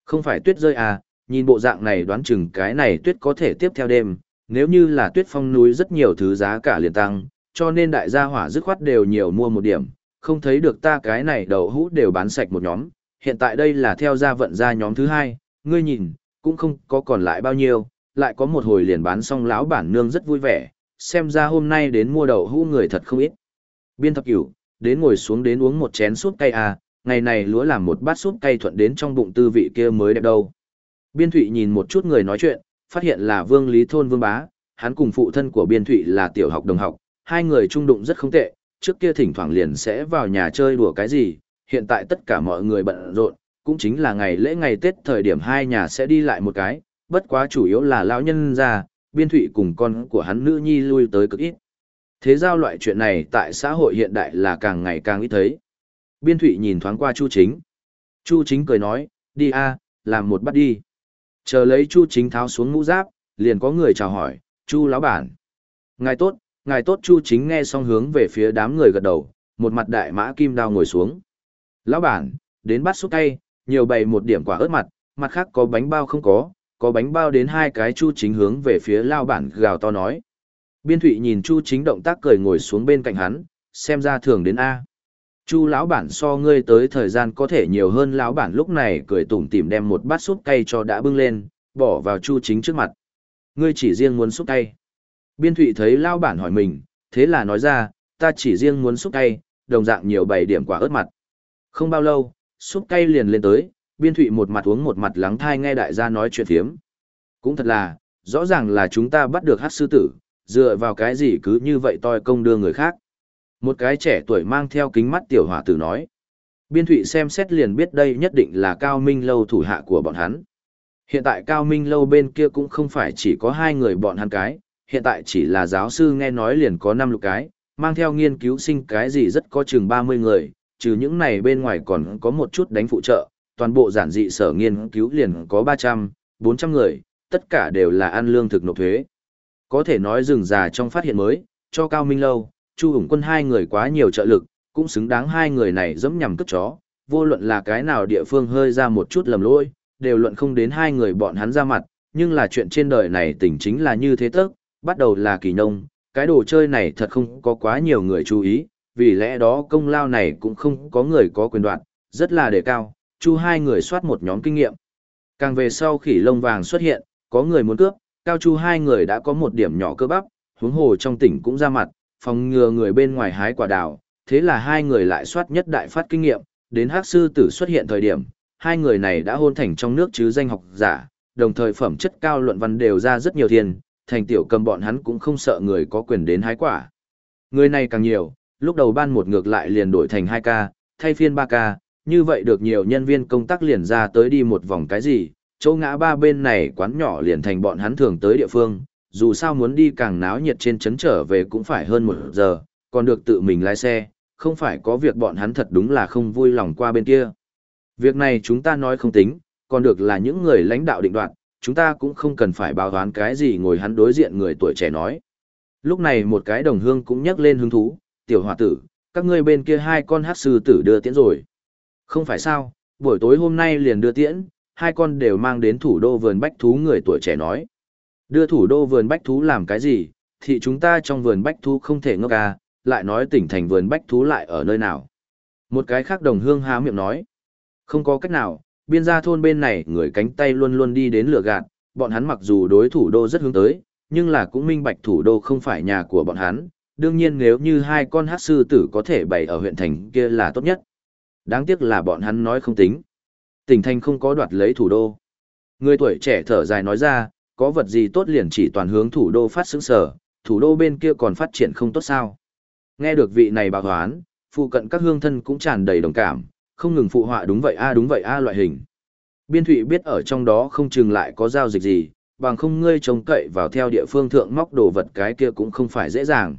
Không phải tuyết rơi à, nhìn bộ dạng này đoán chừng cái này tuyết có thể tiếp theo đêm, nếu như là tuyết phong núi rất nhiều thứ giá cả liền tăng, cho nên đại gia hỏa dứt khoát đều nhiều mua một điểm, không thấy được ta cái này đầu hũ đều bán sạch một nhóm, hiện tại đây là theo gia vận ra nhóm thứ hai, ngươi nhìn, cũng không có còn lại bao nhiêu, lại có một hồi liền bán xong lão bản nương rất vui vẻ, xem ra hôm nay đến mua đậu hũ người thật không ít. Biên thập cửu, đến ngồi xuống đến uống một chén súp cay à, ngày này lúa làm một bát súp cay thuận đến trong bụng tư vị kia mới đẹp đâu. Biên Thụy nhìn một chút người nói chuyện, phát hiện là Vương Lý Thôn Vương Bá, hắn cùng phụ thân của Biên Thụy là tiểu học đồng học, hai người trung đụng rất không tệ, trước kia thỉnh thoảng liền sẽ vào nhà chơi đùa cái gì, hiện tại tất cả mọi người bận rộn, cũng chính là ngày lễ ngày Tết thời điểm hai nhà sẽ đi lại một cái, bất quá chủ yếu là lão nhân già, Biên Thụy cùng con của hắn nữ nhi lui tới cực ít. Thế giao loại chuyện này tại xã hội hiện đại là càng ngày càng ít thấy. Biên Thụy nhìn thoáng qua Chu Chính. Chu Chính cười nói, đi a làm một bắt đi. Chờ lấy Chu Chính tháo xuống mũ giáp, liền có người chào hỏi, Chu lão bản. Ngài tốt, ngài tốt Chu Chính nghe xong hướng về phía đám người gật đầu, một mặt đại mã kim đao ngồi xuống. Lão bản, đến bắt xúc tay, nhiều bày một điểm quả ớt mặt, mặt khác có bánh bao không có, có bánh bao đến hai cái Chu Chính hướng về phía lao bản gào to nói. Biên Thụy nhìn Chu Chính động tác cười ngồi xuống bên cạnh hắn, xem ra thường đến A. Chu lão bản so ngươi tới thời gian có thể nhiều hơn lão bản lúc này cười tủm tỉm đem một bát súp cay cho đã bưng lên, bỏ vào Chu Chính trước mặt. Ngươi chỉ riêng muốn súp cay. Biên Thụy thấy lão bản hỏi mình, thế là nói ra, ta chỉ riêng muốn súp cay, đồng dạng nhiều bảy điểm quả ớt mặt. Không bao lâu, súp cay liền lên tới, Biên Thụy một mặt uống một mặt lắng thai nghe đại gia nói chuyện thiếm. Cũng thật là, rõ ràng là chúng ta bắt được hát sư tử, dựa vào cái gì cứ như vậy toi công đưa người khác. Một cái trẻ tuổi mang theo kính mắt tiểu hỏa tử nói. Biên thụy xem xét liền biết đây nhất định là Cao Minh Lâu thủ hạ của bọn hắn. Hiện tại Cao Minh Lâu bên kia cũng không phải chỉ có hai người bọn hắn cái, hiện tại chỉ là giáo sư nghe nói liền có năm lục cái, mang theo nghiên cứu sinh cái gì rất có chừng 30 người, trừ những này bên ngoài còn có một chút đánh phụ trợ, toàn bộ giản dị sở nghiên cứu liền có 300, 400 người, tất cả đều là ăn lương thực nộp thuế. Có thể nói rừng già trong phát hiện mới, cho Cao Minh Lâu, Chu Hùng Quân hai người quá nhiều trợ lực, cũng xứng đáng hai người này dẫm nhằm cướp chó, vô luận là cái nào địa phương hơi ra một chút lầm lỗi, đều luận không đến hai người bọn hắn ra mặt, nhưng là chuyện trên đời này tình chính là như thế tức, bắt đầu là kỳ nông, cái đồ chơi này thật không có quá nhiều người chú ý, vì lẽ đó công lao này cũng không có người có quyền đoạn, rất là đề cao, chu hai người soát một nhóm kinh nghiệm. Càng về sau khỉ lông vàng xuất hiện, có người muốn cướp, cao chu hai người đã có một điểm nhỏ cơ bắp, huống hồ trong tỉnh cũng ra mặt, phòng ngừa người bên ngoài hái quả đào, thế là hai người lại soát nhất đại phát kinh nghiệm, đến hắc sư tử xuất hiện thời điểm, hai người này đã hôn thành trong nước chứ danh học giả, đồng thời phẩm chất cao luận văn đều ra rất nhiều tiền, thành tiểu cầm bọn hắn cũng không sợ người có quyền đến hái quả. Người này càng nhiều, lúc đầu ban một ngược lại liền đổi thành 2K, thay phiên 3K, như vậy được nhiều nhân viên công tác liền ra tới đi một vòng cái gì, chỗ ngã ba bên này quán nhỏ liền thành bọn hắn thường tới địa phương, dù sao muốn đi càng náo nhiệt trên chấn trở về cũng phải hơn một giờ, còn được tự mình lái xe, không phải có việc bọn hắn thật đúng là không vui lòng qua bên kia. Việc này chúng ta nói không tính, còn được là những người lãnh đạo định đoạt, chúng ta cũng không cần phải báo đoán cái gì ngồi hắn đối diện người tuổi trẻ nói. Lúc này một cái đồng hương cũng nhắc lên hứng thú, tiểu hòa tử, các ngươi bên kia hai con hát sư tử đưa tiễn rồi. Không phải sao, buổi tối hôm nay liền đưa tiễn, hai con đều mang đến thủ đô vườn bách thú người tuổi trẻ nói. Đưa thủ đô vườn bách thú làm cái gì, thì chúng ta trong vườn bách thú không thể ngốc à, lại nói tỉnh thành vườn bách thú lại ở nơi nào. Một cái khác đồng hương há miệng nói. Không có cách nào, biên gia thôn bên này người cánh tay luôn luôn đi đến lửa gạt, bọn hắn mặc dù đối thủ đô rất hướng tới, nhưng là cũng minh bạch thủ đô không phải nhà của bọn hắn, đương nhiên nếu như hai con hát sư tử có thể bày ở huyện thành kia là tốt nhất. Đáng tiếc là bọn hắn nói không tính. Tỉnh thành không có đoạt lấy thủ đô. Người tuổi trẻ thở dài nói ra, có vật gì tốt liền chỉ toàn hướng thủ đô phát xứng sở, thủ đô bên kia còn phát triển không tốt sao. Nghe được vị này bà hoán, phụ cận các hương thân cũng tràn đầy đồng cảm, không ngừng phụ họa đúng vậy a đúng vậy a loại hình. Biên thụy biết ở trong đó không chừng lại có giao dịch gì, bằng không ngươi trông cậy vào theo địa phương thượng móc đồ vật cái kia cũng không phải dễ dàng.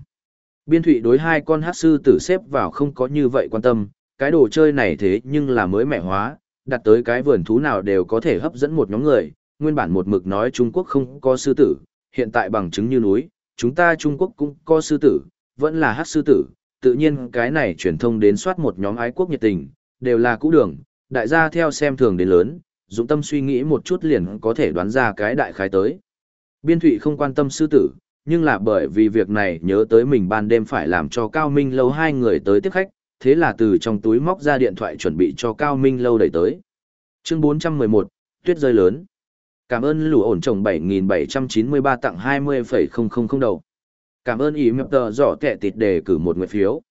Biên thụy đối hai con hát sư tử xếp vào không có như vậy quan tâm, cái đồ chơi này thế nhưng là mới mẻ hóa, đặt tới cái vườn thú nào đều có thể hấp dẫn một nhóm người, nguyên bản một mực nói Trung Quốc không có sư tử, hiện tại bằng chứng như núi, chúng ta Trung Quốc cũng có sư tử, vẫn là hát sư tử, tự nhiên cái này truyền thông đến soát một nhóm ái quốc nhiệt tình, đều là cũ đường, đại gia theo xem thường đến lớn, dụng tâm suy nghĩ một chút liền có thể đoán ra cái đại khái tới. Biên thụy không quan tâm sư tử, nhưng là bởi vì việc này nhớ tới mình ban đêm phải làm cho Cao Minh lâu hai người tới tiếp khách, thế là từ trong túi móc ra điện thoại chuẩn bị cho Cao Minh lâu đẩy tới. Chương 411, tuyết rơi lớn. Cảm ơn lũ ổn trồng 7793 tặng 20,000 đầu. Cảm ơn ý mập tờ giỏ kẹ tịt đề cử một nguyện phiếu.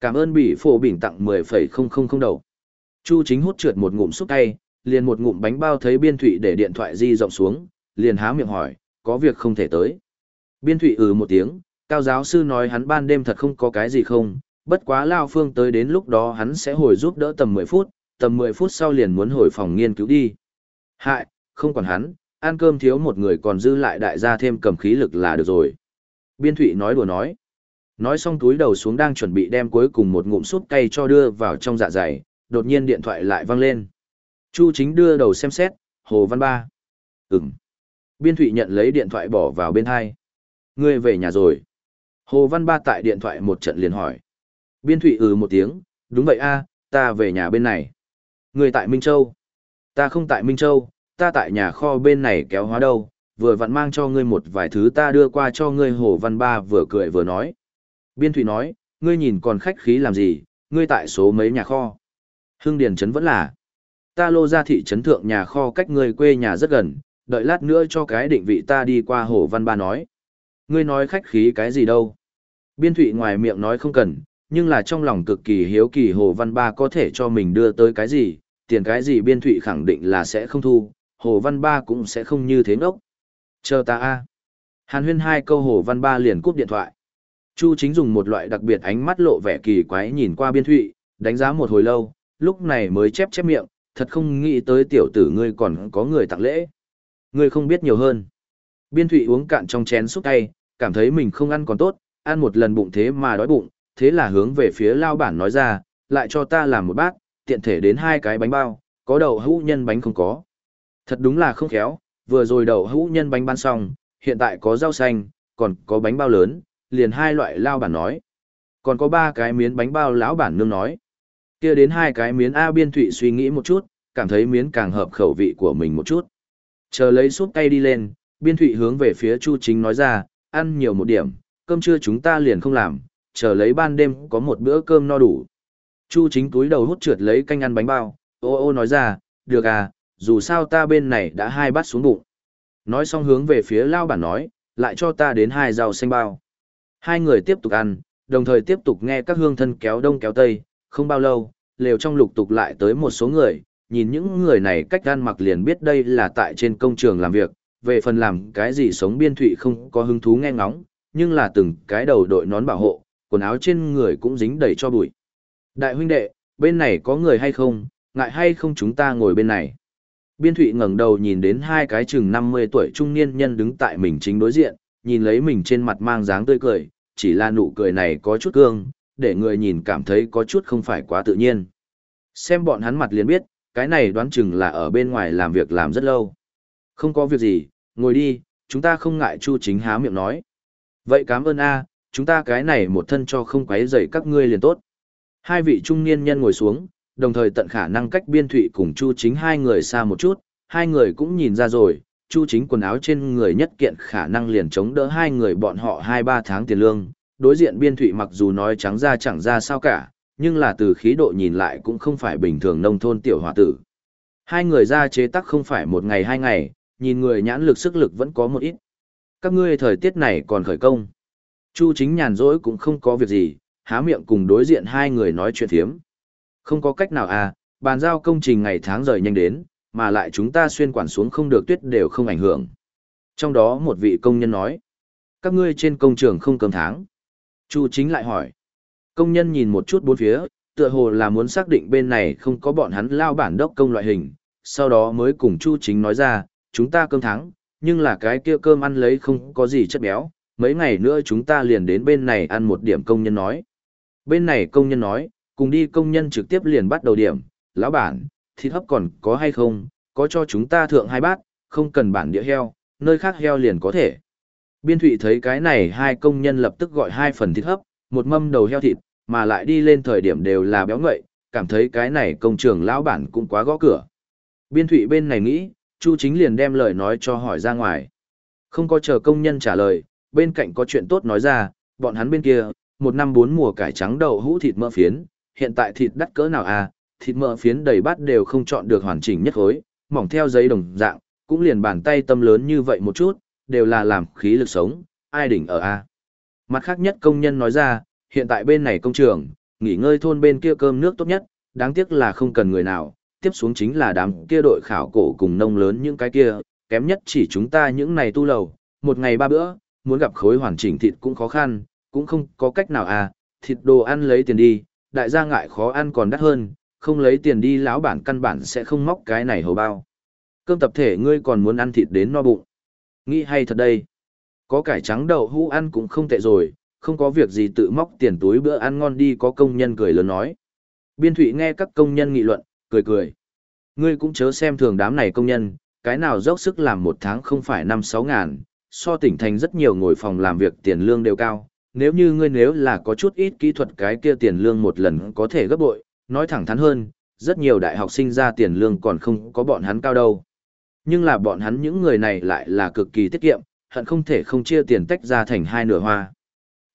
Cảm ơn bị phổ bình tặng 10,000 đầu. Chu chính hút trượt một ngụm xúc tay, liền một ngụm bánh bao thấy biên thụy để điện thoại di rộng xuống, liền há miệng hỏi, có việc không thể tới. Biên thụy ừ một tiếng, cao giáo sư nói hắn ban đêm thật không có cái gì không, bất quá Lao Phương tới đến lúc đó hắn sẽ hồi giúp đỡ tầm 10 phút, tầm 10 phút sau liền muốn hồi phòng nghiên cứu đi. Hại, không còn hắn, ăn cơm thiếu một người còn dư lại đại gia thêm cầm khí lực là được rồi. Biên thụy nói đùa nói. Nói xong túi đầu xuống đang chuẩn bị đem cuối cùng một ngụm súp cay cho đưa vào trong dạ dày, đột nhiên điện thoại lại vang lên. Chu chính đưa đầu xem xét, Hồ Văn Ba. Ừm. Biên Thụy nhận lấy điện thoại bỏ vào bên hai. Ngươi về nhà rồi. Hồ Văn Ba tại điện thoại một trận liền hỏi. Biên Thụy ừ một tiếng, đúng vậy a ta về nhà bên này. Người tại Minh Châu. Ta không tại Minh Châu, ta tại nhà kho bên này kéo hóa đâu, vừa vặn mang cho ngươi một vài thứ ta đưa qua cho ngươi Hồ Văn Ba vừa cười vừa nói. Biên Thụy nói, ngươi nhìn còn khách khí làm gì, ngươi tại số mấy nhà kho. Hưng Điền Trấn vẫn là. Ta lô ra thị trấn thượng nhà kho cách ngươi quê nhà rất gần, đợi lát nữa cho cái định vị ta đi qua Hồ Văn Ba nói. Ngươi nói khách khí cái gì đâu. Biên Thụy ngoài miệng nói không cần, nhưng là trong lòng cực kỳ hiếu kỳ Hồ Văn Ba có thể cho mình đưa tới cái gì, tiền cái gì Biên Thụy khẳng định là sẽ không thu, Hồ Văn Ba cũng sẽ không như thế ngốc. Chờ ta a Hàn huyên hai câu Hồ Văn Ba liền cúp điện thoại. Chu chính dùng một loại đặc biệt ánh mắt lộ vẻ kỳ quái nhìn qua Biên Thụy, đánh giá một hồi lâu, lúc này mới chép chép miệng, thật không nghĩ tới tiểu tử ngươi còn có người tặng lễ. Ngươi không biết nhiều hơn. Biên Thụy uống cạn trong chén xúc tay, cảm thấy mình không ăn còn tốt, ăn một lần bụng thế mà đói bụng, thế là hướng về phía lao bản nói ra, lại cho ta làm một bát, tiện thể đến hai cái bánh bao, có đậu hũ nhân bánh không có. Thật đúng là không khéo, vừa rồi đậu hũ nhân bánh bán xong, hiện tại có rau xanh, còn có bánh bao lớn, liền hai loại lao bản nói. Còn có ba cái miến bánh bao lão bản nương nói. kia đến hai cái miến A biên thụy suy nghĩ một chút, cảm thấy miến càng hợp khẩu vị của mình một chút. Chờ lấy súp cay đi lên, biên thụy hướng về phía Chu Chính nói ra, ăn nhiều một điểm, cơm trưa chúng ta liền không làm, chờ lấy ban đêm có một bữa cơm no đủ. Chu Chính túi đầu hút trượt lấy canh ăn bánh bao, ô ô nói ra, được à, dù sao ta bên này đã hai bát xuống bụng. Nói xong hướng về phía lao bản nói, lại cho ta đến hai rau xanh bao. Hai người tiếp tục ăn, đồng thời tiếp tục nghe các hương thân kéo đông kéo tây, không bao lâu, lều trong lục tục lại tới một số người, nhìn những người này cách ăn mặc liền biết đây là tại trên công trường làm việc, về phần làm cái gì sống biên thụy không có hứng thú nghe ngóng, nhưng là từng cái đầu đội nón bảo hộ, quần áo trên người cũng dính đầy cho bụi. Đại huynh đệ, bên này có người hay không, ngại hay không chúng ta ngồi bên này. Biên thụy ngẩng đầu nhìn đến hai cái chừng 50 tuổi trung niên nhân đứng tại mình chính đối diện, nhìn lấy mình trên mặt mang dáng tươi cười, chỉ là nụ cười này có chút cương, để người nhìn cảm thấy có chút không phải quá tự nhiên. Xem bọn hắn mặt liền biết, cái này đoán chừng là ở bên ngoài làm việc làm rất lâu. Không có việc gì, ngồi đi, chúng ta không ngại Chu Chính há miệng nói. Vậy cảm ơn a, chúng ta cái này một thân cho không quấy rầy các ngươi liền tốt. Hai vị trung niên nhân ngồi xuống, đồng thời tận khả năng cách biên thụy cùng Chu Chính hai người xa một chút, hai người cũng nhìn ra rồi, Chu Chính quần áo trên người nhất kiện khả năng liền chống đỡ hai người bọn họ hai ba tháng tiền lương. Đối diện biên thụy mặc dù nói trắng ra chẳng ra sao cả, nhưng là từ khí độ nhìn lại cũng không phải bình thường nông thôn tiểu hòa tử. Hai người ra chế tác không phải một ngày hai ngày, nhìn người nhãn lực sức lực vẫn có một ít. Các ngươi thời tiết này còn khởi công. Chu chính nhàn rỗi cũng không có việc gì, há miệng cùng đối diện hai người nói chuyện thiếm. Không có cách nào à, bàn giao công trình ngày tháng rời nhanh đến, mà lại chúng ta xuyên quản xuống không được tuyết đều không ảnh hưởng. Trong đó một vị công nhân nói, các ngươi trên công trường không cơm tháng. Chu chính lại hỏi, Công nhân nhìn một chút bốn phía, tựa hồ là muốn xác định bên này không có bọn hắn lao bản đốc công loại hình, sau đó mới cùng Chu Chính nói ra, chúng ta cơm thắng, nhưng là cái kia cơm ăn lấy không có gì chất béo, mấy ngày nữa chúng ta liền đến bên này ăn một điểm công nhân nói. Bên này công nhân nói, cùng đi công nhân trực tiếp liền bắt đầu điểm, lão bản, thịt hấp còn có hay không, có cho chúng ta thượng hai bát, không cần bản địa heo, nơi khác heo liền có thể. Biên thụy thấy cái này hai công nhân lập tức gọi hai phần thịt hấp, một mâm đầu heo thịt, mà lại đi lên thời điểm đều là béo ngậy, cảm thấy cái này công trường lão bản cũng quá gõ cửa. Biên thụy bên này nghĩ, Chu chính liền đem lời nói cho hỏi ra ngoài. Không có chờ công nhân trả lời, bên cạnh có chuyện tốt nói ra, bọn hắn bên kia, một năm bốn mùa cải trắng đậu hũ thịt mỡ phiến, hiện tại thịt đắt cỡ nào à, thịt mỡ phiến đầy bát đều không chọn được hoàn chỉnh nhất khối, mỏng theo giấy đồng dạng, cũng liền bàn tay tâm lớn như vậy một chút, đều là làm khí lực sống, ai đỉnh ở a. Mặt khác nhất công nhân nói ra, hiện tại bên này công trường, nghỉ ngơi thôn bên kia cơm nước tốt nhất, đáng tiếc là không cần người nào, tiếp xuống chính là đám kia đội khảo cổ cùng nông lớn những cái kia, kém nhất chỉ chúng ta những này tu lầu, một ngày ba bữa, muốn gặp khối hoàn chỉnh thịt cũng khó khăn, cũng không có cách nào à, thịt đồ ăn lấy tiền đi, đại gia ngại khó ăn còn đắt hơn, không lấy tiền đi lão bản căn bản sẽ không móc cái này hầu bao. Cơm tập thể ngươi còn muốn ăn thịt đến no bụng. Nghĩ hay thật đây. Có cải trắng đậu hũ ăn cũng không tệ rồi, không có việc gì tự móc tiền túi bữa ăn ngon đi có công nhân cười lớn nói. Biên thụy nghe các công nhân nghị luận, cười cười. Ngươi cũng chớ xem thường đám này công nhân, cái nào dốc sức làm một tháng không phải năm sáu ngàn, so tỉnh thành rất nhiều ngồi phòng làm việc tiền lương đều cao. Nếu như ngươi nếu là có chút ít kỹ thuật cái kia tiền lương một lần có thể gấp bội, nói thẳng thắn hơn, rất nhiều đại học sinh ra tiền lương còn không có bọn hắn cao đâu. Nhưng là bọn hắn những người này lại là cực kỳ tiết kiệm, hận không thể không chia tiền tách ra thành hai nửa hoa.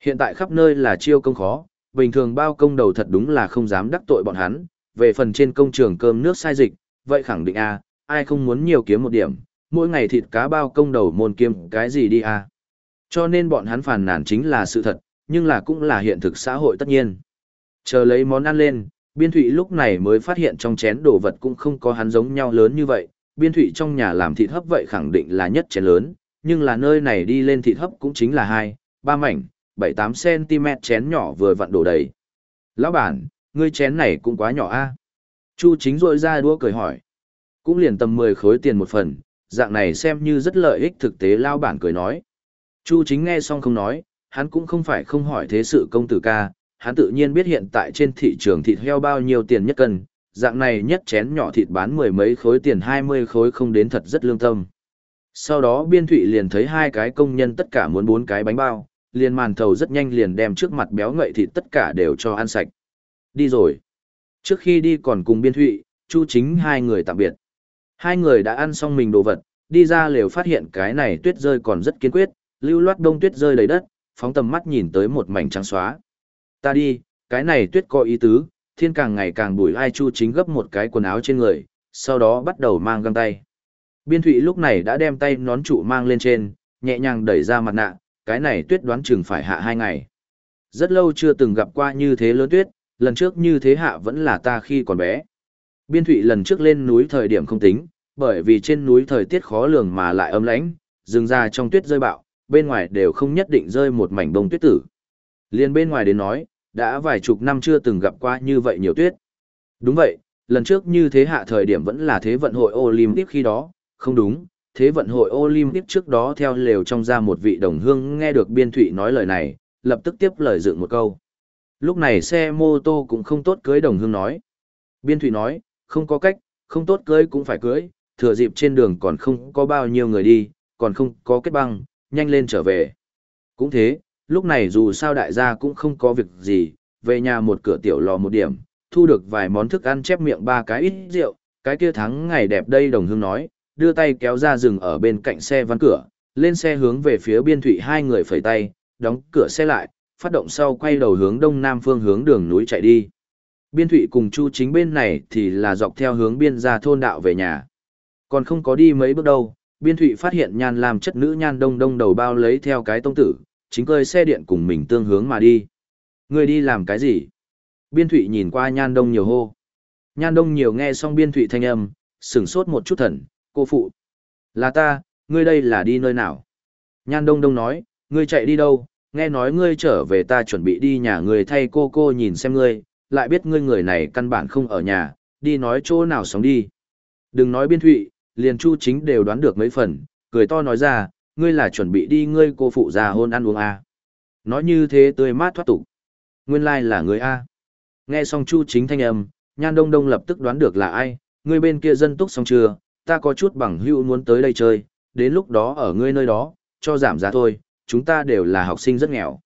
Hiện tại khắp nơi là chiêu công khó, bình thường bao công đầu thật đúng là không dám đắc tội bọn hắn, về phần trên công trường cơm nước sai dịch, vậy khẳng định a, ai không muốn nhiều kiếm một điểm, mỗi ngày thịt cá bao công đầu môn kiêm cái gì đi à? Cho nên bọn hắn phàn nàn chính là sự thật, nhưng là cũng là hiện thực xã hội tất nhiên. Chờ lấy món ăn lên, biên thụy lúc này mới phát hiện trong chén đồ vật cũng không có hắn giống nhau lớn như vậy, biên thụy trong nhà làm thịt hấp vậy khẳng định là nhất chén lớn, nhưng là nơi này đi lên thịt hấp cũng chính là hai, ba mảnh, 7-8 cm chén nhỏ vừa vặn đổ đầy. Lão bản, ngươi chén này cũng quá nhỏ a Chu chính rội ra đua cười hỏi. Cũng liền tầm 10 khối tiền một phần, dạng này xem như rất lợi ích thực tế lao bản cười nói. Chu chính nghe xong không nói, hắn cũng không phải không hỏi thế sự công tử ca, hắn tự nhiên biết hiện tại trên thị trường thịt heo bao nhiêu tiền nhất cân, dạng này nhất chén nhỏ thịt bán mười mấy khối tiền 20 khối không đến thật rất lương tâm. Sau đó biên thụy liền thấy hai cái công nhân tất cả muốn bốn cái bánh bao, liền màn thầu rất nhanh liền đem trước mặt béo ngậy thịt tất cả đều cho ăn sạch. Đi rồi. Trước khi đi còn cùng biên thụy, chu chính hai người tạm biệt. Hai người đã ăn xong mình đồ vật, đi ra lều phát hiện cái này tuyết rơi còn rất kiên quyết, lưu loát đông tuyết rơi đầy đất, phóng tầm mắt nhìn tới một mảnh trắng xóa. Ta đi, cái này tuyết có ý tứ, thiên càng ngày càng bùi ai chu chính gấp một cái quần áo trên người, sau đó bắt đầu mang găng tay. Biên thụy lúc này đã đem tay nón trụ mang lên trên, nhẹ nhàng đẩy ra mặt nạ, cái này tuyết đoán chừng phải hạ hai ngày. Rất lâu chưa từng gặp qua như thế lớn tuyết, lần trước như thế hạ vẫn là ta khi còn bé. Biên thụy lần trước lên núi thời điểm không tính, bởi vì trên núi thời tiết khó lường mà lại ấm lãnh, rừng ra trong tuyết rơi bạo, bên ngoài đều không nhất định rơi một mảnh bông tuyết tử. Liên bên ngoài đến nói, đã vài chục năm chưa từng gặp qua như vậy nhiều tuyết. Đúng vậy, lần trước như thế hạ thời điểm vẫn là thế vận hội Olympic khi đó, không đúng, thế vận hội Olympic trước đó theo lều trong ra một vị đồng hương nghe được biên thụy nói lời này, lập tức tiếp lời dựng một câu. Lúc này xe mô tô cũng không tốt cưới đồng hương nói. Biên thụy nói, không có cách, không tốt cưới cũng phải cưới, thừa dịp trên đường còn không có bao nhiêu người đi, còn không có kết băng, nhanh lên trở về. Cũng thế, lúc này dù sao đại gia cũng không có việc gì, về nhà một cửa tiểu lò một điểm, thu được vài món thức ăn chép miệng ba cái ít rượu, cái kia thắng ngày đẹp đây đồng hương nói, đưa tay kéo ra rừng ở bên cạnh xe văn cửa, lên xe hướng về phía biên thủy hai người phẩy tay, đóng cửa xe lại, phát động sau quay đầu hướng đông nam phương hướng đường núi chạy đi. Biên thụy cùng chu chính bên này thì là dọc theo hướng biên ra thôn đạo về nhà. Còn không có đi mấy bước đâu, biên thụy phát hiện nhan làm chất nữ nhan đông đông đầu bao lấy theo cái tông tử, chính cơi xe điện cùng mình tương hướng mà đi. Người đi làm cái gì? Biên thụy nhìn qua nhan đông nhiều hô. Nhan đông nhiều nghe xong biên thụy thanh âm, sửng sốt một chút thần, cô phụ. Là ta, ngươi đây là đi nơi nào? Nhan đông đông nói, ngươi chạy đi đâu? Nghe nói ngươi trở về ta chuẩn bị đi nhà người thay cô cô nhìn xem ngươi, lại biết ngươi người này căn bản không ở nhà, đi nói chỗ nào sống đi. Đừng nói biên thụy, liền chu chính đều đoán được mấy phần, cười to nói ra, ngươi là chuẩn bị đi ngươi cô phụ già hôn ăn uống à. Nói như thế tươi mát thoát tục. Nguyên lai là ngươi A. Nghe xong chu chính thanh âm, nhan đông đông lập tức đoán được là ai, ngươi bên kia dân túc xong chưa, ta có chút bằng hữu muốn tới đây chơi, đến lúc đó ở ngươi nơi đó, cho giảm giá thôi, chúng ta đều là học sinh rất nghèo.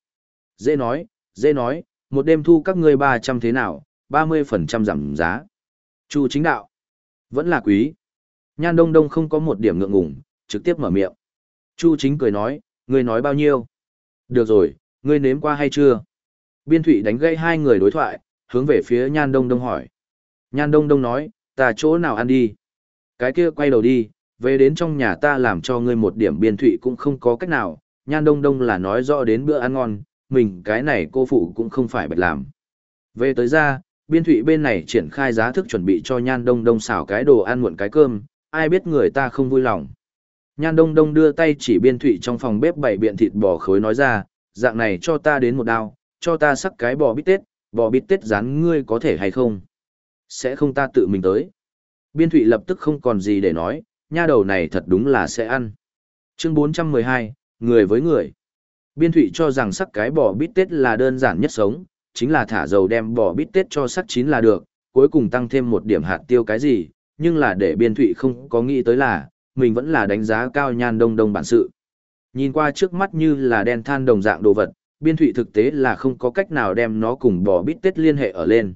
Dễ nói, dễ nói, một đêm thu các ngươi 300 thế nào, 30% giảm giá. Chu chính đạo, vẫn là quý. Nhan đông đông không có một điểm ngượng ngùng, trực tiếp mở miệng. Chu chính cười nói, ngươi nói bao nhiêu? Được rồi, ngươi nếm qua hay chưa? Biên thủy đánh gây hai người đối thoại, hướng về phía nhan đông đông hỏi. Nhan đông đông nói, ta chỗ nào ăn đi? Cái kia quay đầu đi, về đến trong nhà ta làm cho ngươi một điểm biên thụy cũng không có cách nào, nhan đông đông là nói rõ đến bữa ăn ngon, mình cái này cô phụ cũng không phải bạch làm. Về tới ra, biên thụy bên này triển khai giá thức chuẩn bị cho nhan đông đông xào cái đồ ăn muộn cái cơm, ai biết người ta không vui lòng. Nhan đông đông đưa tay chỉ biên thụy trong phòng bếp bảy biện thịt bò khối nói ra, dạng này cho ta đến một đao, cho ta sắc cái bò bít tết, bò bít tết rán ngươi có thể hay không? Sẽ không ta tự mình tới. Biên thụy lập tức không còn gì để nói, nha đầu này thật đúng là sẽ ăn. Chương 412, người với người. Biên thụy cho rằng sắc cái bò bít tết là đơn giản nhất sống, chính là thả dầu đem bò bít tết cho sắc chín là được, cuối cùng tăng thêm một điểm hạt tiêu cái gì, nhưng là để biên thụy không có nghĩ tới là, mình vẫn là đánh giá cao nhan đông đông bản sự. Nhìn qua trước mắt như là đen than đồng dạng đồ vật, biên thụy thực tế là không có cách nào đem nó cùng bò bít tết liên hệ ở lên.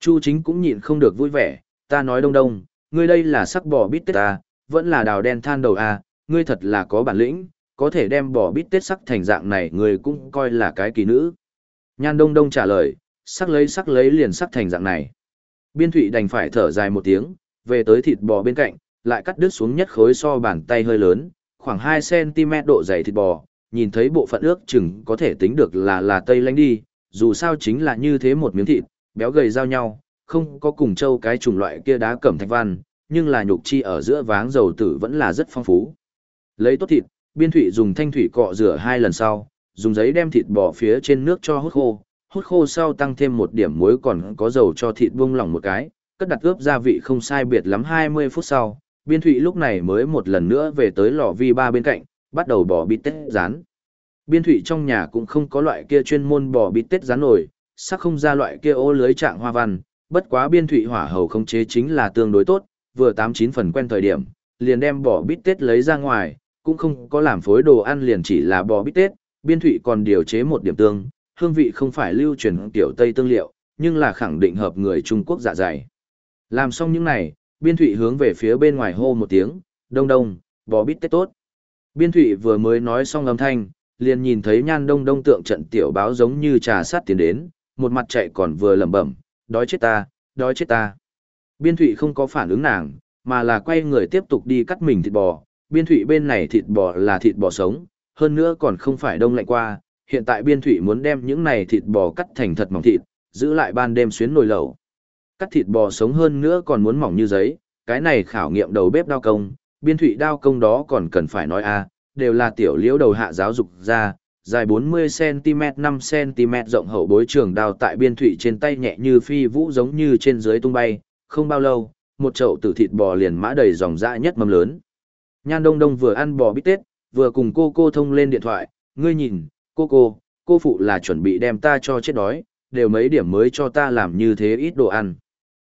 Chu chính cũng nhịn không được vui vẻ, ta nói đông đông, ngươi đây là sắc bò bít tết ta, vẫn là đào đen than đầu à, ngươi thật là có bản lĩnh, có thể đem bò bít tết sắc thành dạng này người cũng coi là cái kỳ nữ. Nhan đông đông trả lời, sắc lấy sắc lấy liền sắc thành dạng này. Biên thụy đành phải thở dài một tiếng, về tới thịt bò bên cạnh, lại cắt đứt xuống nhất khối so bàn tay hơi lớn, khoảng 2cm độ dày thịt bò, nhìn thấy bộ phận ước chừng có thể tính được là là tây lánh đi, dù sao chính là như thế một miếng thịt, béo gầy giao nhau, không có cùng châu cái chủng loại kia đá cẩm thạch văn, nhưng là nhục chi ở giữa váng dầu tử vẫn là rất phong phú. Lấy tốt thịt, biên thủy dùng thanh thủy cọ rửa hai lần sau, dùng giấy đem thịt bò phía trên nước cho hút khô, hút khô sau tăng thêm một điểm muối còn có dầu cho thịt bung lỏng một cái, cất đặt ướp gia vị không sai biệt lắm 20 phút sau, biên thụy lúc này mới một lần nữa về tới lò vi ba bên cạnh, bắt đầu bỏ bít tết rán. Biên thụy trong nhà cũng không có loại kia chuyên môn bỏ bít tết rán nổi, sắc không ra loại kia ô lưới trạng hoa văn, bất quá biên thụy hỏa hầu không chế chính là tương đối tốt, vừa 89 phần quen thời điểm, liền đem bỏ bít tết lấy ra ngoài, cũng không có làm phối đồ ăn liền chỉ là bò bít tết, biên thụy còn điều chế một điểm tương, hương vị không phải lưu truyền tiểu Tây tương liệu, nhưng là khẳng định hợp người Trung Quốc dạ dày. Làm xong những này, biên thụy hướng về phía bên ngoài hô một tiếng, đông đông, bò bít tết tốt. Biên thụy vừa mới nói xong âm thanh, liền nhìn thấy nhan đông đông tượng trận tiểu báo giống như trà sát tiến đến, một mặt chạy còn vừa lẩm bẩm, đói chết ta, đói chết ta. Biên thụy không có phản ứng nàng, mà là quay người tiếp tục đi cắt mình thịt bò. Biên thụy bên này thịt bò là thịt bò sống, hơn nữa còn không phải đông lạnh qua. Hiện tại biên thụy muốn đem những này thịt bò cắt thành thật mỏng thịt, giữ lại ban đêm xuyến nồi lẩu. Cắt thịt bò sống hơn nữa còn muốn mỏng như giấy, cái này khảo nghiệm đầu bếp đao công, biên thụy đao công đó còn cần phải nói a đều là tiểu liễu đầu hạ giáo dục ra, dài 40cm 5cm rộng hậu bối trường đao tại biên thụy trên tay nhẹ như phi vũ giống như trên dưới tung bay, không bao lâu, một chậu tử thịt bò liền mã đầy dòng dã nhất mâm lớn. Nhan Đông Đông vừa ăn bò bít tết, vừa cùng cô cô thông lên điện thoại, ngươi nhìn, cô cô, cô phụ là chuẩn bị đem ta cho chết đói, đều mấy điểm mới cho ta làm như thế ít đồ ăn.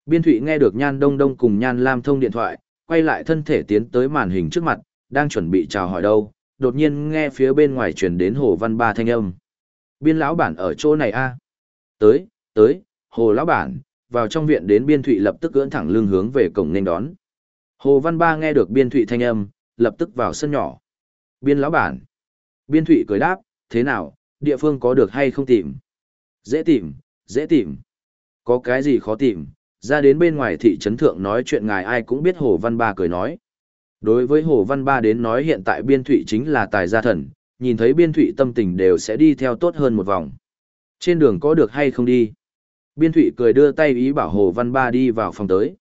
Biên Thụy nghe được Nhan Đông Đông cùng Nhan Lam thông điện thoại, quay lại thân thể tiến tới màn hình trước mặt, đang chuẩn bị chào hỏi đâu, đột nhiên nghe phía bên ngoài truyền đến Hồ Văn Ba thanh âm. Biên lão bản ở chỗ này a Tới, tới, Hồ lão bản, vào trong viện đến Biên Thụy lập tức ưỡn thẳng lưng hướng về cổng nên đón. Hồ Văn Ba nghe được Biên Thụy thanh âm, lập tức vào sân nhỏ. Biên lão bản. Biên Thụy cười đáp, thế nào, địa phương có được hay không tìm? Dễ tìm, dễ tìm. Có cái gì khó tìm, ra đến bên ngoài thị trấn thượng nói chuyện ngài ai cũng biết Hồ Văn Ba cười nói. Đối với Hồ Văn Ba đến nói hiện tại biên thụy chính là tài gia thần, nhìn thấy biên thụy tâm tình đều sẽ đi theo tốt hơn một vòng. Trên đường có được hay không đi? Biên thụy cười đưa tay ý bảo Hồ Văn Ba đi vào phòng tới.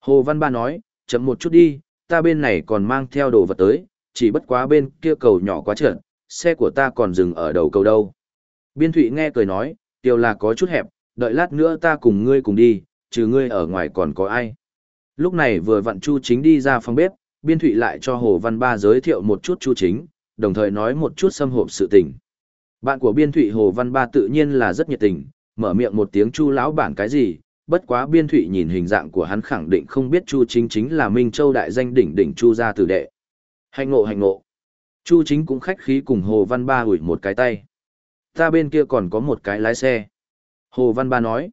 Hồ Văn Ba nói, chậm một chút đi, ta bên này còn mang theo đồ vật tới, chỉ bất quá bên kia cầu nhỏ quá trượt, xe của ta còn dừng ở đầu cầu đâu. Biên thụy nghe cười nói, tiêu là có chút hẹp, đợi lát nữa ta cùng ngươi cùng đi, trừ ngươi ở ngoài còn có ai. Lúc này vừa vặn Chu Chính đi ra phòng bếp, Biên Thụy lại cho Hồ Văn Ba giới thiệu một chút Chu Chính, đồng thời nói một chút xâm hộp sự tình. Bạn của Biên Thụy Hồ Văn Ba tự nhiên là rất nhiệt tình, mở miệng một tiếng Chu lão bản cái gì, bất quá Biên Thụy nhìn hình dạng của hắn khẳng định không biết Chu Chính chính là Minh Châu đại danh đỉnh đỉnh Chu gia tử đệ. Hành ngộ hành ngộ. Chu Chính cũng khách khí cùng Hồ Văn Ba ủi một cái tay. Ta bên kia còn có một cái lái xe. Hồ Văn Ba nói.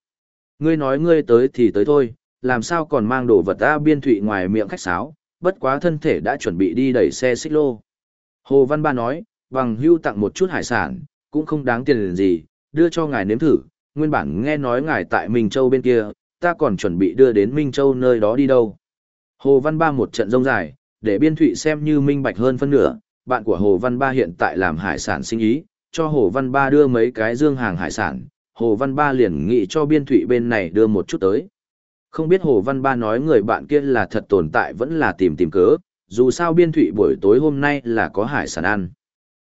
Ngươi nói ngươi tới thì tới thôi, làm sao còn mang đồ vật ta biên thụy ngoài miệng khách sáo, bất quá thân thể đã chuẩn bị đi đẩy xe xích lô. Hồ Văn Ba nói, bằng hưu tặng một chút hải sản, cũng không đáng tiền gì, đưa cho ngài nếm thử, nguyên bản nghe nói ngài tại Minh Châu bên kia, ta còn chuẩn bị đưa đến Minh Châu nơi đó đi đâu. Hồ Văn Ba một trận rông dài, để biên thụy xem như minh bạch hơn phân nửa, bạn của Hồ Văn Ba hiện tại làm hải sản sinh ý, cho Hồ Văn Ba đưa mấy cái dương hàng hải sản, Hồ Văn Ba liền nghị cho biên thụy bên này đưa một chút tới. Không biết Hồ Văn Ba nói người bạn kia là thật tồn tại vẫn là tìm tìm cớ, dù sao biên thụy buổi tối hôm nay là có hải sản ăn.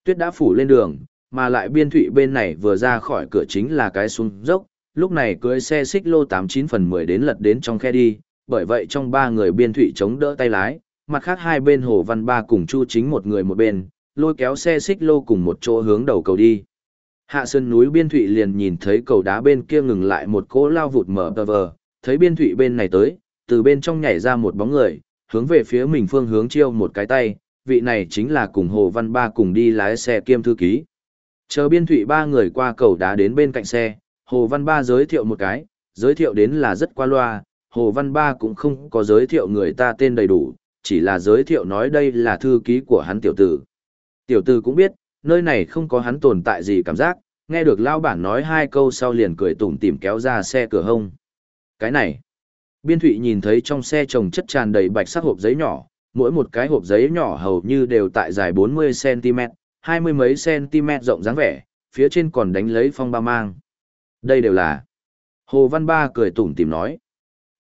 Tuyết đã phủ lên đường, mà lại biên thụy bên này vừa ra khỏi cửa chính là cái xuống dốc, lúc này cưới xe xích lô 89 phần 10 đến lật đến trong khe đi, bởi vậy trong ba người biên thụy chống đỡ tay lái, mặt khác hai bên Hồ Văn Ba cùng Chu chính một người một bên, lôi kéo xe xích lô cùng một chỗ hướng đầu cầu đi. Hạ sơn núi biên thụy liền nhìn thấy cầu đá bên kia ngừng lại một cỗ lao vụt mở tờ vờ, thấy biên thụy bên này tới, từ bên trong nhảy ra một bóng người, hướng về phía mình phương hướng chiêu một cái tay, vị này chính là cùng Hồ Văn Ba cùng đi lái xe kiêm thư ký. Chờ biên thụy ba người qua cầu đá đến bên cạnh xe, Hồ Văn Ba giới thiệu một cái, giới thiệu đến là rất qua loa, Hồ Văn Ba cũng không có giới thiệu người ta tên đầy đủ, chỉ là giới thiệu nói đây là thư ký của hắn tiểu tử. Tiểu tử cũng biết, nơi này không có hắn tồn tại gì cảm giác, nghe được lao bản nói hai câu sau liền cười tủm tỉm kéo ra xe cửa hông. Cái này, biên thụy nhìn thấy trong xe trồng chất tràn đầy bạch sắc hộp giấy nhỏ, mỗi một cái hộp giấy nhỏ hầu như đều tại dài 40cm, hai mươi mấy cm rộng dáng vẻ, phía trên còn đánh lấy phong ba mang. Đây đều là. Hồ Văn Ba cười tủm tỉm nói.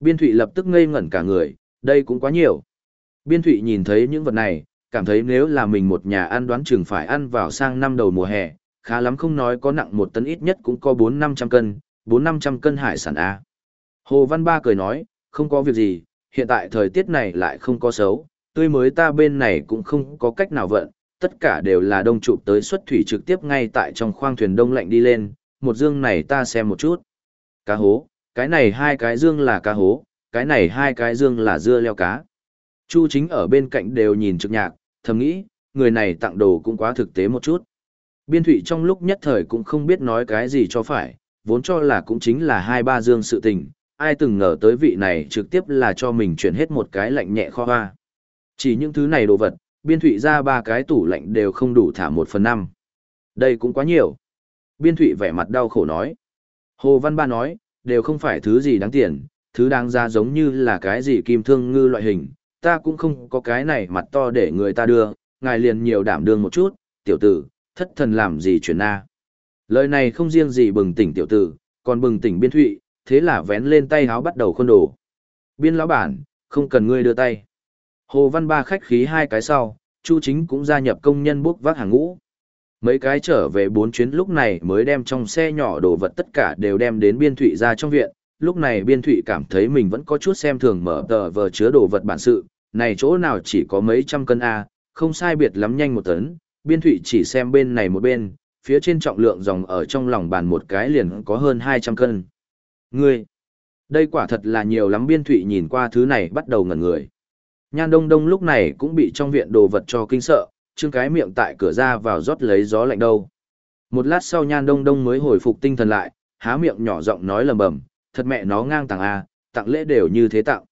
Biên Thụy lập tức ngây ngẩn cả người, đây cũng quá nhiều. Biên Thụy nhìn thấy những vật này, cảm thấy nếu là mình một nhà ăn đoán chừng phải ăn vào sang năm đầu mùa hè, khá lắm không nói có nặng một tấn ít nhất cũng có 4-500 cân, 4-500 cân hải sản A. Hồ Văn Ba cười nói, không có việc gì, hiện tại thời tiết này lại không có xấu, tươi mới ta bên này cũng không có cách nào vận, tất cả đều là đông trụ tới xuất thủy trực tiếp ngay tại trong khoang thuyền đông lạnh đi lên, một dương này ta xem một chút. Cá hố, cái này hai cái dương là cá hố, cái này hai cái dương là dưa leo cá. Chu chính ở bên cạnh đều nhìn trực nhạc, thầm nghĩ, người này tặng đồ cũng quá thực tế một chút. Biên thủy trong lúc nhất thời cũng không biết nói cái gì cho phải, vốn cho là cũng chính là hai ba dương sự tình, ai từng ngờ tới vị này trực tiếp là cho mình chuyển hết một cái lạnh nhẹ kho hoa. Chỉ những thứ này đồ vật, biên thụy ra ba cái tủ lạnh đều không đủ thả một phần năm. Đây cũng quá nhiều. Biên thụy vẻ mặt đau khổ nói. Hồ Văn Ba nói, đều không phải thứ gì đáng tiền, thứ đáng ra giống như là cái gì kim thương ngư loại hình, ta cũng không có cái này mặt to để người ta đưa, ngài liền nhiều đảm đương một chút, tiểu tử, thất thần làm gì chuyển na. Lời này không riêng gì bừng tỉnh tiểu tử, còn bừng tỉnh biên thụy, thế là vén lên tay háo bắt đầu khôn đồ. Biên lão bản, không cần ngươi đưa tay. Hồ Văn Ba khách khí hai cái sau, Chu Chính cũng gia nhập công nhân bốc vác hàng ngũ. Mấy cái trở về bốn chuyến lúc này mới đem trong xe nhỏ đồ vật tất cả đều đem đến biên thụy ra trong viện. Lúc này biên thụy cảm thấy mình vẫn có chút xem thường mở tờ vờ chứa đồ vật bản sự, này chỗ nào chỉ có mấy trăm cân A, không sai biệt lắm nhanh một tấn, biên thụy chỉ xem bên này một bên, phía trên trọng lượng dòng ở trong lòng bàn một cái liền có hơn 200 cân. Ngươi, đây quả thật là nhiều lắm biên thụy nhìn qua thứ này bắt đầu ngẩn người. Nhan Đông Đông lúc này cũng bị trong viện đồ vật cho kinh sợ, trương cái miệng tại cửa ra vào rót lấy gió lạnh đâu. Một lát sau Nhan Đông Đông mới hồi phục tinh thần lại, há miệng nhỏ giọng nói lầm bầm, thật mẹ nó ngang tặng a, tặng lễ đều như thế tặng.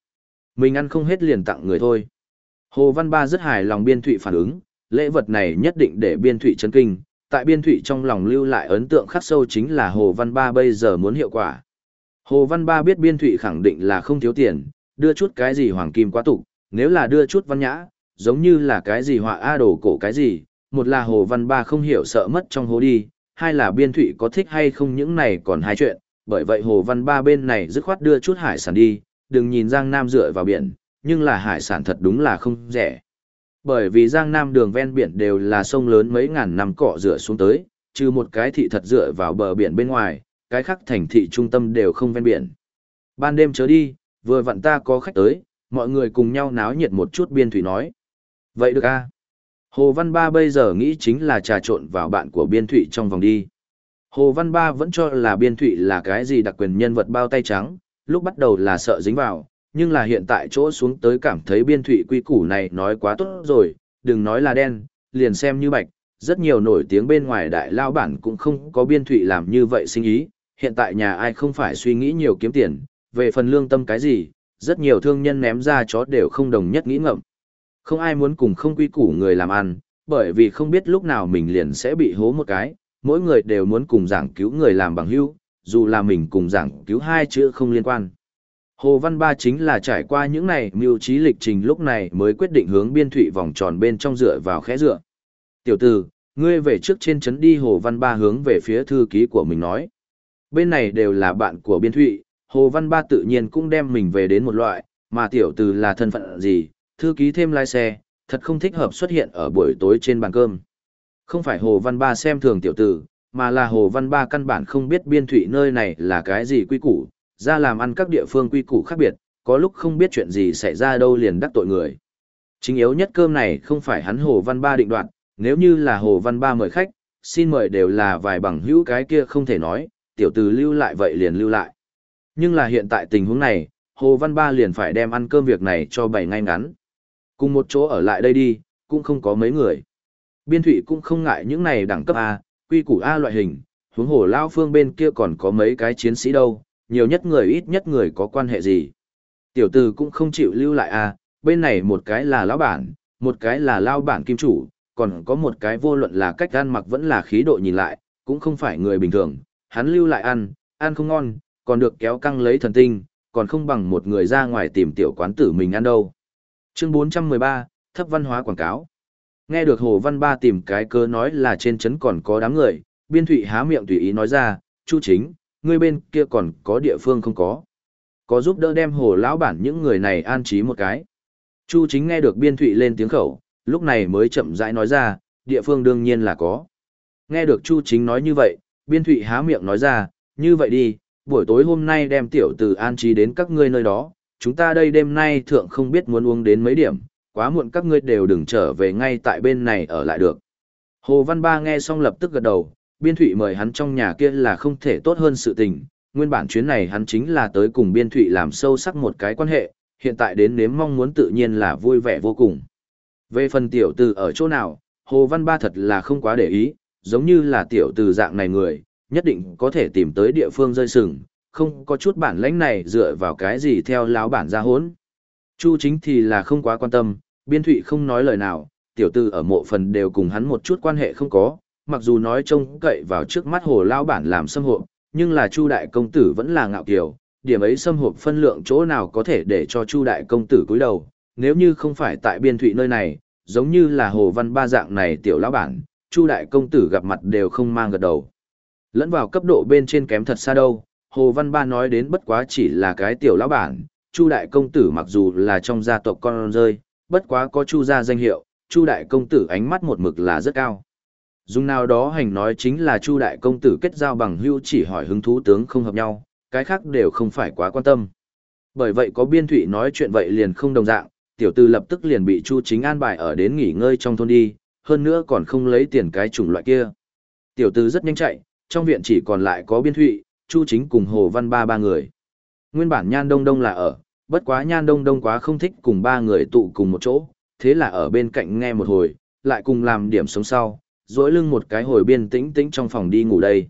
Mình ăn không hết liền tặng người thôi. Hồ Văn Ba rất hài lòng biên thụy phản ứng, lễ vật này nhất định để biên thụy chấn kinh, tại biên thụy trong lòng lưu lại ấn tượng khắc sâu chính là Hồ Văn Ba bây giờ muốn hiệu quả. Hồ Văn Ba biết biên thụy khẳng định là không thiếu tiền, đưa chút cái gì hoàng kim quá tục, nếu là đưa chút văn nhã, giống như là cái gì họa A đồ cổ cái gì, một là Hồ Văn Ba không hiểu sợ mất trong hố đi, hai là biên thụy có thích hay không những này còn hai chuyện, bởi vậy Hồ Văn Ba bên này dứt khoát đưa chút hải sản đi, đừng nhìn Giang Nam dựa vào biển, nhưng là hải sản thật đúng là không rẻ. Bởi vì Giang Nam đường ven biển đều là sông lớn mấy ngàn năm cọ rửa xuống tới, trừ một cái thị thật dựa vào bờ biển bên ngoài, cái khác thành thị trung tâm đều không ven biển. Ban đêm chớ đi, vừa vặn ta có khách tới, mọi người cùng nhau náo nhiệt một chút biên thủy nói. Vậy được a Hồ Văn Ba bây giờ nghĩ chính là trà trộn vào bạn của biên thủy trong vòng đi. Hồ Văn Ba vẫn cho là biên thủy là cái gì đặc quyền nhân vật bao tay trắng, lúc bắt đầu là sợ dính vào, nhưng là hiện tại chỗ xuống tới cảm thấy biên thủy quy củ này nói quá tốt rồi, đừng nói là đen, liền xem như bạch, rất nhiều nổi tiếng bên ngoài đại lao bản cũng không có biên thủy làm như vậy sinh ý, hiện tại nhà ai không phải suy nghĩ nhiều kiếm tiền, về phần lương tâm cái gì, rất nhiều thương nhân ném ra chó đều không đồng nhất nghĩ ngậm. Không ai muốn cùng không quy củ người làm ăn, bởi vì không biết lúc nào mình liền sẽ bị hố một cái, mỗi người đều muốn cùng giảng cứu người làm bằng hữu, dù là mình cùng giảng cứu hai chữ không liên quan. Hồ Văn Ba chính là trải qua những này mưu trí lịch trình lúc này mới quyết định hướng biên thụy vòng tròn bên trong dựa vào khẽ dựa. Tiểu tử, ngươi về trước trên chấn đi Hồ Văn Ba hướng về phía thư ký của mình nói. Bên này đều là bạn của biên thụy, Hồ Văn Ba tự nhiên cũng đem mình về đến một loại, mà tiểu từ là thân phận gì, thư ký thêm lái xe, thật không thích hợp xuất hiện ở buổi tối trên bàn cơm. Không phải Hồ Văn Ba xem thường tiểu tử, mà là Hồ Văn Ba căn bản không biết biên thủy nơi này là cái gì quy củ, ra làm ăn các địa phương quy củ khác biệt, có lúc không biết chuyện gì xảy ra đâu liền đắc tội người. Chính yếu nhất cơm này không phải hắn Hồ Văn Ba định đoạt, nếu như là Hồ Văn Ba mời khách, xin mời đều là vài bằng hữu cái kia không thể nói, tiểu tử lưu lại vậy liền lưu lại. Nhưng là hiện tại tình huống này, Hồ Văn Ba liền phải đem ăn cơm việc này cho bảy ngay ngắn. Cùng một chỗ ở lại đây đi, cũng không có mấy người. Biên thụy cũng không ngại những này đẳng cấp A, quy củ A loại hình, huống hồ lao phương bên kia còn có mấy cái chiến sĩ đâu, nhiều nhất người ít nhất người có quan hệ gì. Tiểu tử cũng không chịu lưu lại A, bên này một cái là lão bản, một cái là lao bản kim chủ, còn có một cái vô luận là cách ăn mặc vẫn là khí độ nhìn lại, cũng không phải người bình thường, hắn lưu lại ăn, ăn không ngon, còn được kéo căng lấy thần tinh, còn không bằng một người ra ngoài tìm tiểu quán tử mình ăn đâu. Chương 413, thấp văn hóa quảng cáo. Nghe được Hồ Văn Ba tìm cái cơ nói là trên trấn còn có đám người, biên thụy há miệng tùy ý nói ra, chu chính, ngươi bên kia còn có địa phương không có. Có giúp đỡ đem hồ lão bản những người này an trí một cái. Chu chính nghe được biên thụy lên tiếng khẩu, lúc này mới chậm rãi nói ra, địa phương đương nhiên là có. Nghe được Chu chính nói như vậy, biên thụy há miệng nói ra, như vậy đi, buổi tối hôm nay đem tiểu từ an trí đến các ngươi nơi đó, chúng ta đây đêm nay thượng không biết muốn uống đến mấy điểm, quá muộn các ngươi đều đừng trở về ngay tại bên này ở lại được. Hồ Văn Ba nghe xong lập tức gật đầu, biên thụy mời hắn trong nhà kia là không thể tốt hơn sự tình, nguyên bản chuyến này hắn chính là tới cùng biên thụy làm sâu sắc một cái quan hệ, hiện tại đến nếm mong muốn tự nhiên là vui vẻ vô cùng. Về phần tiểu từ ở chỗ nào, Hồ Văn Ba thật là không quá để ý, giống như là tiểu từ dạng này người, nhất định có thể tìm tới địa phương rơi sừng, không có chút bản lãnh này dựa vào cái gì theo láo bản ra hốn. Chu chính thì là không quá quan tâm, biên thụy không nói lời nào, tiểu tư ở mộ phần đều cùng hắn một chút quan hệ không có, mặc dù nói trông cậy vào trước mắt hồ lao bản làm xâm hộ, nhưng là chu đại công tử vẫn là ngạo kiều, điểm ấy xâm hộp phân lượng chỗ nào có thể để cho chu đại công tử cúi đầu, nếu như không phải tại biên thụy nơi này, giống như là hồ văn ba dạng này tiểu lão bản, chu đại công tử gặp mặt đều không mang gật đầu. Lẫn vào cấp độ bên trên kém thật xa đâu, Hồ Văn Ba nói đến bất quá chỉ là cái tiểu lão bản, Chu đại công tử mặc dù là trong gia tộc con rơi, bất quá có Chu gia danh hiệu, Chu đại công tử ánh mắt một mực là rất cao. Dùng nào đó hành nói chính là Chu đại công tử kết giao bằng hữu chỉ hỏi hứng thú tướng không hợp nhau, cái khác đều không phải quá quan tâm. Bởi vậy có biên thủy nói chuyện vậy liền không đồng dạng, tiểu tư lập tức liền bị Chu chính an bài ở đến nghỉ ngơi trong thôn đi, hơn nữa còn không lấy tiền cái chủng loại kia. Tiểu tư rất nhanh chạy, trong viện chỉ còn lại có biên thụy, Chu Chính cùng Hồ Văn Ba ba người. Nguyên bản Nhan Đông Đông là ở, bất quá Nhan Đông Đông quá không thích cùng ba người tụ cùng một chỗ, thế là ở bên cạnh nghe một hồi, lại cùng làm điểm sống sau, dỗi lưng một cái hồi biên tĩnh tĩnh trong phòng đi ngủ đây.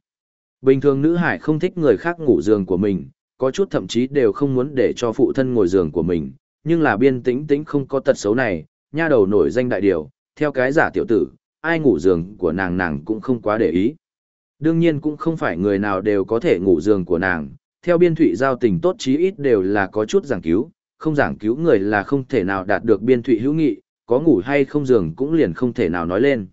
Bình thường nữ hải không thích người khác ngủ giường của mình, có chút thậm chí đều không muốn để cho phụ thân ngồi giường của mình, nhưng là biên tĩnh tĩnh không có tật xấu này, nha đầu nổi danh đại điều, theo cái giả tiểu tử, ai ngủ giường của nàng nàng cũng không quá để ý. Đương nhiên cũng không phải người nào đều có thể ngủ giường của nàng, theo biên thụy giao tình tốt chí ít đều là có chút giảng cứu, không giảng cứu người là không thể nào đạt được biên thụy hữu nghị, có ngủ hay không giường cũng liền không thể nào nói lên.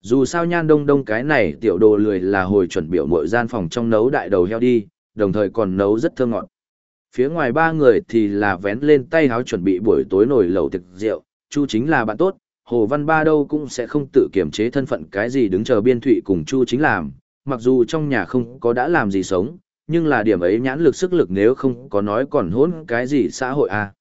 Dù sao nhan đông đông cái này tiểu đồ lười là hồi chuẩn biểu mỗi gian phòng trong nấu đại đầu heo đi, đồng thời còn nấu rất thơm ngọt. Phía ngoài ba người thì là vén lên tay háo chuẩn bị buổi tối nổi lẩu thực rượu, Chu chính là bạn tốt, Hồ Văn Ba đâu cũng sẽ không tự kiểm chế thân phận cái gì đứng chờ biên thụy cùng Chu chính làm, mặc dù trong nhà không có đã làm gì sống, nhưng là điểm ấy nhãn lực sức lực nếu không có nói còn hỗn cái gì xã hội à.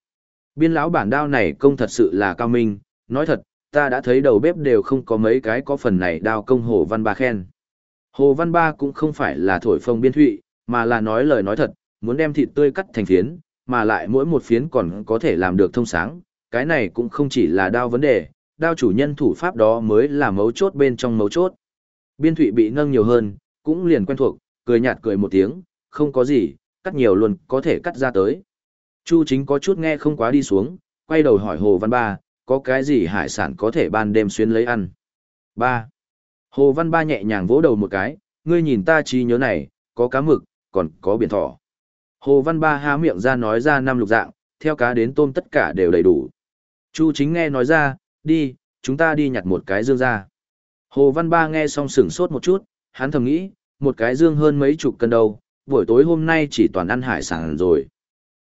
Biên lão bản đao này công thật sự là cao minh, nói thật, ta đã thấy đầu bếp đều không có mấy cái có phần này đao công Hồ Văn Ba khen. Hồ Văn Ba cũng không phải là thổi phông biên thụy, mà là nói lời nói thật, muốn đem thịt tươi cắt thành phiến, mà lại mỗi một phiến còn có thể làm được thông sáng, cái này cũng không chỉ là đao vấn đề, đao chủ nhân thủ pháp đó mới là mấu chốt bên trong mấu chốt. Biên thụy bị nâng nhiều hơn, cũng liền quen thuộc, cười nhạt cười một tiếng, không có gì, cắt nhiều luôn có thể cắt ra tới. Chu chính có chút nghe không quá đi xuống, quay đầu hỏi Hồ Văn Ba, có cái gì hải sản có thể ban đêm xuyên lấy ăn. Ba. Hồ Văn Ba nhẹ nhàng vỗ đầu một cái, ngươi nhìn ta chi nhớ này, có cá mực, còn có biển thỏ. Hồ Văn Ba há miệng ra nói ra năm lục dạng, theo cá đến tôm tất cả đều đầy đủ. Chu chính nghe nói ra, đi, chúng ta đi nhặt một cái dương ra. Hồ Văn Ba nghe xong sửng sốt một chút, hắn thầm nghĩ, một cái dương hơn mấy chục cân đâu, buổi tối hôm nay chỉ toàn ăn hải sản rồi.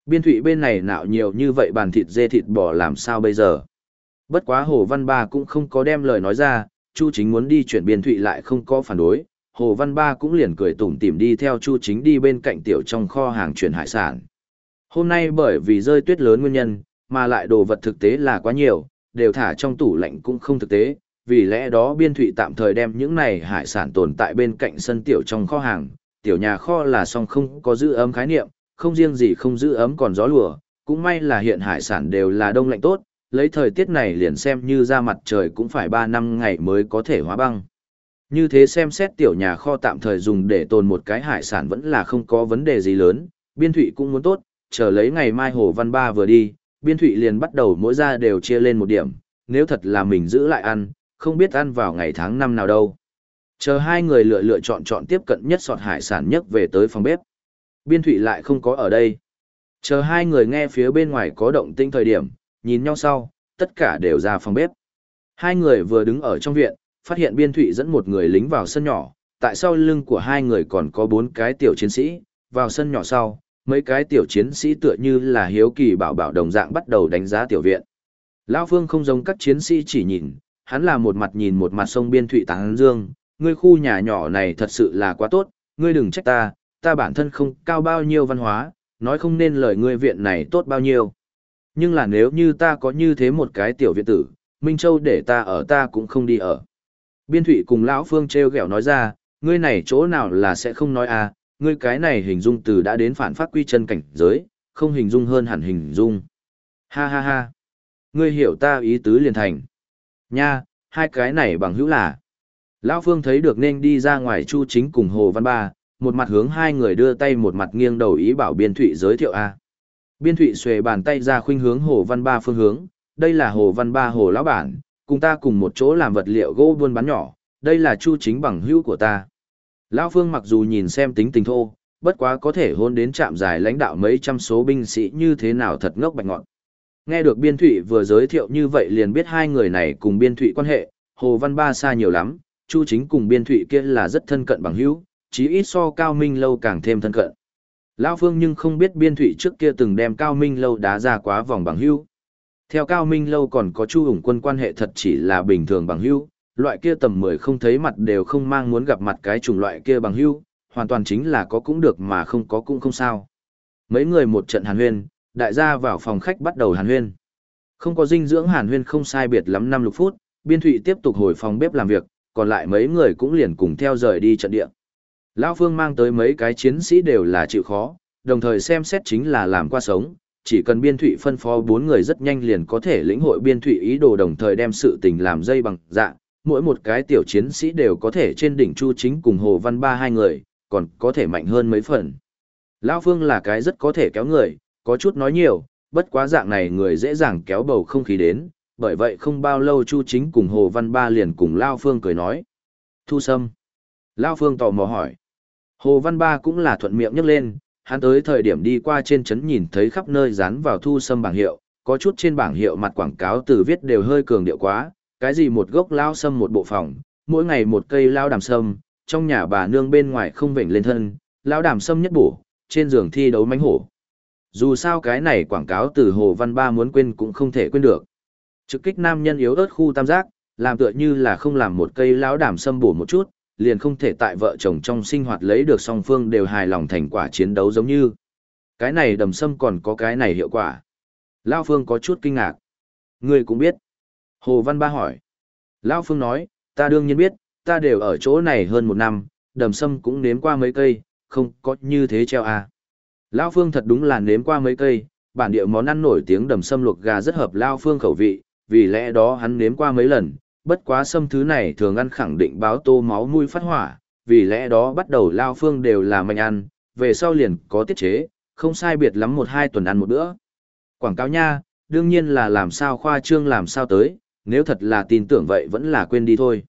Biên thụy bên này nạo nhiều như vậy bàn thịt dê thịt bò làm sao bây giờ. Bất quá Hồ Văn Ba cũng không có đem lời nói ra, Chu Chính muốn đi chuyển biên thụy lại không có phản đối. Hồ Văn Ba cũng liền cười tủm tỉm đi theo Chu Chính đi bên cạnh tiểu trong kho hàng chuyển hải sản. Hôm nay bởi vì rơi tuyết lớn nguyên nhân, mà lại đồ vật thực tế là quá nhiều, đều thả trong tủ lạnh cũng không thực tế, vì lẽ đó biên thụy tạm thời đem những này hải sản tồn tại bên cạnh sân tiểu trong kho hàng, tiểu nhà kho là song không có giữ ấm khái niệm, không riêng gì không giữ ấm còn gió lùa, cũng may là hiện hải sản đều là đông lạnh tốt, lấy thời tiết này liền xem như ra mặt trời cũng phải 3 năm ngày mới có thể hóa băng. Như thế xem xét tiểu nhà kho tạm thời dùng để tồn một cái hải sản vẫn là không có vấn đề gì lớn, biên thụy cũng muốn tốt, chờ lấy ngày mai Hồ Văn Ba vừa đi, biên thụy liền bắt đầu mỗi ra đều chia lên một điểm, nếu thật là mình giữ lại ăn, không biết ăn vào ngày tháng năm nào đâu. Chờ hai người lựa lựa chọn chọn tiếp cận nhất sọt hải sản nhất về tới phòng bếp. Biên thụy lại không có ở đây. Chờ hai người nghe phía bên ngoài có động tinh thời điểm, nhìn nhau sau, tất cả đều ra phòng bếp. Hai người vừa đứng ở trong viện, phát hiện biên thụy dẫn một người lính vào sân nhỏ, tại sau lưng của hai người còn có bốn cái tiểu chiến sĩ, vào sân nhỏ sau, mấy cái tiểu chiến sĩ tựa như là hiếu kỳ bảo bảo đồng dạng bắt đầu đánh giá tiểu viện. Lão Phương không giống các chiến sĩ chỉ nhìn, hắn là một mặt nhìn một mặt sông biên thụy táng dương, ngươi khu nhà nhỏ này thật sự là quá tốt, ngươi đừng trách ta, ta bản thân không cao bao nhiêu văn hóa, nói không nên lời ngươi viện này tốt bao nhiêu. Nhưng là nếu như ta có như thế một cái tiểu viện tử, Minh Châu để ta ở ta cũng không đi ở. Biên thụy cùng lão Phương treo gẹo nói ra, ngươi này chỗ nào là sẽ không nói à, ngươi cái này hình dung từ đã đến phản phát quy chân cảnh giới, không hình dung hơn hẳn hình dung. Ha ha ha. Ngươi hiểu ta ý tứ liền thành. Nha, hai cái này bằng hữu là. Lão Phương thấy được nên đi ra ngoài Chu Chính cùng Hồ Văn Ba, một mặt hướng hai người đưa tay một mặt nghiêng đầu ý bảo Biên Thụy giới thiệu A. Biên Thụy xuề bàn tay ra khuynh hướng Hồ Văn Ba phương hướng, đây là Hồ Văn Ba Hồ Lão Bản, cùng ta cùng một chỗ làm vật liệu gỗ buôn bán nhỏ, đây là Chu Chính bằng hữu của ta. Lão Phương mặc dù nhìn xem tính tình thô, bất quá có thể hôn đến trạm dài lãnh đạo mấy trăm số binh sĩ như thế nào thật ngốc bạch ngọn. Nghe được Biên Thụy vừa giới thiệu như vậy liền biết hai người này cùng Biên Thụy quan hệ, Hồ Văn Ba xa nhiều lắm, Chu Chính cùng Biên Thụy kia là rất thân cận bằng hữu, chí ít so Cao Minh Lâu càng thêm thân cận. Lão Phương nhưng không biết Biên Thụy trước kia từng đem Cao Minh Lâu đá ra quá vòng bằng hữu. Theo Cao Minh Lâu còn có Chu hùng quân quan hệ thật chỉ là bình thường bằng hữu, loại kia tầm 10 không thấy mặt đều không mang muốn gặp mặt cái chủng loại kia bằng hữu, hoàn toàn chính là có cũng được mà không có cũng không sao. Mấy người một trận hàn huyên, đại gia vào phòng khách bắt đầu hàn huyên. Không có dinh dưỡng hàn huyên không sai biệt lắm năm lục phút, Biên Thụy tiếp tục hồi phòng bếp làm việc, còn lại mấy người cũng liền cùng theo rời đi trận địa. Lão Phương mang tới mấy cái chiến sĩ đều là chịu khó, đồng thời xem xét chính là làm qua sống, chỉ cần biên thụy phân phó bốn người rất nhanh liền có thể lĩnh hội biên thụy ý đồ đồng thời đem sự tình làm dây bằng dạ, mỗi một cái tiểu chiến sĩ đều có thể trên đỉnh Chu Chính cùng Hồ Văn Ba hai người, còn có thể mạnh hơn mấy phần. Lão Phương là cái rất có thể kéo người, có chút nói nhiều, bất quá dạng này người dễ dàng kéo bầu không khí đến, bởi vậy không bao lâu Chu Chính cùng Hồ Văn Ba liền cùng Lao Phương cười nói. Thu Sâm. Lao Phương tò mò hỏi. Hồ Văn Ba cũng là thuận miệng nhắc lên, hắn tới thời điểm đi qua trên trấn nhìn thấy khắp nơi dán vào Thu Sâm bảng hiệu, có chút trên bảng hiệu mặt quảng cáo từ viết đều hơi cường điệu quá, cái gì một gốc lao sâm một bộ phòng, mỗi ngày một cây lao đàm sâm, trong nhà bà nương bên ngoài không vểnh lên thân, lao đàm sâm nhất bổ, trên giường thi đấu mánh hổ. Dù sao cái này quảng cáo từ Hồ Văn Ba muốn quên cũng không thể quên được. Trực kích nam nhân yếu ớt khu tam giác, làm tựa như là không làm một cây lão đảm sâm bổ một chút, liền không thể tại vợ chồng trong sinh hoạt lấy được song phương đều hài lòng thành quả chiến đấu giống như. Cái này đầm sâm còn có cái này hiệu quả. Lao Phương có chút kinh ngạc. Ngươi cũng biết. Hồ Văn Ba hỏi. Lao Phương nói, ta đương nhiên biết, ta đều ở chỗ này hơn một năm, đầm sâm cũng nếm qua mấy cây, không có như thế treo à. Lao Phương thật đúng là nếm qua mấy cây, bản địa món ăn nổi tiếng đầm sâm luộc gà rất hợp Lao Phương khẩu vị, vì lẽ đó hắn nếm qua mấy lần, bất quá sâm thứ này thường ăn khẳng định báo tô máu nuôi phát hỏa, vì lẽ đó bắt đầu lao phương đều là mạnh ăn, về sau liền có tiết chế, không sai biệt lắm một hai tuần ăn một bữa. Quảng cáo nha, đương nhiên là làm sao khoa trương làm sao tới, nếu thật là tin tưởng vậy vẫn là quên đi thôi.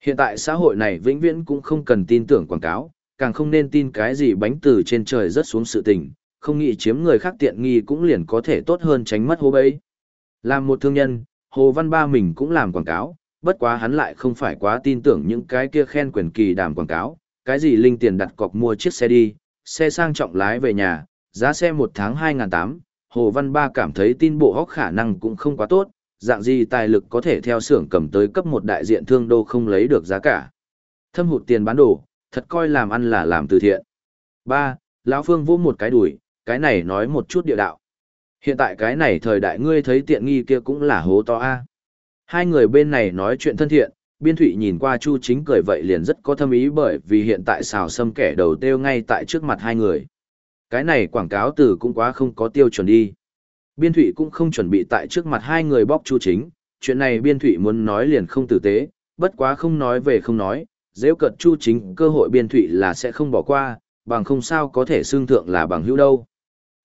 Hiện tại xã hội này vĩnh viễn cũng không cần tin tưởng quảng cáo, càng không nên tin cái gì bánh từ trên trời rớt xuống sự tình, không nghĩ chiếm người khác tiện nghi cũng liền có thể tốt hơn tránh mất hố bấy. Làm một thương nhân, Hồ Văn Ba mình cũng làm quảng cáo, bất quá hắn lại không phải quá tin tưởng những cái kia khen quyền kỳ đàm quảng cáo, cái gì linh tiền đặt cọc mua chiếc xe đi, xe sang trọng lái về nhà, giá xe một tháng 2.800, Hồ Văn Ba cảm thấy tin bộ hóc khả năng cũng không quá tốt, dạng gì tài lực có thể theo xưởng cầm tới cấp một đại diện thương đô không lấy được giá cả. Thâm hụt tiền bán đồ, thật coi làm ăn là làm từ thiện. Ba, lão Phương vô một cái đùi, cái này nói một chút địa đạo. Hiện tại cái này thời đại ngươi thấy tiện nghi kia cũng là hố to a. Hai người bên này nói chuyện thân thiện, biên thụy nhìn qua Chu Chính cười vậy liền rất có thâm ý bởi vì hiện tại xào sâm kẻ đầu tiêu ngay tại trước mặt hai người. Cái này quảng cáo từ cũng quá không có tiêu chuẩn đi. Biên thụy cũng không chuẩn bị tại trước mặt hai người bóc Chu Chính, chuyện này biên thụy muốn nói liền không tử tế, bất quá không nói về không nói, dễ cận Chu Chính cơ hội biên thụy là sẽ không bỏ qua, bằng không sao có thể xương thượng là bằng hữu đâu.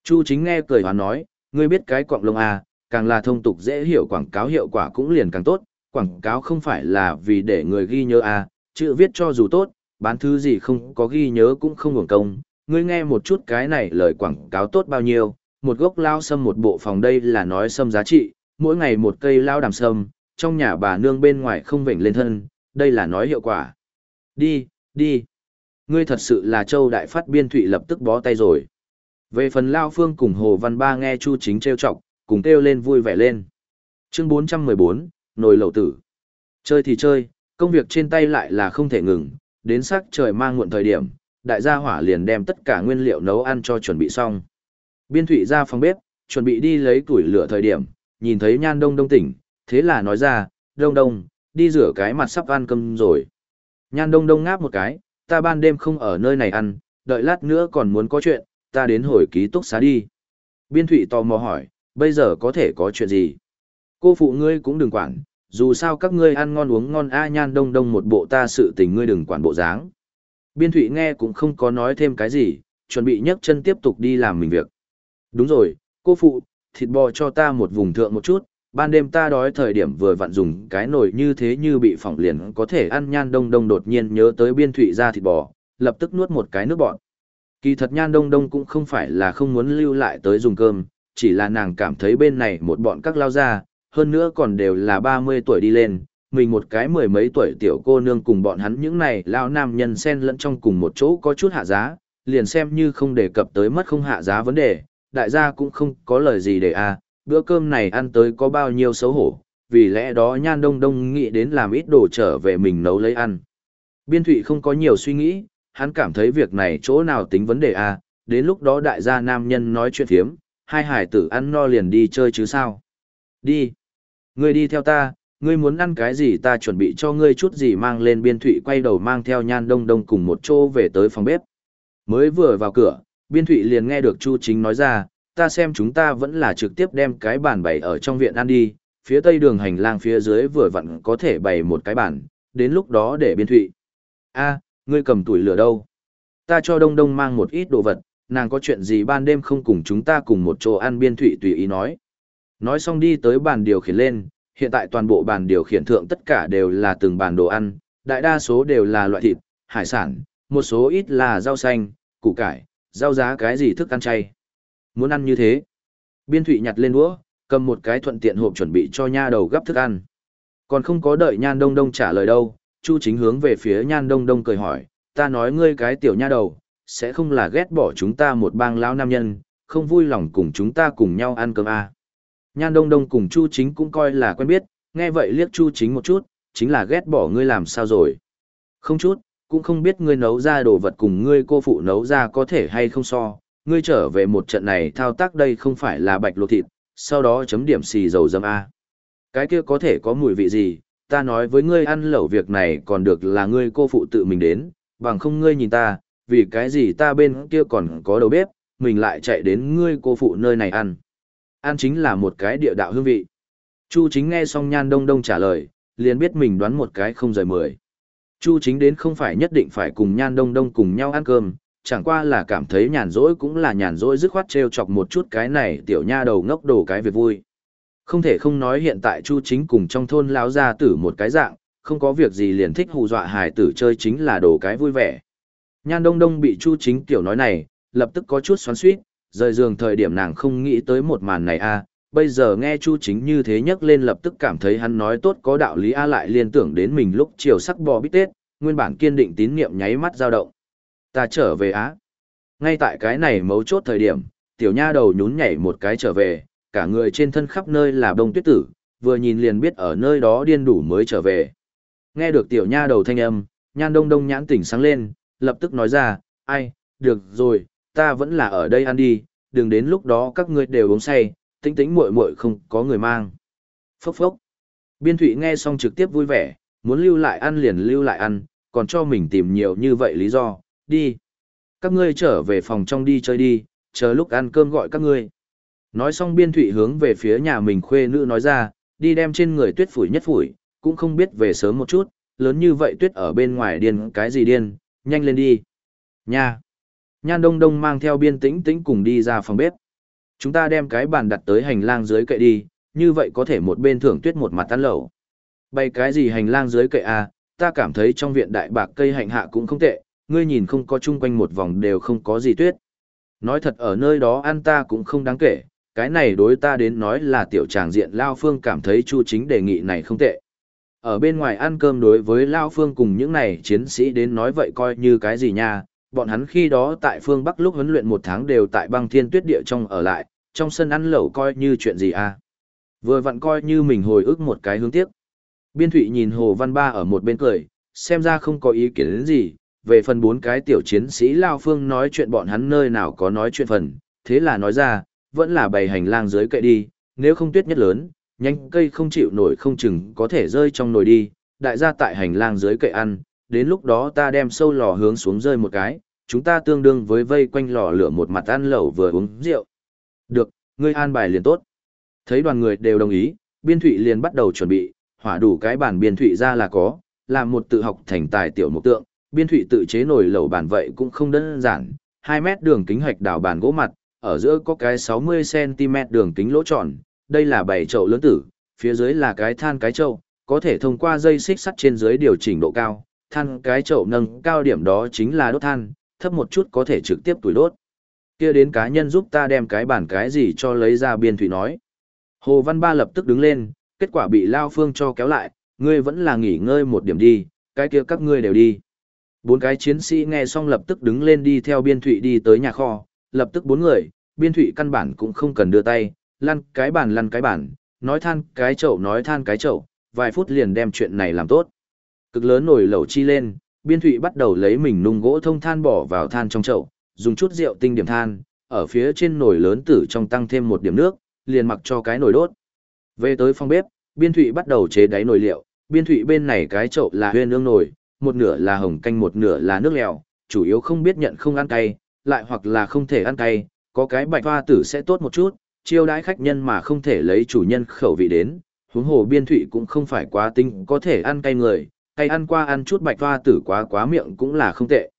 Chu Chính nghe cười hoán nói, ngươi biết cái quạng lông à, càng là thông tục dễ hiểu quảng cáo hiệu quả cũng liền càng tốt, quảng cáo không phải là vì để người ghi nhớ à, chữ viết cho dù tốt, bán thứ gì không có ghi nhớ cũng không hưởng công, ngươi nghe một chút cái này lời quảng cáo tốt bao nhiêu, một gốc lao sâm một bộ phòng đây là nói sâm giá trị, mỗi ngày một cây lao đàm sâm, trong nhà bà nương bên ngoài không vểnh lên thân, đây là nói hiệu quả. Đi, đi. Ngươi thật sự là châu đại phát biên thụy lập tức bó tay rồi. Về phần Lao Phương cùng Hồ Văn Ba nghe Chu Chính trêu chọc, cùng kêu lên vui vẻ lên. Chương 414, nồi lẩu tử. Chơi thì chơi, công việc trên tay lại là không thể ngừng, đến sắc trời mang muộn thời điểm, đại gia hỏa liền đem tất cả nguyên liệu nấu ăn cho chuẩn bị xong. Biên Thụy ra phòng bếp, chuẩn bị đi lấy củi lửa thời điểm, nhìn thấy Nhan Đông Đông tỉnh, thế là nói ra, Đông Đông, đi rửa cái mặt sắp ăn cơm rồi. Nhan Đông Đông ngáp một cái, ta ban đêm không ở nơi này ăn, đợi lát nữa còn muốn có chuyện, ta đến hồi ký túc xá đi. Biên Thụy tò mò hỏi, bây giờ có thể có chuyện gì? Cô phụ ngươi cũng đừng quản, dù sao các ngươi ăn ngon uống ngon a nhan đông đông một bộ ta sự tình ngươi đừng quản bộ dáng. Biên Thụy nghe cũng không có nói thêm cái gì, chuẩn bị nhấc chân tiếp tục đi làm mình việc. Đúng rồi, cô phụ, thịt bò cho ta một vùng thượng một chút, ban đêm ta đói thời điểm vừa vặn dùng cái nồi như thế như bị phỏng liền có thể ăn nhan đông đông đột nhiên nhớ tới biên thụy ra thịt bò, lập tức nuốt một cái nước bọt. Kỳ thật nhan đông đông cũng không phải là không muốn lưu lại tới dùng cơm, chỉ là nàng cảm thấy bên này một bọn các lao ra, hơn nữa còn đều là 30 tuổi đi lên, mình một cái mười mấy tuổi tiểu cô nương cùng bọn hắn những này lao nam nhân xen lẫn trong cùng một chỗ có chút hạ giá, liền xem như không đề cập tới mất không hạ giá vấn đề, đại gia cũng không có lời gì để à, bữa cơm này ăn tới có bao nhiêu xấu hổ, vì lẽ đó nhan đông đông nghĩ đến làm ít đồ trở về mình nấu lấy ăn. Biên thụy không có nhiều suy nghĩ, hắn cảm thấy việc này chỗ nào tính vấn đề à, đến lúc đó đại gia nam nhân nói chuyện thiếm, hai hải tử ăn no liền đi chơi chứ sao. Đi. Ngươi đi theo ta, ngươi muốn ăn cái gì ta chuẩn bị cho ngươi chút gì mang lên biên thụy quay đầu mang theo nhan đông đông cùng một chỗ về tới phòng bếp. Mới vừa vào cửa, biên thụy liền nghe được Chu Chính nói ra, ta xem chúng ta vẫn là trực tiếp đem cái bàn bày ở trong viện ăn đi, phía tây đường hành lang phía dưới vừa vặn có thể bày một cái bàn, đến lúc đó để biên thụy. a ngươi cầm tuổi lửa đâu? Ta cho đông đông mang một ít đồ vật, nàng có chuyện gì ban đêm không cùng chúng ta cùng một chỗ ăn biên thụy tùy ý nói. Nói xong đi tới bàn điều khiển lên, hiện tại toàn bộ bàn điều khiển thượng tất cả đều là từng bàn đồ ăn, đại đa số đều là loại thịt, hải sản, một số ít là rau xanh, củ cải, rau giá cái gì thức ăn chay. Muốn ăn như thế. Biên thụy nhặt lên đũa, cầm một cái thuận tiện hộp chuẩn bị cho nha đầu gấp thức ăn. Còn không có đợi nhan đông đông trả lời đâu, Chu chính hướng về phía nhan đông đông cười hỏi, ta nói ngươi cái tiểu nha đầu, sẽ không là ghét bỏ chúng ta một bang lão nam nhân, không vui lòng cùng chúng ta cùng nhau ăn cơm à. Nhan đông đông cùng Chu chính cũng coi là quen biết, nghe vậy liếc Chu chính một chút, chính là ghét bỏ ngươi làm sao rồi. Không chút, cũng không biết ngươi nấu ra đồ vật cùng ngươi cô phụ nấu ra có thể hay không so, ngươi trở về một trận này thao tác đây không phải là bạch luộc thịt, sau đó chấm điểm xì dầu dâm A. Cái kia có thể có mùi vị gì, ta nói với ngươi ăn lẩu việc này còn được là ngươi cô phụ tự mình đến, bằng không ngươi nhìn ta, vì cái gì ta bên kia còn có đầu bếp, mình lại chạy đến ngươi cô phụ nơi này ăn. Ăn chính là một cái địa đạo hương vị. Chu chính nghe xong nhan đông đông trả lời, liền biết mình đoán một cái không rời mười. Chu chính đến không phải nhất định phải cùng nhan đông đông cùng nhau ăn cơm, chẳng qua là cảm thấy nhàn rỗi cũng là nhàn rỗi dứt khoát trêu chọc một chút cái này tiểu nha đầu ngốc đồ cái việc vui. Không thể không nói hiện tại Chu chính cùng trong thôn lão gia tử một cái dạng, không có việc gì liền thích hù dọa hải tử chơi chính là đồ cái vui vẻ. Nhan đông đông bị Chu chính tiểu nói này, lập tức có chút xoắn suýt rời giường thời điểm nàng không nghĩ tới một màn này a bây giờ nghe Chu Chính như thế nhấc lên lập tức cảm thấy hắn nói tốt có đạo lý A lại liên tưởng đến mình lúc chiều sắc bò bít tết, nguyên bản kiên định tín niệm nháy mắt dao động. Ta trở về Á. Ngay tại cái này mấu chốt thời điểm, tiểu nha đầu nhún nhảy một cái trở về, cả người trên thân khắp nơi là bông tuyết tử, vừa nhìn liền biết ở nơi đó điên đủ mới trở về. Nghe được tiểu nha đầu thanh âm, nhan đông đông nhãn tỉnh sáng lên, lập tức nói ra, ai, được rồi, ta vẫn là ở đây ăn đi, đừng đến lúc đó các ngươi đều uống say, tính tính muội muội không có người mang. Phốc phốc. Biên thụy nghe xong trực tiếp vui vẻ, muốn lưu lại ăn liền lưu lại ăn, còn cho mình tìm nhiều như vậy lý do, đi. Các ngươi trở về phòng trong đi chơi đi, chờ lúc ăn cơm gọi các ngươi. Nói xong biên thụy hướng về phía nhà mình khuê nữ nói ra, đi đem trên người tuyết phủi nhất phủi, cũng không biết về sớm một chút, lớn như vậy tuyết ở bên ngoài điên cái gì điên, nhanh lên đi. Nha! Nhan đông đông mang theo biên tĩnh tĩnh cùng đi ra phòng bếp. Chúng ta đem cái bàn đặt tới hành lang dưới cậy đi, như vậy có thể một bên thưởng tuyết một mặt tan lẩu. Bày cái gì hành lang dưới cậy à, ta cảm thấy trong viện đại bạc cây hạnh hạ cũng không tệ, ngươi nhìn không có chung quanh một vòng đều không có gì tuyết. Nói thật ở nơi đó ăn ta cũng không đáng kể, cái này đối ta đến nói là tiểu tràng diện Lao Phương cảm thấy Chu Chính đề nghị này không tệ. Ở bên ngoài ăn cơm đối với Lao Phương cùng những này chiến sĩ đến nói vậy coi như cái gì nha, bọn hắn khi đó tại phương Bắc lúc huấn luyện một tháng đều tại băng thiên tuyết địa trong ở lại, trong sân ăn lẩu coi như chuyện gì à. Vừa vặn coi như mình hồi ức một cái hướng tiếc. Biên Thụy nhìn Hồ Văn Ba ở một bên cười, xem ra không có ý kiến đến gì, về phần bốn cái tiểu chiến sĩ Lao Phương nói chuyện bọn hắn nơi nào có nói chuyện phần, thế là nói ra, vẫn là bày hành lang dưới cậy đi, nếu không tuyết nhất lớn, nhanh cây không chịu nổi không chừng có thể rơi trong nồi đi, đại gia tại hành lang dưới cậy ăn, đến lúc đó ta đem sâu lò hướng xuống rơi một cái, chúng ta tương đương với vây quanh lò lửa một mặt ăn lẩu vừa uống rượu. Được, ngươi an bài liền tốt. Thấy đoàn người đều đồng ý, biên thụy liền bắt đầu chuẩn bị, hỏa đủ cái bản biên thụy ra là có, làm một tự học thành tài tiểu mục tượng, biên thụy tự chế nồi lẩu bàn vậy cũng không đơn giản, 2 mét đường kính hạch đảo bàn gỗ mặt, ở giữa có cái 60cm đường kính lỗ tròn, đây là bảy chậu lớn tử, phía dưới là cái than cái chậu, có thể thông qua dây xích sắt trên dưới điều chỉnh độ cao, than cái chậu nâng cao điểm đó chính là đốt than, thấp một chút có thể trực tiếp tuổi đốt. Kia đến cá nhân giúp ta đem cái bản cái gì cho lấy ra biên thủy nói. Hồ Văn Ba lập tức đứng lên, kết quả bị Lao Phương cho kéo lại, ngươi vẫn là nghỉ ngơi một điểm đi, cái kia các ngươi đều đi. Bốn cái chiến sĩ nghe xong lập tức đứng lên đi theo biên thủy đi tới nhà kho, lập tức bốn người, biên thủy căn bản cũng không cần đưa tay, lăn cái bản lăn cái bản, nói than cái chậu nói than cái chậu, vài phút liền đem chuyện này làm tốt. Cực lớn nổi lẩu chi lên, biên thụy bắt đầu lấy mình nung gỗ thông than bỏ vào than trong chậu, dùng chút rượu tinh điểm than, ở phía trên nồi lớn tử trong tăng thêm một điểm nước, liền mặc cho cái nồi đốt. Về tới phòng bếp, biên thụy bắt đầu chế đáy nồi liệu, biên thụy bên này cái chậu là huyên ương nồi, một nửa là hồng canh một nửa là nước lèo, chủ yếu không biết nhận không ăn cay, lại hoặc là không thể ăn cay, có cái bạch hoa tử sẽ tốt một chút, chiêu đãi khách nhân mà không thể lấy chủ nhân khẩu vị đến, huống hồ biên thụy cũng không phải quá tinh có thể ăn cay người, cay ăn qua ăn chút bạch hoa tử quá quá miệng cũng là không tệ.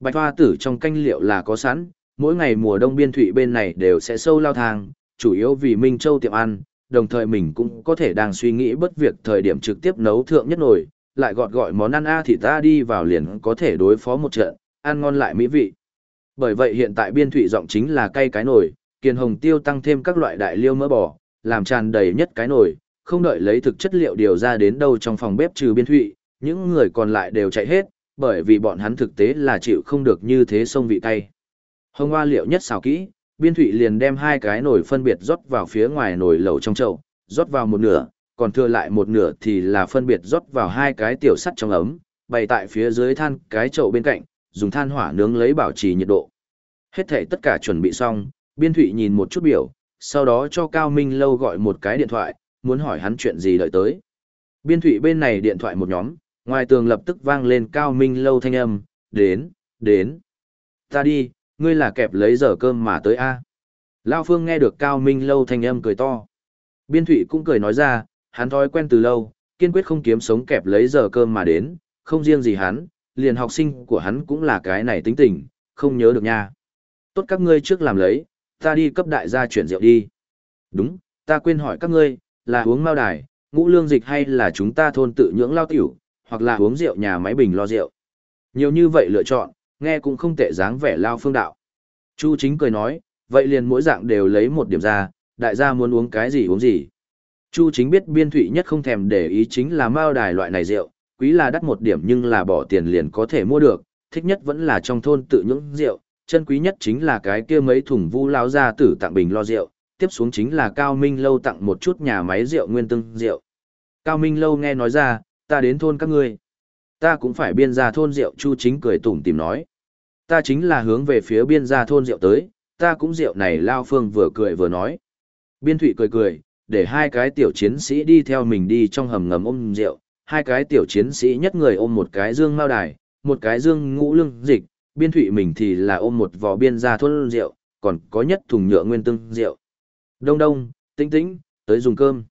Bạch hoa tử trong canh liệu là có sẵn, mỗi ngày mùa đông biên thụy bên này đều sẽ sâu lao thang, chủ yếu vì Minh Châu tiệm ăn, đồng thời mình cũng có thể đang suy nghĩ bất việc thời điểm trực tiếp nấu thượng nhất nổi lại gọt gọi món ăn A thì ta đi vào liền có thể đối phó một trận, ăn ngon lại mỹ vị. Bởi vậy hiện tại biên thụy giọng chính là cay cái nồi, kiền hồng tiêu tăng thêm các loại đại liêu mỡ bò, làm tràn đầy nhất cái nồi, không đợi lấy thực chất liệu điều ra đến đâu trong phòng bếp trừ biên thụy, những người còn lại đều chạy hết, bởi vì bọn hắn thực tế là chịu không được như thế sông vị cay. Hồng hoa liệu nhất xào kỹ, biên thụy liền đem hai cái nồi phân biệt rót vào phía ngoài nồi lẩu trong chậu, rót vào một nửa, còn thừa lại một nửa thì là phân biệt rót vào hai cái tiểu sắt trong ấm, bày tại phía dưới than cái chậu bên cạnh, dùng than hỏa nướng lấy bảo trì nhiệt độ. Hết thể tất cả chuẩn bị xong, biên thụy nhìn một chút biểu, sau đó cho Cao Minh Lâu gọi một cái điện thoại, muốn hỏi hắn chuyện gì đợi tới. Biên thụy bên này điện thoại một nhóm, ngoài tường lập tức vang lên Cao Minh Lâu thanh âm, đến, đến. Ta đi, ngươi là kẹp lấy giờ cơm mà tới a Lao Phương nghe được Cao Minh Lâu thanh âm cười to. Biên thụy cũng cười nói ra, hắn thói quen từ lâu, kiên quyết không kiếm sống kẹp lấy giờ cơm mà đến, không riêng gì hắn, liền học sinh của hắn cũng là cái này tính tình, không nhớ được nha. Tốt các ngươi trước làm lấy, ta đi cấp đại gia chuyển rượu đi. Đúng, ta quên hỏi các ngươi, là uống mao đài, ngũ lương dịch hay là chúng ta thôn tự nhưỡng lao tiểu, hoặc là uống rượu nhà máy bình lo rượu. Nhiều như vậy lựa chọn, nghe cũng không tệ dáng vẻ lao phương đạo. Chu chính cười nói, vậy liền mỗi dạng đều lấy một điểm ra, đại gia muốn uống cái gì uống gì. Chu chính biết biên thụy nhất không thèm để ý chính là mao đài loại này rượu, quý là đắt một điểm nhưng là bỏ tiền liền có thể mua được, thích nhất vẫn là trong thôn tự nhưỡng rượu, chân quý nhất chính là cái kia mấy thùng vu lao ra tử tặng bình lo rượu, tiếp xuống chính là Cao Minh Lâu tặng một chút nhà máy rượu nguyên tương rượu. Cao Minh Lâu nghe nói ra, ta đến thôn các ngươi. Ta cũng phải biên ra thôn rượu Chu Chính cười tủm tìm nói. Ta chính là hướng về phía biên ra thôn rượu tới, ta cũng rượu này Lao Phương vừa cười vừa nói. Biên Thụy cười cười, để hai cái tiểu chiến sĩ đi theo mình đi trong hầm ngầm ôm rượu, hai cái tiểu chiến sĩ nhất người ôm một cái dương mao đài, một cái dương ngũ lương dịch, biên thụy mình thì là ôm một vò biên ra thôn rượu, còn có nhất thùng nhựa nguyên tương rượu. Đông đông, tĩnh tĩnh, tới dùng cơm.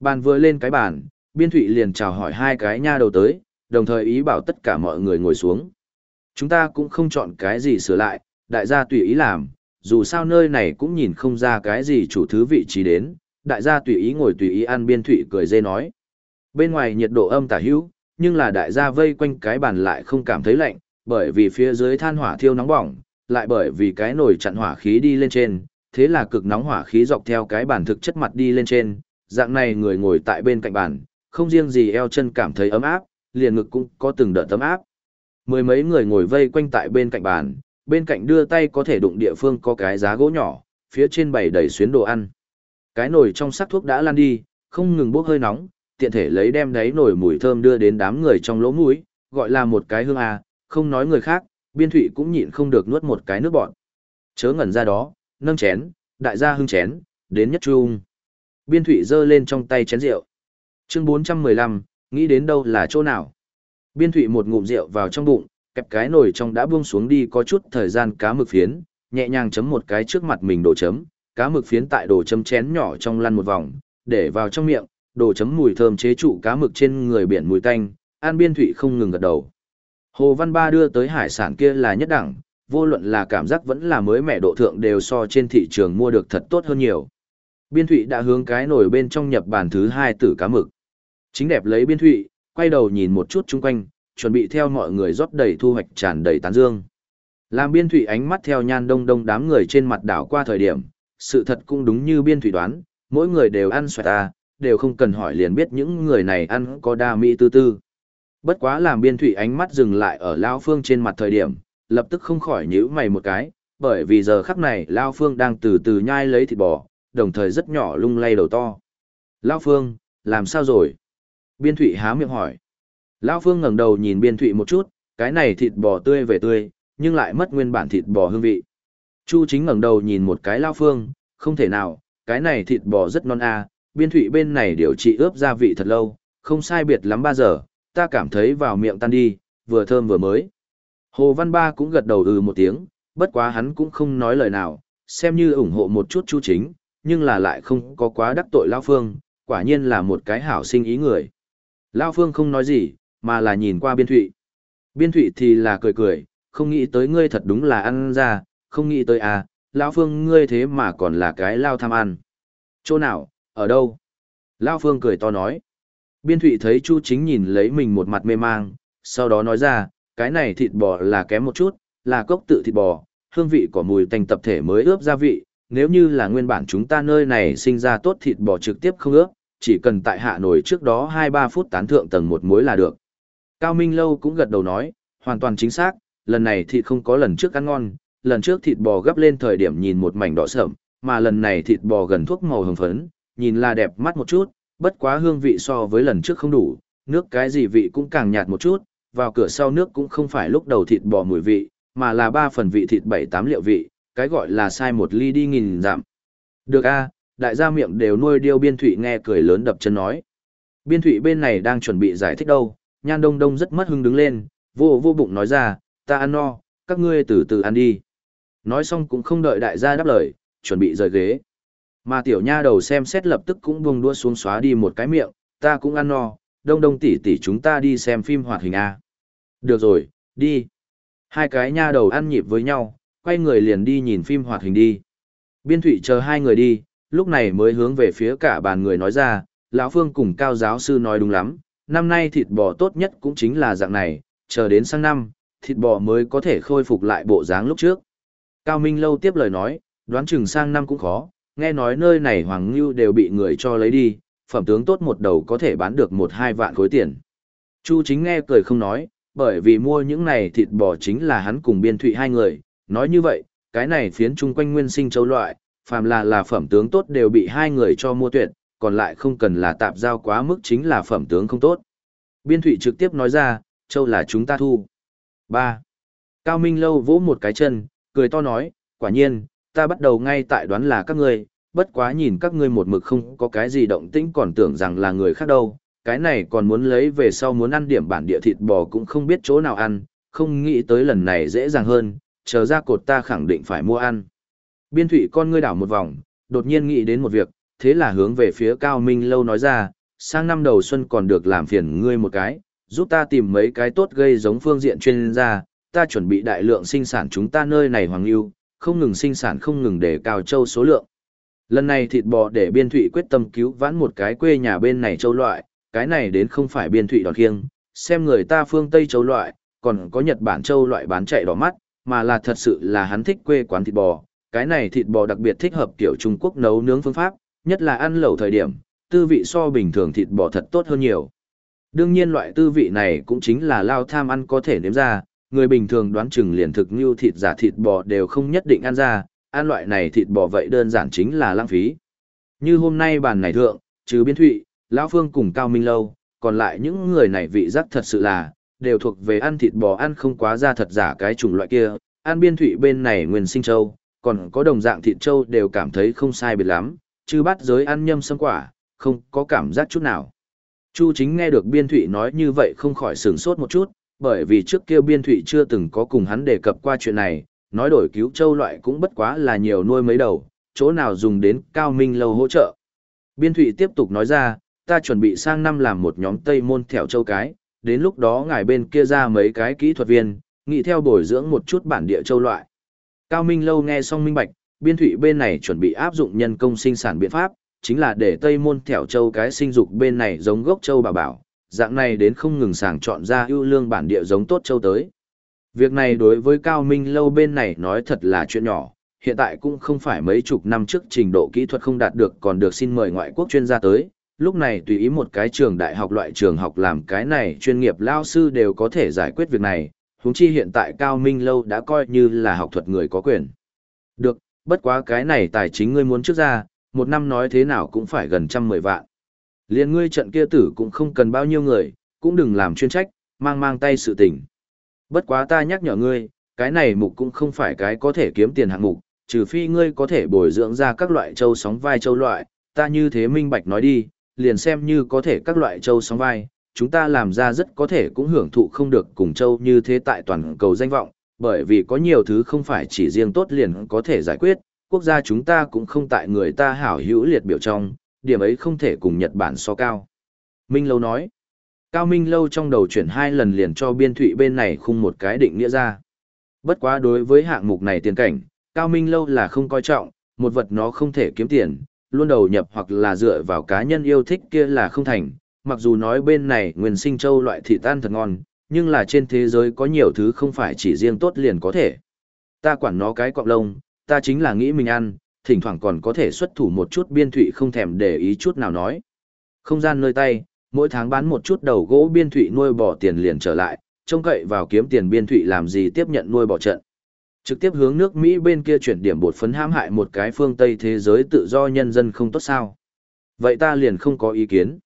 Bàn vừa lên cái bàn, biên thụy liền chào hỏi hai cái nha đầu tới, đồng thời ý bảo tất cả mọi người ngồi xuống. Chúng ta cũng không chọn cái gì sửa lại, đại gia tùy ý làm, dù sao nơi này cũng nhìn không ra cái gì chủ thứ vị trí đến, đại gia tùy ý ngồi tùy ý ăn biên thụy cười dê nói. Bên ngoài nhiệt độ âm tả hữu, nhưng là đại gia vây quanh cái bàn lại không cảm thấy lạnh, bởi vì phía dưới than hỏa thiêu nóng bỏng, lại bởi vì cái nồi chặn hỏa khí đi lên trên, thế là cực nóng hỏa khí dọc theo cái bàn thực chất mặt đi lên trên, dạng này người ngồi tại bên cạnh bàn, không riêng gì eo chân cảm thấy ấm áp, liền ngực cũng có từng đợt ấm áp. Mười mấy người ngồi vây quanh tại bên cạnh bàn, bên cạnh đưa tay có thể đụng địa phương có cái giá gỗ nhỏ, phía trên bày đầy xuyến đồ ăn. Cái nồi trong sắc thuốc đã lan đi, không ngừng bốc hơi nóng, tiện thể lấy đem đáy nồi mùi thơm đưa đến đám người trong lỗ mũi, gọi là một cái hương à, không nói người khác, biên thụy cũng nhịn không được nuốt một cái nước bọn. Chớ ngẩn ra đó, nâng chén, đại gia hưng chén, đến nhất trung. Biên thụy giơ lên trong tay chén rượu. Chương 415, nghĩ đến đâu là chỗ nào. Biên thụy một ngụm rượu vào trong bụng, kẹp cái nồi trong đã buông xuống đi có chút thời gian cá mực phiến, nhẹ nhàng chấm một cái trước mặt mình đổ chấm, cá mực phiến tại đồ chấm chén nhỏ trong lăn một vòng, để vào trong miệng, đồ chấm mùi thơm chế trụ cá mực trên người biển mùi tanh, An Biên Thụy không ngừng gật đầu. Hồ Văn Ba đưa tới hải sản kia là nhất đẳng, vô luận là cảm giác vẫn là mới mẻ độ thượng đều so trên thị trường mua được thật tốt hơn nhiều. Biên Thụy đã hướng cái nồi bên trong nhập bàn thứ hai tử cá mực. Chính đẹp lấy Biên Thụy, quay đầu nhìn một chút chung quanh, chuẩn bị theo mọi người rót đầy thu hoạch tràn đầy tán dương. Làm Biên Thụy ánh mắt theo nhan đông đông đám người trên mặt đảo qua thời điểm, sự thật cũng đúng như Biên thủy đoán, mỗi người đều ăn xoài ta, đều không cần hỏi liền biết những người này ăn có đa mỹ tư tư. Bất quá làm biên thủy ánh mắt dừng lại ở Lao Phương trên mặt thời điểm, lập tức không khỏi nhíu mày một cái, bởi vì giờ khắc này Lao Phương đang từ từ nhai lấy thịt bò, đồng thời rất nhỏ lung lay đầu to. Lao Phương, làm sao rồi? Biên thủy há miệng hỏi. Lao Phương ngẩng đầu nhìn biên thủy một chút, cái này thịt bò tươi về tươi, nhưng lại mất nguyên bản thịt bò hương vị. Chu chính ngẩng đầu nhìn một cái Lao Phương, không thể nào, cái này thịt bò rất non a, biên thụy bên này điều trị ướp gia vị thật lâu, không sai biệt lắm 3 giờ, ta cảm thấy vào miệng tan đi, vừa thơm vừa mới. Hồ Văn Ba cũng gật đầu ừ một tiếng, bất quá hắn cũng không nói lời nào, xem như ủng hộ một chút chu chính, nhưng là lại không có quá đắc tội Lao Phương, quả nhiên là một cái hảo sinh ý người. Lao Phương không nói gì, mà là nhìn qua biên thụy. Biên thụy thì là cười cười, không nghĩ tới ngươi thật đúng là ăn ra, không nghĩ tới à, Lao Phương ngươi thế mà còn là cái Lao tham ăn. Chỗ nào, ở đâu? Lao Phương cười to nói. Biên Thụy thấy Chu Chính nhìn lấy mình một mặt mê mang, sau đó nói ra, cái này thịt bò là kém một chút, là cốc tự thịt bò, hương vị của mùi tanh tập thể mới ướp gia vị, nếu như là nguyên bản chúng ta nơi này sinh ra tốt thịt bò trực tiếp không ướp, chỉ cần tại hạ nổi trước đó 2-3 phút tán thượng tầng một muối là được. Cao Minh Lâu cũng gật đầu nói, hoàn toàn chính xác, lần này thịt không có lần trước ăn ngon, lần trước thịt bò gấp lên thời điểm nhìn một mảnh đỏ sợm, mà lần này thịt bò gần thuốc màu hồng phấn, nhìn là đẹp mắt một chút, bất quá hương vị so với lần trước không đủ, nước cái gì vị cũng càng nhạt một chút, vào cửa sau nước cũng không phải lúc đầu thịt bò mùi vị, mà là ba phần vị thịt bảy tám liệu vị, cái gọi là sai một ly đi nghìn giảm. Được a, đại gia miệng đều nuôi điêu biên thụy nghe cười lớn đập chân nói. Biên thụy bên này đang chuẩn bị giải thích đâu, nhan đông đông rất mất hưng đứng lên, vô vô bụng nói ra, ta ăn no, các ngươi từ từ ăn đi. Nói xong cũng không đợi đại gia đáp lời, chuẩn bị rời ghế. Mà tiểu nha đầu xem xét lập tức cũng buông đua xuống xóa đi một cái miệng, ta cũng ăn no, đông đông tỷ tỷ chúng ta đi xem phim hoạt hình A. Được rồi, đi. Hai cái nha đầu ăn nhịp với nhau, quay người liền đi nhìn phim hoạt hình đi. Biên thủy chờ hai người đi, lúc này mới hướng về phía cả bàn người nói ra, lão Phương cùng cao giáo sư nói đúng lắm, năm nay thịt bò tốt nhất cũng chính là dạng này, chờ đến sang năm, thịt bò mới có thể khôi phục lại bộ dáng lúc trước. Cao Minh Lâu tiếp lời nói, đoán chừng sang năm cũng khó, nghe nói nơi này Hoàng Ngưu đều bị người cho lấy đi, phẩm tướng tốt một đầu có thể bán được một hai vạn khối tiền. Chu chính nghe cười không nói, bởi vì mua những này thịt bò chính là hắn cùng biên thụy hai người, nói như vậy, cái này phiến chung quanh nguyên sinh châu loại, phàm là là phẩm tướng tốt đều bị hai người cho mua tuyệt, còn lại không cần là tạp giao quá mức chính là phẩm tướng không tốt. Biên Thụy trực tiếp nói ra, châu là chúng ta thu. 3. Cao Minh Lâu vỗ một cái chân, cười to nói, quả nhiên, ta bắt đầu ngay tại đoán là các ngươi, bất quá nhìn các ngươi một mực không có cái gì động tĩnh còn tưởng rằng là người khác đâu, cái này còn muốn lấy về sau muốn ăn điểm bản địa thịt bò cũng không biết chỗ nào ăn, không nghĩ tới lần này dễ dàng hơn, chờ ra cột ta khẳng định phải mua ăn. Biên thủy con ngươi đảo một vòng, đột nhiên nghĩ đến một việc, thế là hướng về phía Cao Minh Lâu nói ra, sang năm đầu xuân còn được làm phiền ngươi một cái, giúp ta tìm mấy cái tốt gây giống phương diện chuyên gia, ta chuẩn bị đại lượng sinh sản chúng ta nơi này hoàng lưu, không ngừng sinh sản không ngừng để cao châu số lượng. Lần này thịt bò để biên thụy quyết tâm cứu vãn một cái quê nhà bên này châu loại, cái này đến không phải biên thụy đòn khiêng, xem người ta phương Tây châu loại, còn có Nhật Bản châu loại bán chạy đỏ mắt, mà là thật sự là hắn thích quê quán thịt bò. Cái này thịt bò đặc biệt thích hợp kiểu Trung Quốc nấu nướng phương pháp, nhất là ăn lẩu thời điểm, tư vị so bình thường thịt bò thật tốt hơn nhiều. Đương nhiên loại tư vị này cũng chính là lao tham ăn có thể nếm ra, người bình thường đoán chừng liền thực như thịt giả thịt bò đều không nhất định ăn ra, ăn loại này thịt bò vậy đơn giản chính là lãng phí. Như hôm nay bàn này thượng, trừ biên thụy, lão phương cùng cao minh lâu, còn lại những người này vị giác thật sự là, đều thuộc về ăn thịt bò ăn không quá ra thật giả cái chủng loại kia, ăn biên thụy bên này nguyên sinh châu, còn có đồng dạng thịt châu đều cảm thấy không sai biệt lắm, chứ bắt giới ăn nhâm sâm quả, không có cảm giác chút nào. Chu chính nghe được biên thụy nói như vậy không khỏi sửng sốt một chút, bởi vì trước kia biên thụy chưa từng có cùng hắn đề cập qua chuyện này, nói đổi cứu châu loại cũng bất quá là nhiều nuôi mấy đầu, chỗ nào dùng đến cao minh lâu hỗ trợ. Biên thụy tiếp tục nói ra, ta chuẩn bị sang năm làm một nhóm tây môn thẻo châu cái, đến lúc đó ngài bên kia ra mấy cái kỹ thuật viên, nghĩ theo bồi dưỡng một chút bản địa châu loại. Cao Minh lâu nghe xong minh bạch, biên thụy bên này chuẩn bị áp dụng nhân công sinh sản biện pháp, chính là để tây môn thẻo châu cái sinh dục bên này giống gốc châu bà bảo, dạng này đến không ngừng sàng chọn ra ưu lương bản địa giống tốt châu tới. Việc này đối với Cao Minh lâu bên này nói thật là chuyện nhỏ, hiện tại cũng không phải mấy chục năm trước trình độ kỹ thuật không đạt được còn được xin mời ngoại quốc chuyên gia tới, lúc này tùy ý một cái trường đại học loại trường học làm cái này chuyên nghiệp lao sư đều có thể giải quyết việc này, huống chi hiện tại Cao Minh lâu đã coi như là học thuật người có quyền. Được, bất quá cái này tài chính ngươi muốn trước ra, một năm nói thế nào cũng phải gần trăm mười vạn. Liên ngươi trận kia tử cũng không cần bao nhiêu người, cũng đừng làm chuyên trách, mang mang tay sự tình. Bất quá ta nhắc nhở ngươi, cái này mục cũng không phải cái có thể kiếm tiền hạng mục, trừ phi ngươi có thể bồi dưỡng ra các loại châu sóng vai châu loại, ta như thế minh bạch nói đi, liền xem như có thể các loại châu sóng vai, chúng ta làm ra rất có thể cũng hưởng thụ không được cùng châu như thế tại toàn cầu danh vọng, bởi vì có nhiều thứ không phải chỉ riêng tốt liền có thể giải quyết, quốc gia chúng ta cũng không tại người ta hảo hữu liệt biểu trong, điểm ấy không thể cùng Nhật Bản so cao. Minh Lâu nói, Cao Minh Lâu trong đầu chuyển hai lần liền cho biên thụy bên này khung một cái định nghĩa ra. Bất quá đối với hạng mục này tiền cảnh, Cao Minh Lâu là không coi trọng, một vật nó không thể kiếm tiền, luôn đầu nhập hoặc là dựa vào cá nhân yêu thích kia là không thành, mặc dù nói bên này nguyên sinh châu loại thịt tan thật ngon, nhưng là trên thế giới có nhiều thứ không phải chỉ riêng tốt liền có thể. Ta quản nó cái cọng lông, ta chính là nghĩ mình ăn, thỉnh thoảng còn có thể xuất thủ một chút biên thụy không thèm để ý chút nào nói. Không gian nơi tay, mỗi tháng bán một chút đầu gỗ biên thụy nuôi bỏ tiền liền trở lại, trông cậy vào kiếm tiền biên thụy làm gì tiếp nhận nuôi bỏ trận. Trực tiếp hướng nước Mỹ bên kia chuyển điểm bột phấn hãm hại một cái phương Tây thế giới tự do nhân dân không tốt sao. Vậy ta liền không có ý kiến.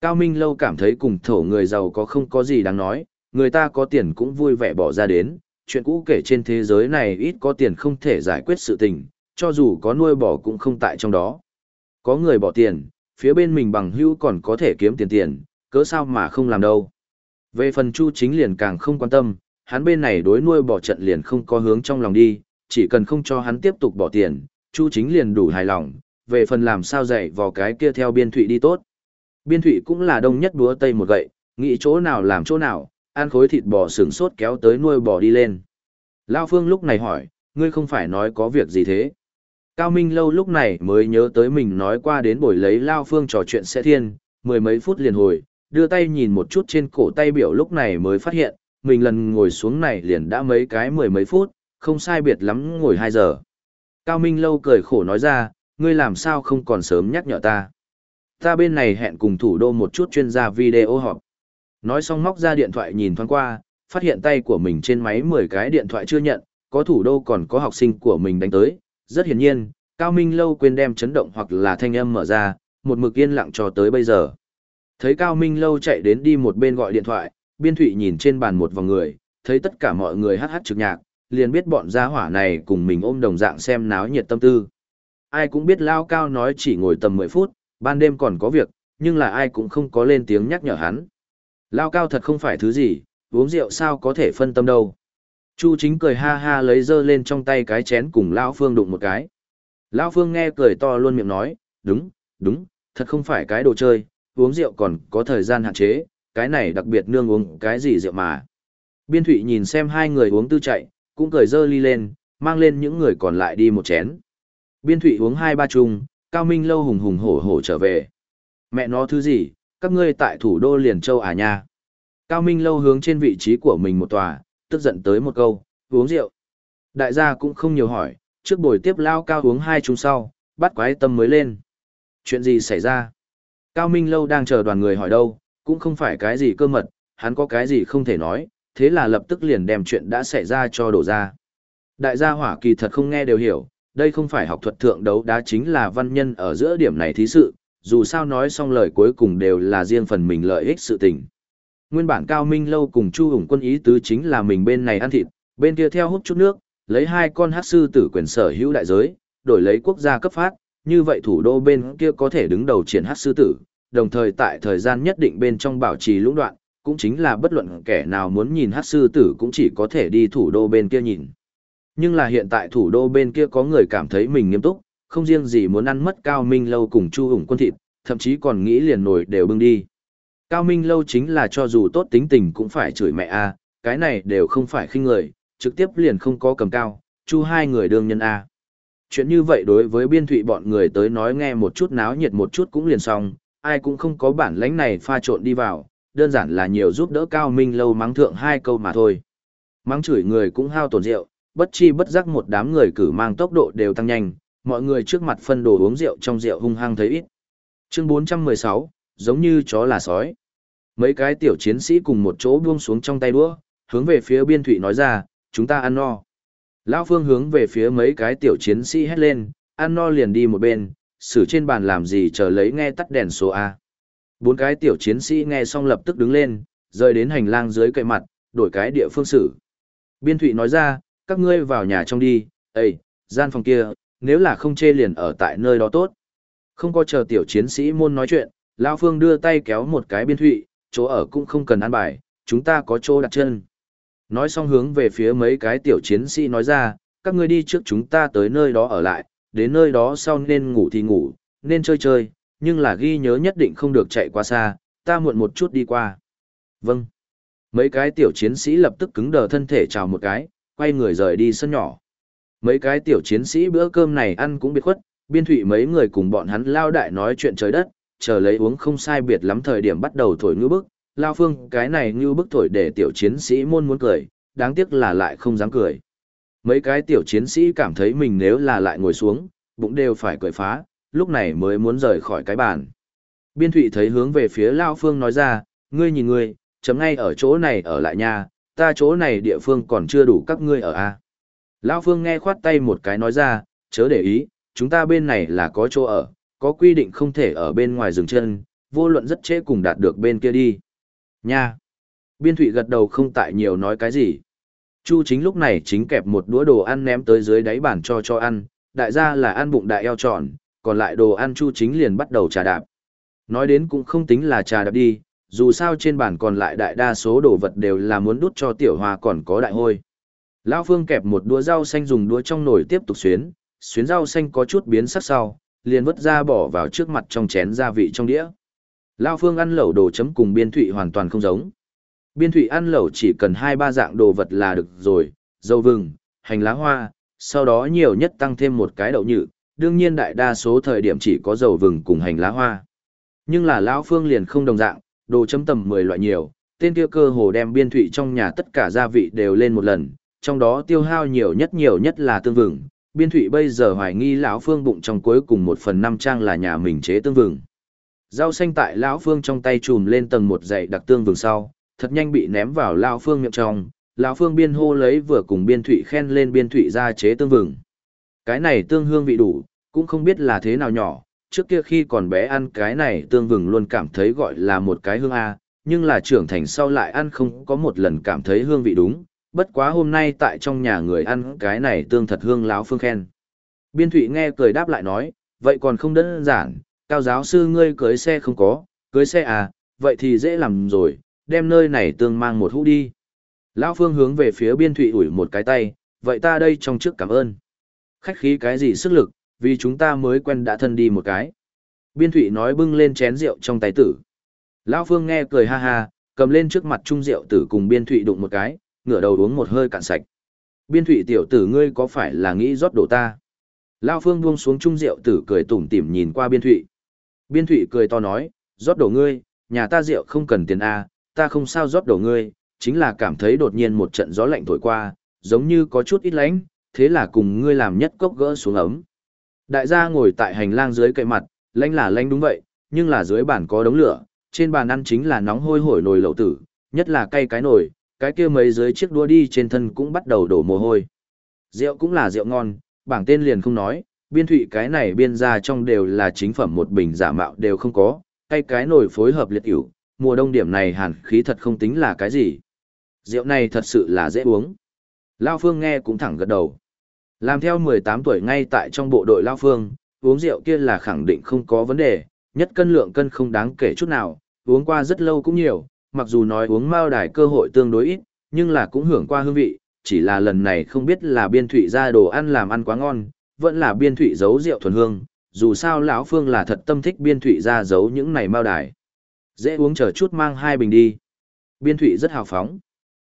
Cao Minh Lâu cảm thấy cùng thổ người giàu có không có gì đáng nói, người ta có tiền cũng vui vẻ bỏ ra đến, chuyện cũ kể trên thế giới này ít có tiền không thể giải quyết sự tình, cho dù có nuôi bò cũng không tại trong đó. Có người bỏ tiền, phía bên mình bằng hữu còn có thể kiếm tiền tiền, cớ sao mà không làm đâu. Về phần Chu chính liền càng không quan tâm, hắn bên này đối nuôi bỏ trận liền không có hướng trong lòng đi, chỉ cần không cho hắn tiếp tục bỏ tiền, Chu chính liền đủ hài lòng, về phần làm sao dạy vào cái kia theo biên thụy đi tốt. Biên thụy cũng là đông nhất búa tây một gậy, nghĩ chỗ nào làm chỗ nào, ăn khối thịt bò sướng sốt kéo tới nuôi bò đi lên. Lao Phương lúc này hỏi, ngươi không phải nói có việc gì thế? Cao Minh lâu lúc này mới nhớ tới mình nói qua đến buổi lấy Lao Phương trò chuyện sẽ thiên, mười mấy phút liền hồi, đưa tay nhìn một chút trên cổ tay biểu lúc này mới phát hiện, mình lần ngồi xuống này liền đã mấy cái mười mấy phút, không sai biệt lắm ngồi hai giờ. Cao Minh lâu cười khổ nói ra, ngươi làm sao không còn sớm nhắc nhở ta. Ta bên này hẹn cùng thủ đô một chút chuyên gia video họp. Nói xong móc ra điện thoại nhìn thoáng qua, phát hiện tay của mình trên máy 10 cái điện thoại chưa nhận, có thủ đô còn có học sinh của mình đánh tới, rất hiển nhiên, Cao Minh Lâu quên đem chấn động hoặc là thanh âm mở ra, một mực yên lặng cho tới bây giờ. Thấy Cao Minh Lâu chạy đến đi một bên gọi điện thoại, Biên Thụy nhìn trên bàn một vòng người, thấy tất cả mọi người hát hát trực nhạc, liền biết bọn gia hỏa này cùng mình ôm đồng dạng xem náo nhiệt tâm tư. Ai cũng biết Lao Cao nói chỉ ngồi tầm 10 phút, ban đêm còn có việc, nhưng là ai cũng không có lên tiếng nhắc nhở hắn. Lao Cao thật không phải thứ gì, uống rượu sao có thể phân tâm đâu. Chu chính cười ha ha lấy dơ lên trong tay cái chén cùng Lão Phương đụng một cái. Lão Phương nghe cười to luôn miệng nói, đúng, đúng, thật không phải cái đồ chơi, uống rượu còn có thời gian hạn chế, cái này đặc biệt nương uống cái gì rượu mà. Biên Thụy nhìn xem hai người uống tư chạy, cũng cười dơ ly lên, mang lên những người còn lại đi một chén. Biên Thụy uống hai ba chung, Cao Minh lâu hùng hùng hổ hổ trở về. Mẹ nó thứ gì, các ngươi tại thủ đô liền châu à nha. Cao Minh lâu hướng trên vị trí của mình một tòa, tức giận tới một câu, uống rượu. Đại gia cũng không nhiều hỏi, trước buổi tiếp lao cao uống hai chung sau, bắt quái tâm mới lên. Chuyện gì xảy ra? Cao Minh lâu đang chờ đoàn người hỏi đâu, cũng không phải cái gì cơ mật, hắn có cái gì không thể nói, thế là lập tức liền đem chuyện đã xảy ra cho đổ ra. Đại gia hỏa kỳ thật không nghe đều hiểu, đây không phải học thuật thượng đấu đá chính là văn nhân ở giữa điểm này thí sự, dù sao nói xong lời cuối cùng đều là riêng phần mình lợi ích sự tình. Nguyên bản Cao Minh Lâu cùng Chu Hùng quân ý tứ chính là mình bên này ăn thịt, bên kia theo hút chút nước, lấy hai con hát sư tử quyền sở hữu đại giới, đổi lấy quốc gia cấp phát, như vậy thủ đô bên kia có thể đứng đầu triển hát sư tử, đồng thời tại thời gian nhất định bên trong bảo trì lũng đoạn, cũng chính là bất luận kẻ nào muốn nhìn hát sư tử cũng chỉ có thể đi thủ đô bên kia nhìn. Nhưng là hiện tại thủ đô bên kia có người cảm thấy mình nghiêm túc, không riêng gì muốn ăn mất Cao Minh Lâu cùng Chu Hùng quân thịt, thậm chí còn nghĩ liền nổi đều bưng đi. Cao Minh Lâu chính là cho dù tốt tính tình cũng phải chửi mẹ a, cái này đều không phải khinh người, trực tiếp liền không có cầm cao, Chu hai người đương nhân a. Chuyện như vậy đối với biên thụy bọn người tới nói nghe một chút náo nhiệt một chút cũng liền xong, ai cũng không có bản lãnh này pha trộn đi vào, đơn giản là nhiều giúp đỡ Cao Minh Lâu mắng thượng hai câu mà thôi. Mắng chửi người cũng hao tổn rượu, bất chi bất giác một đám người cử mang tốc độ đều tăng nhanh, mọi người trước mặt phân đồ uống rượu trong rượu hung hăng thấy ít. Chương 416, giống như chó là sói. Mấy cái tiểu chiến sĩ cùng một chỗ buông xuống trong tay đũa, hướng về phía biên thủy nói ra, chúng ta ăn no. Lão Phương hướng về phía mấy cái tiểu chiến sĩ hét lên, ăn no liền đi một bên, xử trên bàn làm gì chờ lấy nghe tắt đèn số A. Bốn cái tiểu chiến sĩ nghe xong lập tức đứng lên, rời đến hành lang dưới cậy mặt, đổi cái địa phương xử. Biên thủy nói ra, các ngươi vào nhà trong đi, Ê, gian phòng kia, nếu là không chê liền ở tại nơi đó tốt. Không có chờ tiểu chiến sĩ môn nói chuyện, Lao Phương đưa tay kéo một cái biên thụy, chỗ ở cũng không cần ăn bài, chúng ta có chỗ đặt chân. Nói xong hướng về phía mấy cái tiểu chiến sĩ nói ra, các ngươi đi trước chúng ta tới nơi đó ở lại, đến nơi đó sau nên ngủ thì ngủ, nên chơi chơi, nhưng là ghi nhớ nhất định không được chạy quá xa, ta muộn một chút đi qua. Vâng. Mấy cái tiểu chiến sĩ lập tức cứng đờ thân thể chào một cái, quay người rời đi sân nhỏ. Mấy cái tiểu chiến sĩ bữa cơm này ăn cũng biệt khuất, biên thụy mấy người cùng bọn hắn lao đại nói chuyện trời đất, chờ lấy uống không sai biệt lắm thời điểm bắt đầu thổi ngư bức, lao phương cái này ngư bức thổi để tiểu chiến sĩ môn muốn cười, đáng tiếc là lại không dám cười. Mấy cái tiểu chiến sĩ cảm thấy mình nếu là lại ngồi xuống, bụng đều phải cười phá, lúc này mới muốn rời khỏi cái bàn. Biên thụy thấy hướng về phía lao phương nói ra, ngươi nhìn ngươi, chấm ngay ở chỗ này ở lại nhà, ta chỗ này địa phương còn chưa đủ các ngươi ở a à? Lao phương nghe khoát tay một cái nói ra, chớ để ý, chúng ta bên này là có chỗ ở, có quy định không thể ở bên ngoài dừng chân, vô luận rất trễ cùng đạt được bên kia đi. Nha! Biên thụy gật đầu không tại nhiều nói cái gì. Chu chính lúc này chính kẹp một đũa đồ ăn ném tới dưới đáy bàn cho cho ăn, đại gia là ăn bụng đại eo tròn, còn lại đồ ăn chu chính liền bắt đầu trà đạp. Nói đến cũng không tính là trà đạp đi, dù sao trên bàn còn lại đại đa số đồ vật đều là muốn đút cho tiểu hoa còn có đại hôi. Lão Phương kẹp một đũa rau xanh dùng đũa trong nồi tiếp tục xuyến, xuyến rau xanh có chút biến sắc sau, liền vứt ra bỏ vào trước mặt trong chén gia vị trong đĩa. Lao Phương ăn lẩu đồ chấm cùng biên thụy hoàn toàn không giống. Biên thụy ăn lẩu chỉ cần hai ba dạng đồ vật là được rồi, dầu vừng, hành lá hoa, sau đó nhiều nhất tăng thêm một cái đậu nhự, đương nhiên đại đa số thời điểm chỉ có dầu vừng cùng hành lá hoa. Nhưng là lão Phương liền không đồng dạng, đồ chấm tầm 10 loại nhiều, tên kia cơ hồ đem biên thụy trong nhà tất cả gia vị đều lên một lần, trong đó tiêu hao nhiều nhất nhiều nhất là tương vừng, biên thụy bây giờ hoài nghi lão phương bụng trong cuối cùng một phần năm trang là nhà mình chế tương vừng. Rau xanh tại lão phương trong tay chùm lên tầng một dậy đặc tương vừng sau thật nhanh bị ném vào lão phương miệng trong. Lão phương biên hô lấy vừa cùng biên thụy khen lên biên thụy ra chế tương vừng. Cái này tương hương vị đủ, cũng không biết là thế nào nhỏ, trước kia khi còn bé ăn cái này tương vừng luôn cảm thấy gọi là một cái hương A, nhưng là trưởng thành sau lại ăn không có một lần cảm thấy hương vị đúng, bất quá hôm nay tại trong nhà người ăn cái này tương thật hương lão phương khen. Biên thụy nghe cười đáp lại nói, vậy còn không đơn giản, cao giáo sư ngươi cưới xe không có, cưới xe à, vậy thì dễ làm rồi, đem nơi này tương mang một hũ đi. Lão phương hướng về phía biên thụy ủi một cái tay, vậy ta đây trong trước cảm ơn. Khách khí cái gì sức lực, vì chúng ta mới quen đã thân đi một cái. Biên thụy nói bưng lên chén rượu trong tay tử. Lão phương nghe cười ha ha, cầm lên trước mặt trung rượu tử cùng biên thụy đụng một cái, ngửa đầu uống một hơi cạn sạch. Biên thủy tiểu tử ngươi có phải là nghĩ rót đổ ta? Lão phương buông xuống chung rượu tử cười tủm tỉm nhìn qua biên thủy. Biên thủy cười to nói, rót đổ ngươi, nhà ta rượu không cần tiền A, ta không sao rót đổ ngươi, chính là cảm thấy đột nhiên một trận gió lạnh thổi qua, giống như có chút ít lánh, thế là cùng ngươi làm nhất cốc gỡ xuống ấm. Đại gia ngồi tại hành lang dưới cậy mặt, lánh là lánh đúng vậy, nhưng là dưới bàn có đống lửa, trên bàn ăn chính là nóng hôi hổi nồi lẩu tử, nhất là cay cái nồi, cái kia mấy dưới chiếc đua đi trên thân cũng bắt đầu đổ mồ hôi. Rượu cũng là rượu ngon, bảng tên liền không nói, biên thụy cái này biên ra trong đều là chính phẩm một bình giả mạo đều không có, Cây cái nổi phối hợp liệt ỉu, mùa đông điểm này hàn khí thật không tính là cái gì. Rượu này thật sự là dễ uống. Lao Phương nghe cũng thẳng gật đầu. Làm theo 18 tuổi ngay tại trong bộ đội Lao Phương, uống rượu kia là khẳng định không có vấn đề, nhất cân lượng cân không đáng kể chút nào, uống qua rất lâu cũng nhiều, mặc dù nói uống mao đài cơ hội tương đối ít, nhưng là cũng hưởng qua hương vị, chỉ là lần này không biết là biên thụy ra đồ ăn làm ăn quá ngon, vẫn là biên thụy giấu rượu thuần hương, dù sao lão Phương là thật tâm thích biên thụy ra giấu những này mao đài. Dễ uống chờ chút mang hai bình đi. Biên thụy rất hào phóng.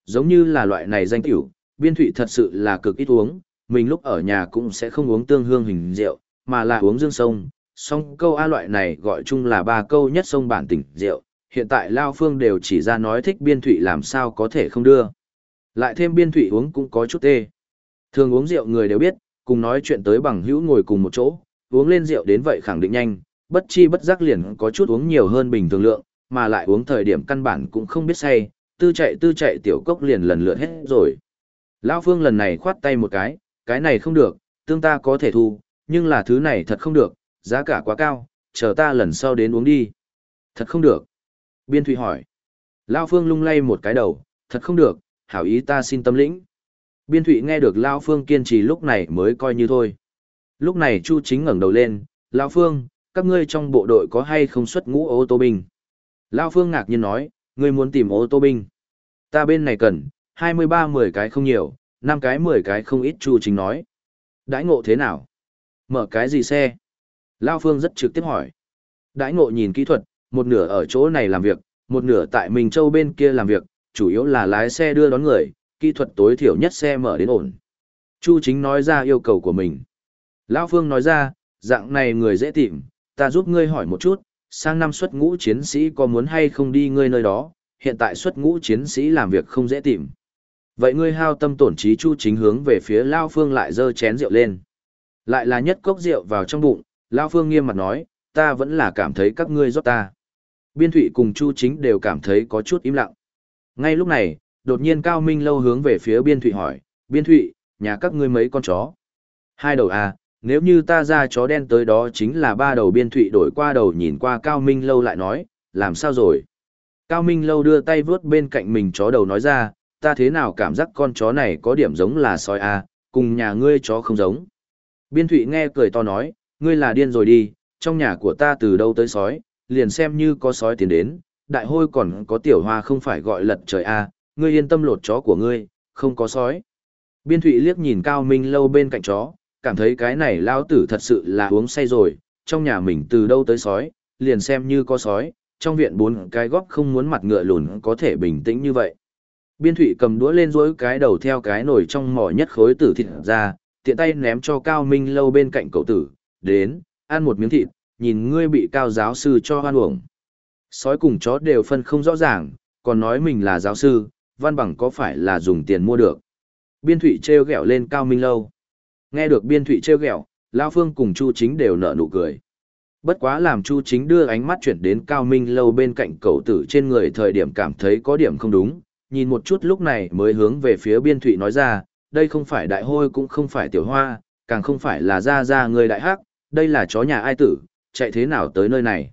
Giống như là loại này danh tiểu, biên thụy thật sự là cực ít uống, mình lúc ở nhà cũng sẽ không uống tương hương hình rượu, mà là uống dương sông. Song câu A loại này gọi chung là ba câu nhất sông bản tỉnh rượu, hiện tại Lao Phương đều chỉ ra nói thích biên thụy làm sao có thể không đưa. Lại thêm biên thụy uống cũng có chút tê. Thường uống rượu người đều biết, cùng nói chuyện tới bằng hữu ngồi cùng một chỗ, uống lên rượu đến vậy khẳng định nhanh, bất chi bất giác liền có chút uống nhiều hơn bình thường lượng, mà lại uống thời điểm căn bản cũng không biết say, tư chạy tư chạy tiểu cốc liền lần lượt hết rồi. Lão Phương lần này khoát tay một cái, cái này không được, tương ta có thể thu, nhưng là thứ này thật không được, giá cả quá cao, chờ ta lần sau đến uống đi. Thật không được. Biên Thụy hỏi. Lão Phương lung lay một cái đầu, thật không được, hảo ý ta xin tâm lĩnh. Biên Thụy nghe được Lão Phương kiên trì lúc này mới coi như thôi. Lúc này Chu Chính ngẩng đầu lên, Lão Phương, các ngươi trong bộ đội có hay không xuất ngũ ô tô binh? Lão Phương ngạc nhiên nói, ngươi muốn tìm ô tô binh. Ta bên này cần, 23-10 cái không nhiều, 5 cái 10 cái không ít Chu Chính nói. Đãi ngộ thế nào? Mở cái gì xe? Lao Phương rất trực tiếp hỏi. Đãi ngộ nhìn kỹ thuật, một nửa ở chỗ này làm việc, một nửa tại Minh Châu bên kia làm việc, chủ yếu là lái xe đưa đón người, kỹ thuật tối thiểu nhất xe mở đến ổn. Chu Chính nói ra yêu cầu của mình. Lão Phương nói ra, dạng này người dễ tìm, ta giúp ngươi hỏi một chút, sang năm xuất ngũ chiến sĩ có muốn hay không đi ngươi nơi đó, hiện tại xuất ngũ chiến sĩ làm việc không dễ tìm. Vậy ngươi hao tâm tổn trí chu chính hướng về phía lão Phương lại dơ chén rượu lên. Lại là nhất cốc rượu vào trong bụng, lão Phương nghiêm mặt nói, ta vẫn là cảm thấy các ngươi giúp ta. Biên Thụy cùng Chu Chính đều cảm thấy có chút im lặng. Ngay lúc này, đột nhiên Cao Minh Lâu hướng về phía Biên Thụy hỏi, Biên Thụy, nhà các ngươi mấy con chó? Hai đầu à, nếu như ta ra chó đen tới đó chính là ba đầu Biên Thụy đổi qua đầu nhìn qua Cao Minh Lâu lại nói, làm sao rồi? Cao Minh Lâu đưa tay vướt bên cạnh mình chó đầu nói ra, ta thế nào cảm giác con chó này có điểm giống là sói à, cùng nhà ngươi chó không giống. Biên Thụy nghe cười to nói, ngươi là điên rồi đi, trong nhà của ta từ đâu tới sói, liền xem như có sói tiến đến, đại hôi còn có tiểu hoa không phải gọi lật trời à, ngươi yên tâm lột chó của ngươi, không có sói. Biên Thụy liếc nhìn Cao Minh Lâu bên cạnh chó, cảm thấy cái này lao tử thật sự là uống say rồi, trong nhà mình từ đâu tới sói, liền xem như có sói, trong viện bốn cái góc không muốn mặt ngựa lùn có thể bình tĩnh như vậy. Biên thụy cầm đũa lên dối cái đầu theo cái nồi trong mỏ nhất khối tử thịt ra, tiện tay ném cho Cao Minh lâu bên cạnh cậu tử, đến, ăn một miếng thịt, nhìn ngươi bị cao giáo sư cho hoan uổng. Sói cùng chó đều phân không rõ ràng, còn nói mình là giáo sư, văn bằng có phải là dùng tiền mua được. Biên thủy treo gẹo lên Cao Minh lâu. Nghe được biên thủy treo gẹo, Lao Phương cùng Chu Chính đều nở nụ cười. Bất quá làm Chu Chính đưa ánh mắt chuyển đến Cao Minh lâu bên cạnh cậu tử trên người thời điểm cảm thấy có điểm không đúng, nhìn một chút lúc này mới hướng về phía biên thủy nói ra, đây không phải đại hôi cũng không phải tiểu hoa, càng không phải là ra ra người đại hắc, đây là chó nhà ai tử, chạy thế nào tới nơi này.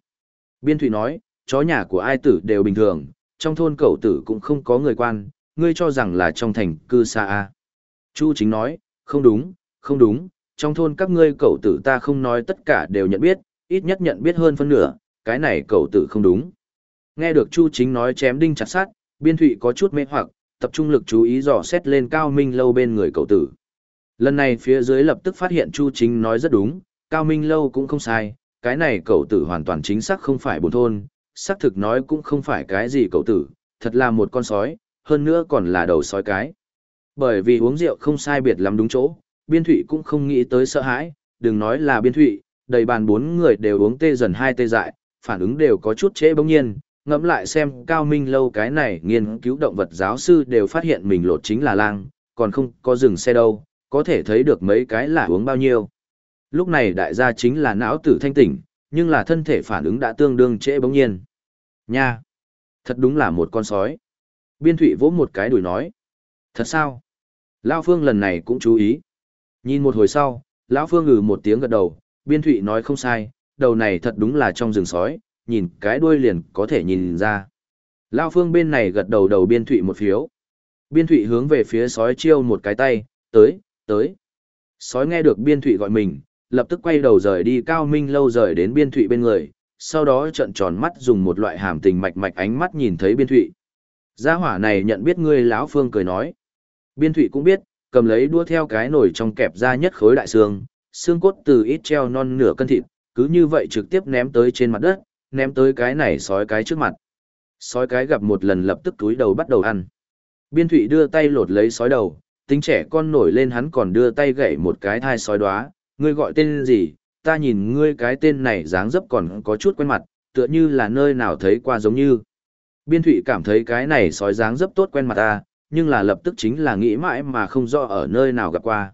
Biên thụy nói, chó nhà của ai tử đều bình thường, trong thôn cậu tử cũng không có người quan, ngươi cho rằng là trong thành cư xa A. Chu chính nói, không đúng, không đúng, trong thôn các ngươi cậu tử ta không nói tất cả đều nhận biết, ít nhất nhận biết hơn phân nửa, cái này cậu tử không đúng. Nghe được Chu chính nói chém đinh chặt sát, biên thụy có chút mê hoặc, tập trung lực chú ý dò xét lên cao minh lâu bên người cậu tử. Lần này phía dưới lập tức phát hiện Chu chính nói rất đúng, cao minh lâu cũng không sai, cái này cậu tử hoàn toàn chính xác không phải bồn thôn, xác thực nói cũng không phải cái gì cậu tử, thật là một con sói, hơn nữa còn là đầu sói cái. Bởi vì uống rượu không sai biệt lắm đúng chỗ, biên thụy cũng không nghĩ tới sợ hãi, đừng nói là biên thụy, đầy bàn bốn người đều uống tê dần hai tê dại, phản ứng đều có chút trễ bỗng nhiên, ngẫm lại xem cao minh lâu cái này nghiên cứu động vật giáo sư đều phát hiện mình lột chính là lang, còn không có dừng xe đâu, có thể thấy được mấy cái là uống bao nhiêu. Lúc này đại gia chính là não tử thanh tỉnh, nhưng là thân thể phản ứng đã tương đương trễ bỗng nhiên. Nha! Thật đúng là một con sói. Biên thủy vỗ một cái đùi nói. Thật sao? Lao Phương lần này cũng chú ý. Nhìn một hồi sau, Lão Phương ngừ một tiếng gật đầu, biên thủy nói không sai, đầu này thật đúng là trong rừng sói, nhìn cái đuôi liền có thể nhìn ra. Lao Phương bên này gật đầu đầu biên thủy một phiếu. Biên thủy hướng về phía sói chiêu một cái tay, tới, tới. Sói nghe được biên thủy gọi mình, lập tức quay đầu rời đi cao minh lâu rời đến biên thụy bên người, sau đó trận tròn mắt dùng một loại hàm tình mạch mạch ánh mắt nhìn thấy biên thụy. Gia hỏa này nhận biết ngươi lão phương cười nói. Biên thụy cũng biết, cầm lấy đua theo cái nồi trong kẹp ra nhất khối đại xương, xương cốt từ ít treo non nửa cân thịt, cứ như vậy trực tiếp ném tới trên mặt đất, ném tới cái này sói cái trước mặt. Sói cái gặp một lần lập tức túi đầu bắt đầu ăn. Biên thụy đưa tay lột lấy sói đầu, tính trẻ con nổi lên hắn còn đưa tay gậy một cái thai sói đóa ngươi gọi tên gì, ta nhìn ngươi cái tên này dáng dấp còn có chút quen mặt, tựa như là nơi nào thấy qua giống như. Biên thụy cảm thấy cái này sói dáng dấp tốt quen mặt ta, nhưng là lập tức chính là nghĩ mãi mà không rõ ở nơi nào gặp qua.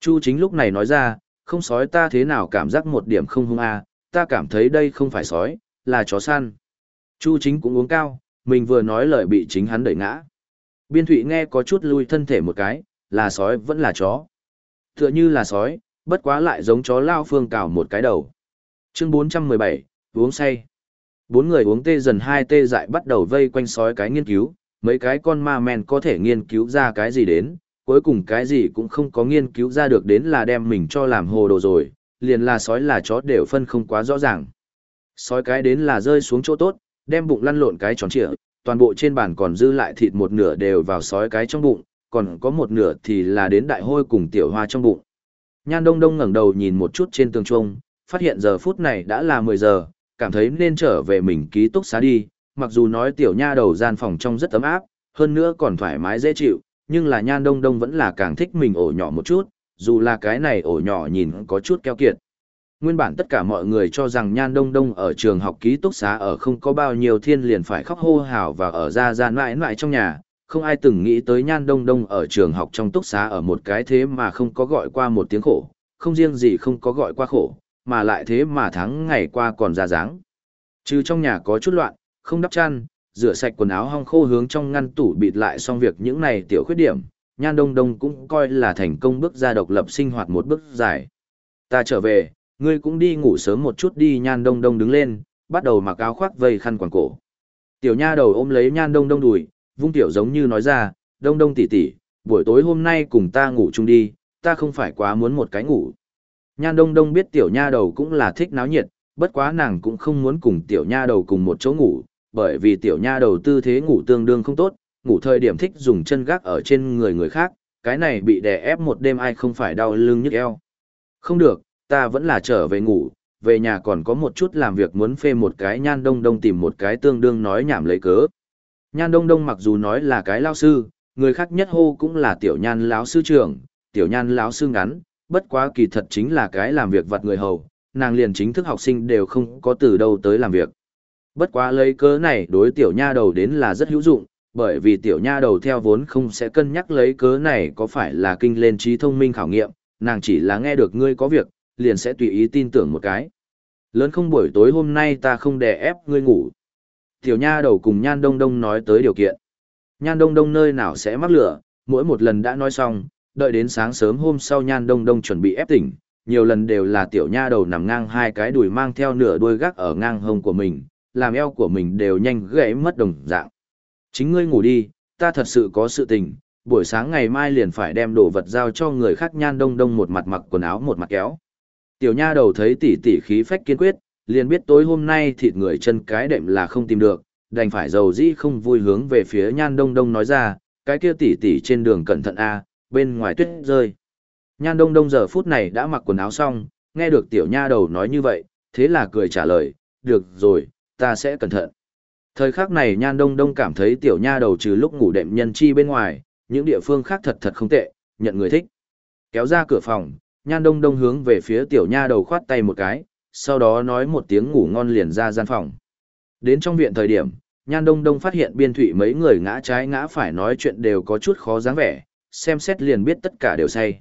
Chu chính lúc này nói ra, không sói ta thế nào cảm giác một điểm không hung a ta cảm thấy đây không phải sói, là chó săn. Chu chính cũng uống cao, mình vừa nói lời bị chính hắn đẩy ngã. Biên thụy nghe có chút lui thân thể một cái, là sói vẫn là chó. Tựa như là sói, bất quá lại giống chó lao phương cào một cái đầu. Chương 417, uống say. Bốn người uống tê dần hai tê dại bắt đầu vây quanh sói cái nghiên cứu, mấy cái con ma men có thể nghiên cứu ra cái gì đến, cuối cùng cái gì cũng không có nghiên cứu ra được đến là đem mình cho làm hồ đồ rồi, liền là sói là chó đều phân không quá rõ ràng. Sói cái đến là rơi xuống chỗ tốt, đem bụng lăn lộn cái tròn trịa, toàn bộ trên bàn còn dư lại thịt một nửa đều vào sói cái trong bụng, còn có một nửa thì là đến đại hôi cùng tiểu hoa trong bụng. Nhan Đông Đông ngẩng đầu nhìn một chút trên tường trung, phát hiện giờ phút này đã là 10 giờ, cảm thấy nên trở về mình ký túc xá đi, mặc dù nói tiểu nha đầu gian phòng trong rất ấm áp, hơn nữa còn thoải mái dễ chịu, nhưng là Nhan Đông Đông vẫn là càng thích mình ổ nhỏ một chút, dù là cái này ổ nhỏ nhìn có chút keo kiệt. Nguyên bản tất cả mọi người cho rằng Nhan Đông Đông ở trường học ký túc xá ở không có bao nhiêu thiên liền phải khóc hô hào và ở ra ra mãi mãi trong nhà, không ai từng nghĩ tới Nhan Đông Đông ở trường học trong túc xá ở một cái thế mà không có gọi qua một tiếng khổ, không riêng gì không có gọi qua khổ, mà lại thế mà tháng ngày qua còn ra dáng. Trừ trong nhà có chút loạn, không đắp chăn, rửa sạch quần áo hong khô hướng trong ngăn tủ bịt lại xong việc những này tiểu khuyết điểm, Nhan Đông Đông cũng coi là thành công bước ra độc lập sinh hoạt một bước dài. Ta trở về, ngươi cũng đi ngủ sớm một chút đi Nhan Đông Đông đứng lên, bắt đầu mặc áo khoác vây khăn quàng cổ. Tiểu nha đầu ôm lấy Nhan Đông Đông đùi, vung tiểu giống như nói ra, Đông Đông tỷ tỷ, buổi tối hôm nay cùng ta ngủ chung đi, ta không phải quá muốn một cái ngủ. Nhan Đông Đông biết tiểu nha đầu cũng là thích náo nhiệt, bất quá nàng cũng không muốn cùng tiểu nha đầu cùng một chỗ ngủ, bởi vì tiểu nha đầu tư thế ngủ tương đương không tốt, ngủ thời điểm thích dùng chân gác ở trên người người khác, cái này bị đè ép một đêm ai không phải đau lưng nhức eo. Không được, ta vẫn là trở về ngủ, về nhà còn có một chút làm việc muốn phê một cái nhan đông đông tìm một cái tương đương nói nhảm lấy cớ. Nhan đông đông mặc dù nói là cái lao sư, người khác nhất hô cũng là tiểu nhan lão sư trưởng, tiểu nhan lão sư ngắn, bất quá kỳ thật chính là cái làm việc vặt người hầu, nàng liền chính thức học sinh đều không có từ đâu tới làm việc. Bất quá lấy cớ này đối tiểu nha đầu đến là rất hữu dụng, bởi vì tiểu nha đầu theo vốn không sẽ cân nhắc lấy cớ này có phải là kinh lên trí thông minh khảo nghiệm, nàng chỉ là nghe được ngươi có việc, liền sẽ tùy ý tin tưởng một cái. Lớn không buổi tối hôm nay ta không đè ép ngươi ngủ. Tiểu nha đầu cùng nhan đông đông nói tới điều kiện. Nhan đông đông nơi nào sẽ mắc lửa, mỗi một lần đã nói xong, đợi đến sáng sớm hôm sau nhan đông đông chuẩn bị ép tỉnh, nhiều lần đều là tiểu nha đầu nằm ngang hai cái đùi mang theo nửa đuôi gác ở ngang hông của mình, làm eo của mình đều nhanh gãy mất đồng dạng. Chính ngươi ngủ đi, ta thật sự có sự tình, buổi sáng ngày mai liền phải đem đồ vật giao cho người khác nhan đông đông một mặt mặc quần áo một mặt kéo. Tiểu nha đầu thấy tỷ tỷ khí phách kiên quyết, liền biết tối hôm nay thịt người chân cái đệm là không tìm được, đành phải dầu dĩ không vui hướng về phía nhan đông đông nói ra, cái kia tỷ tỷ trên đường cẩn thận a, bên ngoài tuyết rơi. Nhan đông đông giờ phút này đã mặc quần áo xong, nghe được tiểu nha đầu nói như vậy, thế là cười trả lời, được rồi, ta sẽ cẩn thận. Thời khắc này nhan đông đông cảm thấy tiểu nha đầu trừ lúc ngủ đệm nhân chi bên ngoài, những địa phương khác thật thật không tệ, nhận người thích. Kéo ra cửa phòng, nhan đông đông hướng về phía tiểu nha đầu khoát tay một cái, sau đó nói một tiếng ngủ ngon liền ra gian phòng. Đến trong viện thời điểm, nhan đông đông phát hiện biên thụy mấy người ngã trái ngã phải nói chuyện đều có chút khó dáng vẻ, xem xét liền biết tất cả đều say.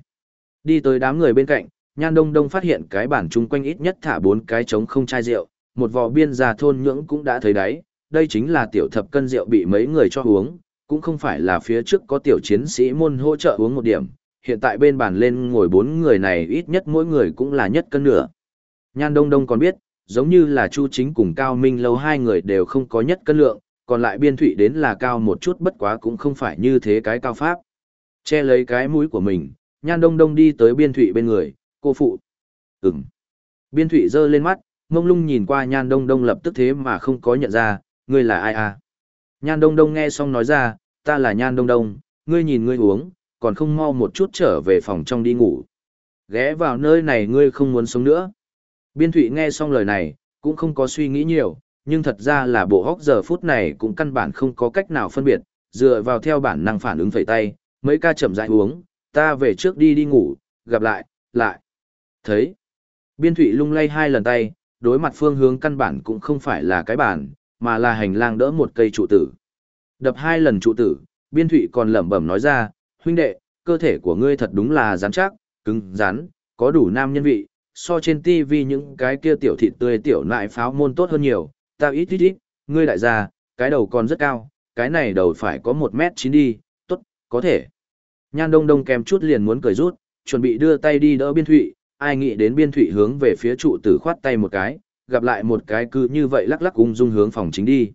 Đi tới đám người bên cạnh, nhan đông đông phát hiện cái bản chung quanh ít nhất thả bốn cái trống không chai rượu, một vò biên già thôn nhưỡng cũng đã thấy đấy đây chính là tiểu thập cân rượu bị mấy người cho uống, cũng không phải là phía trước có tiểu chiến sĩ môn hỗ trợ uống một điểm, hiện tại bên bàn lên ngồi bốn người này ít nhất mỗi người cũng là nhất cân nửa. Nhan Đông Đông còn biết, giống như là Chu Chính cùng Cao Minh lâu hai người đều không có nhất cân lượng, còn lại biên thụy đến là cao một chút bất quá cũng không phải như thế cái cao pháp. Che lấy cái mũi của mình, Nhan Đông Đông đi tới biên thụy bên người, cô phụ. Ừm. Biên thụy giơ lên mắt, mông lung nhìn qua Nhan Đông Đông lập tức thế mà không có nhận ra, ngươi là ai à? Nhan Đông Đông nghe xong nói ra, ta là Nhan Đông Đông, ngươi nhìn ngươi uống, còn không mau một chút trở về phòng trong đi ngủ. Ghé vào nơi này ngươi không muốn sống nữa. Biên Thụy nghe xong lời này, cũng không có suy nghĩ nhiều, nhưng thật ra là bộ hóc giờ phút này cũng căn bản không có cách nào phân biệt, dựa vào theo bản năng phản ứng phẩy tay, mấy ca chậm rãi uống, ta về trước đi đi ngủ, gặp lại, lại. Thấy, Biên Thụy lung lay hai lần tay, đối mặt phương hướng căn bản cũng không phải là cái bản, mà là hành lang đỡ một cây trụ tử. Đập hai lần trụ tử, Biên Thụy còn lẩm bẩm nói ra, huynh đệ, cơ thể của ngươi thật đúng là rắn chắc, cứng, rắn, có đủ nam nhân vị, so trên TV những cái kia tiểu thịt tươi tiểu nại pháo môn tốt hơn nhiều, ta ít ít ít, ngươi đại gia, cái đầu còn rất cao, cái này đầu phải có 1 mét 9 đi, tốt, có thể. Nhan đông đông kèm chút liền muốn cười rút, chuẩn bị đưa tay đi đỡ biên thụy, ai nghĩ đến biên thụy hướng về phía trụ tử khoát tay một cái, gặp lại một cái cứ như vậy lắc lắc ung dung hướng phòng chính đi.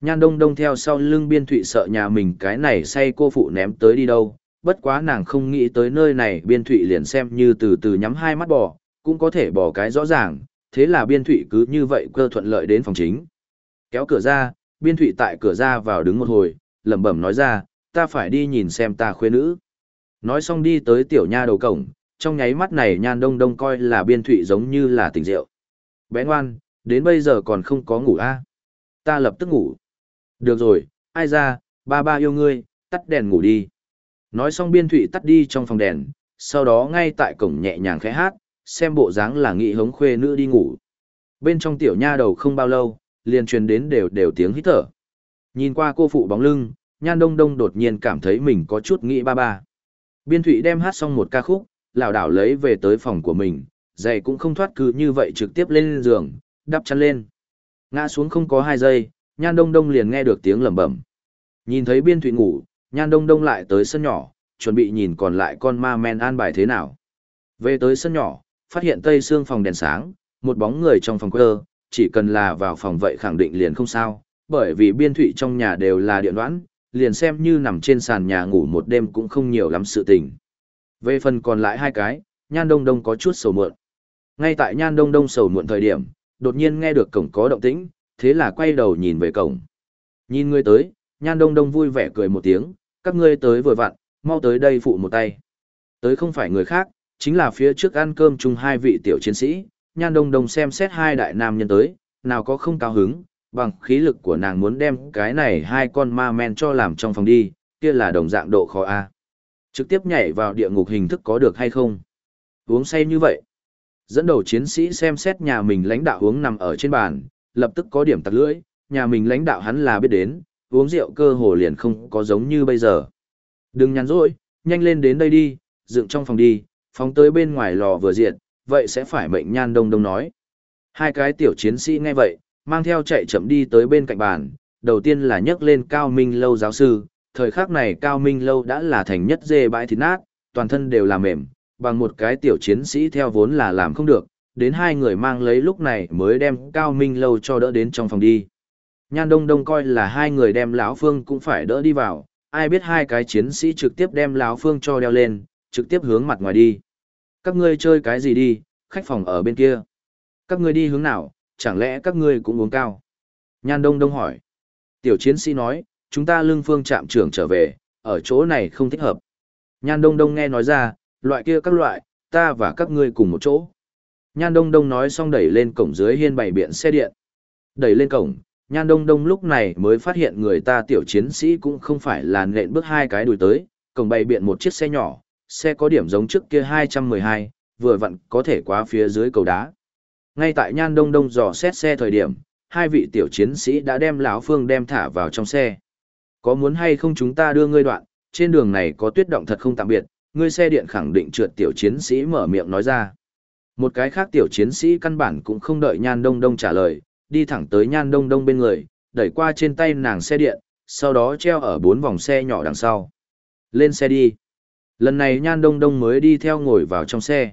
Nhan đông đông theo sau lưng biên thụy sợ nhà mình cái này say cô phụ ném tới đi đâu, bất quá nàng không nghĩ tới nơi này biên thụy liền xem như từ từ nhắm hai mắt bò, cũng có thể bỏ cái rõ ràng, thế là biên thụy cứ như vậy cơ thuận lợi đến phòng chính. Kéo cửa ra, biên thụy tại cửa ra vào đứng một hồi, lẩm bẩm nói ra, ta phải đi nhìn xem ta khuê nữ. Nói xong đi tới tiểu nha đầu cổng, trong nháy mắt này nhan đông đông coi là biên thụy giống như là tỉnh rượu. Bé ngoan, đến bây giờ còn không có ngủ a à? Ta lập tức ngủ. Được rồi, ai ra, ba ba yêu ngươi, tắt đèn ngủ đi. Nói xong biên thụy tắt đi trong phòng đèn, sau đó ngay tại cổng nhẹ nhàng khẽ hát, xem bộ dáng là nghị hống khuê nữ đi ngủ. Bên trong tiểu nha đầu không bao lâu, liền truyền đến đều đều tiếng hít thở. Nhìn qua cô phụ bóng lưng, nhan đông đông đột nhiên cảm thấy mình có chút nghĩ ba ba. Biên thụy đem hát xong một ca khúc, lảo đảo lấy về tới phòng của mình, giày cũng không thoát cứ như vậy trực tiếp lên giường, đắp chăn lên. Ngã xuống không có hai giây, nhan đông đông liền nghe được tiếng lẩm bẩm. Nhìn thấy biên thụy ngủ, nhan đông đông lại tới sân nhỏ, chuẩn bị nhìn còn lại con ma men an bài thế nào. Về tới sân nhỏ, phát hiện tây xương phòng đèn sáng, một bóng người trong phòng quơ, chỉ cần là vào phòng vậy khẳng định liền không sao, bởi vì biên thụy trong nhà đều là điện đoán, liền xem như nằm trên sàn nhà ngủ một đêm cũng không nhiều lắm sự tình. Về phần còn lại hai cái, nhan đông đông có chút sầu muộn. Ngay tại nhan đông đông sầu muộn thời điểm, đột nhiên nghe được cổng có động tĩnh, thế là quay đầu nhìn về cổng. Nhìn người tới, nhan đông đông vui vẻ cười một tiếng, các ngươi tới vừa vặn, mau tới đây phụ một tay. Tới không phải người khác, chính là phía trước ăn cơm chung hai vị tiểu chiến sĩ, nhan đông đông xem xét hai đại nam nhân tới, nào có không cao hứng, bằng khí lực của nàng muốn đem cái này hai con ma men cho làm trong phòng đi, kia là đồng dạng độ khó A. Trực tiếp nhảy vào địa ngục hình thức có được hay không? Uống say như vậy. Dẫn đầu chiến sĩ xem xét nhà mình lãnh đạo uống nằm ở trên bàn, lập tức có điểm tặc lưỡi, nhà mình lãnh đạo hắn là biết đến, uống rượu cơ hồ liền không có giống như bây giờ. Đừng nhắn rỗi, nhanh lên đến đây đi, dựng trong phòng đi, phóng tới bên ngoài lò vừa diện, vậy sẽ phải mệnh nhan đông đông nói. Hai cái tiểu chiến sĩ nghe vậy, mang theo chạy chậm đi tới bên cạnh bàn, đầu tiên là nhấc lên cao minh lâu giáo sư, thời khắc này Cao Minh Lâu đã là thành nhất dê bãi thịt nát, toàn thân đều là mềm, bằng một cái tiểu chiến sĩ theo vốn là làm không được, đến hai người mang lấy lúc này mới đem Cao Minh Lâu cho đỡ đến trong phòng đi. Nhan Đông Đông coi là hai người đem lão Phương cũng phải đỡ đi vào, ai biết hai cái chiến sĩ trực tiếp đem lão Phương cho đeo lên, trực tiếp hướng mặt ngoài đi. Các ngươi chơi cái gì đi, khách phòng ở bên kia. Các ngươi đi hướng nào, chẳng lẽ các ngươi cũng uống cao? Nhan Đông Đông hỏi. Tiểu chiến sĩ nói, chúng ta lưng phương trạm trưởng trở về, ở chỗ này không thích hợp. Nhan Đông Đông nghe nói ra, loại kia các loại, ta và các ngươi cùng một chỗ. Nhan Đông Đông nói xong đẩy lên cổng dưới hiên bày biện xe điện. Đẩy lên cổng, Nhan Đông Đông lúc này mới phát hiện người ta tiểu chiến sĩ cũng không phải là nện bước hai cái đùi tới, cổng bày biện một chiếc xe nhỏ, xe có điểm giống trước kia 212, vừa vặn có thể qua phía dưới cầu đá. Ngay tại Nhan Đông Đông dò xét xe thời điểm, hai vị tiểu chiến sĩ đã đem lão Phương đem thả vào trong xe. Có muốn hay không chúng ta đưa ngươi đoạn, trên đường này có tuyết động thật không tạm biệt, ngươi xe điện khẳng định trượt tiểu chiến sĩ mở miệng nói ra. Một cái khác tiểu chiến sĩ căn bản cũng không đợi Nhan Đông Đông trả lời, đi thẳng tới Nhan Đông Đông bên người, đẩy qua trên tay nàng xe điện, sau đó treo ở bốn vòng xe nhỏ đằng sau. Lên xe đi. Lần này Nhan Đông Đông mới đi theo ngồi vào trong xe.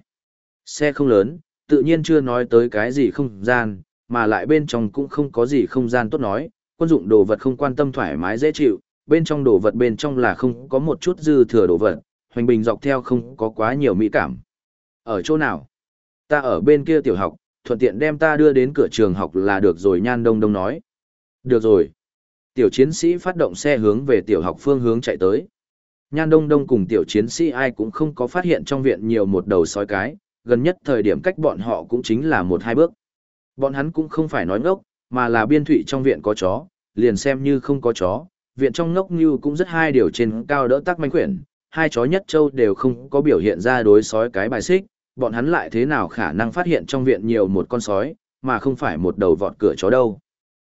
Xe không lớn, tự nhiên chưa nói tới cái gì không gian, mà lại bên trong cũng không có gì không gian tốt nói, quân dụng đồ vật không quan tâm thoải mái dễ chịu, bên trong đồ vật bên trong là không có một chút dư thừa đồ vật, hoành bình dọc theo không có quá nhiều mỹ cảm. Ở chỗ nào? Ta ở bên kia tiểu học, thuận tiện đem ta đưa đến cửa trường học là được rồi nhan đông đông nói. Được rồi. Tiểu chiến sĩ phát động xe hướng về tiểu học phương hướng chạy tới. Nhan đông đông cùng tiểu chiến sĩ ai cũng không có phát hiện trong viện nhiều một đầu sói cái, gần nhất thời điểm cách bọn họ cũng chính là một hai bước. Bọn hắn cũng không phải nói ngốc, mà là biên thụy trong viện có chó, liền xem như không có chó, viện trong ngốc như cũng rất hai điều trên cao đỡ tắc manh quyển, hai chó nhất châu đều không có biểu hiện ra đối sói cái bài xích, bọn hắn lại thế nào khả năng phát hiện trong viện nhiều một con sói, mà không phải một đầu vọt cửa chó đâu.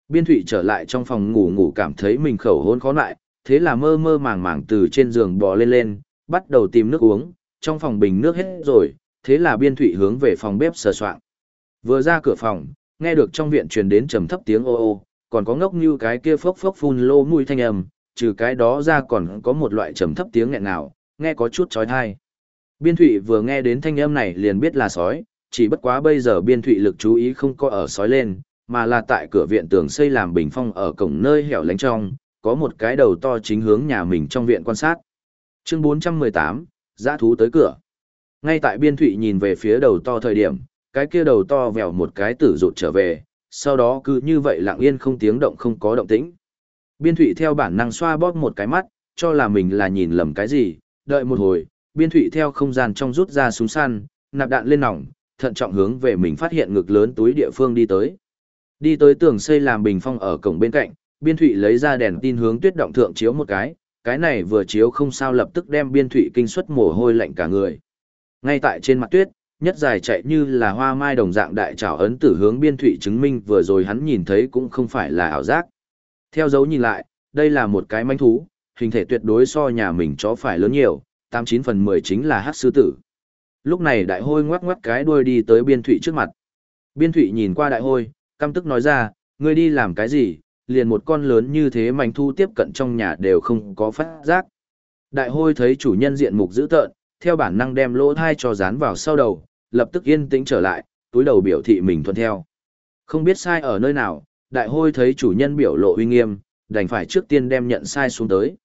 Biên thụy trở lại trong phòng ngủ ngủ cảm thấy mình khẩu hôn khó lại, thế là mơ mơ màng màng từ trên giường bò lên lên, bắt đầu tìm nước uống, trong phòng bình nước hết rồi, thế là biên thụy hướng về phòng bếp sờ soạn. Vừa ra cửa phòng, nghe được trong viện truyền đến trầm thấp tiếng ô ô, còn có ngốc như cái kia phốc phốc phun lô mùi thanh âm, trừ cái đó ra còn có một loại trầm thấp tiếng nghẹn nào, nghe có chút chói tai. Biên thụy vừa nghe đến thanh âm này liền biết là sói, chỉ bất quá bây giờ biên thụy lực chú ý không có ở sói lên, mà là tại cửa viện tường xây làm bình phong ở cổng nơi hẻo lánh trong, có một cái đầu to chính hướng nhà mình trong viện quan sát. Chương 418, giã thú tới cửa. Ngay tại biên thụy nhìn về phía đầu to thời điểm, cái kia đầu to vèo một cái tử rụt trở về, sau đó cứ như vậy lặng yên không tiếng động không có động tĩnh. Biên thụy theo bản năng xoa bóp một cái mắt, cho là mình là nhìn lầm cái gì, đợi một hồi, biên thụy theo không gian trong rút ra súng săn, nạp đạn lên nòng, thận trọng hướng về mình phát hiện ngực lớn túi địa phương đi tới. Đi tới tường xây làm bình phong ở cổng bên cạnh, biên thụy lấy ra đèn tin hướng tuyết động thượng chiếu một cái, cái này vừa chiếu không sao lập tức đem biên thụy kinh suất mồ hôi lạnh cả người. Ngay tại trên mặt tuyết, nhất dài chạy như là hoa mai đồng dạng đại trảo ấn tử hướng biên thụy chứng minh vừa rồi hắn nhìn thấy cũng không phải là ảo giác. Theo dấu nhìn lại, đây là một cái manh thú, hình thể tuyệt đối so nhà mình chó phải lớn nhiều, 89 phần 10 chính là hát sư tử. Lúc này đại hôi ngoắc ngoắc cái đuôi đi tới biên thụy trước mặt. Biên thụy nhìn qua đại hôi, căm tức nói ra, ngươi đi làm cái gì, liền một con lớn như thế manh thu tiếp cận trong nhà đều không có phát giác. Đại hôi thấy chủ nhân diện mục dữ tợn, theo bản năng đem lỗ thai cho dán vào sau đầu, lập tức yên tĩnh trở lại, túi đầu biểu thị mình thuận theo. Không biết sai ở nơi nào, đại hôi thấy chủ nhân biểu lộ uy nghiêm, đành phải trước tiên đem nhận sai xuống tới.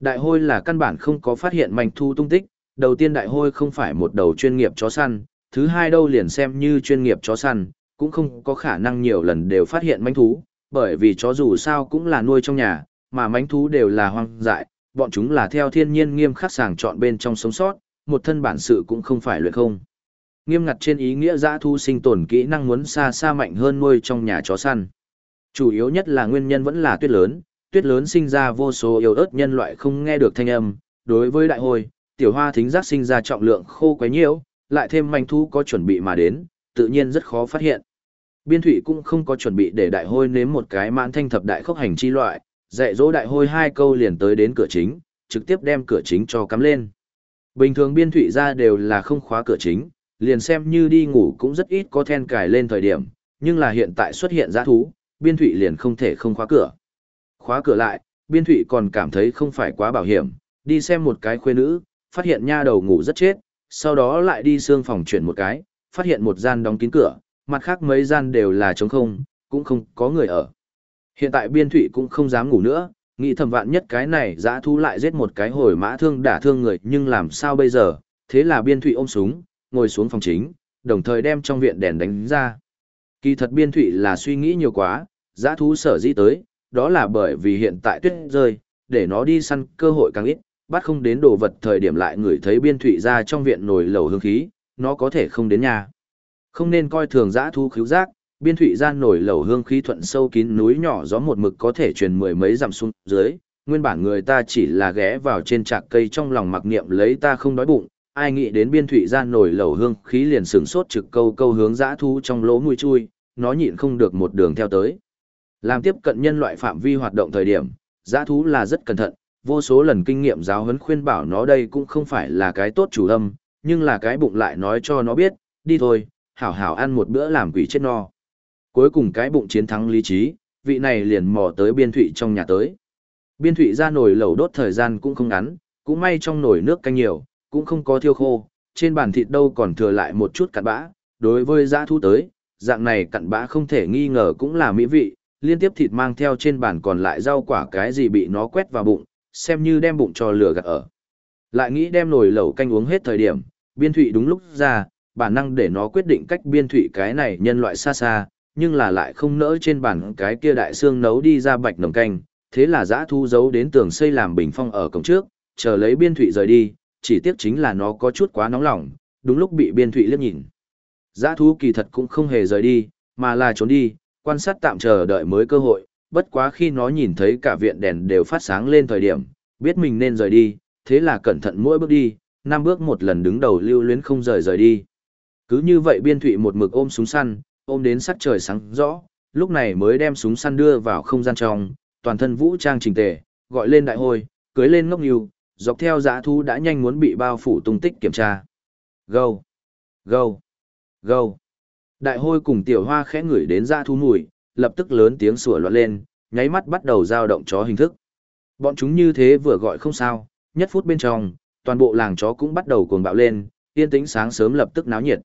Đại hôi là căn bản không có phát hiện manh thu tung tích, đầu tiên đại hôi không phải một đầu chuyên nghiệp chó săn, thứ hai đâu liền xem như chuyên nghiệp chó săn, cũng không có khả năng nhiều lần đều phát hiện manh thú, bởi vì chó dù sao cũng là nuôi trong nhà, mà mánh thú đều là hoang dại, bọn chúng là theo thiên nhiên nghiêm khắc sàng chọn bên trong sống sót, một thân bản sự cũng không phải luyện không. Nghiêm ngặt trên ý nghĩa dã thu sinh tồn kỹ năng muốn xa xa mạnh hơn nuôi trong nhà chó săn. Chủ yếu nhất là nguyên nhân vẫn là tuyết lớn, tuyết lớn sinh ra vô số yếu ớt nhân loại không nghe được thanh âm, đối với đại hồi, tiểu hoa thính giác sinh ra trọng lượng khô quá nhiều, lại thêm manh thú có chuẩn bị mà đến, tự nhiên rất khó phát hiện. Biên thủy cũng không có chuẩn bị để đại hôi nếm một cái mãn thanh thập đại khốc hành chi loại, dạy dỗ đại hôi hai câu liền tới đến cửa chính, trực tiếp đem cửa chính cho cắm lên. Bình thường biên thủy ra đều là không khóa cửa chính, liền xem như đi ngủ cũng rất ít có then cài lên thời điểm, nhưng là hiện tại xuất hiện giã thú, biên thủy liền không thể không khóa cửa. Khóa cửa lại, biên thụy còn cảm thấy không phải quá bảo hiểm, đi xem một cái khuê nữ, phát hiện nha đầu ngủ rất chết, sau đó lại đi xương phòng chuyển một cái, phát hiện một gian đóng kín cửa, mặt khác mấy gian đều là trống không, cũng không có người ở. Hiện tại biên thụy cũng không dám ngủ nữa, nghĩ thầm vạn nhất cái này dã thu lại giết một cái hồi mã thương đả thương người nhưng làm sao bây giờ, thế là biên thụy ôm súng, ngồi xuống phòng chính, đồng thời đem trong viện đèn đánh ra. Kỳ thật biên thụy là suy nghĩ nhiều quá, dã thú sở dĩ tới, đó là bởi vì hiện tại tuyết rơi, để nó đi săn cơ hội càng ít, bắt không đến đồ vật thời điểm lại người thấy biên thụy ra trong viện nồi lầu hương khí, nó có thể không đến nhà. Không nên coi thường giã thu khíu giác, biên thụy gian nổi lầu hương khí thuận sâu kín núi nhỏ gió một mực có thể truyền mười mấy dặm xuống dưới, nguyên bản người ta chỉ là ghé vào trên trạc cây trong lòng mặc niệm lấy ta không đói bụng, ai nghĩ đến biên thụy gian nổi lầu hương khí liền sừng sốt trực câu câu hướng dã thú trong lỗ mũi chui, nó nhịn không được một đường theo tới. Làm tiếp cận nhân loại phạm vi hoạt động thời điểm, dã thú là rất cẩn thận, vô số lần kinh nghiệm giáo huấn khuyên bảo nó đây cũng không phải là cái tốt chủ âm, nhưng là cái bụng lại nói cho nó biết, đi thôi, hảo hảo ăn một bữa làm quỷ chết no. Cuối cùng cái bụng chiến thắng lý trí, vị này liền mò tới biên thụy trong nhà tới. Biên thụy ra nồi lẩu đốt thời gian cũng không ngắn, cũng may trong nồi nước canh nhiều, cũng không có thiêu khô, trên bàn thịt đâu còn thừa lại một chút cặn bã, đối với giã thu tới, dạng này cặn bã không thể nghi ngờ cũng là mỹ vị, liên tiếp thịt mang theo trên bàn còn lại rau quả cái gì bị nó quét vào bụng, xem như đem bụng cho lửa gạt ở. Lại nghĩ đem nồi lẩu canh uống hết thời điểm, biên thụy đúng lúc ra, bản năng để nó quyết định cách biên thụy cái này nhân loại xa xa, nhưng là lại không nỡ trên bàn cái kia đại xương nấu đi ra bạch nồng canh, thế là giã thu giấu đến tường xây làm bình phong ở cổng trước, chờ lấy biên thụy rời đi, chỉ tiếc chính là nó có chút quá nóng lòng, đúng lúc bị biên thụy liếc nhìn. Giã thú kỳ thật cũng không hề rời đi, mà là trốn đi, quan sát tạm chờ đợi mới cơ hội, bất quá khi nó nhìn thấy cả viện đèn đều phát sáng lên thời điểm, biết mình nên rời đi, thế là cẩn thận mỗi bước đi, năm bước một lần đứng đầu lưu luyến không rời rời đi. Cứ như vậy biên thụy một mực ôm súng săn, ôm đến sắc trời sáng rõ, lúc này mới đem súng săn đưa vào không gian trong, toàn thân vũ trang trình tề, gọi lên đại hôi, cưới lên ngốc nhiều, dọc theo dã thu đã nhanh muốn bị bao phủ tung tích kiểm tra. Gâu! Gâu! Gâu! Đại hôi cùng tiểu hoa khẽ ngửi đến dã thu mùi, lập tức lớn tiếng sủa loạn lên, nháy mắt bắt đầu giao động chó hình thức. Bọn chúng như thế vừa gọi không sao, nhất phút bên trong, toàn bộ làng chó cũng bắt đầu cuồng bạo lên, yên tĩnh sáng sớm lập tức náo nhiệt.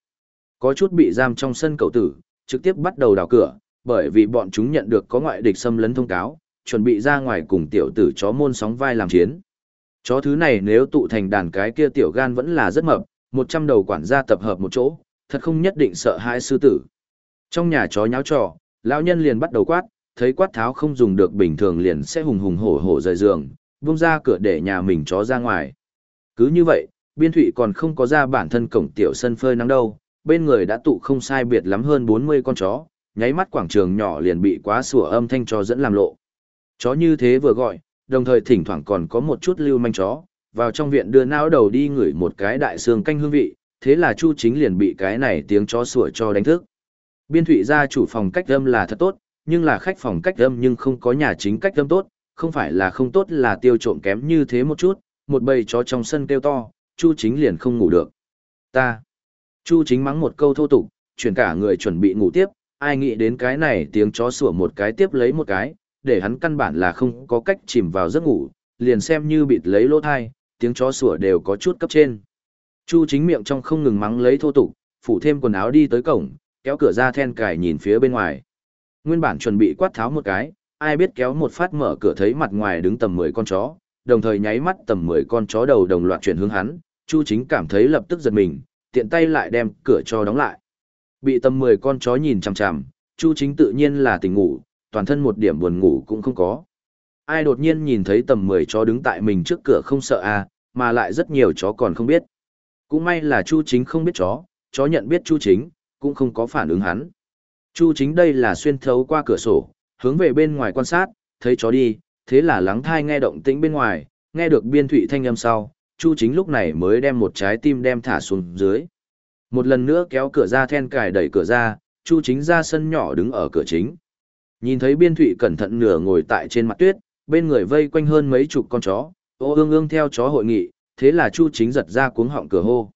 Có chút bị giam trong sân cầu tử, trực tiếp bắt đầu đào cửa, bởi vì bọn chúng nhận được có ngoại địch xâm lấn thông cáo, chuẩn bị ra ngoài cùng tiểu tử chó môn sóng vai làm chiến. Chó thứ này nếu tụ thành đàn cái kia tiểu gan vẫn là rất mập, 100 đầu quản gia tập hợp một chỗ, thật không nhất định sợ hai sư tử. Trong nhà chó nháo trò, lão nhân liền bắt đầu quát, thấy quát tháo không dùng được bình thường liền sẽ hùng hùng hổ hổ rời giường, vung ra cửa để nhà mình chó ra ngoài. Cứ như vậy, biên thụy còn không có ra bản thân cổng tiểu sân phơi nắng đâu, bên người đã tụ không sai biệt lắm hơn 40 con chó, nháy mắt quảng trường nhỏ liền bị quá sủa âm thanh cho dẫn làm lộ. Chó như thế vừa gọi, đồng thời thỉnh thoảng còn có một chút lưu manh chó, vào trong viện đưa não đầu đi ngửi một cái đại xương canh hương vị, thế là Chu Chính liền bị cái này tiếng chó sủa cho đánh thức. Biên thủy ra chủ phòng cách âm là thật tốt, nhưng là khách phòng cách âm nhưng không có nhà chính cách âm tốt, không phải là không tốt là tiêu trộm kém như thế một chút, một bầy chó trong sân kêu to, Chu Chính liền không ngủ được. Ta. Chu Chính mắng một câu thô tục, chuyển cả người chuẩn bị ngủ tiếp, ai nghĩ đến cái này tiếng chó sủa một cái tiếp lấy một cái, để hắn căn bản là không có cách chìm vào giấc ngủ, liền xem như bịt lấy lỗ thai, tiếng chó sủa đều có chút cấp trên. Chu chính miệng trong không ngừng mắng lấy thô tục, phủ thêm quần áo đi tới cổng, kéo cửa ra then cài nhìn phía bên ngoài. Nguyên bản chuẩn bị quát tháo một cái, ai biết kéo một phát mở cửa thấy mặt ngoài đứng tầm 10 con chó, đồng thời nháy mắt tầm 10 con chó đầu đồng loạt chuyển hướng hắn, Chu chính cảm thấy lập tức giật mình, tiện tay lại đem cửa cho đóng lại. Bị tầm 10 con chó nhìn chằm chằm, Chu chính tự nhiên là tỉnh ngủ, toàn thân một điểm buồn ngủ cũng không có. Ai đột nhiên nhìn thấy tầm 10 chó đứng tại mình trước cửa không sợ à, mà lại rất nhiều chó còn không biết. Cũng may là Chu chính không biết chó, chó nhận biết Chu chính, cũng không có phản ứng hắn. Chu chính đây là xuyên thấu qua cửa sổ, hướng về bên ngoài quan sát, thấy chó đi, thế là lắng thai nghe động tĩnh bên ngoài, nghe được biên thủy thanh âm sau, Chu chính lúc này mới đem một trái tim đem thả xuống dưới. Một lần nữa kéo cửa ra then cài đẩy cửa ra, Chu chính ra sân nhỏ đứng ở cửa chính. Nhìn thấy biên thụy cẩn thận nửa ngồi tại trên mặt tuyết, bên người vây quanh hơn mấy chục con chó, ô ương ương theo chó hội nghị, thế là Chu chính giật ra cuống họng cửa hô.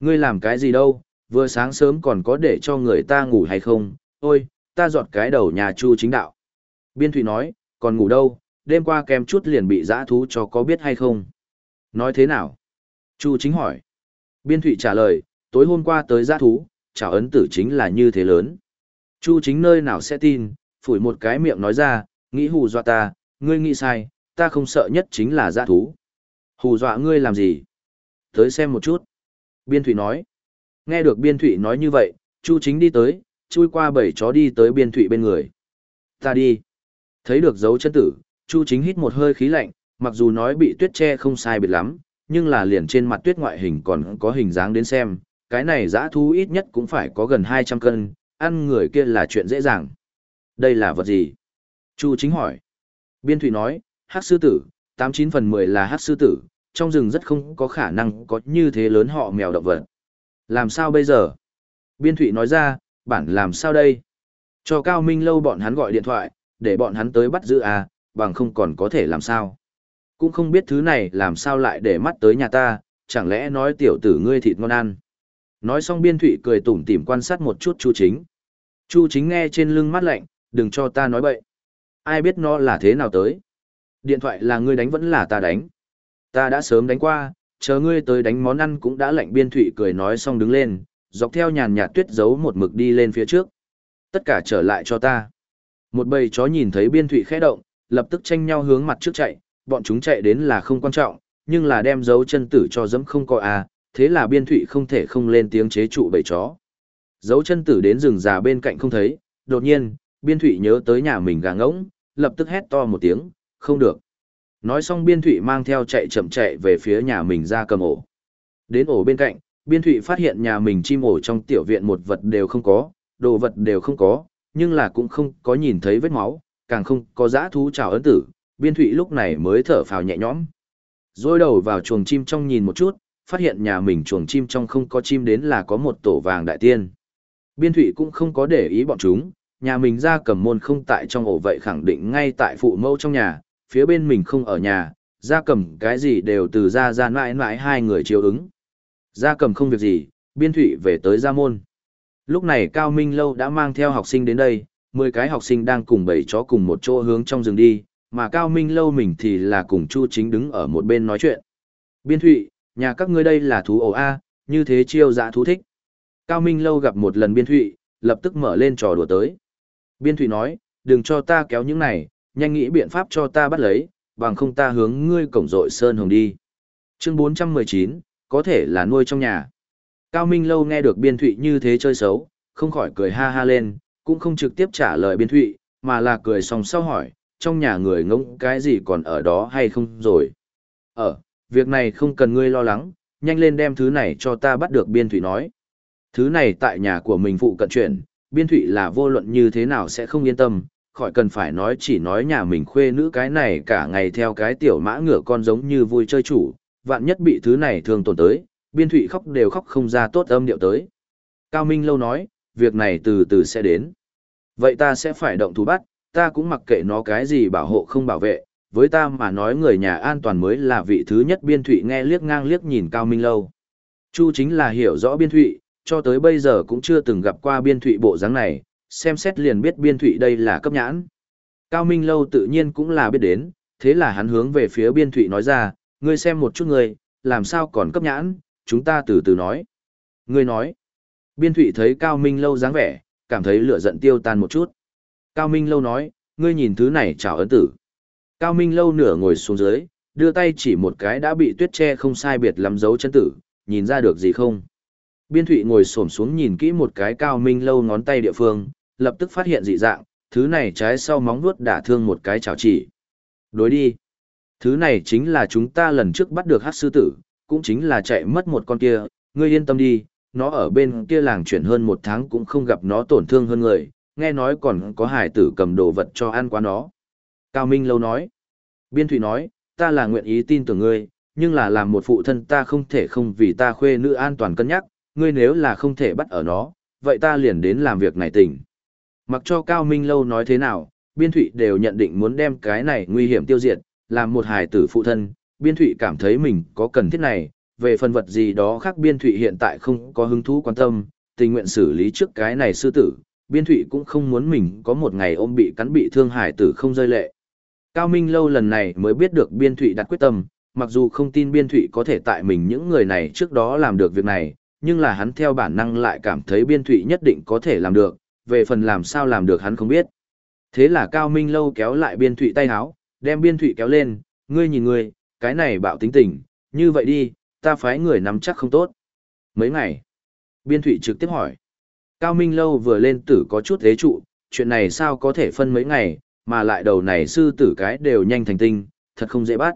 Ngươi làm cái gì đâu, vừa sáng sớm còn có để cho người ta ngủ hay không, ôi, ta dọn cái đầu nhà Chu chính đạo. Biên thụy nói, còn ngủ đâu, đêm qua kém chút liền bị dã thú cho có biết hay không. Nói thế nào? Chu chính hỏi. Biên thụy trả lời, tối hôm qua tới giã thú, chào ấn tử chính là như thế lớn. Chu chính nơi nào sẽ tin, phủi một cái miệng nói ra, nghĩ hù dọa ta, ngươi nghĩ sai, ta không sợ nhất chính là giã thú. Hù dọa ngươi làm gì? Tới xem một chút. Biên thụy nói. Nghe được biên thụy nói như vậy, Chu chính đi tới, chui qua bảy chó đi tới biên thụy bên người. Ta đi. Thấy được dấu chân tử, Chu chính hít một hơi khí lạnh, mặc dù nói bị tuyết che không sai biệt lắm, nhưng là liền trên mặt tuyết ngoại hình còn có hình dáng đến xem, cái này dã thú ít nhất cũng phải có gần 200 cân, ăn người kia là chuyện dễ dàng. Đây là vật gì? Chu chính hỏi. Biên thủy nói, hát sư tử, 89 phần 10 là hát sư tử, trong rừng rất không có khả năng có như thế lớn họ mèo động vật. Làm sao bây giờ? Biên thủy nói ra, bản làm sao đây? Cho Cao Minh lâu bọn hắn gọi điện thoại, để bọn hắn tới bắt giữ à, bằng không còn có thể làm sao. Cũng không biết thứ này làm sao lại để mắt tới nhà ta, chẳng lẽ nói tiểu tử ngươi thịt ngon ăn. Nói xong biên thụy cười tủm tỉm quan sát một chút chu chính. Chu chính nghe trên lưng mắt lạnh, đừng cho ta nói bậy. Ai biết nó là thế nào tới. Điện thoại là ngươi đánh vẫn là ta đánh. Ta đã sớm đánh qua, chờ ngươi tới đánh món ăn cũng đã lạnh biên thụy cười nói xong đứng lên, dọc theo nhàn nhạt tuyết giấu một mực đi lên phía trước. Tất cả trở lại cho ta. Một bầy chó nhìn thấy biên thụy khẽ động, lập tức tranh nhau hướng mặt trước chạy, bọn chúng chạy đến là không quan trọng, nhưng là đem dấu chân tử cho dẫm không coi à, thế là biên thụy không thể không lên tiếng chế trụ bầy chó. Dấu chân tử đến rừng già bên cạnh không thấy, đột nhiên, biên thụy nhớ tới nhà mình gà ngỗng, lập tức hét to một tiếng, không được. Nói xong biên thụy mang theo chạy chậm chạy về phía nhà mình ra cầm ổ. Đến ổ bên cạnh, biên thụy phát hiện nhà mình chim ổ trong tiểu viện một vật đều không có, đồ vật đều không có, nhưng là cũng không có nhìn thấy vết máu, càng không có giã thú trào ấn tử, biên thụy lúc này mới thở phào nhẹ nhõm. Rồi đầu vào chuồng chim trong nhìn một chút, phát hiện nhà mình chuồng chim trong không có chim đến là có một tổ vàng đại tiên. Biên thụy cũng không có để ý bọn chúng, nhà mình ra cầm môn không tại trong ổ vậy khẳng định ngay tại phụ mâu trong nhà, phía bên mình không ở nhà, ra cầm cái gì đều từ ra ra mãi mãi hai người chiếu ứng. Ra cầm không việc gì, biên thụy về tới ra môn. Lúc này Cao Minh Lâu đã mang theo học sinh đến đây, 10 cái học sinh đang cùng bảy chó cùng một chỗ hướng trong rừng đi, mà Cao Minh Lâu mình thì là cùng Chu Chính đứng ở một bên nói chuyện. Biên thụy, nhà các ngươi đây là thú ổ A, như thế chiêu dạ thú thích. Cao Minh Lâu gặp một lần biên thụy, lập tức mở lên trò đùa tới. Biên thụy nói, đừng cho ta kéo những này, nhanh nghĩ biện pháp cho ta bắt lấy, bằng không ta hướng ngươi cổng rội sơn hồng đi. Chương 419, có thể là nuôi trong nhà. Cao Minh Lâu nghe được biên thụy như thế chơi xấu, không khỏi cười ha ha lên, cũng không trực tiếp trả lời biên thụy, mà là cười xong sau hỏi, trong nhà người ngông cái gì còn ở đó hay không rồi. Ở, việc này không cần ngươi lo lắng, nhanh lên đem thứ này cho ta bắt được biên thụy nói. Thứ này tại nhà của mình phụ cận chuyển, biên thụy là vô luận như thế nào sẽ không yên tâm, khỏi cần phải nói chỉ nói nhà mình khuê nữ cái này cả ngày theo cái tiểu mã ngựa con giống như vui chơi chủ, vạn nhất bị thứ này thường tổn tới, biên thụy khóc đều khóc không ra tốt âm điệu tới. Cao Minh lâu nói, việc này từ từ sẽ đến. Vậy ta sẽ phải động thủ bắt, ta cũng mặc kệ nó cái gì bảo hộ không bảo vệ, với ta mà nói người nhà an toàn mới là vị thứ nhất biên thụy nghe liếc ngang liếc nhìn Cao Minh lâu. Chu chính là hiểu rõ biên thụy, cho tới bây giờ cũng chưa từng gặp qua biên thụy bộ dáng này, xem xét liền biết biên thụy đây là cấp nhãn. Cao Minh Lâu tự nhiên cũng là biết đến, thế là hắn hướng về phía biên thụy nói ra, ngươi xem một chút ngươi, làm sao còn cấp nhãn, chúng ta từ từ nói. Ngươi nói, biên thụy thấy Cao Minh Lâu dáng vẻ, cảm thấy lửa giận tiêu tan một chút. Cao Minh Lâu nói, ngươi nhìn thứ này chào ấn tử. Cao Minh Lâu nửa ngồi xuống dưới, đưa tay chỉ một cái đã bị tuyết che không sai biệt lắm dấu chân tử, nhìn ra được gì không. Biên thụy ngồi xổm xuống nhìn kỹ một cái Cao Minh Lâu ngón tay địa phương, lập tức phát hiện dị dạng, thứ này trái sau móng vuốt đả thương một cái chảo chỉ. Đối đi. Thứ này chính là chúng ta lần trước bắt được hát sư tử, cũng chính là chạy mất một con kia, ngươi yên tâm đi, nó ở bên kia làng chuyển hơn một tháng cũng không gặp nó tổn thương hơn người, nghe nói còn có hải tử cầm đồ vật cho ăn qua nó. Cao Minh lâu nói. Biên Thụy nói, ta là nguyện ý tin tưởng ngươi, nhưng là làm một phụ thân ta không thể không vì ta khuê nữ an toàn cân nhắc, ngươi nếu là không thể bắt ở nó, vậy ta liền đến làm việc này tỉnh. Mặc cho Cao Minh Lâu nói thế nào, Biên Thụy đều nhận định muốn đem cái này nguy hiểm tiêu diệt, làm một hài tử phụ thân, Biên Thụy cảm thấy mình có cần thiết này, về phần vật gì đó khác Biên Thụy hiện tại không có hứng thú quan tâm, tình nguyện xử lý trước cái này sư tử, Biên Thụy cũng không muốn mình có một ngày ôm bị cắn bị thương hải tử không rơi lệ. Cao Minh lâu lần này mới biết được biên thụy đặt quyết tâm, mặc dù không tin biên thụy có thể tại mình những người này trước đó làm được việc này, nhưng là hắn theo bản năng lại cảm thấy biên thụy nhất định có thể làm được, về phần làm sao làm được hắn không biết. Thế là Cao Minh lâu kéo lại biên thụy tay háo, đem biên thụy kéo lên, ngươi nhìn ngươi, cái này bạo tính tình, như vậy đi, ta phái người nắm chắc không tốt. Mấy ngày, biên thụy trực tiếp hỏi. Cao Minh lâu vừa lên tử có chút thế trụ, chuyện này sao có thể phân mấy ngày, mà lại đầu này sư tử cái đều nhanh thành tinh, thật không dễ bắt.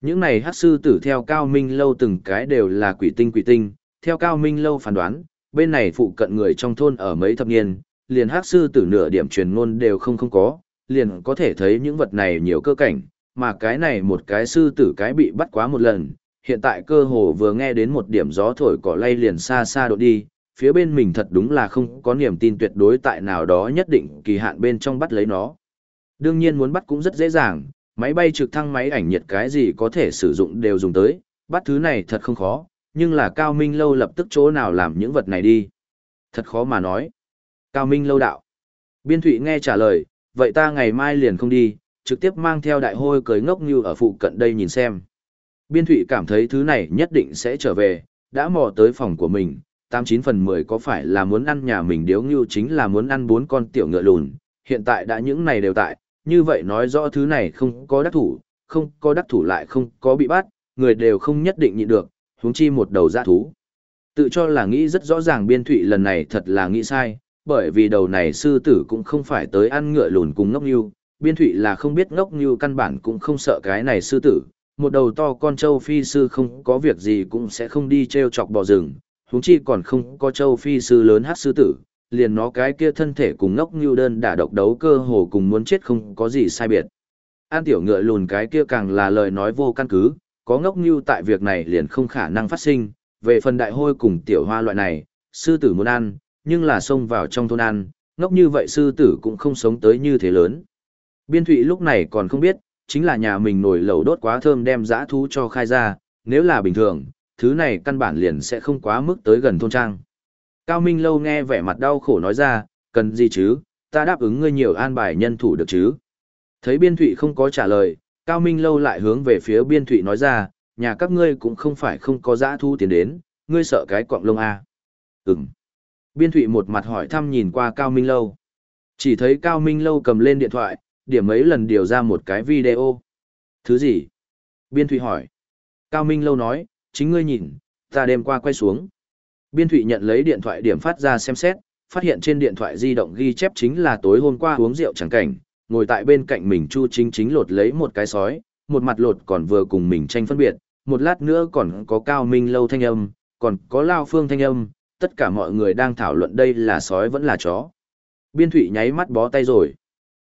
Những này hát sư tử theo Cao Minh lâu từng cái đều là quỷ tinh quỷ tinh, theo Cao Minh lâu phán đoán, bên này phụ cận người trong thôn ở mấy thập niên, liền hát sư tử nửa điểm truyền ngôn đều không không có, liền có thể thấy những vật này nhiều cơ cảnh, mà cái này một cái sư tử cái bị bắt quá một lần, hiện tại cơ hồ vừa nghe đến một điểm gió thổi cỏ lay liền xa xa độ đi, phía bên mình thật đúng là không có niềm tin tuyệt đối tại nào đó nhất định kỳ hạn bên trong bắt lấy nó. Đương nhiên muốn bắt cũng rất dễ dàng, máy bay trực thăng máy ảnh nhiệt cái gì có thể sử dụng đều dùng tới, bắt thứ này thật không khó, nhưng là Cao Minh Lâu lập tức chỗ nào làm những vật này đi. Thật khó mà nói. Cao Minh Lâu đạo. Biên Thụy nghe trả lời, vậy ta ngày mai liền không đi, trực tiếp mang theo đại hôi cưới ngốc như ở phụ cận đây nhìn xem. Biên Thụy cảm thấy thứ này nhất định sẽ trở về, đã mò tới phòng của mình, 89 phần 10 có phải là muốn ăn nhà mình điếu ngưu chính là muốn ăn bốn con tiểu ngựa lùn, hiện tại đã những này đều tại, như vậy nói rõ thứ này không có đắc thủ, không có đắc thủ lại không có bị bắt, người đều không nhất định nhịn được, huống chi một đầu dã thú. Tự cho là nghĩ rất rõ ràng biên thụy lần này thật là nghĩ sai, bởi vì đầu này sư tử cũng không phải tới ăn ngựa lùn cùng ngốc như, biên thụy là không biết ngốc như căn bản cũng không sợ cái này sư tử, một đầu to con trâu phi sư không có việc gì cũng sẽ không đi treo chọc bò rừng, huống chi còn không có châu phi sư lớn hát sư tử, liền nó cái kia thân thể cùng ngốc như đơn đả độc đấu cơ hồ cùng muốn chết không có gì sai biệt. An tiểu ngựa lùn cái kia càng là lời nói vô căn cứ, có ngốc như tại việc này liền không khả năng phát sinh, về phần đại hôi cùng tiểu hoa loại này, sư tử muốn ăn, nhưng là xông vào trong thôn ăn, ngốc như vậy sư tử cũng không sống tới như thế lớn. Biên thụy lúc này còn không biết, chính là nhà mình nổi lẩu đốt quá thơm đem dã thú cho khai ra, nếu là bình thường, thứ này căn bản liền sẽ không quá mức tới gần thôn trang. Cao Minh Lâu nghe vẻ mặt đau khổ nói ra, cần gì chứ, ta đáp ứng ngươi nhiều an bài nhân thủ được chứ. Thấy biên thụy không có trả lời, Cao Minh Lâu lại hướng về phía biên thụy nói ra, nhà các ngươi cũng không phải không có dã thu tiền đến, ngươi sợ cái quạng lông à. Ừm. Biên thụy một mặt hỏi thăm nhìn qua Cao Minh Lâu. Chỉ thấy Cao Minh Lâu cầm lên điện thoại, điểm mấy lần điều ra một cái video. Thứ gì? Biên thụy hỏi. Cao Minh Lâu nói, chính ngươi nhìn, ta đêm qua quay xuống. Biên Thụy nhận lấy điện thoại điểm phát ra xem xét, phát hiện trên điện thoại di động ghi chép chính là tối hôm qua uống rượu chẳng cảnh, ngồi tại bên cạnh mình Chu Chính chính lột lấy một cái sói, một mặt lột còn vừa cùng mình tranh phân biệt, một lát nữa còn có Cao Minh Lâu thanh âm, còn có Lao Phương thanh âm, tất cả mọi người đang thảo luận đây là sói vẫn là chó. Biên Thụy nháy mắt bó tay rồi.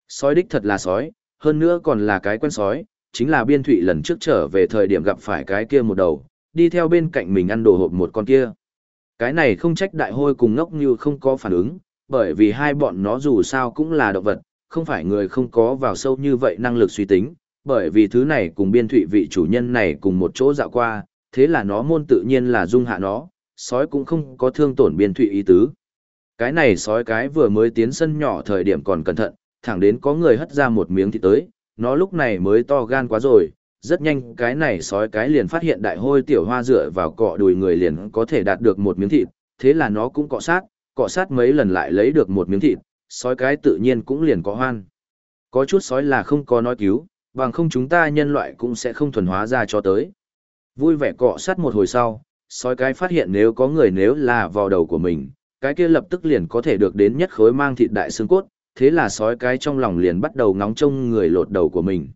Sói đích thật là sói, hơn nữa còn là cái quen sói, chính là Biên Thụy lần trước trở về thời điểm gặp phải cái kia một đầu, đi theo bên cạnh mình ăn đồ hộp một con kia. Cái này không trách đại hôi cùng ngốc như không có phản ứng, bởi vì hai bọn nó dù sao cũng là động vật, không phải người không có vào sâu như vậy năng lực suy tính, bởi vì thứ này cùng biên thụy vị chủ nhân này cùng một chỗ dạo qua, thế là nó môn tự nhiên là dung hạ nó, sói cũng không có thương tổn biên thụy ý tứ. Cái này sói cái vừa mới tiến sân nhỏ thời điểm còn cẩn thận, thẳng đến có người hất ra một miếng thịt tới, nó lúc này mới to gan quá rồi, rất nhanh cái này sói cái liền phát hiện đại hôi tiểu hoa dựa vào cọ đùi người liền có thể đạt được một miếng thịt, thế là nó cũng cọ sát, cọ sát mấy lần lại lấy được một miếng thịt, sói cái tự nhiên cũng liền có hoan. Có chút sói là không có nói cứu, bằng không chúng ta nhân loại cũng sẽ không thuần hóa ra cho tới. Vui vẻ cọ sát một hồi sau, sói cái phát hiện nếu có người nếu là vào đầu của mình, cái kia lập tức liền có thể được đến nhất khối mang thịt đại xương cốt, thế là sói cái trong lòng liền bắt đầu ngóng trông người lột đầu của mình.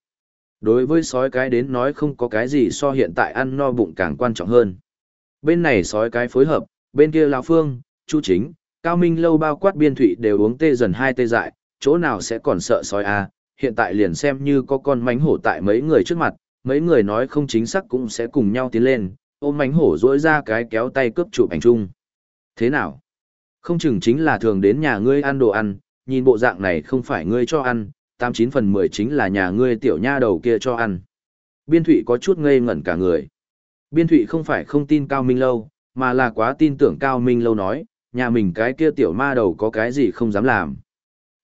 Đối với sói cái đến nói không có cái gì so hiện tại ăn no bụng càng quan trọng hơn. Bên này sói cái phối hợp, bên kia lão phương, chu chính, cao minh lâu bao quát biên thụy đều uống tê dần hai tê dại, chỗ nào sẽ còn sợ sói a à? hiện tại liền xem như có con mánh hổ tại mấy người trước mặt, mấy người nói không chính xác cũng sẽ cùng nhau tiến lên, ôm mánh hổ dỗi ra cái kéo tay cướp chụp ảnh chung. Thế nào? Không chừng chính là thường đến nhà ngươi ăn đồ ăn, nhìn bộ dạng này không phải ngươi cho ăn, tám chín phần mười chính là nhà ngươi tiểu nha đầu kia cho ăn. Biên Thụy có chút ngây ngẩn cả người. Biên Thụy không phải không tin Cao Minh Lâu, mà là quá tin tưởng Cao Minh Lâu nói, nhà mình cái kia tiểu ma đầu có cái gì không dám làm.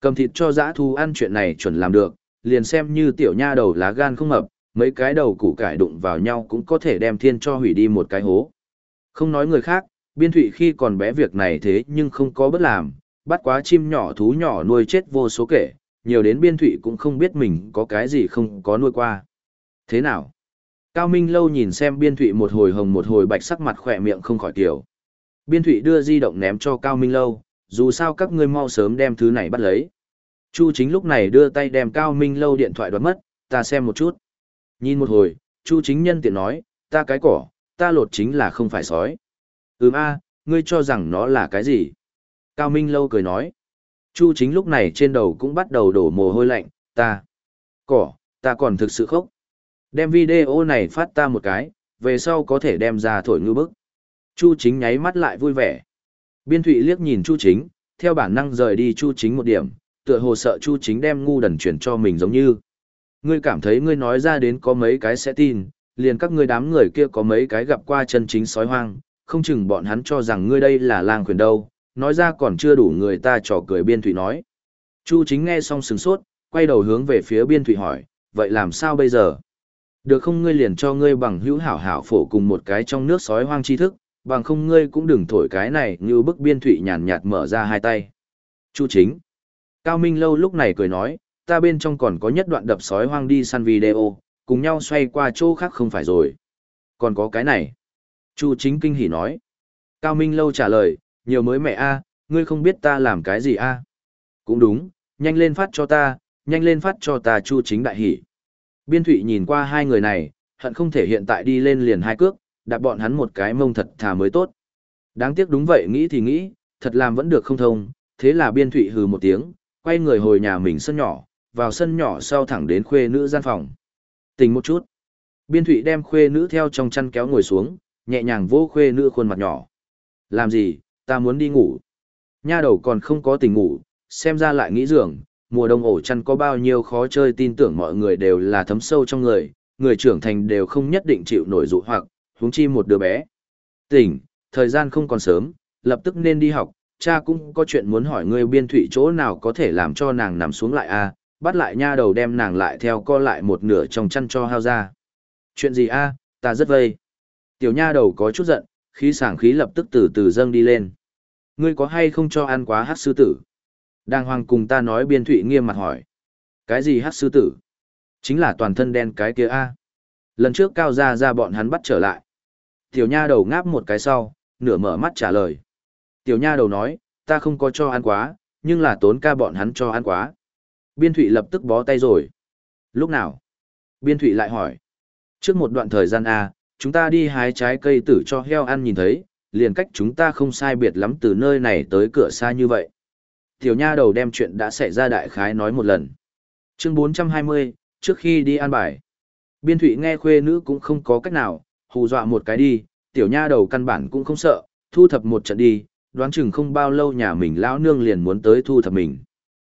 Cầm thịt cho dã thu ăn chuyện này chuẩn làm được, liền xem như tiểu nha đầu lá gan không mập, mấy cái đầu củ cải đụng vào nhau cũng có thể đem thiên cho hủy đi một cái hố. Không nói người khác, biên thụy khi còn bé việc này thế nhưng không có bất làm, bắt quá chim nhỏ thú nhỏ nuôi chết vô số kể, nhiều đến biên thụy cũng không biết mình có cái gì không có nuôi qua. Thế nào? Cao Minh lâu nhìn xem biên thụy một hồi hồng một hồi bạch sắc mặt khỏe miệng không khỏi tiểu. Biên thụy đưa di động ném cho Cao Minh lâu, dù sao các ngươi mau sớm đem thứ này bắt lấy. Chu chính lúc này đưa tay đem Cao Minh lâu điện thoại đoán mất, ta xem một chút. Nhìn một hồi, Chu chính nhân tiện nói, ta cái cỏ, ta lột chính là không phải sói. Ừm a, ngươi cho rằng nó là cái gì? Cao Minh lâu cười nói. Chu chính lúc này trên đầu cũng bắt đầu đổ mồ hôi lạnh, ta. Cỏ, ta còn thực sự khóc. Đem video này phát ta một cái, về sau có thể đem ra thổi ngư bức. Chu chính nháy mắt lại vui vẻ. Biên thụy liếc nhìn Chu chính, theo bản năng rời đi Chu chính một điểm, tựa hồ sợ Chu chính đem ngu đần chuyển cho mình giống như. Ngươi cảm thấy ngươi nói ra đến có mấy cái sẽ tin, liền các ngươi đám người kia có mấy cái gặp qua chân chính sói hoang, không chừng bọn hắn cho rằng ngươi đây là lang quyền đâu, nói ra còn chưa đủ người ta trò cười biên thủy nói. Chu chính nghe xong sừng sốt, quay đầu hướng về phía biên thủy hỏi, vậy làm sao bây giờ? Được không ngươi liền cho ngươi bằng hữu hảo hảo phổ cùng một cái trong nước sói hoang tri thức, bằng không ngươi cũng đừng thổi cái này như bức biên thủy nhàn nhạt mở ra hai tay. Chu chính. Cao Minh lâu lúc này cười nói, ta bên trong còn có nhất đoạn đập sói hoang đi săn video, cùng nhau xoay qua chỗ khác không phải rồi. Còn có cái này. Chu chính kinh hỉ nói. Cao Minh lâu trả lời, nhiều mới mẹ a, ngươi không biết ta làm cái gì a? Cũng đúng, nhanh lên phát cho ta, nhanh lên phát cho ta Chu chính đại hỉ. Biên Thụy nhìn qua hai người này, hận không thể hiện tại đi lên liền hai cước, đạp bọn hắn một cái mông thật thà mới tốt. Đáng tiếc đúng vậy nghĩ thì nghĩ, thật làm vẫn được không thông, thế là Biên Thụy hừ một tiếng, quay người hồi nhà mình sân nhỏ, vào sân nhỏ sau thẳng đến khuê nữ gian phòng. Tình một chút. Biên Thụy đem khuê nữ theo trong chăn kéo ngồi xuống, nhẹ nhàng vô khuê nữ khuôn mặt nhỏ. Làm gì, ta muốn đi ngủ. Nha đầu còn không có tình ngủ, xem ra lại nghĩ giường, mùa đông ổ chăn có bao nhiêu khó chơi tin tưởng mọi người đều là thấm sâu trong người, người trưởng thành đều không nhất định chịu nổi dụ hoặc, huống chi một đứa bé. Tỉnh, thời gian không còn sớm, lập tức nên đi học, cha cũng có chuyện muốn hỏi ngươi biên thủy chỗ nào có thể làm cho nàng nằm xuống lại a bắt lại nha đầu đem nàng lại theo co lại một nửa trong chăn cho hao ra. Chuyện gì a ta rất vây. Tiểu nha đầu có chút giận, khí sảng khí lập tức từ từ dâng đi lên. Ngươi có hay không cho ăn quá hát sư tử? Đang hoàng cùng ta nói biên thụy nghiêm mặt hỏi. Cái gì hát sư tử? Chính là toàn thân đen cái kia a Lần trước cao ra ra bọn hắn bắt trở lại. Tiểu nha đầu ngáp một cái sau, nửa mở mắt trả lời. Tiểu nha đầu nói, ta không có cho ăn quá, nhưng là tốn ca bọn hắn cho ăn quá. Biên thụy lập tức bó tay rồi. Lúc nào? Biên thụy lại hỏi. Trước một đoạn thời gian A, chúng ta đi hái trái cây tử cho heo ăn nhìn thấy, liền cách chúng ta không sai biệt lắm từ nơi này tới cửa xa như vậy. Tiểu nha đầu đem chuyện đã xảy ra đại khái nói một lần. Chương 420, trước khi đi ăn bài. Biên thụy nghe khuê nữ cũng không có cách nào, hù dọa một cái đi, tiểu nha đầu căn bản cũng không sợ, thu thập một trận đi, đoán chừng không bao lâu nhà mình lão nương liền muốn tới thu thập mình.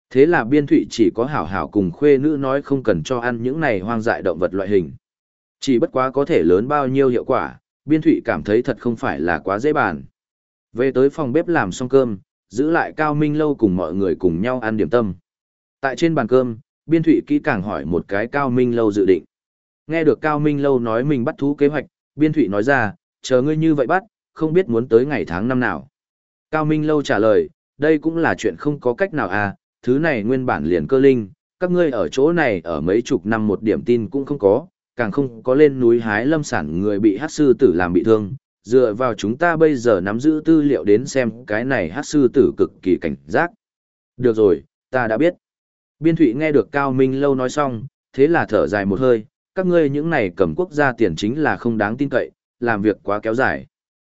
Thế là biên thụy chỉ có hảo hảo cùng khuê nữ nói không cần cho ăn những này hoang dại động vật loại hình. Chỉ bất quá có thể lớn bao nhiêu hiệu quả, biên thụy cảm thấy thật không phải là quá dễ bàn. Về tới phòng bếp làm xong cơm, giữ lại Cao Minh Lâu cùng mọi người cùng nhau ăn điểm tâm. Tại trên bàn cơm, biên thụy kỹ càng hỏi một cái Cao Minh Lâu dự định. Nghe được Cao Minh Lâu nói mình bắt thú kế hoạch, biên thụy nói ra, chờ ngươi như vậy bắt, không biết muốn tới ngày tháng năm nào. Cao Minh Lâu trả lời, đây cũng là chuyện không có cách nào à, thứ này nguyên bản liền cơ linh, các ngươi ở chỗ này ở mấy chục năm một điểm tin cũng không có, càng không có lên núi hái lâm sản người bị hát sư tử làm bị thương. Dựa vào chúng ta bây giờ nắm giữ tư liệu đến xem cái này hát sư tử cực kỳ cảnh giác. Được rồi, ta đã biết. Biên thụy nghe được Cao Minh Lâu nói xong, thế là thở dài một hơi, các ngươi những này cầm quốc gia tiền chính là không đáng tin cậy, làm việc quá kéo dài.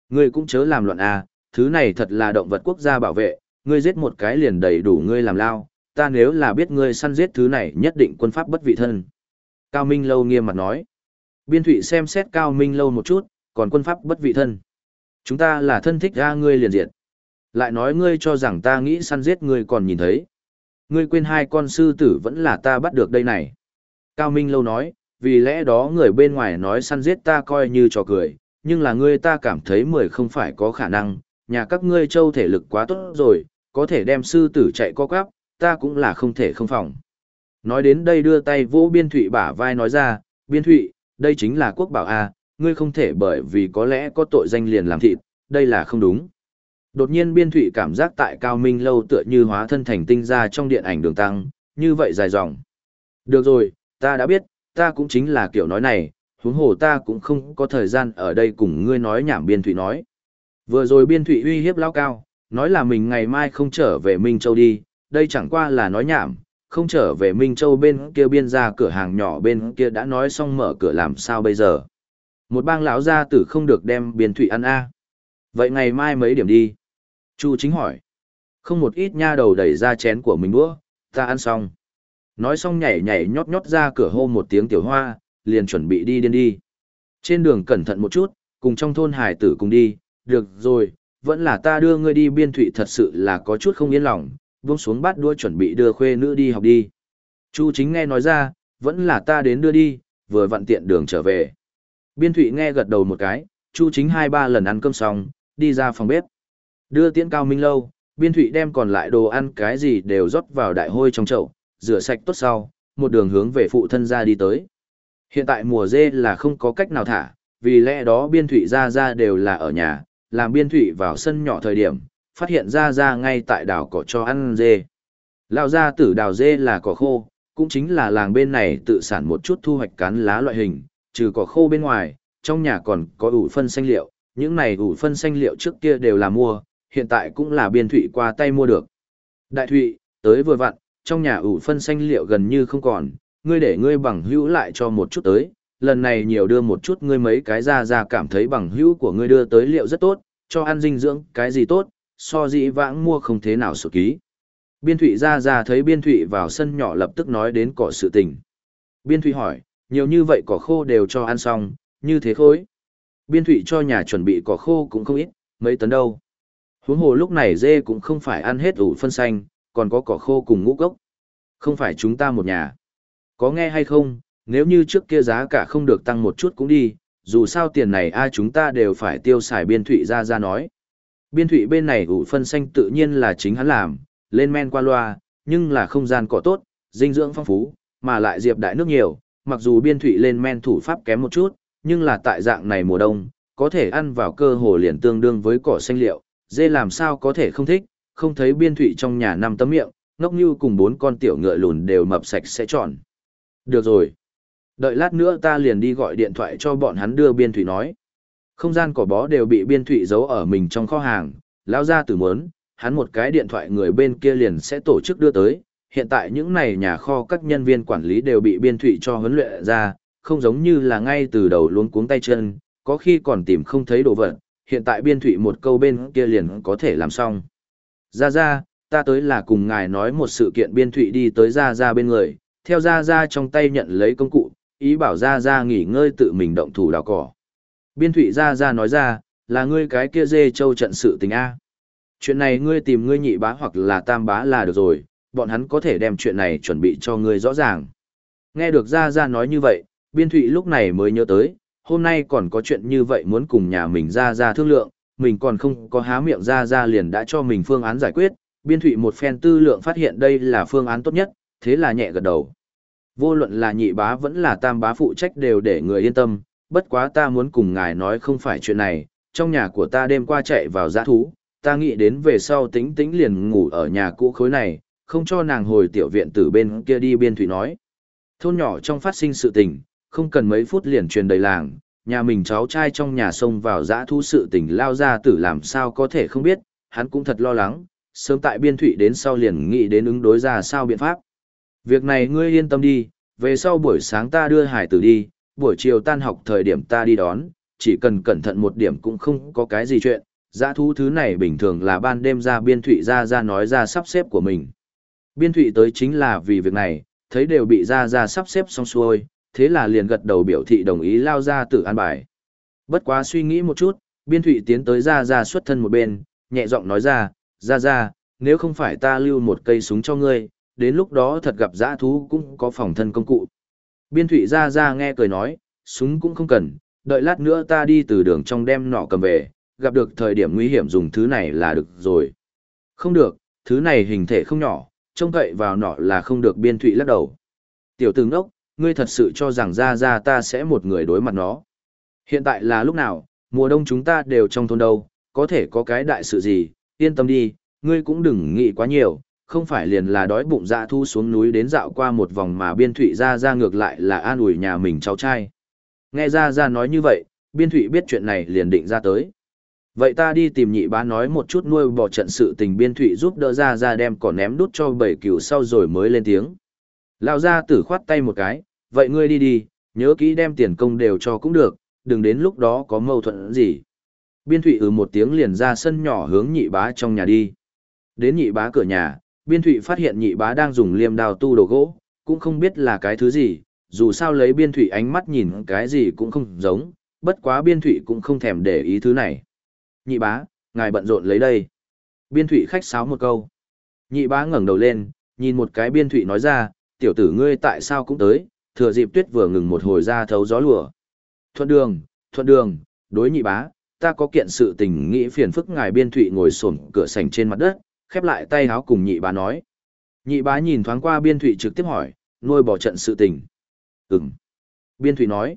Ngươi cũng chớ làm loạn à, thứ này thật là động vật quốc gia bảo vệ, ngươi giết một cái liền đầy đủ ngươi làm lao, ta nếu là biết ngươi săn giết thứ này nhất định quân pháp bất vị thân. Cao Minh Lâu nghiêm mặt nói. Biên Thụy xem xét Cao Minh Lâu một chút, còn quân pháp bất vị thân. Chúng ta là thân thích ra ngươi liền diệt. Lại nói ngươi cho rằng ta nghĩ săn giết ngươi còn nhìn thấy. Ngươi quên hai con sư tử vẫn là ta bắt được đây này. Cao Minh Lâu nói, vì lẽ đó người bên ngoài nói săn giết ta coi như trò cười, nhưng là ngươi ta cảm thấy mười không phải có khả năng, nhà các ngươi châu thể lực quá tốt rồi, có thể đem sư tử chạy co quắp, ta cũng là không thể không phòng. Nói đến đây đưa tay vỗ biên thụy bả vai nói ra, biên thụy, đây chính là quốc bảo A, ngươi không thể bởi vì có lẽ có tội danh liền làm thịt, đây là không đúng. Đột nhiên biên thụy cảm giác tại cao minh lâu tựa như hóa thân thành tinh ra trong điện ảnh đường tăng, như vậy dài dòng. Được rồi, ta đã biết, ta cũng chính là kiểu nói này, huống hồ ta cũng không có thời gian ở đây cùng ngươi nói nhảm biên thụy nói. Vừa rồi biên thụy uy hiếp lao cao, nói là mình ngày mai không trở về Minh Châu đi, đây chẳng qua là nói nhảm, không trở về Minh Châu bên kia biên ra cửa hàng nhỏ bên kia đã nói xong mở cửa làm sao bây giờ. Một bang lão gia tử không được đem biên thụy ăn a Vậy ngày mai mấy điểm đi? Chu chính hỏi. Không một ít nha đầu đẩy ra chén của mình đũa, ta ăn xong. Nói xong nhảy nhảy nhót nhót ra cửa hô một tiếng tiểu hoa, liền chuẩn bị đi điên đi. Trên đường cẩn thận một chút, cùng trong thôn hải tử cùng đi, được rồi, vẫn là ta đưa ngươi đi biên thụy thật sự là có chút không yên lòng, buông xuống bát đua chuẩn bị đưa khuê nữ đi học đi. Chu chính nghe nói ra, vẫn là ta đến đưa đi, vừa vặn tiện đường trở về. Biên thụy nghe gật đầu một cái, chu chính hai ba lần ăn cơm xong, đi ra phòng bếp. Đưa tiễn cao minh lâu, biên thụy đem còn lại đồ ăn cái gì đều rót vào đại hôi trong chậu, rửa sạch tốt sau, một đường hướng về phụ thân ra đi tới. Hiện tại mùa dê là không có cách nào thả, vì lẽ đó biên thụy ra ra đều là ở nhà, làm biên thụy vào sân nhỏ thời điểm, phát hiện ra ra ngay tại đảo cỏ cho ăn dê. Lao ra tử đào dê là cỏ khô, cũng chính là làng bên này tự sản một chút thu hoạch cán lá loại hình, trừ cỏ khô bên ngoài, trong nhà còn có ủ phân xanh liệu, những này ủ phân xanh liệu trước kia đều là mua, hiện tại cũng là biên thụy qua tay mua được. Đại thụy, tới vừa vặn, trong nhà ủ phân xanh liệu gần như không còn, ngươi để ngươi bằng hữu lại cho một chút tới, lần này nhiều đưa một chút ngươi mấy cái ra ra cảm thấy bằng hữu của ngươi đưa tới liệu rất tốt, cho ăn dinh dưỡng, cái gì tốt, so dĩ vãng mua không thế nào sổ ký. Biên thụy ra ra thấy biên thụy vào sân nhỏ lập tức nói đến cỏ sự tình. Biên thụy hỏi, nhiều như vậy cỏ khô đều cho ăn xong, như thế khối. Biên thụy cho nhà chuẩn bị cỏ khô cũng không ít, mấy tấn đâu. Huống hồ lúc này dê cũng không phải ăn hết ủ phân xanh, còn có cỏ khô cùng ngũ cốc. Không phải chúng ta một nhà. Có nghe hay không, nếu như trước kia giá cả không được tăng một chút cũng đi, dù sao tiền này ai chúng ta đều phải tiêu xài biên thụy ra ra nói. Biên thụy bên này ủ phân xanh tự nhiên là chính hắn làm, lên men qua loa, nhưng là không gian cỏ tốt, dinh dưỡng phong phú, mà lại diệp đại nước nhiều, mặc dù biên thụy lên men thủ pháp kém một chút, nhưng là tại dạng này mùa đông, có thể ăn vào cơ hồ liền tương đương với cỏ xanh liệu, dê làm sao có thể không thích, không thấy biên thụy trong nhà năm tấm miệng, ngốc như cùng bốn con tiểu ngựa lùn đều mập sạch sẽ tròn. Được rồi. Đợi lát nữa ta liền đi gọi điện thoại cho bọn hắn đưa biên thủy nói. Không gian cỏ bó đều bị biên thụy giấu ở mình trong kho hàng, lao ra từ mớn, hắn một cái điện thoại người bên kia liền sẽ tổ chức đưa tới. Hiện tại những này nhà kho các nhân viên quản lý đều bị biên thụy cho huấn luyện ra, không giống như là ngay từ đầu luôn cuống tay chân, có khi còn tìm không thấy đồ vật, hiện tại biên thụy một câu bên kia liền có thể làm xong. Ra ra, ta tới là cùng ngài nói một sự kiện biên thụy đi tới ra ra bên người, theo ra ra trong tay nhận lấy công cụ, ý bảo ra ra nghỉ ngơi tự mình động thủ đào cỏ. Biên thụy ra ra nói ra, là ngươi cái kia dê châu trận sự tình A. Chuyện này ngươi tìm ngươi nhị bá hoặc là tam bá là được rồi, bọn hắn có thể đem chuyện này chuẩn bị cho ngươi rõ ràng. Nghe được ra ra nói như vậy, biên thụy lúc này mới nhớ tới, hôm nay còn có chuyện như vậy muốn cùng nhà mình ra ra thương lượng, mình còn không có há miệng ra ra liền đã cho mình phương án giải quyết, biên thụy một phen tư lượng phát hiện đây là phương án tốt nhất, thế là nhẹ gật đầu. Vô luận là nhị bá vẫn là tam bá phụ trách đều để người yên tâm, bất quá ta muốn cùng ngài nói không phải chuyện này, trong nhà của ta đêm qua chạy vào giã thú, ta nghĩ đến về sau tính tính liền ngủ ở nhà cũ khối này, không cho nàng hồi tiểu viện từ bên kia đi biên thủy nói. Thôn nhỏ trong phát sinh sự tình, không cần mấy phút liền truyền đầy làng, nhà mình cháu trai trong nhà xông vào giã thú sự tình lao ra tử làm sao có thể không biết, hắn cũng thật lo lắng, sớm tại biên thủy đến sau liền nghĩ đến ứng đối ra sao biện pháp. Việc này ngươi yên tâm đi, về sau buổi sáng ta đưa hải tử đi, buổi chiều tan học thời điểm ta đi đón, chỉ cần cẩn thận một điểm cũng không có cái gì chuyện, giã thú thứ này bình thường là ban đêm ra biên thụy ra ra nói ra sắp xếp của mình. Biên thụy tới chính là vì việc này, thấy đều bị ra ra sắp xếp xong xuôi, thế là liền gật đầu biểu thị đồng ý lao ra tự an bài. Bất quá suy nghĩ một chút, biên thụy tiến tới ra ra xuất thân một bên, nhẹ giọng nói ra, ra ra, nếu không phải ta lưu một cây súng cho ngươi, đến lúc đó thật gặp giã thú cũng có phòng thân công cụ. Biên thụy ra ra nghe cười nói, súng cũng không cần, đợi lát nữa ta đi từ đường trong đem nọ cầm về, gặp được thời điểm nguy hiểm dùng thứ này là được rồi. Không được, thứ này hình thể không nhỏ, trông cậy vào nọ là không được biên thụy lắc đầu. Tiểu tướng ốc, ngươi thật sự cho rằng ra ra ta sẽ một người đối mặt nó. Hiện tại là lúc nào, mùa đông chúng ta đều trong thôn đâu, có thể có cái đại sự gì, yên tâm đi, ngươi cũng đừng nghĩ quá nhiều, không phải liền là đói bụng dạ thu xuống núi đến dạo qua một vòng mà biên thụy ra ra ngược lại là an ủi nhà mình cháu trai. Nghe ra ra nói như vậy, biên thụy biết chuyện này liền định ra tới. Vậy ta đi tìm nhị bá nói một chút nuôi bỏ trận sự tình biên thụy giúp đỡ ra ra đem cỏ ném đút cho bảy cửu sau rồi mới lên tiếng. Lao ra tử khoát tay một cái, vậy ngươi đi đi, nhớ kỹ đem tiền công đều cho cũng được, đừng đến lúc đó có mâu thuẫn gì. Biên thụy ừ một tiếng liền ra sân nhỏ hướng nhị bá trong nhà đi. Đến nhị bá cửa nhà, biên thụy phát hiện nhị bá đang dùng liềm đào tu đồ gỗ, cũng không biết là cái thứ gì, dù sao lấy biên thụy ánh mắt nhìn cái gì cũng không giống, bất quá biên thụy cũng không thèm để ý thứ này. Nhị bá, ngài bận rộn lấy đây. Biên thụy khách sáo một câu. Nhị bá ngẩng đầu lên, nhìn một cái biên thụy nói ra, tiểu tử ngươi tại sao cũng tới, thừa dịp tuyết vừa ngừng một hồi ra thấu gió lùa. Thuận đường, thuận đường, đối nhị bá, ta có kiện sự tình nghĩ phiền phức ngài biên thụy ngồi xổm cửa sảnh trên mặt đất, khép lại tay háo cùng nhị bá nói. Nhị bá nhìn thoáng qua biên thụy trực tiếp hỏi, nuôi bỏ trận sự tình. Ừm. Biên thụy nói.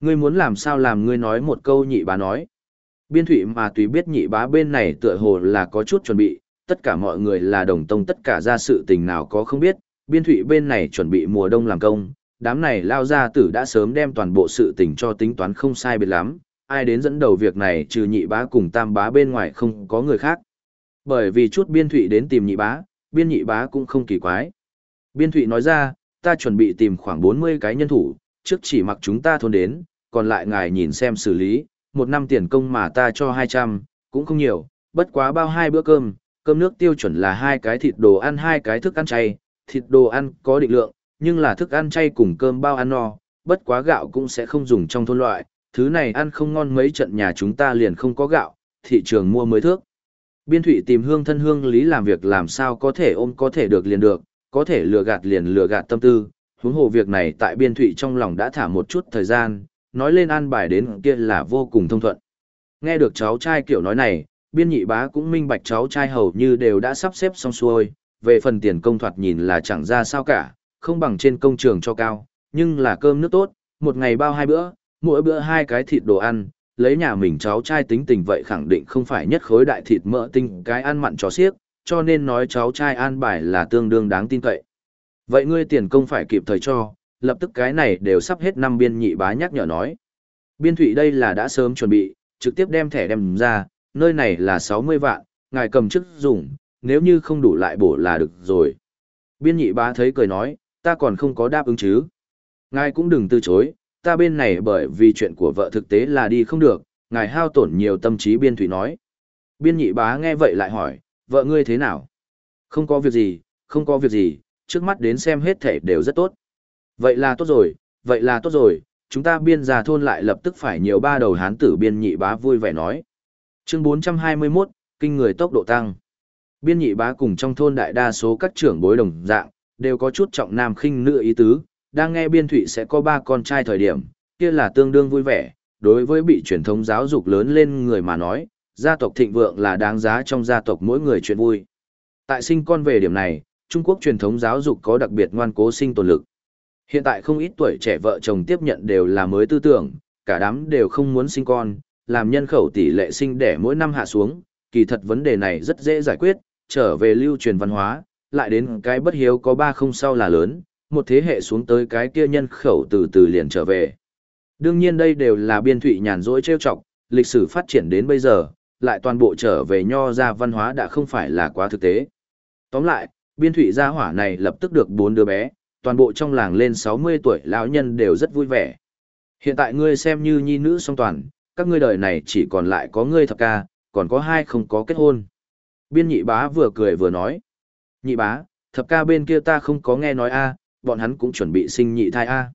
Ngươi muốn làm sao làm ngươi nói một câu nhị bá nói. Biên thụy mà tùy biết nhị bá bên này tựa hồ là có chút chuẩn bị, tất cả mọi người là đồng tông tất cả ra sự tình nào có không biết, biên thụy bên này chuẩn bị mùa đông làm công, đám này lao ra tử đã sớm đem toàn bộ sự tình cho tính toán không sai biệt lắm, ai đến dẫn đầu việc này trừ nhị bá cùng tam bá bên ngoài không có người khác. Bởi vì chút biên thụy đến tìm nhị bá, biên nhị bá cũng không kỳ quái. Biên thụy nói ra, ta chuẩn bị tìm khoảng 40 cái nhân thủ, trước chỉ mặc chúng ta thôn đến, còn lại ngài nhìn xem xử lý, một năm tiền công mà ta cho 200, cũng không nhiều, bất quá bao hai bữa cơm, cơm nước tiêu chuẩn là hai cái thịt đồ ăn hai cái thức ăn chay, thịt đồ ăn có định lượng, nhưng là thức ăn chay cùng cơm bao ăn no, bất quá gạo cũng sẽ không dùng trong thôn loại, thứ này ăn không ngon mấy trận nhà chúng ta liền không có gạo, thị trường mua mới thước. Biên thủy tìm hương thân hương lý làm việc làm sao có thể ôm có thể được liền được, có thể lừa gạt liền lừa gạt tâm tư, huống hồ việc này tại biên thủy trong lòng đã thả một chút thời gian, nói lên an bài đến kia là vô cùng thông thuận. Nghe được cháu trai kiểu nói này, biên nhị bá cũng minh bạch cháu trai hầu như đều đã sắp xếp xong xuôi, về phần tiền công thoạt nhìn là chẳng ra sao cả, không bằng trên công trường cho cao, nhưng là cơm nước tốt, một ngày bao hai bữa, mỗi bữa hai cái thịt đồ ăn, lấy nhà mình cháu trai tính tình vậy khẳng định không phải nhất khối đại thịt mỡ tinh cái ăn mặn chó xiếc, cho nên nói cháu trai an bài là tương đương đáng tin cậy. Vậy ngươi tiền công phải kịp thời cho, lập tức cái này đều sắp hết năm biên nhị bá nhắc nhở nói. Biên thủy đây là đã sớm chuẩn bị, trực tiếp đem thẻ đem ra, nơi này là 60 vạn, ngài cầm chức dùng, nếu như không đủ lại bổ là được rồi. Biên nhị bá thấy cười nói, ta còn không có đáp ứng chứ. Ngài cũng đừng từ chối, ta bên này bởi vì chuyện của vợ thực tế là đi không được, ngài hao tổn nhiều tâm trí biên thủy nói. Biên nhị bá nghe vậy lại hỏi, vợ ngươi thế nào? Không có việc gì, không có việc gì, trước mắt đến xem hết thể đều rất tốt. Vậy là tốt rồi, vậy là tốt rồi, chúng ta biên già thôn lại lập tức phải nhiều ba đầu hán tử biên nhị bá vui vẻ nói. Chương 421, kinh người tốc độ tăng. Biên nhị bá cùng trong thôn đại đa số các trưởng bối đồng dạng, đều có chút trọng nam khinh nữ ý tứ, đang nghe biên thụy sẽ có ba con trai thời điểm, kia là tương đương vui vẻ, đối với bị truyền thống giáo dục lớn lên người mà nói, gia tộc thịnh vượng là đáng giá trong gia tộc mỗi người chuyện vui. Tại sinh con về điểm này, Trung Quốc truyền thống giáo dục có đặc biệt ngoan cố sinh tồn lực. Hiện tại không ít tuổi trẻ vợ chồng tiếp nhận đều là mới tư tưởng, cả đám đều không muốn sinh con, làm nhân khẩu tỷ lệ sinh đẻ mỗi năm hạ xuống, kỳ thật vấn đề này rất dễ giải quyết, trở về lưu truyền văn hóa, lại đến cái bất hiếu có ba không sau là lớn, một thế hệ xuống tới cái kia nhân khẩu từ từ liền trở về. Đương nhiên đây đều là biên thụy nhàn rỗi trêu chọc, lịch sử phát triển đến bây giờ, lại toàn bộ trở về nho ra văn hóa đã không phải là quá thực tế. Tóm lại, biên thụy gia hỏa này lập tức được bốn đứa bé, toàn bộ trong làng lên 60 tuổi lão nhân đều rất vui vẻ. Hiện tại ngươi xem như nhi nữ song toàn, các ngươi đời này chỉ còn lại có ngươi thập ca, còn có hai không có kết hôn. Biên nhị bá vừa cười vừa nói. Nhị bá, thập ca bên kia ta không có nghe nói a bọn hắn cũng chuẩn bị sinh nhị thai a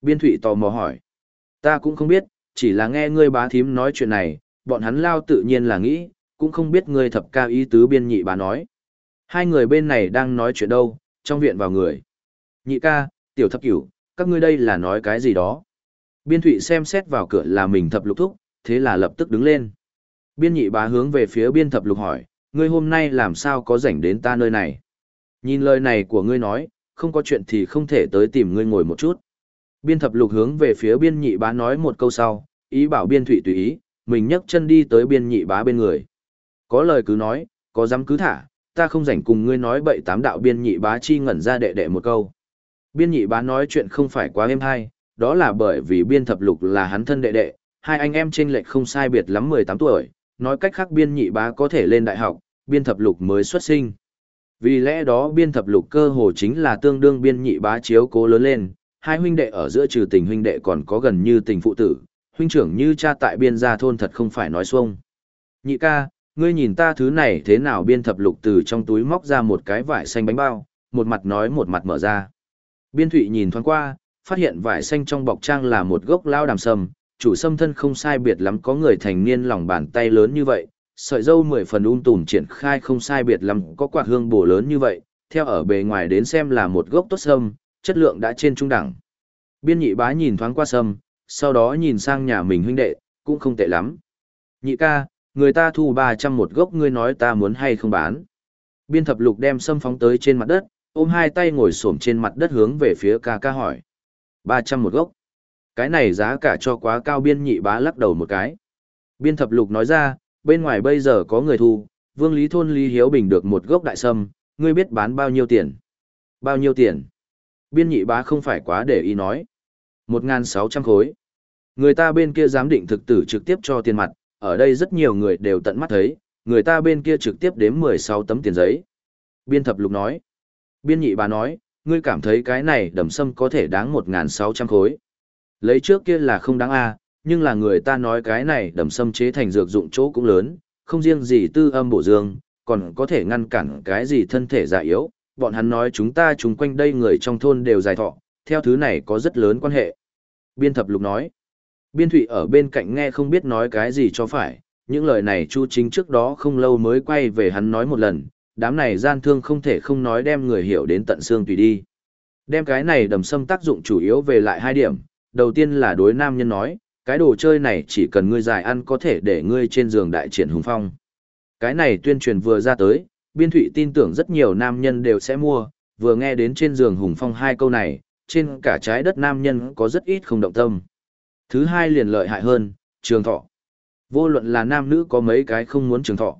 Biên thụy tò mò hỏi. Ta cũng không biết, chỉ là nghe ngươi bá thím nói chuyện này, bọn hắn lao tự nhiên là nghĩ, cũng không biết ngươi thập ca ý tứ biên nhị bá nói. Hai người bên này đang nói chuyện đâu, trong viện vào người. Nhị ca, tiểu thập cửu, các ngươi đây là nói cái gì đó. Biên thụy xem xét vào cửa là mình thập lục thúc, thế là lập tức đứng lên. Biên nhị bá hướng về phía biên thập lục hỏi, ngươi hôm nay làm sao có rảnh đến ta nơi này? Nhìn lời này của ngươi nói, không có chuyện thì không thể tới tìm ngươi ngồi một chút. Biên thập lục hướng về phía biên nhị bá nói một câu sau, ý bảo biên thụy tùy ý, mình nhấc chân đi tới biên nhị bá bên người. Có lời cứ nói, có dám cứ thả, ta không rảnh cùng ngươi nói bậy tám đạo biên nhị bá chi ngẩn ra đệ đệ một câu. Biên nhị bá nói chuyện không phải quá êm hay, đó là bởi vì biên thập lục là hắn thân đệ đệ, hai anh em chênh lệch không sai biệt lắm 18 tuổi, nói cách khác biên nhị bá có thể lên đại học, biên thập lục mới xuất sinh. Vì lẽ đó biên thập lục cơ hồ chính là tương đương biên nhị bá chiếu cố lớn lên, hai huynh đệ ở giữa trừ tình huynh đệ còn có gần như tình phụ tử, huynh trưởng như cha tại biên gia thôn thật không phải nói xuông. Nhị ca, ngươi nhìn ta thứ này thế nào biên thập lục từ trong túi móc ra một cái vải xanh bánh bao, một mặt nói một mặt mở ra. Biên thụy nhìn thoáng qua, phát hiện vải xanh trong bọc trang là một gốc lao đàm sâm, chủ sâm thân không sai biệt lắm có người thành niên lòng bàn tay lớn như vậy, sợi dâu mười phần un um tùm triển khai không sai biệt lắm có quạt hương bổ lớn như vậy, theo ở bề ngoài đến xem là một gốc tốt sâm, chất lượng đã trên trung đẳng. Biên nhị bá nhìn thoáng qua sâm, sau đó nhìn sang nhà mình huynh đệ, cũng không tệ lắm. Nhị ca, người ta thu 300 một gốc ngươi nói ta muốn hay không bán. Biên thập lục đem sâm phóng tới trên mặt đất, ôm hai tay ngồi xổm trên mặt đất hướng về phía ca ca hỏi. 300 một gốc. Cái này giá cả cho quá cao biên nhị bá lắc đầu một cái. Biên thập lục nói ra, bên ngoài bây giờ có người thu, vương lý thôn Lý Hiếu Bình được một gốc đại sâm, ngươi biết bán bao nhiêu tiền? Bao nhiêu tiền? Biên nhị bá không phải quá để ý nói. 1.600 khối. Người ta bên kia giám định thực tử trực tiếp cho tiền mặt, ở đây rất nhiều người đều tận mắt thấy, người ta bên kia trực tiếp đếm 16 tấm tiền giấy. Biên thập lục nói. Biên nhị bá nói, ngươi cảm thấy cái này đầm sâm có thể đáng 1.600 khối. Lấy trước kia là không đáng a nhưng là người ta nói cái này đầm sâm chế thành dược dụng chỗ cũng lớn, không riêng gì tư âm bổ dương, còn có thể ngăn cản cái gì thân thể già yếu. Bọn hắn nói chúng ta chung quanh đây người trong thôn đều dài thọ, theo thứ này có rất lớn quan hệ. Biên thập lục nói. Biên thụy ở bên cạnh nghe không biết nói cái gì cho phải, những lời này Chu Chính trước đó không lâu mới quay về hắn nói một lần, đám này gian thương không thể không nói đem người hiểu đến tận xương tùy đi. Đem cái này đầm sâm tác dụng chủ yếu về lại hai điểm, đầu tiên là đối nam nhân nói, cái đồ chơi này chỉ cần ngươi dài ăn có thể để ngươi trên giường đại triển hùng phong. Cái này tuyên truyền vừa ra tới, biên thụy tin tưởng rất nhiều nam nhân đều sẽ mua, vừa nghe đến trên giường hùng phong hai câu này, trên cả trái đất nam nhân có rất ít không động tâm. Thứ hai liền lợi hại hơn, trường thọ. Vô luận là nam nữ có mấy cái không muốn trường thọ.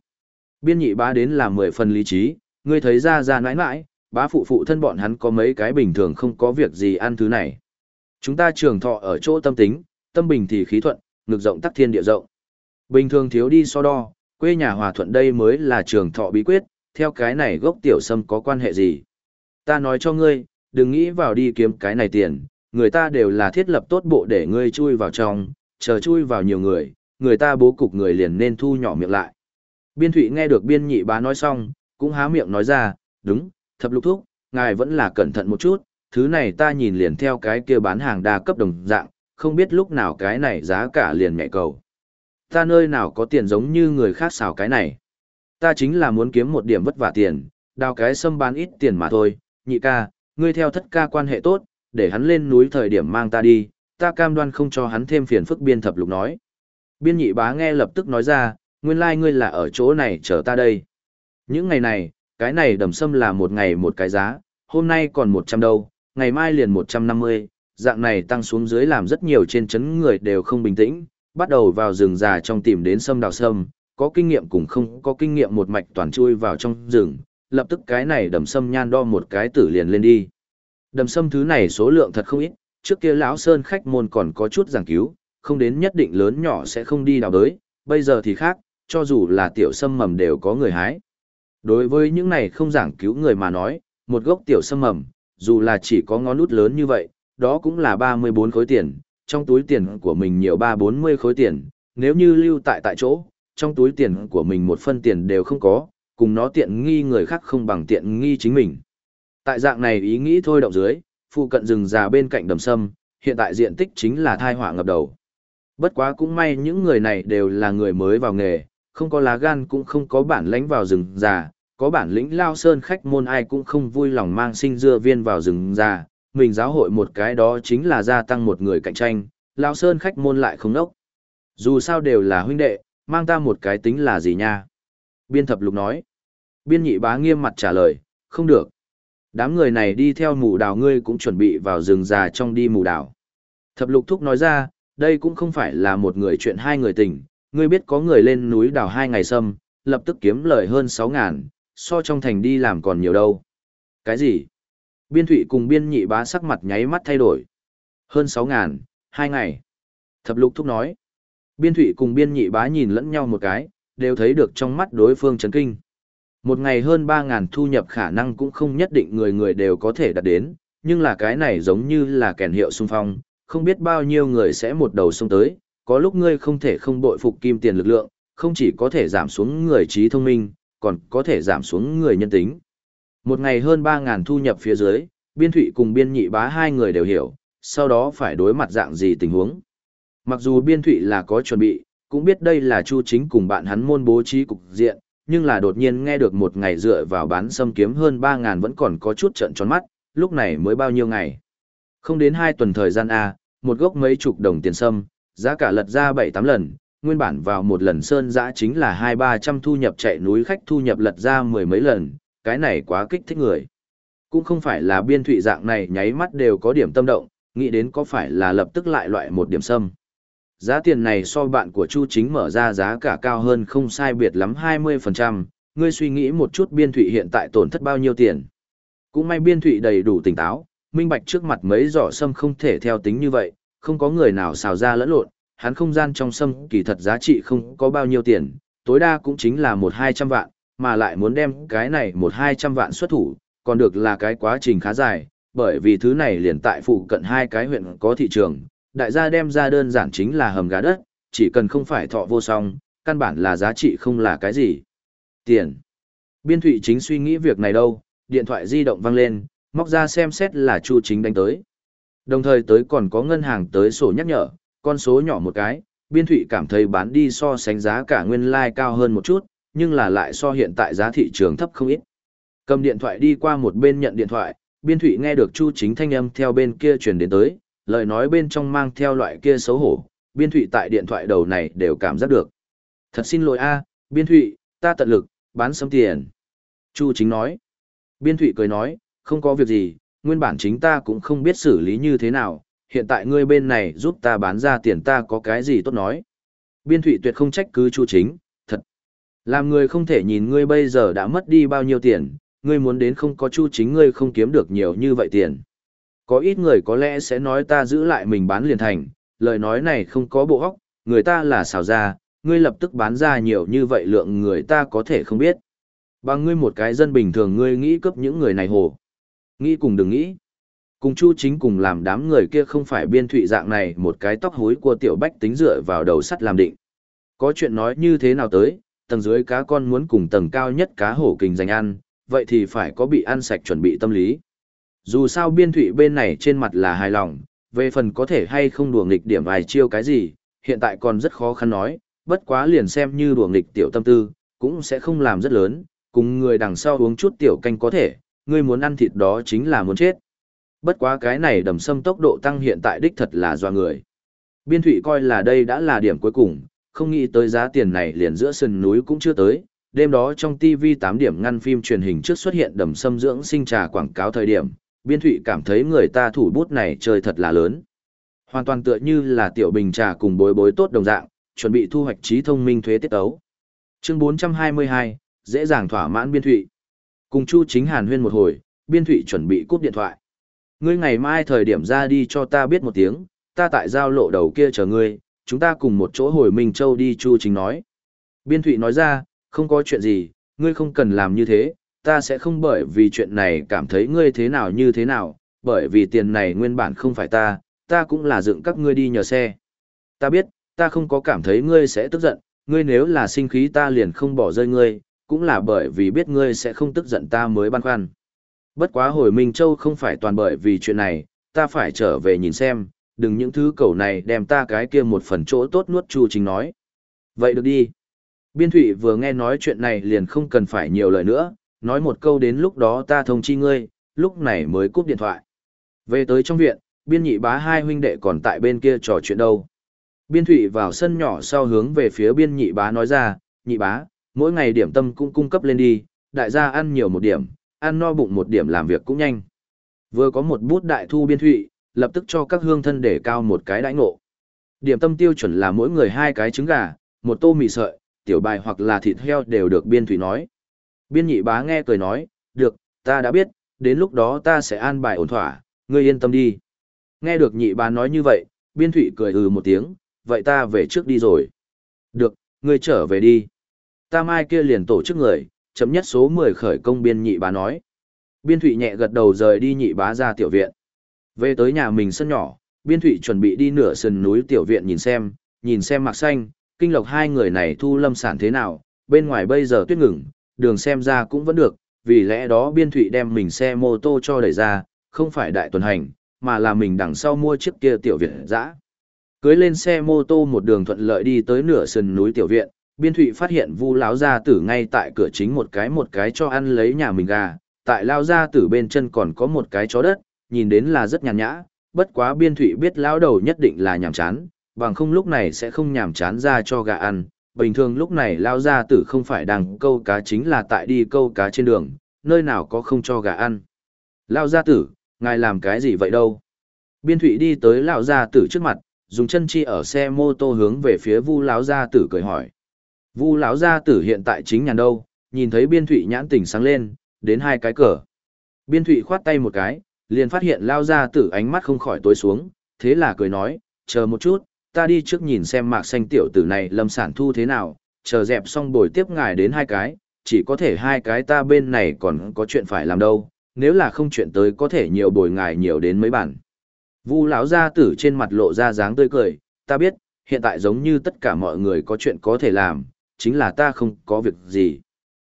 Biên nhị bá đến là mười phần lý trí, ngươi thấy ra ra nãi nãi, bá phụ phụ thân bọn hắn có mấy cái bình thường không có việc gì ăn thứ này. Chúng ta trường thọ ở chỗ tâm tính, tâm bình thì khí thuận, ngực rộng tắc thiên địa rộng. Bình thường thiếu đi so đo, quê nhà hòa thuận đây mới là trường thọ bí quyết, theo cái này gốc tiểu sâm có quan hệ gì. Ta nói cho ngươi, đừng nghĩ vào đi kiếm cái này tiền, người ta đều là thiết lập tốt bộ để ngươi chui vào trong, chờ chui vào nhiều người, người ta bố cục người liền nên thu nhỏ miệng lại. Biên thụy nghe được biên nhị bá nói xong, cũng há miệng nói ra, đúng, thập lục thúc, ngài vẫn là cẩn thận một chút, thứ này ta nhìn liền theo cái kia bán hàng đa cấp đồng dạng, không biết lúc nào cái này giá cả liền mẹ cầu. Ta nơi nào có tiền giống như người khác xào cái này. Ta chính là muốn kiếm một điểm vất vả tiền, đào cái sâm bán ít tiền mà thôi, nhị ca, ngươi theo thất ca quan hệ tốt, để hắn lên núi thời điểm mang ta đi, ta cam đoan không cho hắn thêm phiền phức biên thập lục nói. Biên nhị bá nghe lập tức nói ra, nguyên lai like ngươi là ở chỗ này chờ ta đây. Những ngày này, cái này đầm sâm là một ngày một cái giá, hôm nay còn 100 đâu, ngày mai liền 150, dạng này tăng xuống dưới làm rất nhiều trên chấn người đều không bình tĩnh, bắt đầu vào rừng già trong tìm đến sâm đào sâm, có kinh nghiệm cũng không có kinh nghiệm một mạch toàn chui vào trong rừng, lập tức cái này đầm sâm nhan đo một cái tử liền lên đi. Đầm sâm thứ này số lượng thật không ít, trước kia lão sơn khách môn còn có chút giảng cứu, không đến nhất định lớn nhỏ sẽ không đi đào đới, bây giờ thì khác, cho dù là tiểu sâm mầm đều có người hái. Đối với những này không giảng cứu người mà nói, một gốc tiểu sâm mầm, dù là chỉ có ngón út lớn như vậy, đó cũng là 34 khối tiền, trong túi tiền của mình nhiều 3-40 khối tiền, nếu như lưu tại tại chỗ, trong túi tiền của mình một phân tiền đều không có, cùng nó tiện nghi người khác không bằng tiện nghi chính mình. Tại dạng này ý nghĩ thôi động dưới, phụ cận rừng già bên cạnh đầm sâm, hiện tại diện tích chính là thai họa ngập đầu. Bất quá cũng may những người này đều là người mới vào nghề, không có lá gan cũng không có bản lãnh vào rừng già, có bản lĩnh lao sơn khách môn ai cũng không vui lòng mang sinh dưa viên vào rừng già, mình giáo hội một cái đó chính là gia tăng một người cạnh tranh, lão sơn khách môn lại không nốc. Dù sao đều là huynh đệ, mang ta một cái tính là gì nha? Biên thập lục nói. Biên nhị bá nghiêm mặt trả lời, không được. Đám người này đi theo mù đào ngươi cũng chuẩn bị vào rừng già trong đi mù đào. Thập lục thúc nói ra, đây cũng không phải là một người chuyện hai người tình, ngươi biết có người lên núi đào hai ngày sâm, lập tức kiếm lời hơn sáu ngàn, so trong thành đi làm còn nhiều đâu. Cái gì? Biên thụy cùng biên nhị bá sắc mặt nháy mắt thay đổi. Hơn sáu ngàn, hai ngày. Thập lục thúc nói. Biên thụy cùng biên nhị bá nhìn lẫn nhau một cái, đều thấy được trong mắt đối phương chấn kinh. Một ngày hơn ba ngàn thu nhập khả năng cũng không nhất định người người đều có thể đạt đến, nhưng là cái này giống như là kèn hiệu xung phong, không biết bao nhiêu người sẽ một đầu xông tới, có lúc ngươi không thể không bội phục kim tiền lực lượng, không chỉ có thể giảm xuống người trí thông minh, còn có thể giảm xuống người nhân tính. Một ngày hơn 3.000 thu nhập phía dưới, biên thụy cùng biên nhị bá hai người đều hiểu, sau đó phải đối mặt dạng gì tình huống. Mặc dù biên thụy là có chuẩn bị, cũng biết đây là chu chính cùng bạn hắn môn bố trí cục diện, nhưng là đột nhiên nghe được một ngày dựa vào bán xâm kiếm hơn 3.000 vẫn còn có chút trận tròn mắt, lúc này mới bao nhiêu ngày. Không đến 2 tuần thời gian A, một gốc mấy chục đồng tiền sâm, giá cả lật ra 7-8 lần, nguyên bản vào một lần sơn giã chính là 2-300 thu nhập chạy núi khách thu nhập lật ra mười mấy lần, cái này quá kích thích người. Cũng không phải là biên thụy dạng này nháy mắt đều có điểm tâm động, nghĩ đến có phải là lập tức lại loại một điểm sâm. Giá tiền này so bạn của Chu Chính mở ra giá cả cao hơn không sai biệt lắm 20%, ngươi suy nghĩ một chút biên thụy hiện tại tổn thất bao nhiêu tiền. Cũng may biên thụy đầy đủ tỉnh táo, minh bạch trước mặt mấy giỏ sâm không thể theo tính như vậy, không có người nào xào ra lẫn lộn, hắn không gian trong sâm kỳ thật giá trị không có bao nhiêu tiền, tối đa cũng chính là một hai trăm vạn, mà lại muốn đem cái này một hai trăm vạn xuất thủ, còn được là cái quá trình khá dài, bởi vì thứ này liền tại phụ cận hai cái huyện có thị trường, đại gia đem ra đơn giản chính là hầm gà đất, chỉ cần không phải thọ vô song, căn bản là giá trị không là cái gì. Tiền. Biên thụy chính suy nghĩ việc này đâu, điện thoại di động văng lên, móc ra xem xét là Chu chính đánh tới. Đồng thời tới còn có ngân hàng tới sổ nhắc nhở, con số nhỏ một cái, biên thụy cảm thấy bán đi so sánh giá cả nguyên lai like cao hơn một chút, nhưng là lại so hiện tại giá thị trường thấp không ít. Cầm điện thoại đi qua một bên nhận điện thoại, biên thụy nghe được chu chính thanh âm theo bên kia truyền đến tới, lời nói bên trong mang theo loại kia xấu hổ, biên thụy tại điện thoại đầu này đều cảm giác được. Thật xin lỗi a biên thụy, ta tận lực, bán sớm tiền. Chu chính nói. Biên thụy cười nói, không có việc gì, nguyên bản chính ta cũng không biết xử lý như thế nào, hiện tại ngươi bên này giúp ta bán ra tiền ta có cái gì tốt nói. Biên thụy tuyệt không trách cứ chu chính. Làm người không thể nhìn ngươi bây giờ đã mất đi bao nhiêu tiền, ngươi muốn đến không có chu chính ngươi không kiếm được nhiều như vậy tiền. Có ít người có lẽ sẽ nói ta giữ lại mình bán liền thành, lời nói này không có bộ óc, người ta là xào ra, ngươi lập tức bán ra nhiều như vậy lượng người ta có thể không biết. Bằng ngươi một cái dân bình thường ngươi nghĩ cấp những người này hồ. Nghĩ cùng đừng nghĩ. Cùng Chu Chính cùng làm đám người kia không phải biên thụy dạng này một cái tóc hối của tiểu bách tính dựa vào đầu sắt làm định. Có chuyện nói như thế nào tới, tầng dưới cá con muốn cùng tầng cao nhất cá hổ kình dành ăn, vậy thì phải có bị ăn sạch chuẩn bị tâm lý. Dù sao biên thụy bên này trên mặt là hài lòng, về phần có thể hay không đùa nghịch điểm vài chiêu cái gì, hiện tại còn rất khó khăn nói, bất quá liền xem như đùa nghịch tiểu tâm tư, cũng sẽ không làm rất lớn, cùng người đằng sau uống chút tiểu canh có thể, Người muốn ăn thịt đó chính là muốn chết. Bất quá cái này đầm sâm tốc độ tăng hiện tại đích thật là do người. Biên thủy coi là đây đã là điểm cuối cùng, không nghĩ tới giá tiền này liền giữa sườn núi cũng chưa tới. Đêm đó trong TV 8 điểm ngăn phim truyền hình trước xuất hiện đầm sâm dưỡng sinh trà quảng cáo thời điểm, biên thụy cảm thấy người ta thủ bút này chơi thật là lớn. Hoàn toàn tựa như là tiểu bình trà cùng bối bối tốt đồng dạng, chuẩn bị thu hoạch trí thông minh thuế tiết ấu. Chương 422, dễ dàng thỏa mãn biên thụy. Cùng Chu Chính Hàn huyên một hồi, biên thụy chuẩn bị cúp điện thoại. Ngươi ngày mai thời điểm ra đi cho ta biết một tiếng, ta tại giao lộ đầu kia chờ ngươi, chúng ta cùng một chỗ hồi Minh Châu đi Chu Chính nói. Biên Thụy nói ra, không có chuyện gì, ngươi không cần làm như thế, ta sẽ không bởi vì chuyện này cảm thấy ngươi thế nào như thế nào, bởi vì tiền này nguyên bản không phải ta, ta cũng là dựng các ngươi đi nhờ xe. Ta biết, ta không có cảm thấy ngươi sẽ tức giận, ngươi nếu là sinh khí ta liền không bỏ rơi ngươi, cũng là bởi vì biết ngươi sẽ không tức giận ta mới băn khoăn. Bất quá hồi Minh Châu không phải toàn bởi vì chuyện này, ta phải trở về nhìn xem, đừng những thứ cầu này đem ta cái kia một phần chỗ tốt nuốt Chu Chính nói. Vậy được đi. Biên Thụy vừa nghe nói chuyện này liền không cần phải nhiều lời nữa, nói một câu đến lúc đó ta thông chi ngươi, lúc này mới cúp điện thoại. Về tới trong viện, biên nhị bá hai huynh đệ còn tại bên kia trò chuyện đâu. Biên Thụy vào sân nhỏ sau hướng về phía biên nhị bá nói ra, nhị bá, mỗi ngày điểm tâm cũng cung cấp lên đi, đại gia ăn nhiều một điểm, ăn no bụng một điểm làm việc cũng nhanh. Vừa có một bút đại thu biên thụy, lập tức cho các hương thân để cao một cái đãi ngộ. Điểm tâm tiêu chuẩn là mỗi người hai cái trứng gà, một tô mì sợi, tiểu bài hoặc là thịt heo đều được biên thụy nói. Biên nhị bá nghe cười nói, được, ta đã biết, đến lúc đó ta sẽ an bài ổn thỏa, ngươi yên tâm đi. Nghe được nhị bá nói như vậy, biên thụy cười ừ một tiếng, vậy ta về trước đi rồi. Được, ngươi trở về đi. Ta mai kia liền tổ chức người, chấm nhất số 10 khởi công biên nhị bá nói. Biên thụy nhẹ gật đầu rời đi nhị bá ra tiểu viện. Về tới nhà mình sân nhỏ, biên thụy chuẩn bị đi nửa sườn núi tiểu viện nhìn xem, nhìn xem mặc xanh, kinh lộc hai người này thu lâm sản thế nào, bên ngoài bây giờ tuyết ngừng, đường xem ra cũng vẫn được, vì lẽ đó biên thụy đem mình xe mô tô cho đẩy ra, không phải đại tuần hành, mà là mình đằng sau mua chiếc kia tiểu viện dã. Cưới lên xe mô tô một đường thuận lợi đi tới nửa sườn núi tiểu viện, biên thụy phát hiện vu láo gia tử ngay tại cửa chính một cái một cái cho ăn lấy nhà mình gà, tại lao gia tử bên chân còn có một cái chó đất, nhìn đến là rất nhàn nhã, bất quá biên thụy biết lão đầu nhất định là nhàm chán, bằng không lúc này sẽ không nhàm chán ra cho gà ăn. Bình thường lúc này lao gia tử không phải đang câu cá chính là tại đi câu cá trên đường, nơi nào có không cho gà ăn. Lao gia tử, ngài làm cái gì vậy đâu? Biên thụy đi tới lão gia tử trước mặt, dùng chân chi ở xe mô tô hướng về phía vu lão gia tử cười hỏi. Vu lão gia tử hiện tại chính nhàn đâu, nhìn thấy biên thụy nhãn tỉnh sáng lên, đến hai cái cờ. Biên thụy khoát tay một cái, liền phát hiện lao ra tử ánh mắt không khỏi tối xuống, thế là cười nói, chờ một chút, ta đi trước nhìn xem mạc xanh tiểu tử này lâm sản thu thế nào, chờ dẹp xong bồi tiếp ngài đến hai cái, chỉ có thể hai cái ta bên này còn có chuyện phải làm đâu, nếu là không chuyện tới có thể nhiều bồi ngài nhiều đến mấy bản. Vu lão gia tử trên mặt lộ ra dáng tươi cười, ta biết, hiện tại giống như tất cả mọi người có chuyện có thể làm, chính là ta không có việc gì.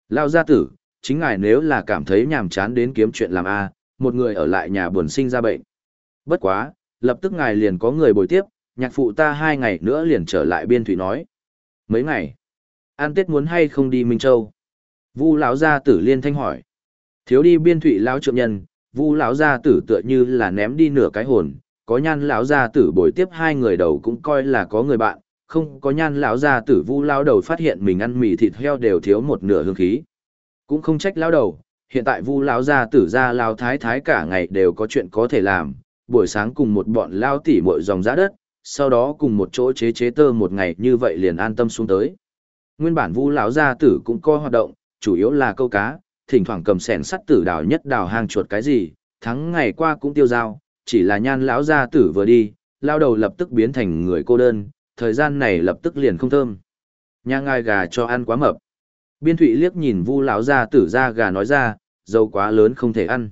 Lão gia tử, chính ngài nếu là cảm thấy nhàm chán đến kiếm chuyện làm a, một người ở lại nhà buồn sinh ra bệnh. Bất quá, lập tức ngài liền có người bồi tiếp, nhạc phụ ta hai ngày nữa liền trở lại biên thủy nói. Mấy ngày? An Tết muốn hay không đi Minh Châu? Vu lão gia tử liên thanh hỏi. Thiếu đi biên thủy lão trượng nhân, Vu lão gia tử tựa như là ném đi nửa cái hồn, có nhan lão gia tử bồi tiếp hai người đầu cũng coi là có người bạn, không có nhan lão gia tử Vu lão đầu phát hiện mình ăn mì thịt heo đều thiếu một nửa hương khí. Cũng không trách lão đầu, hiện tại Vu lão gia tử gia lão thái thái cả ngày đều có chuyện có thể làm, buổi sáng cùng một bọn lao tỉ mội dòng giá đất, sau đó cùng một chỗ chế chế tơ một ngày như vậy liền an tâm xuống tới. Nguyên bản Vu lão gia tử cũng có hoạt động, chủ yếu là câu cá, thỉnh thoảng cầm sẻn sắt tử đào nhất đào hàng chuột cái gì, thắng ngày qua cũng tiêu dao, chỉ là nhan lão gia tử vừa đi, lao đầu lập tức biến thành người cô đơn, thời gian này lập tức liền không thơm. Nha ngai gà cho ăn quá mập. Biên Thụy liếc nhìn Vu lão gia tử ra gà nói ra, dâu quá lớn không thể ăn.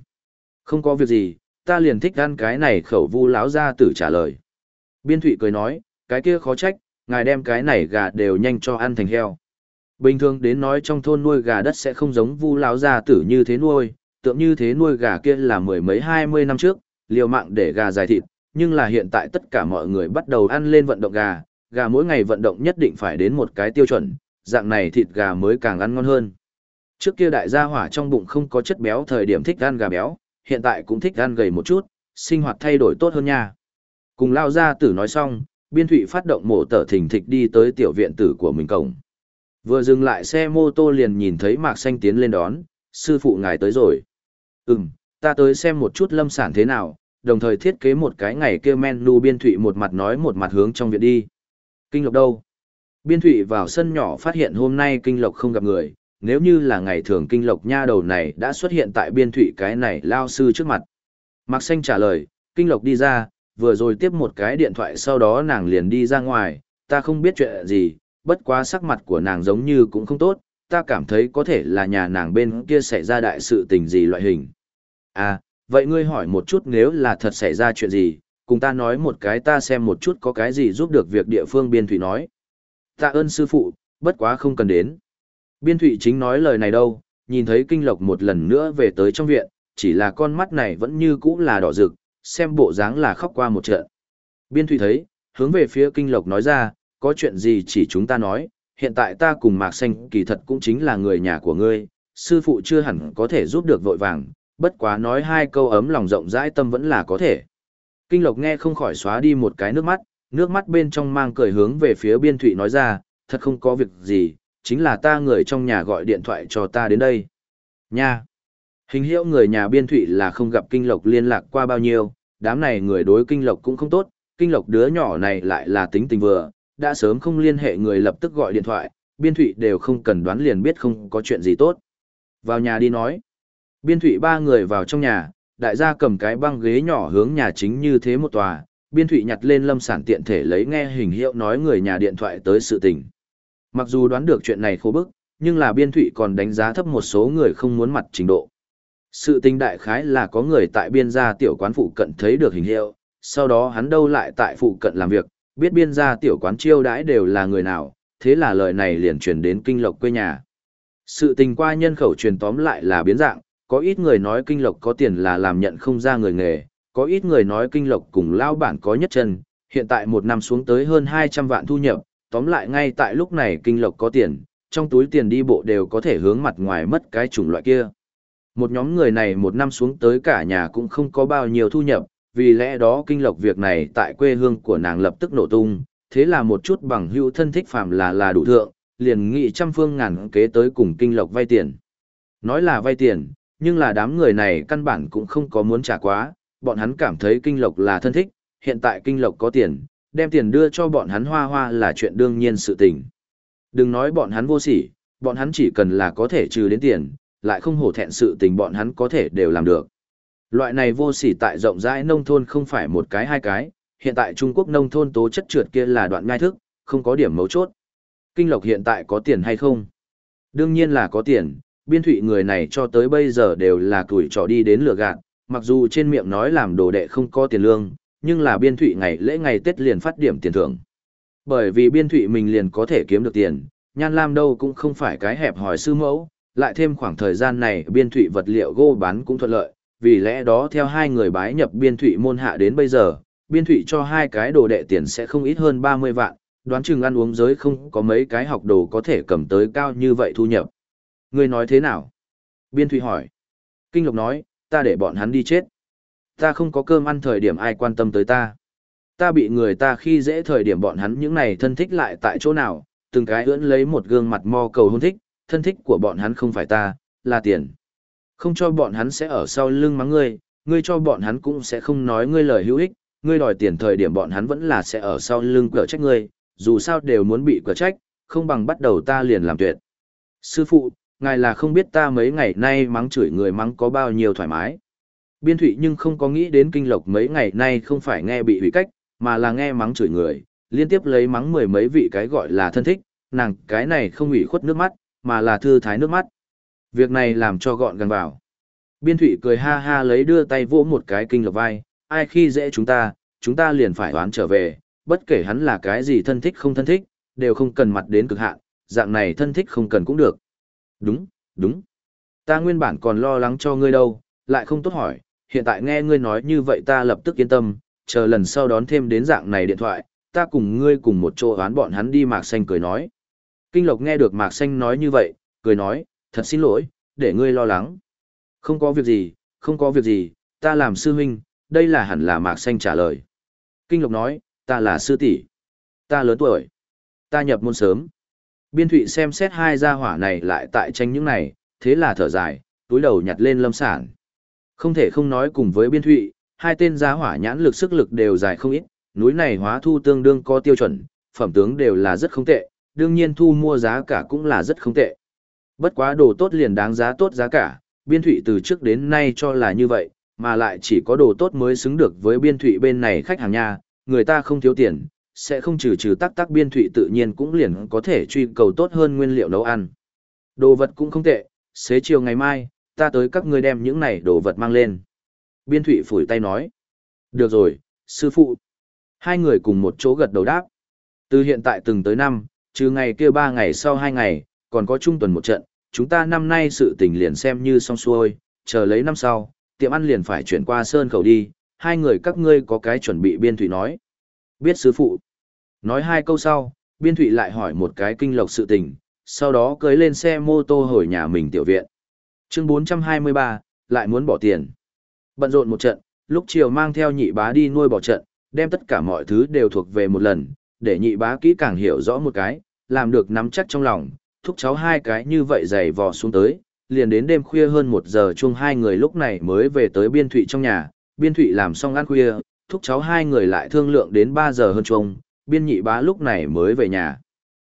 Không có việc gì, ta liền thích ăn cái này khẩu Vu lão gia tử trả lời. Biên Thụy cười nói, cái kia khó trách, ngài đem cái này gà đều nhanh cho ăn thành heo. Bình thường đến nói trong thôn nuôi gà đất sẽ không giống Vu lão gia tử như thế nuôi, tượng như thế nuôi gà kia là mười mấy hai mươi năm trước, liều mạng để gà dài thịt, nhưng là hiện tại tất cả mọi người bắt đầu ăn lên vận động gà, gà mỗi ngày vận động nhất định phải đến một cái tiêu chuẩn, dạng này thịt gà mới càng ăn ngon hơn. Trước kia đại gia hỏa trong bụng không có chất béo thời điểm thích ăn gà béo, hiện tại cũng thích ăn gầy một chút, sinh hoạt thay đổi tốt hơn nha. Cùng lao gia tử nói xong, biên thụy phát động mổ tở thỉnh thịch đi tới tiểu viện tử của mình cổng. Vừa dừng lại xe mô tô liền nhìn thấy Mạc Xanh tiến lên đón, sư phụ ngài tới rồi. Ừm, ta tới xem một chút lâm sản thế nào, đồng thời thiết kế một cái ngày kia menu biên thụy một mặt nói một mặt hướng trong viện đi. Kinh lộc đâu? Biên thụy vào sân nhỏ phát hiện hôm nay kinh lộc không gặp người, nếu như là ngày thường kinh lộc nha đầu này đã xuất hiện tại biên thụy cái này lao sư trước mặt. Mạc Xanh trả lời, kinh lộc đi ra, vừa rồi tiếp một cái điện thoại sau đó nàng liền đi ra ngoài, ta không biết chuyện gì, bất quá sắc mặt của nàng giống như cũng không tốt, ta cảm thấy có thể là nhà nàng bên kia xảy ra đại sự tình gì loại hình. À, vậy ngươi hỏi một chút nếu là thật xảy ra chuyện gì, cùng ta nói một cái ta xem một chút có cái gì giúp được việc địa phương biên thủy nói. Tạ ơn sư phụ, bất quá không cần đến. Biên thủy chính nói lời này đâu, nhìn thấy kinh lộc một lần nữa về tới trong viện, chỉ là con mắt này vẫn như cũ là đỏ rực, xem bộ dáng là khóc qua một trận. Biên thủy thấy, hướng về phía kinh lộc nói ra, có chuyện gì chỉ chúng ta nói, hiện tại ta cùng Mạc Xanh kỳ thật cũng chính là người nhà của ngươi, sư phụ chưa hẳn có thể giúp được vội vàng, bất quá nói hai câu ấm lòng rộng rãi tâm vẫn là có thể. Kinh Lộc nghe không khỏi xóa đi một cái nước mắt, nước mắt bên trong mang cười hướng về phía biên thụy nói ra, thật không có việc gì, chính là ta người trong nhà gọi điện thoại cho ta đến đây. Nha! Hình hiệu người nhà biên thụy là không gặp kinh lộc liên lạc qua bao nhiêu, đám này người đối kinh lộc cũng không tốt, kinh lộc đứa nhỏ này lại là tính tình vừa, đã sớm không liên hệ người lập tức gọi điện thoại, biên thụy đều không cần đoán liền biết không có chuyện gì tốt. Vào nhà đi nói. Biên thụy ba người vào trong nhà, đại gia cầm cái băng ghế nhỏ hướng nhà chính như thế một tòa, biên thụy nhặt lên lâm sản tiện thể lấy nghe hình hiệu nói người nhà điện thoại tới sự tình. Mặc dù đoán được chuyện này khô bức, nhưng là biên thụy còn đánh giá thấp một số người không muốn mặt trình độ. Sự tình đại khái là có người tại biên gia tiểu quán phụ cận thấy được hình hiệu, sau đó hắn đâu lại tại phụ cận làm việc, biết biên gia tiểu quán chiêu đãi đều là người nào, thế là lời này liền truyền đến kinh lộc quê nhà. Sự tình qua nhân khẩu truyền tóm lại là biến dạng, có ít người nói kinh lộc có tiền là làm nhận không ra người nghề, có ít người nói kinh lộc cùng lao bản có nhất chân, hiện tại một năm xuống tới hơn 200 vạn thu nhập, tóm lại ngay tại lúc này kinh lộc có tiền, trong túi tiền đi bộ đều có thể hướng mặt ngoài mất cái chủng loại kia. Một nhóm người này một năm xuống tới cả nhà cũng không có bao nhiêu thu nhập, vì lẽ đó kinh lộc việc này tại quê hương của nàng lập tức nổ tung, thế là một chút bằng hữu thân thích phàm là là đủ thượng, liền nghị trăm phương ngàn kế tới cùng kinh lộc vay tiền. Nói là vay tiền, nhưng là đám người này căn bản cũng không có muốn trả quá, bọn hắn cảm thấy kinh lộc là thân thích, hiện tại kinh lộc có tiền, đem tiền đưa cho bọn hắn hoa hoa là chuyện đương nhiên sự tình. Đừng nói bọn hắn vô sỉ, bọn hắn chỉ cần là có thể trừ đến tiền, lại không hổ thẹn sự tình bọn hắn có thể đều làm được. Loại này vô sỉ tại rộng rãi nông thôn không phải một cái hai cái, hiện tại Trung Quốc nông thôn tố chất trượt kia là đoạn ngai thức, không có điểm mấu chốt. Kinh Lộc hiện tại có tiền hay không? Đương nhiên là có tiền, biên thụy người này cho tới bây giờ đều là tuổi trò đi đến lừa gạt, mặc dù trên miệng nói làm đồ đệ không có tiền lương, nhưng là biên thụy ngày lễ ngày Tết liền phát điểm tiền thưởng. Bởi vì biên thụy mình liền có thể kiếm được tiền, nhan lam đâu cũng không phải cái hẹp hỏi sư mẫu, lại thêm khoảng thời gian này biên thụy vật liệu gô bán cũng thuận lợi, vì lẽ đó theo hai người bái nhập biên thụy môn hạ đến bây giờ, biên thụy cho hai cái đồ đệ tiền sẽ không ít hơn 30 vạn, đoán chừng ăn uống giới không có mấy cái học đồ có thể cầm tới cao như vậy thu nhập. Người nói thế nào? Biên thụy hỏi. Kinh Lộc nói, ta để bọn hắn đi chết. Ta không có cơm ăn thời điểm ai quan tâm tới ta. Ta bị người ta khi dễ thời điểm bọn hắn những này thân thích lại tại chỗ nào, từng cái ưỡn lấy một gương mặt mo cầu hôn thích, thân thích của bọn hắn không phải ta, là tiền. Không cho bọn hắn sẽ ở sau lưng mắng ngươi, ngươi cho bọn hắn cũng sẽ không nói ngươi lời hữu ích, ngươi đòi tiền thời điểm bọn hắn vẫn là sẽ ở sau lưng cửa trách ngươi, dù sao đều muốn bị cửa trách, không bằng bắt đầu ta liền làm tuyệt. Sư phụ, ngài là không biết ta mấy ngày nay mắng chửi người mắng có bao nhiêu thoải mái. Biên thụy nhưng không có nghĩ đến kinh lộc mấy ngày nay không phải nghe bị hủy cách, mà là nghe mắng chửi người, liên tiếp lấy mắng mười mấy vị cái gọi là thân thích, nàng cái này không ủy khuất nước mắt, mà là thư thái nước mắt. Việc này làm cho gọn gàng vào. Biên thụy cười ha ha lấy đưa tay vỗ một cái kinh lộc vai, ai khi dễ chúng ta, chúng ta liền phải đoán trở về, bất kể hắn là cái gì thân thích không thân thích, đều không cần mặt đến cực hạn, dạng này thân thích không cần cũng được. Đúng, đúng. Ta nguyên bản còn lo lắng cho ngươi đâu, lại không tốt hỏi, hiện tại nghe ngươi nói như vậy ta lập tức yên tâm, chờ lần sau đón thêm đến dạng này điện thoại, ta cùng ngươi cùng một chỗ oán bọn hắn đi Mạc Xanh cười nói. Kinh Lộc nghe được Mạc Xanh nói như vậy, cười nói, thật xin lỗi, để ngươi lo lắng. Không có việc gì, không có việc gì, ta làm sư huynh, đây là hẳn là Mạc Xanh trả lời. Kinh Lộc nói, ta là sư tỷ, ta lớn tuổi, ta nhập môn sớm. Biên Thụy xem xét hai gia hỏa này lại tại tranh những này, thế là thở dài, túi đầu nhặt lên lâm sản. Không thể không nói cùng với Biên Thụy, hai tên gia hỏa nhãn lực sức lực đều dài không ít, núi này hóa thu tương đương có tiêu chuẩn, phẩm tướng đều là rất không tệ, đương nhiên thu mua giá cả cũng là rất không tệ. Bất quá đồ tốt liền đáng giá tốt giá cả, biên thụy từ trước đến nay cho là như vậy, mà lại chỉ có đồ tốt mới xứng được với biên thụy bên này khách hàng nhà, người ta không thiếu tiền, sẽ không trừ trừ tắc tắc biên thụy tự nhiên cũng liền có thể truy cầu tốt hơn nguyên liệu nấu ăn. Đồ vật cũng không tệ, xế chiều ngày mai, ta tới các ngươi đem những này đồ vật mang lên. Biên thụy phủi tay nói. Được rồi, sư phụ. Hai người cùng một chỗ gật đầu đáp. Từ hiện tại từng tới năm, trừ ngày kia ba ngày sau hai ngày, còn có trung tuần một trận, chúng ta năm nay sự tình liền xem như xong xuôi, chờ lấy năm sau, tiệm ăn liền phải chuyển qua sơn khẩu đi, hai người các ngươi có cái chuẩn bị biên thủy nói. Biết sư phụ. Nói hai câu sau, biên thụy lại hỏi một cái kinh lộc sự tình, sau đó cưới lên xe mô tô hồi nhà mình tiểu viện. Chương 423, lại muốn bỏ tiền. Bận rộn một trận, lúc chiều mang theo nhị bá đi nuôi bỏ trận, đem tất cả mọi thứ đều thuộc về một lần, để nhị bá kỹ càng hiểu rõ một cái, làm được nắm chắc trong lòng, thúc cháu hai cái như vậy dày vò xuống tới, liền đến đêm khuya hơn một giờ chung hai người lúc này mới về tới biên thụy trong nhà, biên thụy làm xong ăn khuya, thúc cháu hai người lại thương lượng đến 3 giờ hơn chung, biên nhị bá lúc này mới về nhà.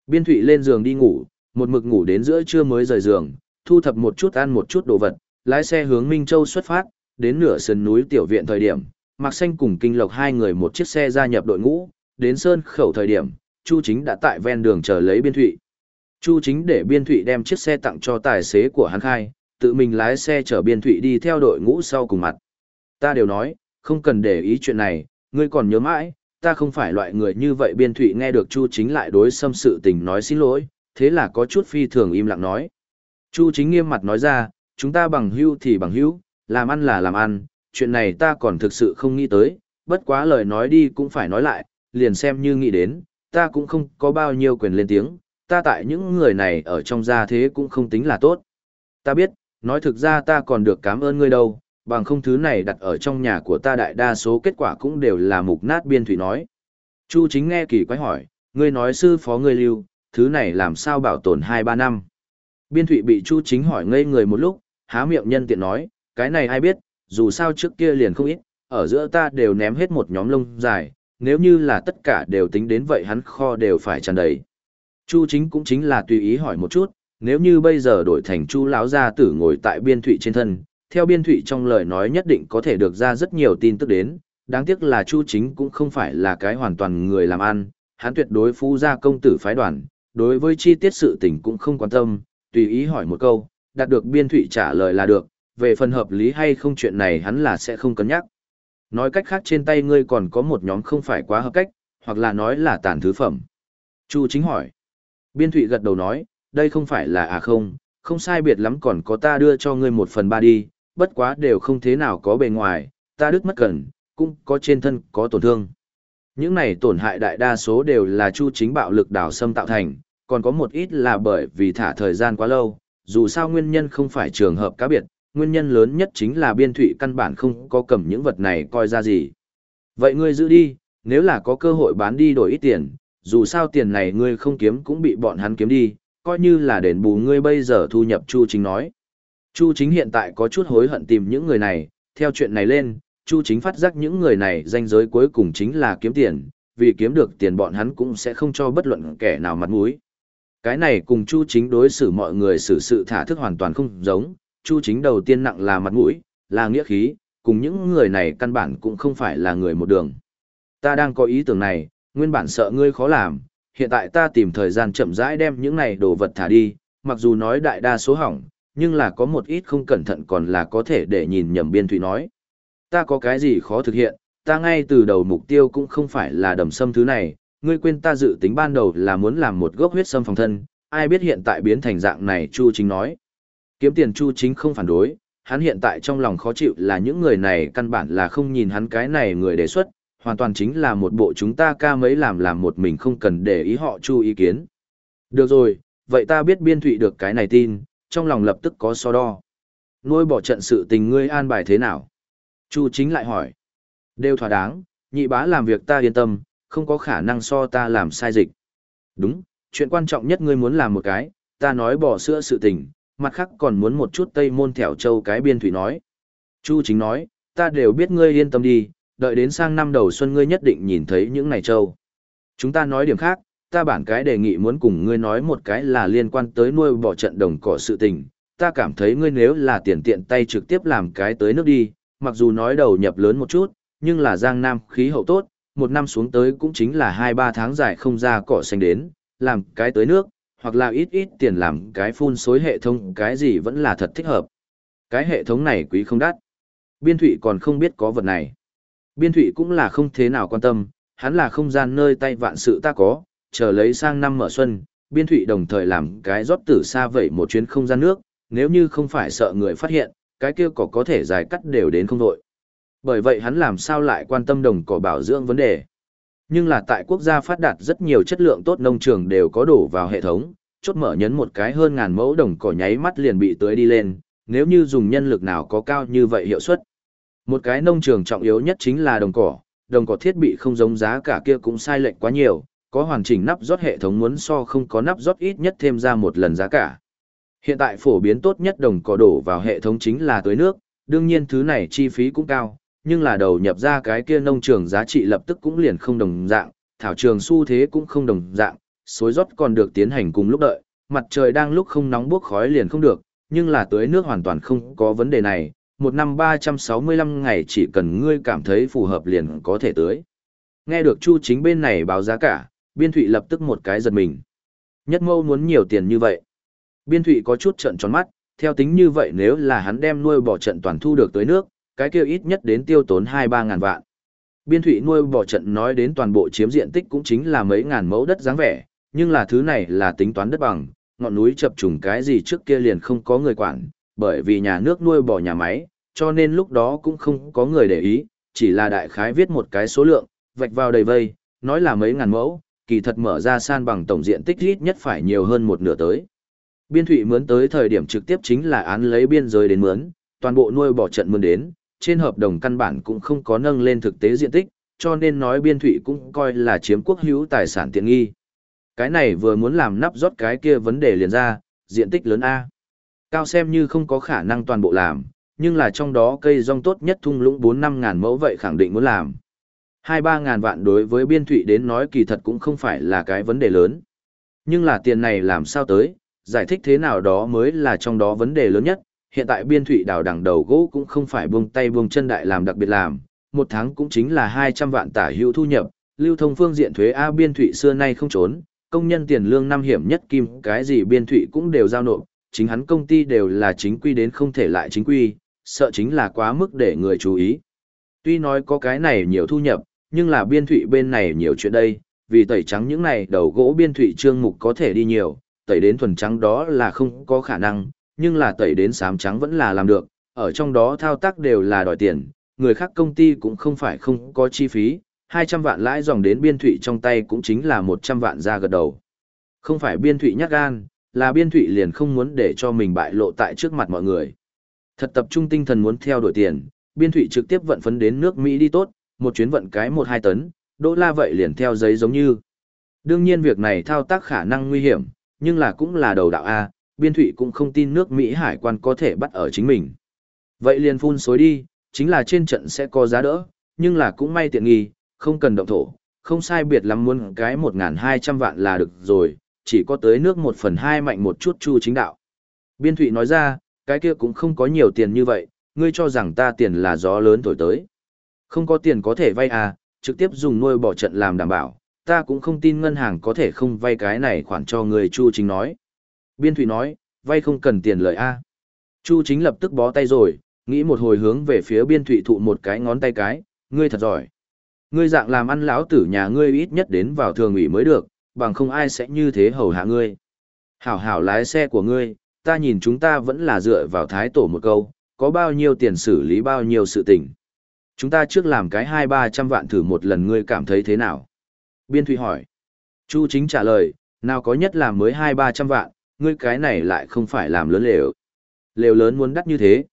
Biên thụy lên giường đi ngủ, một mực ngủ đến giữa trưa mới rời giường, thu thập một chút ăn một chút đồ vật, lái xe hướng Minh Châu xuất phát, đến nửa sườn núi tiểu viện thời điểm, Mạc Xanh cùng Kinh Lộc hai người một chiếc xe gia nhập đội ngũ, đến Sơn Khẩu thời điểm, Chu Chính đã tại ven đường chờ lấy Biên Thụy. Chu Chính để Biên Thụy đem chiếc xe tặng cho tài xế của hắn khai, tự mình lái xe chở Biên Thụy đi theo đội ngũ sau cùng mặt. Ta đều nói, không cần để ý chuyện này, ngươi còn nhớ mãi, ta không phải loại người như vậy Biên Thụy nghe được Chu Chính lại đối xâm sự tình nói xin lỗi, thế là có chút phi thường im lặng nói. Chu Chính nghiêm mặt nói ra, chúng ta bằng hữu thì bằng hữu, làm ăn là làm ăn, chuyện này ta còn thực sự không nghĩ tới, bất quá lời nói đi cũng phải nói lại, liền xem như nghĩ đến, ta cũng không có bao nhiêu quyền lên tiếng, ta tại những người này ở trong gia thế cũng không tính là tốt. Ta biết, nói thực ra ta còn được cảm ơn ngươi đâu, bằng không thứ này đặt ở trong nhà của ta đại đa số kết quả cũng đều là mục nát biên thủy nói. Chu chính nghe kỳ quái hỏi, ngươi nói sư phó ngươi lưu, thứ này làm sao bảo tồn 2-3 năm. Biên thủy bị Chu chính hỏi ngây người một lúc, há miệng nhân tiện nói, cái này ai biết, dù sao trước kia liền không ít, ở giữa ta đều ném hết một nhóm lông dài, nếu như là tất cả đều tính đến vậy hắn kho đều phải tràn đầy. Chu chính cũng chính là tùy ý hỏi một chút, nếu như bây giờ đổi thành Chu lão gia tử ngồi tại biên thụy trên thân, theo biên thụy trong lời nói nhất định có thể được ra rất nhiều tin tức đến, đáng tiếc là Chu chính cũng không phải là cái hoàn toàn người làm ăn, hắn tuyệt đối phu gia công tử phái đoàn, đối với chi tiết sự tình cũng không quan tâm, tùy ý hỏi một câu, đạt được biên thụy trả lời là được, về phần hợp lý hay không chuyện này hắn là sẽ không cân nhắc. Nói cách khác trên tay ngươi còn có một nhóm không phải quá hợp cách, hoặc là nói là tàn thứ phẩm. Chu chính hỏi. Biên thụy gật đầu nói, đây không phải là à không, không sai biệt lắm còn có ta đưa cho ngươi một phần ba đi, bất quá đều không thế nào có bề ngoài, ta đứt mất cần, cũng có trên thân có tổn thương. Những này tổn hại đại đa số đều là chu chính bạo lực đảo xâm tạo thành, còn có một ít là bởi vì thả thời gian quá lâu, dù sao nguyên nhân không phải trường hợp cá biệt, nguyên nhân lớn nhất chính là biên thụy căn bản không có cầm những vật này coi ra gì. Vậy ngươi giữ đi, nếu là có cơ hội bán đi đổi ít tiền, dù sao tiền này ngươi không kiếm cũng bị bọn hắn kiếm đi, coi như là đền bù ngươi bây giờ thu nhập Chu Chính nói. Chu Chính hiện tại có chút hối hận tìm những người này, theo chuyện này lên, Chu Chính phát giác những người này danh giới cuối cùng chính là kiếm tiền, vì kiếm được tiền bọn hắn cũng sẽ không cho bất luận kẻ nào mặt mũi. Cái này cùng Chu Chính đối xử mọi người xử sự thả thức hoàn toàn không giống, Chu Chính đầu tiên nặng là mặt mũi, là nghĩa khí, cùng những người này căn bản cũng không phải là người một đường. Ta đang có ý tưởng này, nguyên bản sợ ngươi khó làm, hiện tại ta tìm thời gian chậm rãi đem những này đồ vật thả đi, mặc dù nói đại đa số hỏng, nhưng là có một ít không cẩn thận còn là có thể để nhìn nhầm biên thụy nói. Ta có cái gì khó thực hiện, ta ngay từ đầu mục tiêu cũng không phải là đầm sâm thứ này, ngươi quên ta dự tính ban đầu là muốn làm một gốc huyết sâm phòng thân, ai biết hiện tại biến thành dạng này Chu Chính nói. Kiếm tiền Chu Chính không phản đối, hắn hiện tại trong lòng khó chịu là những người này căn bản là không nhìn hắn cái này người đề xuất, hoàn toàn chính là một bộ chúng ta ca mấy làm làm một mình không cần để ý họ chu ý kiến. Được rồi, vậy ta biết biên thụy được cái này tin, trong lòng lập tức có so đo. Nuôi bỏ trận sự tình ngươi an bài thế nào? Chu chính lại hỏi. Đều thỏa đáng, nhị bá làm việc ta yên tâm, không có khả năng so ta làm sai dịch. Đúng, chuyện quan trọng nhất ngươi muốn làm một cái, ta nói bỏ sữa sự tình, mặt khác còn muốn một chút tây môn thẻo châu cái biên thủy nói. Chu chính nói, ta đều biết ngươi yên tâm đi, đợi đến sang năm đầu xuân ngươi nhất định nhìn thấy những này châu. Chúng ta nói điểm khác, ta bản cái đề nghị muốn cùng ngươi nói một cái là liên quan tới nuôi bỏ trận đồng cỏ sự tình, ta cảm thấy ngươi nếu là tiền tiện tay trực tiếp làm cái tới nước đi, mặc dù nói đầu nhập lớn một chút, nhưng là giang nam khí hậu tốt, một năm xuống tới cũng chính là 2-3 tháng dài không ra cỏ xanh đến, làm cái tới nước, hoặc là ít ít tiền làm cái phun xối hệ thống cái gì vẫn là thật thích hợp. Cái hệ thống này quý không đắt. Biên thụy còn không biết có vật này. Biên thụy cũng là không thế nào quan tâm, hắn là không gian nơi tay vạn sự ta có, chờ lấy sang năm mở xuân, biên thụy đồng thời làm cái rót tử xa vậy một chuyến không gian nước, nếu như không phải sợ người phát hiện, cái kia có có thể dài cắt đều đến không đội. Bởi vậy hắn làm sao lại quan tâm đồng cỏ bảo dưỡng vấn đề. Nhưng là tại quốc gia phát đạt rất nhiều chất lượng tốt nông trường đều có đổ vào hệ thống, chốt mở nhấn một cái hơn ngàn mẫu đồng cỏ nháy mắt liền bị tưới đi lên, nếu như dùng nhân lực nào có cao như vậy hiệu suất. Một cái nông trường trọng yếu nhất chính là đồng cỏ, đồng cỏ thiết bị không giống giá cả kia cũng sai lệch quá nhiều, có hoàn chỉnh nắp rót hệ thống muốn so không có nắp rót ít nhất thêm ra một lần giá cả. Hiện tại phổ biến tốt nhất đồng cỏ đổ vào hệ thống chính là tưới nước, đương nhiên thứ này chi phí cũng cao, nhưng là đầu nhập ra cái kia nông trường giá trị lập tức cũng liền không đồng dạng, thảo trường xu thế cũng không đồng dạng, suối rót còn được tiến hành cùng lúc đợi, mặt trời đang lúc không nóng bốc khói liền không được, nhưng là tưới nước hoàn toàn không có vấn đề này, một năm 365 ngày chỉ cần ngươi cảm thấy phù hợp liền có thể tưới. Nghe được Chu chính bên này báo giá cả, biên thụy lập tức một cái giật mình. Nhất mâu muốn nhiều tiền như vậy. Biên thụy có chút trận tròn mắt, theo tính như vậy nếu là hắn đem nuôi bò trận toàn thu được tới nước, cái kia ít nhất đến tiêu tốn 2-3 ngàn vạn. Biên thụy nuôi bò trận nói đến toàn bộ chiếm diện tích cũng chính là mấy ngàn mẫu đất dáng vẻ, nhưng là thứ này là tính toán đất bằng, ngọn núi chập trùng cái gì trước kia liền không có người quản, bởi vì nhà nước nuôi bò nhà máy, cho nên lúc đó cũng không có người để ý, chỉ là đại khái viết một cái số lượng, vạch vào đầy vây, nói là mấy ngàn mẫu, kỳ thật mở ra san bằng tổng diện tích ít nhất phải nhiều hơn một nửa tới. Biên thủy mướn tới thời điểm trực tiếp chính là án lấy biên giới đến mướn, toàn bộ nuôi bỏ trận mướn đến, trên hợp đồng căn bản cũng không có nâng lên thực tế diện tích, cho nên nói biên thủy cũng coi là chiếm quốc hữu tài sản tiện nghi. Cái này vừa muốn làm nắp rót cái kia vấn đề liền ra, diện tích lớn A. Cao xem như không có khả năng toàn bộ làm, nhưng là trong đó cây rong tốt nhất thung lũng 4-5 ngàn mẫu vậy khẳng định muốn làm. 2-3 ngàn vạn đối với biên thụy đến nói kỳ thật cũng không phải là cái vấn đề lớn. Nhưng là tiền này làm sao tới, giải thích thế nào đó mới là trong đó vấn đề lớn nhất. Hiện tại biên thụy đào đằng đầu gỗ cũng không phải buông tay buông chân đại làm đặc biệt làm, một tháng cũng chính là 200 vạn tả hữu thu nhập, lưu thông phương diện thuế A biên thụy xưa nay không trốn, công nhân tiền lương năm hiểm nhất kim cái gì biên thụy cũng đều giao nộp, chính hắn công ty đều là chính quy đến không thể lại chính quy, sợ chính là quá mức để người chú ý. Tuy nói có cái này nhiều thu nhập, nhưng là biên thụy bên này nhiều chuyện đây, vì tẩy trắng những này đầu gỗ biên thụy trương mục có thể đi nhiều, tẩy đến thuần trắng đó là không có khả năng, nhưng là tẩy đến xám trắng vẫn là làm được, ở trong đó thao tác đều là đòi tiền, người khác công ty cũng không phải không có chi phí, 200 vạn lãi dòng đến biên thụy trong tay cũng chính là 100 vạn ra gật đầu. Không phải biên thụy nhát gan, là biên thụy liền không muốn để cho mình bại lộ tại trước mặt mọi người. Thật tập trung tinh thần muốn theo đuổi tiền, biên thụy trực tiếp vận phấn đến nước Mỹ đi tốt, một chuyến vận cái 1-2 tấn, đỗ la vậy liền theo giấy giống như. Đương nhiên việc này thao tác khả năng nguy hiểm, nhưng là cũng là đầu đạo A, biên thủy cũng không tin nước Mỹ hải quan có thể bắt ở chính mình. Vậy liền phun xối đi, chính là trên trận sẽ có giá đỡ, nhưng là cũng may tiện nghi, không cần động thổ, không sai biệt lắm muốn cái 1.200 vạn là được rồi, chỉ có tới nước 1 phần 2 mạnh một chút chu chính đạo. Biên thủy nói ra, cái kia cũng không có nhiều tiền như vậy, ngươi cho rằng ta tiền là gió lớn thổi tới. Không có tiền có thể vay à, trực tiếp dùng nuôi bỏ trận làm đảm bảo, ta cũng không tin ngân hàng có thể không vay cái này khoản cho người Chu Chính nói. Biên Thủy nói, vay không cần tiền lợi a. Chu Chính lập tức bó tay rồi, nghĩ một hồi hướng về phía Biên Thụy thụ một cái ngón tay cái, ngươi thật giỏi. Ngươi dạng làm ăn lão tử nhà ngươi ít nhất đến vào thường ủy mới được, bằng không ai sẽ như thế hầu hạ ngươi. Hảo hảo lái xe của ngươi, ta nhìn chúng ta vẫn là dựa vào thái tổ một câu, có bao nhiêu tiền xử lý bao nhiêu sự tình. Chúng ta trước làm cái hai ba trăm vạn thử một lần ngươi cảm thấy thế nào? Biên Thụy hỏi. Chu chính trả lời, nào có nhất là mới hai ba trăm vạn, ngươi cái này lại không phải làm lớn lều. Lều lớn muốn đắt như thế.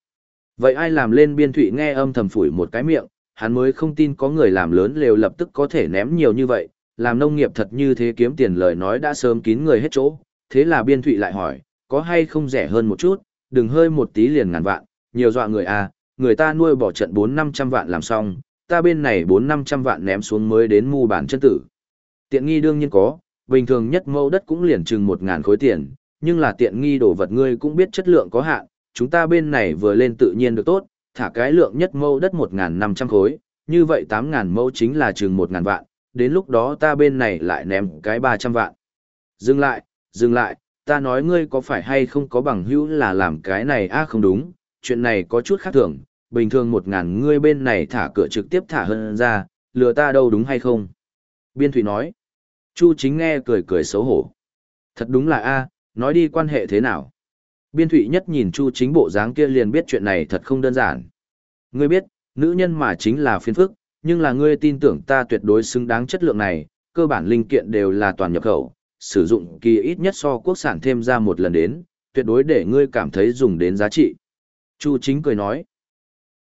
Vậy ai làm lên biên thụy nghe âm thầm phủi một cái miệng, hắn mới không tin có người làm lớn lều lập tức có thể ném nhiều như vậy, làm nông nghiệp thật như thế kiếm tiền lời nói đã sớm kín người hết chỗ. Thế là biên thụy lại hỏi, có hay không rẻ hơn một chút, đừng hơi một tí liền ngàn vạn, nhiều dọa người à, người ta nuôi bỏ trận 4-500 vạn làm xong, ta bên này 4-500 vạn ném xuống mới đến mu bản chân tử. Tiện nghi đương nhiên có, bình thường nhất mẫu đất cũng liền chừng một ngàn khối tiền, nhưng là tiện nghi đồ vật ngươi cũng biết chất lượng có hạn, chúng ta bên này vừa lên tự nhiên được tốt, thả cái lượng nhất mẫu đất 1.500 khối, như vậy tám ngàn mẫu chính là chừng một ngàn vạn, đến lúc đó ta bên này lại ném cái 300 vạn. Dừng lại, dừng lại, ta nói ngươi có phải hay không có bằng hữu là làm cái này a à không đúng, chuyện này có chút khác thường, bình thường một ngàn ngươi bên này thả cửa trực tiếp thả hơn ra, lừa ta đâu đúng hay không? Biên Thủy nói. Chu chính nghe cười cười xấu hổ. Thật đúng là a, nói đi quan hệ thế nào. Biên Thụy nhất nhìn Chu chính bộ dáng kia liền biết chuyện này thật không đơn giản. Ngươi biết, nữ nhân mà chính là phiền phức, nhưng là ngươi tin tưởng ta tuyệt đối xứng đáng chất lượng này, cơ bản linh kiện đều là toàn nhập khẩu, sử dụng kỳ ít nhất so quốc sản thêm ra một lần đến, tuyệt đối để ngươi cảm thấy dùng đến giá trị. Chu chính cười nói,